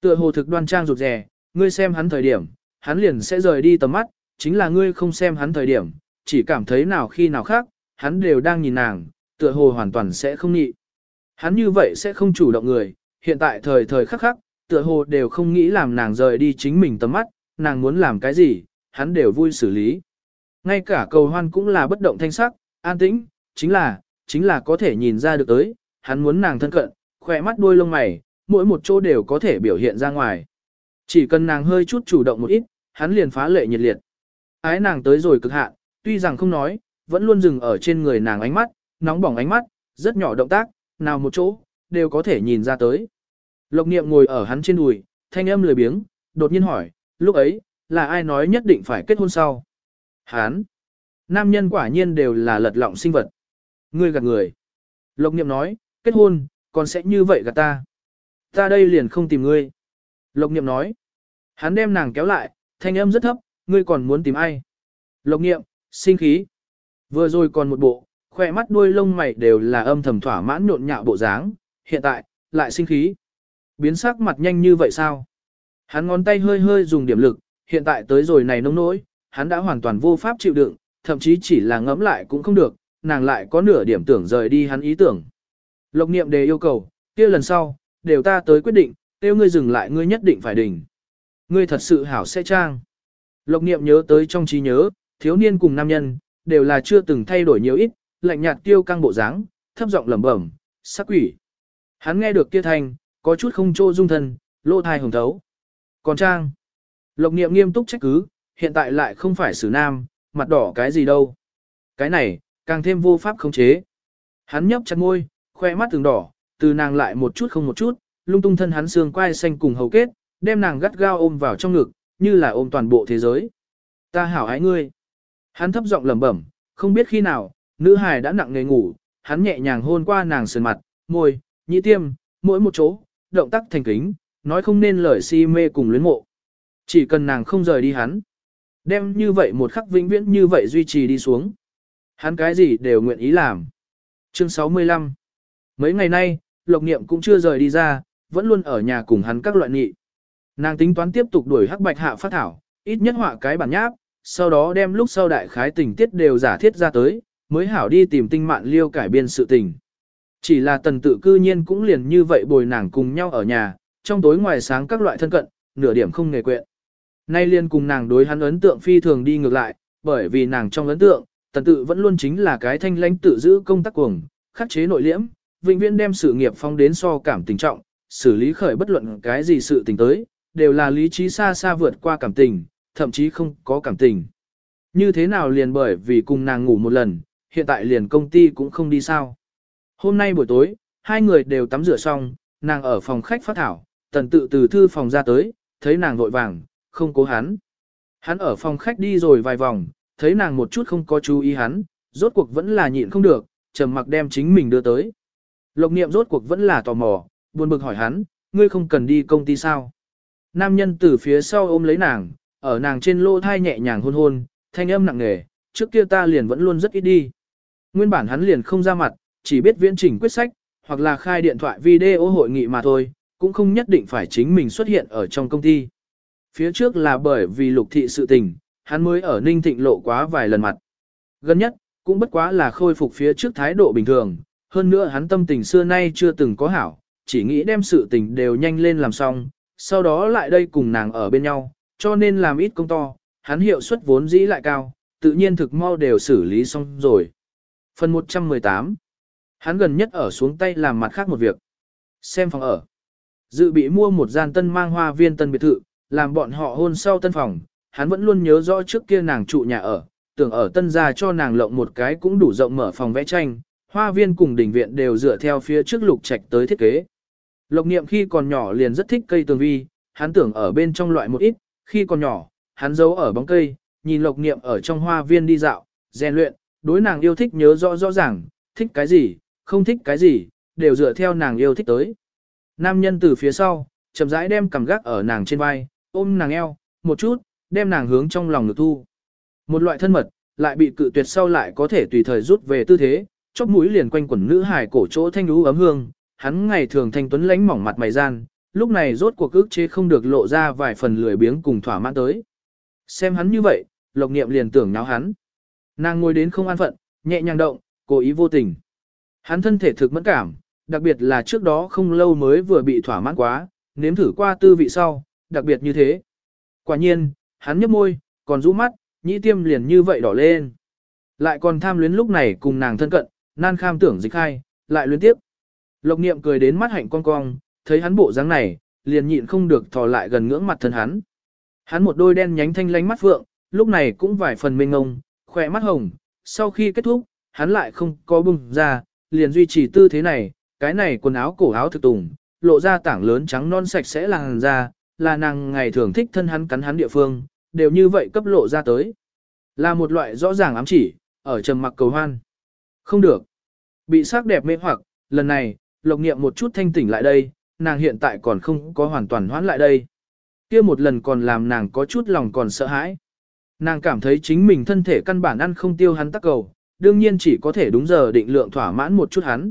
Speaker 1: Tựa hồ thực đoan trang rụt rè, ngươi xem hắn thời điểm, hắn liền sẽ rời đi tầm mắt, chính là ngươi không xem hắn thời điểm, chỉ cảm thấy nào khi nào khác, hắn đều đang nhìn nàng, tựa hồ hoàn toàn sẽ không nhị. Hắn như vậy sẽ không chủ động người, hiện tại thời thời khắc khắc, tựa hồ đều không nghĩ làm nàng rời đi chính mình tầm mắt, nàng muốn làm cái gì, hắn đều vui xử lý. Ngay cả cầu hoan cũng là bất động thanh sắc, an tĩnh, chính là, chính là có thể nhìn ra được tới, hắn muốn nàng thân cận, khỏe mắt đuôi lông mày, mỗi một chỗ đều có thể biểu hiện ra ngoài. Chỉ cần nàng hơi chút chủ động một ít, hắn liền phá lệ nhiệt liệt. Ái nàng tới rồi cực hạn, tuy rằng không nói, vẫn luôn dừng ở trên người nàng ánh mắt, nóng bỏng ánh mắt, rất nhỏ động tác, nào một chỗ, đều có thể nhìn ra tới. Lộc niệm ngồi ở hắn trên đùi, thanh âm lười biếng, đột nhiên hỏi, lúc ấy, là ai nói nhất định phải kết hôn sau? Hán! Nam nhân quả nhiên đều là lật lọng sinh vật. Ngươi gạt người. Lộc niệm nói, kết hôn, còn sẽ như vậy gạt ta. Ta đây liền không tìm ngươi. Lộc niệm nói. Hắn đem nàng kéo lại, thanh âm rất thấp, ngươi còn muốn tìm ai? Lộc niệm, sinh khí. Vừa rồi còn một bộ, khoe mắt đuôi lông mày đều là âm thầm thỏa mãn nhộn nhạo bộ dáng, hiện tại, lại sinh khí. Biến sắc mặt nhanh như vậy sao? Hắn ngón tay hơi hơi dùng điểm lực, hiện tại tới rồi này nông nỗi, hắn đã hoàn toàn vô pháp chịu đựng, thậm chí chỉ là ngẫm lại cũng không được, nàng lại có nửa điểm tưởng rời đi hắn ý tưởng. Lộc niệm đề yêu cầu, kia lần sau, đều ta tới quyết định, tiêu ngươi dừng lại ngươi nhất định phải đỉnh. Ngươi thật sự hảo sẽ trang. Lộc niệm nhớ tới trong trí nhớ, thiếu niên cùng nam nhân, đều là chưa từng thay đổi nhiều ít, lạnh nhạt tiêu căng bộ dáng, thấp giọng lẩm bẩm, sắc quỷ. Hắn nghe được kia thanh, có chút không trô dung thân, lô thai hồng thấu. Còn trang, lộc niệm nghiêm túc trách cứ, hiện tại lại không phải xử nam, mặt đỏ cái gì đâu. Cái này, càng thêm vô pháp khống chế. Hắn nhấp chặt môi, khoe mắt từng đỏ, từ nàng lại một chút không một chút, lung tung thân hắn xương quai xanh cùng hầu kết, đem nàng gắt gao ôm vào trong ngực, như là ôm toàn bộ thế giới. Ta hảo ái ngươi. Hắn thấp giọng lẩm bẩm, không biết khi nào, nữ hài đã nặng nề ngủ, hắn nhẹ nhàng hôn qua nàng sườn mặt, môi, nhị tiêm, mỗi một chỗ, động tác thành kính, nói không nên lời si mê cùng luyến mộ. Chỉ cần nàng không rời đi hắn. Đem như vậy một khắc vĩnh viễn như vậy duy trì đi xuống. Hắn cái gì đều nguyện ý làm. Chương 65 Mấy ngày nay, Lộc Niệm cũng chưa rời đi ra, vẫn luôn ở nhà cùng hắn các loại nghị. Nàng tính toán tiếp tục đuổi hắc bạch hạ phát thảo, ít nhất họa cái bản nháp, sau đó đem lúc sau đại khái tình tiết đều giả thiết ra tới, mới hảo đi tìm tinh mạn liêu cải biên sự tình. Chỉ là tần tự cư nhiên cũng liền như vậy bồi nàng cùng nhau ở nhà, trong tối ngoài sáng các loại thân cận, nửa điểm không nghề quyện. Nay liên cùng nàng đối hắn ấn tượng phi thường đi ngược lại, bởi vì nàng trong ấn tượng, tần tự vẫn luôn chính là cái thanh lãnh tự giữ công tác cuồng, khắc chế nội liễm, vĩnh viễn đem sự nghiệp phong đến so cảm tình trọng, xử lý khởi bất luận cái gì sự tình tới, đều là lý trí xa xa vượt qua cảm tình, thậm chí không có cảm tình. Như thế nào liền bởi vì cùng nàng ngủ một lần, hiện tại liền công ty cũng không đi sao. Hôm nay buổi tối, hai người đều tắm rửa xong, nàng ở phòng khách phát thảo, tần tự từ thư phòng ra tới, thấy nàng vội vàng, không cố hắn. Hắn ở phòng khách đi rồi vài vòng, thấy nàng một chút không có chú ý hắn, rốt cuộc vẫn là nhịn không được, trầm mặc đem chính mình đưa tới. Lộc niệm rốt cuộc vẫn là tò mò, buồn bực hỏi hắn, ngươi không cần đi công ty sao? Nam nhân từ phía sau ôm lấy nàng, ở nàng trên lô thai nhẹ nhàng hôn hôn, thanh âm nặng nề, trước kia ta liền vẫn luôn rất ít đi. Nguyên bản hắn liền không ra mặt, chỉ biết viễn trình quyết sách, hoặc là khai điện thoại video hội nghị mà thôi, cũng không nhất định phải chính mình xuất hiện ở trong công ty. Phía trước là bởi vì lục thị sự tình, hắn mới ở Ninh Thịnh lộ quá vài lần mặt. Gần nhất, cũng bất quá là khôi phục phía trước thái độ bình thường, hơn nữa hắn tâm tình xưa nay chưa từng có hảo, chỉ nghĩ đem sự tình đều nhanh lên làm xong, sau đó lại đây cùng nàng ở bên nhau, cho nên làm ít công to, hắn hiệu suất vốn dĩ lại cao, tự nhiên thực mau đều xử lý xong rồi. Phần 118 Hắn gần nhất ở xuống tay làm mặt khác một việc. Xem phòng ở. Dự bị mua một gian tân mang hoa viên tân biệt thự, làm bọn họ hôn sau tân phòng. Hắn vẫn luôn nhớ rõ trước kia nàng trụ nhà ở, tưởng ở tân gia cho nàng lộng một cái cũng đủ rộng mở phòng vẽ tranh. Hoa viên cùng đỉnh viện đều dựa theo phía trước lục trạch tới thiết kế. Lộc niệm khi còn nhỏ liền rất thích cây tường vi, hắn tưởng ở bên trong loại một ít, khi còn nhỏ, hắn giấu ở bóng cây, nhìn lộc niệm ở trong hoa viên đi dạo, rèn luyện, đối nàng yêu thích nhớ rõ rõ ràng, thích cái gì, không thích cái gì, đều dựa theo nàng yêu thích tới. Nam nhân từ phía sau, chậm rãi đem cầm gác ở nàng trên vai, ôm nàng eo, một chút, đem nàng hướng trong lòng ngực thu. Một loại thân mật, lại bị cự tuyệt sau lại có thể tùy thời rút về tư thế, chóp mũi liền quanh quần nữ hài cổ chỗ thanh lũ ấm hương, hắn ngày thường thanh tuấn lánh mỏng mặt mày gian, lúc này rốt cuộc ức chế không được lộ ra vài phần lười biếng cùng thỏa mãn tới. Xem hắn như vậy, lộc niệm liền tưởng nháo hắn. Nàng ngồi đến không an phận, nhẹ nhàng động, cố ý vô tình. Hắn thân thể thực mẫn cảm, đặc biệt là trước đó không lâu mới vừa bị thỏa mãn quá, nếm thử qua tư vị sau, đặc biệt như thế. Quả nhiên, hắn nhấp môi, còn rũ mắt, nhĩ tiêm liền như vậy đỏ lên. Lại còn tham luyến lúc này cùng nàng thân cận, nan kham tưởng dịch khai, lại luyến tiếp. Lộc niệm cười đến mắt hạnh cong cong, thấy hắn bộ dáng này, liền nhịn không được thò lại gần ngưỡng mặt thân hắn. Hắn một đôi đen nhánh thanh lánh mắt phượng, lúc này cũng vài phần mênh ngông, khỏe mắt hồng, sau khi kết thúc, hắn lại không có bùng ra, liền duy trì tư thế này, cái này quần áo cổ áo thực tùng, lộ ra tảng lớn trắng non sạch sẽ làn da, là nàng ngày thường thích thân hắn cắn hắn địa phương, đều như vậy cấp lộ ra tới. Là một loại rõ ràng ám chỉ, ở trầm mặc cầu hoan. Không được. Bị sắc đẹp mê hoặc, lần này, lộc niệm một chút thanh tỉnh lại đây, nàng hiện tại còn không có hoàn toàn hoãn lại đây. kia một lần còn làm nàng có chút lòng còn sợ hãi. Nàng cảm thấy chính mình thân thể căn bản ăn không tiêu hắn tắc cầu, đương nhiên chỉ có thể đúng giờ định lượng thỏa mãn một chút hắn.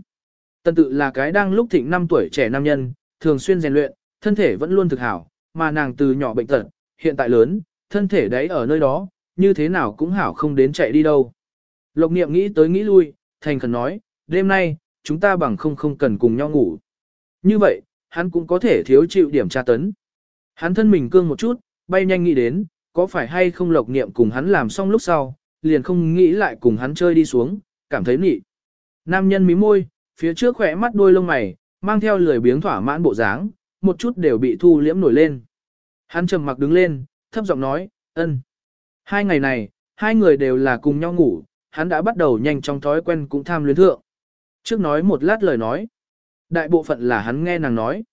Speaker 1: Tần tự là cái đang lúc thịnh năm tuổi trẻ nam nhân, thường xuyên rèn luyện, thân thể vẫn luôn thực hảo, mà nàng từ nhỏ bệnh tật, hiện tại lớn, thân thể đấy ở nơi đó, như thế nào cũng hảo không đến chạy đi đâu. Lộc niệm nghĩ tới nghĩ lui, thành khẩn nói, đêm nay, chúng ta bằng không không cần cùng nhau ngủ. Như vậy, hắn cũng có thể thiếu chịu điểm tra tấn. Hắn thân mình cương một chút, bay nhanh nghĩ đến, có phải hay không lộc niệm cùng hắn làm xong lúc sau, liền không nghĩ lại cùng hắn chơi đi xuống, cảm thấy nị. Nam nhân mí môi, phía trước khỏe mắt đôi lông mày, mang theo lười biếng thỏa mãn bộ dáng, một chút đều bị thu liễm nổi lên. Hắn trầm mặc đứng lên, thấp giọng nói, ân. Hai ngày này, hai người đều là cùng nhau ngủ, hắn đã bắt đầu nhanh trong thói quen cũng tham luyến thượng. Trước nói một lát lời nói, đại bộ phận là hắn nghe nàng nói.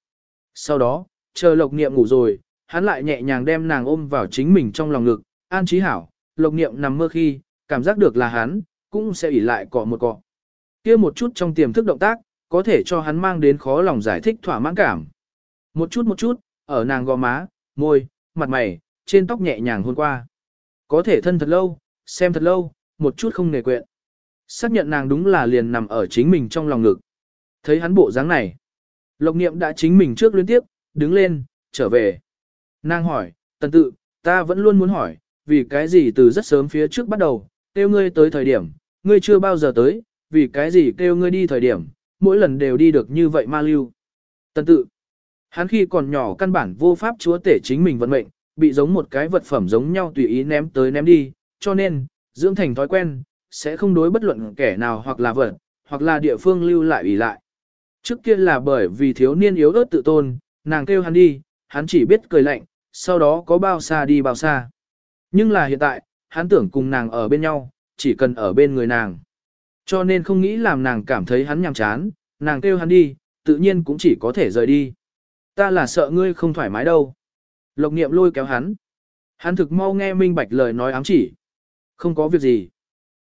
Speaker 1: Sau đó, chờ lộc niệm ngủ rồi, hắn lại nhẹ nhàng đem nàng ôm vào chính mình trong lòng ngực, an trí hảo, lộc niệm nằm mơ khi, cảm giác được là hắn, cũng sẽ ỉ lại cọ một cọ. kia một chút trong tiềm thức động tác, có thể cho hắn mang đến khó lòng giải thích thỏa mãn cảm. Một chút một chút, ở nàng gò má, môi, mặt mày, trên tóc nhẹ nhàng hôn qua. Có thể thân thật lâu, xem thật lâu, một chút không nề quyện. Xác nhận nàng đúng là liền nằm ở chính mình trong lòng ngực. Thấy hắn bộ dáng này. Lộc niệm đã chính mình trước liên tiếp, đứng lên, trở về. Nàng hỏi, tần tự, ta vẫn luôn muốn hỏi, vì cái gì từ rất sớm phía trước bắt đầu, kêu ngươi tới thời điểm, ngươi chưa bao giờ tới, vì cái gì kêu ngươi đi thời điểm, mỗi lần đều đi được như vậy ma lưu. Tần tự, hắn khi còn nhỏ căn bản vô pháp chúa tể chính mình vận mệnh, bị giống một cái vật phẩm giống nhau tùy ý ném tới ném đi, cho nên, dưỡng thành thói quen, sẽ không đối bất luận kẻ nào hoặc là vật, hoặc là địa phương lưu lại ủy lại. Trước kia là bởi vì thiếu niên yếu ớt tự tôn, nàng kêu hắn đi, hắn chỉ biết cười lạnh, sau đó có bao xa đi bao xa. Nhưng là hiện tại, hắn tưởng cùng nàng ở bên nhau, chỉ cần ở bên người nàng. Cho nên không nghĩ làm nàng cảm thấy hắn nhàm chán, nàng kêu hắn đi, tự nhiên cũng chỉ có thể rời đi. Ta là sợ ngươi không thoải mái đâu. Lộc niệm lôi kéo hắn. Hắn thực mau nghe minh bạch lời nói ám chỉ. Không có việc gì.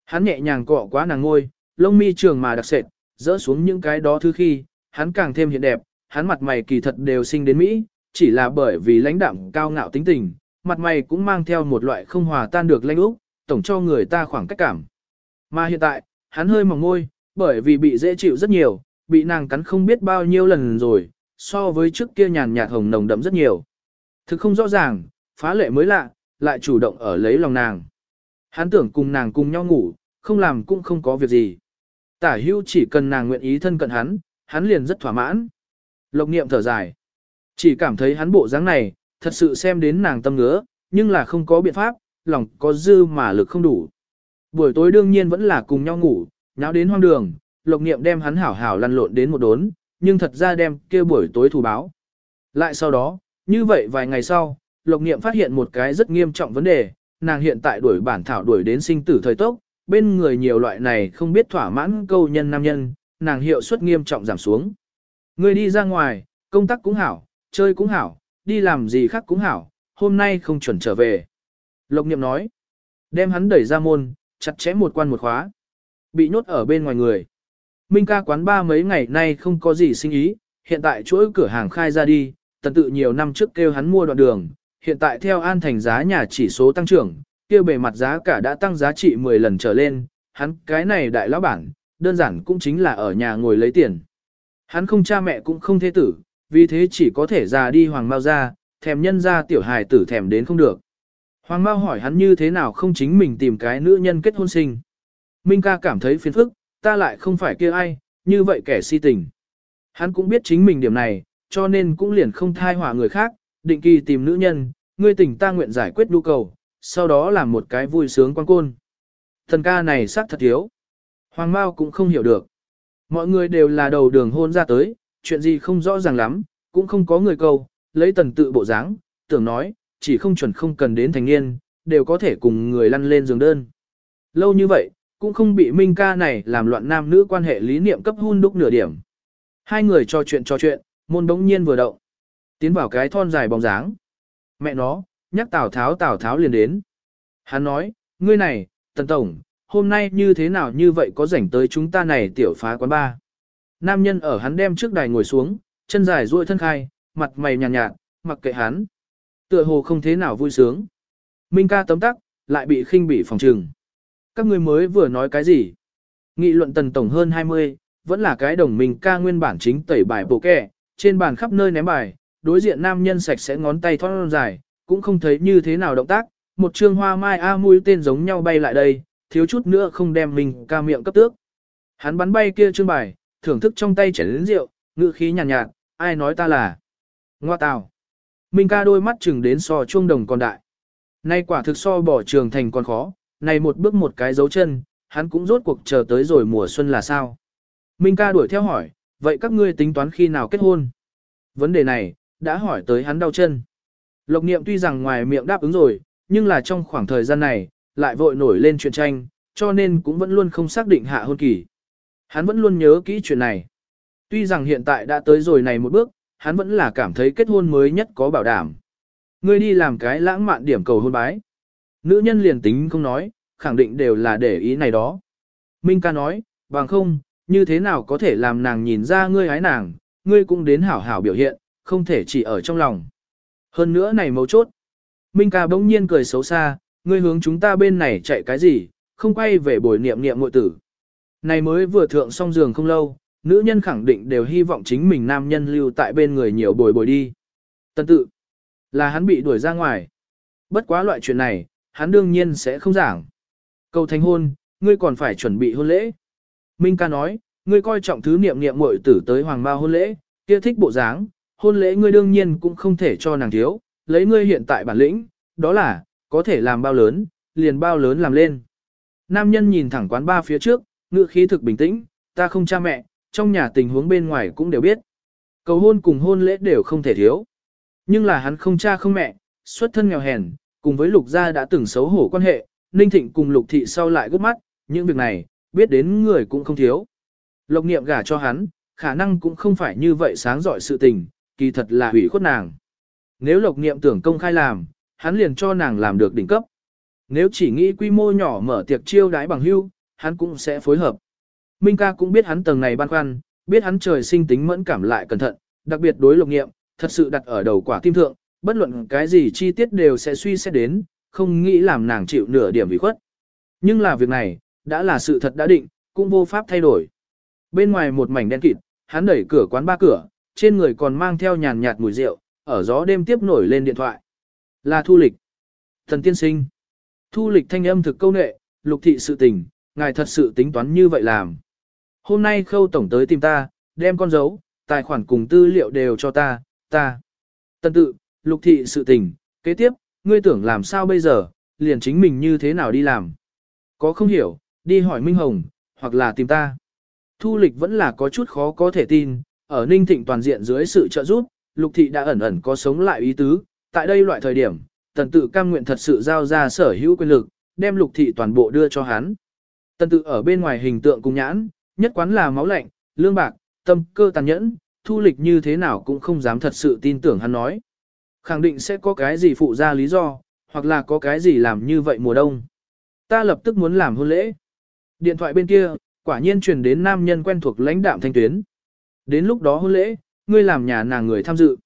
Speaker 1: Hắn nhẹ nhàng cọ quá nàng ngôi, lông mi trường mà đặc sệt, dỡ xuống những cái đó thứ khi, hắn càng thêm hiện đẹp, hắn mặt mày kỳ thật đều sinh đến Mỹ, chỉ là bởi vì lãnh đạm cao ngạo tính tình, mặt mày cũng mang theo một loại không hòa tan được lãnh úc, tổng cho người ta khoảng cách cảm. Mà hiện tại, hắn hơi mỏng môi, bởi vì bị dễ chịu rất nhiều, bị nàng cắn không biết bao nhiêu lần rồi, so với trước kia nhàn nhạt hồng nồng đậm rất nhiều. Thực không rõ ràng, phá lệ mới lạ, lại chủ động ở lấy lòng nàng. Hắn tưởng cùng nàng cùng nhau ngủ, không làm cũng không có việc gì. Tả hưu chỉ cần nàng nguyện ý thân cận hắn, hắn liền rất thỏa mãn. Lộc niệm thở dài. Chỉ cảm thấy hắn bộ dáng này, thật sự xem đến nàng tâm ngứa, nhưng là không có biện pháp, lòng có dư mà lực không đủ. Buổi tối đương nhiên vẫn là cùng nhau ngủ, nháo đến hoang đường, lộc niệm đem hắn hảo hảo lăn lộn đến một đốn, nhưng thật ra đem kia buổi tối thủ báo. Lại sau đó, như vậy vài ngày sau, lộc niệm phát hiện một cái rất nghiêm trọng vấn đề, nàng hiện tại đuổi bản thảo đuổi đến sinh tử thời tốc, bên người nhiều loại này không biết thỏa mãn câu nhân nam nhân, nàng hiệu suất nghiêm trọng giảm xuống. Người đi ra ngoài, công tác cũng hảo, chơi cũng hảo, đi làm gì khác cũng hảo, hôm nay không chuẩn trở về. Lộc niệm nói, đem hắn đẩy ra môn, chặt chẽ một quan một khóa. Bị nhốt ở bên ngoài người. Minh ca quán ba mấy ngày nay không có gì sinh ý, hiện tại chuỗi cửa hàng khai ra đi, tần tự nhiều năm trước kêu hắn mua đoạn đường, hiện tại theo an thành giá nhà chỉ số tăng trưởng, kêu bề mặt giá cả đã tăng giá trị 10 lần trở lên, hắn cái này đại lão bản, đơn giản cũng chính là ở nhà ngồi lấy tiền. Hắn không cha mẹ cũng không thế tử, vì thế chỉ có thể già đi hoàng mau ra, thèm nhân ra tiểu hài tử thèm đến không được. Hoàng Mao hỏi hắn như thế nào không chính mình tìm cái nữ nhân kết hôn sinh. Minh ca cảm thấy phiền phức, ta lại không phải kia ai, như vậy kẻ si tình. Hắn cũng biết chính mình điểm này, cho nên cũng liền không thai hỏa người khác, định kỳ tìm nữ nhân, ngươi tình ta nguyện giải quyết nhu cầu, sau đó làm một cái vui sướng quan côn. Thần ca này xác thật thiếu. Hoàng Mao cũng không hiểu được. Mọi người đều là đầu đường hôn ra tới, chuyện gì không rõ ràng lắm, cũng không có người câu, lấy tần tự bộ dáng, tưởng nói, chỉ không chuẩn không cần đến thành niên, đều có thể cùng người lăn lên giường đơn. Lâu như vậy, cũng không bị Minh ca này làm loạn nam nữ quan hệ lý niệm cấp hun đúc nửa điểm. Hai người trò chuyện trò chuyện, môn đống nhiên vừa động. Tiến vào cái thon dài bóng dáng. Mẹ nó, nhắc Tào Tháo Tào Tháo liền đến. Hắn nói, ngươi này, Tần Tổng, hôm nay như thế nào như vậy có rảnh tới chúng ta này tiểu phá quán ba. Nam nhân ở hắn đem trước đài ngồi xuống, chân dài duỗi thân khai, mặt mày nhàn nhạt, nhạt, mặc kệ hắn. Tựa hồ không thế nào vui sướng. Minh ca tấm tắc, lại bị khinh bị phòng trừng. Các ngươi mới vừa nói cái gì? Nghị luận tần tổng hơn 20, vẫn là cái đồng minh ca nguyên bản chính tẩy bài bộ kẻ, trên bàn khắp nơi ném bài, đối diện nam nhân sạch sẽ ngón tay thon dài, cũng không thấy như thế nào động tác, một trương hoa mai a mũi tên giống nhau bay lại đây, thiếu chút nữa không đem mình ca miệng cấp tước. Hắn bắn bay kia trương bài, thưởng thức trong tay chảy đến rượu, ngữ khí nhàn nhạt, nhạt, ai nói ta là ngoa tào. Minh ca đôi mắt chừng đến so chuông đồng còn đại. Nay quả thực so bỏ trường thành còn khó, này một bước một cái dấu chân, hắn cũng rốt cuộc chờ tới rồi mùa xuân là sao. Minh ca đuổi theo hỏi, vậy các ngươi tính toán khi nào kết hôn? Vấn đề này, đã hỏi tới hắn đau chân. Lộc niệm tuy rằng ngoài miệng đáp ứng rồi, nhưng là trong khoảng thời gian này, lại vội nổi lên chuyện tranh, cho nên cũng vẫn luôn không xác định hạ hôn kỳ. Hắn vẫn luôn nhớ kỹ chuyện này. Tuy rằng hiện tại đã tới rồi này một bước, hắn vẫn là cảm thấy kết hôn mới nhất có bảo đảm. Ngươi đi làm cái lãng mạn điểm cầu hôn bái. Nữ nhân liền tính không nói, khẳng định đều là để ý này đó. Minh ca nói, bằng không, như thế nào có thể làm nàng nhìn ra ngươi hái nàng, ngươi cũng đến hảo hảo biểu hiện, không thể chỉ ở trong lòng. Hơn nữa này mấu chốt. Minh ca bỗng nhiên cười xấu xa, ngươi hướng chúng ta bên này chạy cái gì, không quay về bồi niệm niệm ngội tử. Này mới vừa thượng xong giường không lâu, nữ nhân khẳng định đều hy vọng chính mình nam nhân lưu tại bên người nhiều bồi bồi đi. Tân tự, là hắn bị đuổi ra ngoài. Bất quá loại chuyện này, hắn đương nhiên sẽ không giảng. Cầu thành hôn, ngươi còn phải chuẩn bị hôn lễ. Minh ca nói, ngươi coi trọng thứ niệm niệm muội tử tới hoàng bao hôn lễ, kia thích bộ dáng, hôn lễ ngươi đương nhiên cũng không thể cho nàng thiếu, lấy ngươi hiện tại bản lĩnh, đó là, có thể làm bao lớn, liền bao lớn làm lên. Nam nhân nhìn thẳng quán ba phía trước, ngựa khí thực bình tĩnh, ta không cha mẹ, trong nhà tình huống bên ngoài cũng đều biết. Cầu hôn cùng hôn lễ đều không thể thiếu. Nhưng là hắn không cha không mẹ, xuất thân nghèo hèn, cùng với lục gia đã từng xấu hổ quan hệ, ninh thịnh cùng lục thị sau lại gấp mắt, những việc này, biết đến người cũng không thiếu. Lộc niệm gả cho hắn, khả năng cũng không phải như vậy sáng giỏi sự tình, kỳ thật là hủy khuất nàng. Nếu lộc niệm tưởng công khai làm, hắn liền cho nàng làm được đỉnh cấp. Nếu chỉ nghĩ quy mô nhỏ mở tiệc chiêu đái bằng hưu, hắn cũng sẽ phối hợp. Minh ca cũng biết hắn tầng này băn khoăn, biết hắn trời sinh tính mẫn cảm lại cẩn thận, đặc biệt đối lục nghiệm, thật sự đặt ở đầu quả tim thượng, bất luận cái gì chi tiết đều sẽ suy xét đến, không nghĩ làm nàng chịu nửa điểm bị khuất. Nhưng là việc này, đã là sự thật đã định, cũng vô pháp thay đổi. Bên ngoài một mảnh đen kịt, hắn đẩy cửa quán ba cửa, trên người còn mang theo nhàn nhạt mùi rượu, ở gió đêm tiếp nổi lên điện thoại. Là thu lịch. Thần tiên sinh. Thu lịch thanh âm thực câu nệ, lục thị sự tình, ngài thật sự tính toán như vậy làm. Hôm nay khâu tổng tới tìm ta, đem con dấu, tài khoản cùng tư liệu đều cho ta, ta. Tân tự, lục thị sự tình, kế tiếp, ngươi tưởng làm sao bây giờ, liền chính mình như thế nào đi làm. Có không hiểu, đi hỏi Minh Hồng, hoặc là tìm ta. Thu lịch vẫn là có chút khó có thể tin, ở Ninh Thịnh toàn diện dưới sự trợ giúp, lục thị đã ẩn ẩn có sống lại ý tứ, tại đây loại thời điểm, tần tự cam nguyện thật sự giao ra sở hữu quyền lực, đem lục thị toàn bộ đưa cho hắn. Tần tự ở bên ngoài hình tượng cùng nhãn, nhất quán là máu lạnh, lương bạc, tâm cơ tàn nhẫn, thu lịch như thế nào cũng không dám thật sự tin tưởng hắn nói. Khẳng định sẽ có cái gì phụ ra lý do, hoặc là có cái gì làm như vậy mùa đông. Ta lập tức muốn làm hôn lễ. Điện thoại bên kia, quả nhiên truyền đến nam nhân quen thuộc lãnh đạm thanh tuyến. Đến lúc đó hôn lễ, ngươi làm nhà nàng người tham dự.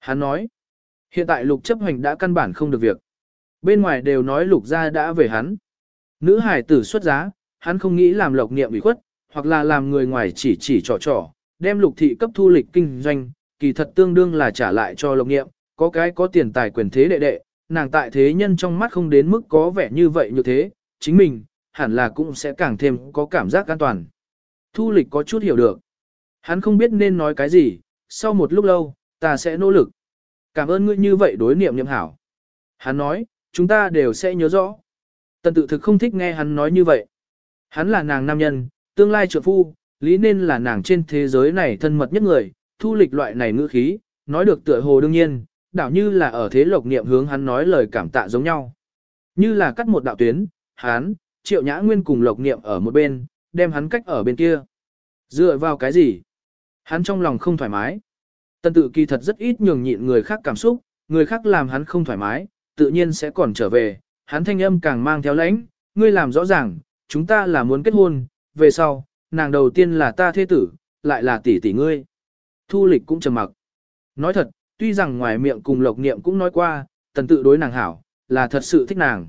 Speaker 1: Hắn nói, hiện tại lục chấp hành đã căn bản không được việc. Bên ngoài đều nói lục gia đã về hắn. Nữ hải tử xuất giá, hắn không nghĩ làm lộc niệm ủy khuất, hoặc là làm người ngoài chỉ chỉ trò trò, đem lục thị cấp thu lịch kinh doanh, kỳ thật tương đương là trả lại cho lộc niệm, có cái có tiền tài quyền thế đệ đệ, nàng tại thế nhân trong mắt không đến mức có vẻ như vậy như thế, chính mình, hẳn là cũng sẽ càng thêm có cảm giác an toàn. Thu lịch có chút hiểu được. Hắn không biết nên nói cái gì, sau một lúc lâu, ta sẽ nỗ lực. Cảm ơn ngươi như vậy đối niệm niệm hảo. Hắn nói, chúng ta đều sẽ nhớ rõ. Tần tự thực không thích nghe hắn nói như vậy. Hắn là nàng nam nhân, tương lai trợ phu, lý nên là nàng trên thế giới này thân mật nhất người, thu lịch loại này ngữ khí, nói được tựa hồ đương nhiên, đảo như là ở thế lộc niệm hướng hắn nói lời cảm tạ giống nhau. Như là cắt một đạo tuyến, hắn, triệu nhã nguyên cùng lộc niệm ở một bên, đem hắn cách ở bên kia. Dựa vào cái gì? Hắn trong lòng không thoải mái. Tần tự kỳ thật rất ít nhường nhịn người khác cảm xúc, người khác làm hắn không thoải mái, tự nhiên sẽ còn trở về. Hắn thanh âm càng mang theo lãnh, ngươi làm rõ ràng, chúng ta là muốn kết hôn, về sau, nàng đầu tiên là ta thế tử, lại là tỷ tỷ ngươi. Thu lịch cũng trầm mặc. Nói thật, tuy rằng ngoài miệng cùng lộc niệm cũng nói qua, tần tự đối nàng hảo, là thật sự thích nàng.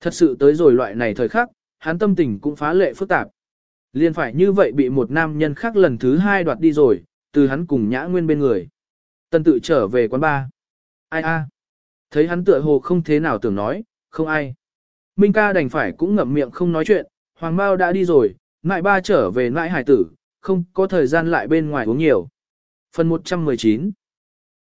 Speaker 1: Thật sự tới rồi loại này thời khắc, hắn tâm tình cũng phá lệ phức tạp. Liên phải như vậy bị một nam nhân khác lần thứ hai đoạt đi rồi, từ hắn cùng nhã nguyên bên người. Tần tự trở về quán ba. Ai a? Thấy hắn tựa hồ không thế nào tưởng nói, không ai. Minh ca đành phải cũng ngậm miệng không nói chuyện, Hoàng Mao đã đi rồi, ngại ba trở về ngại hải tử, không có thời gian lại bên ngoài uống nhiều. Phần 119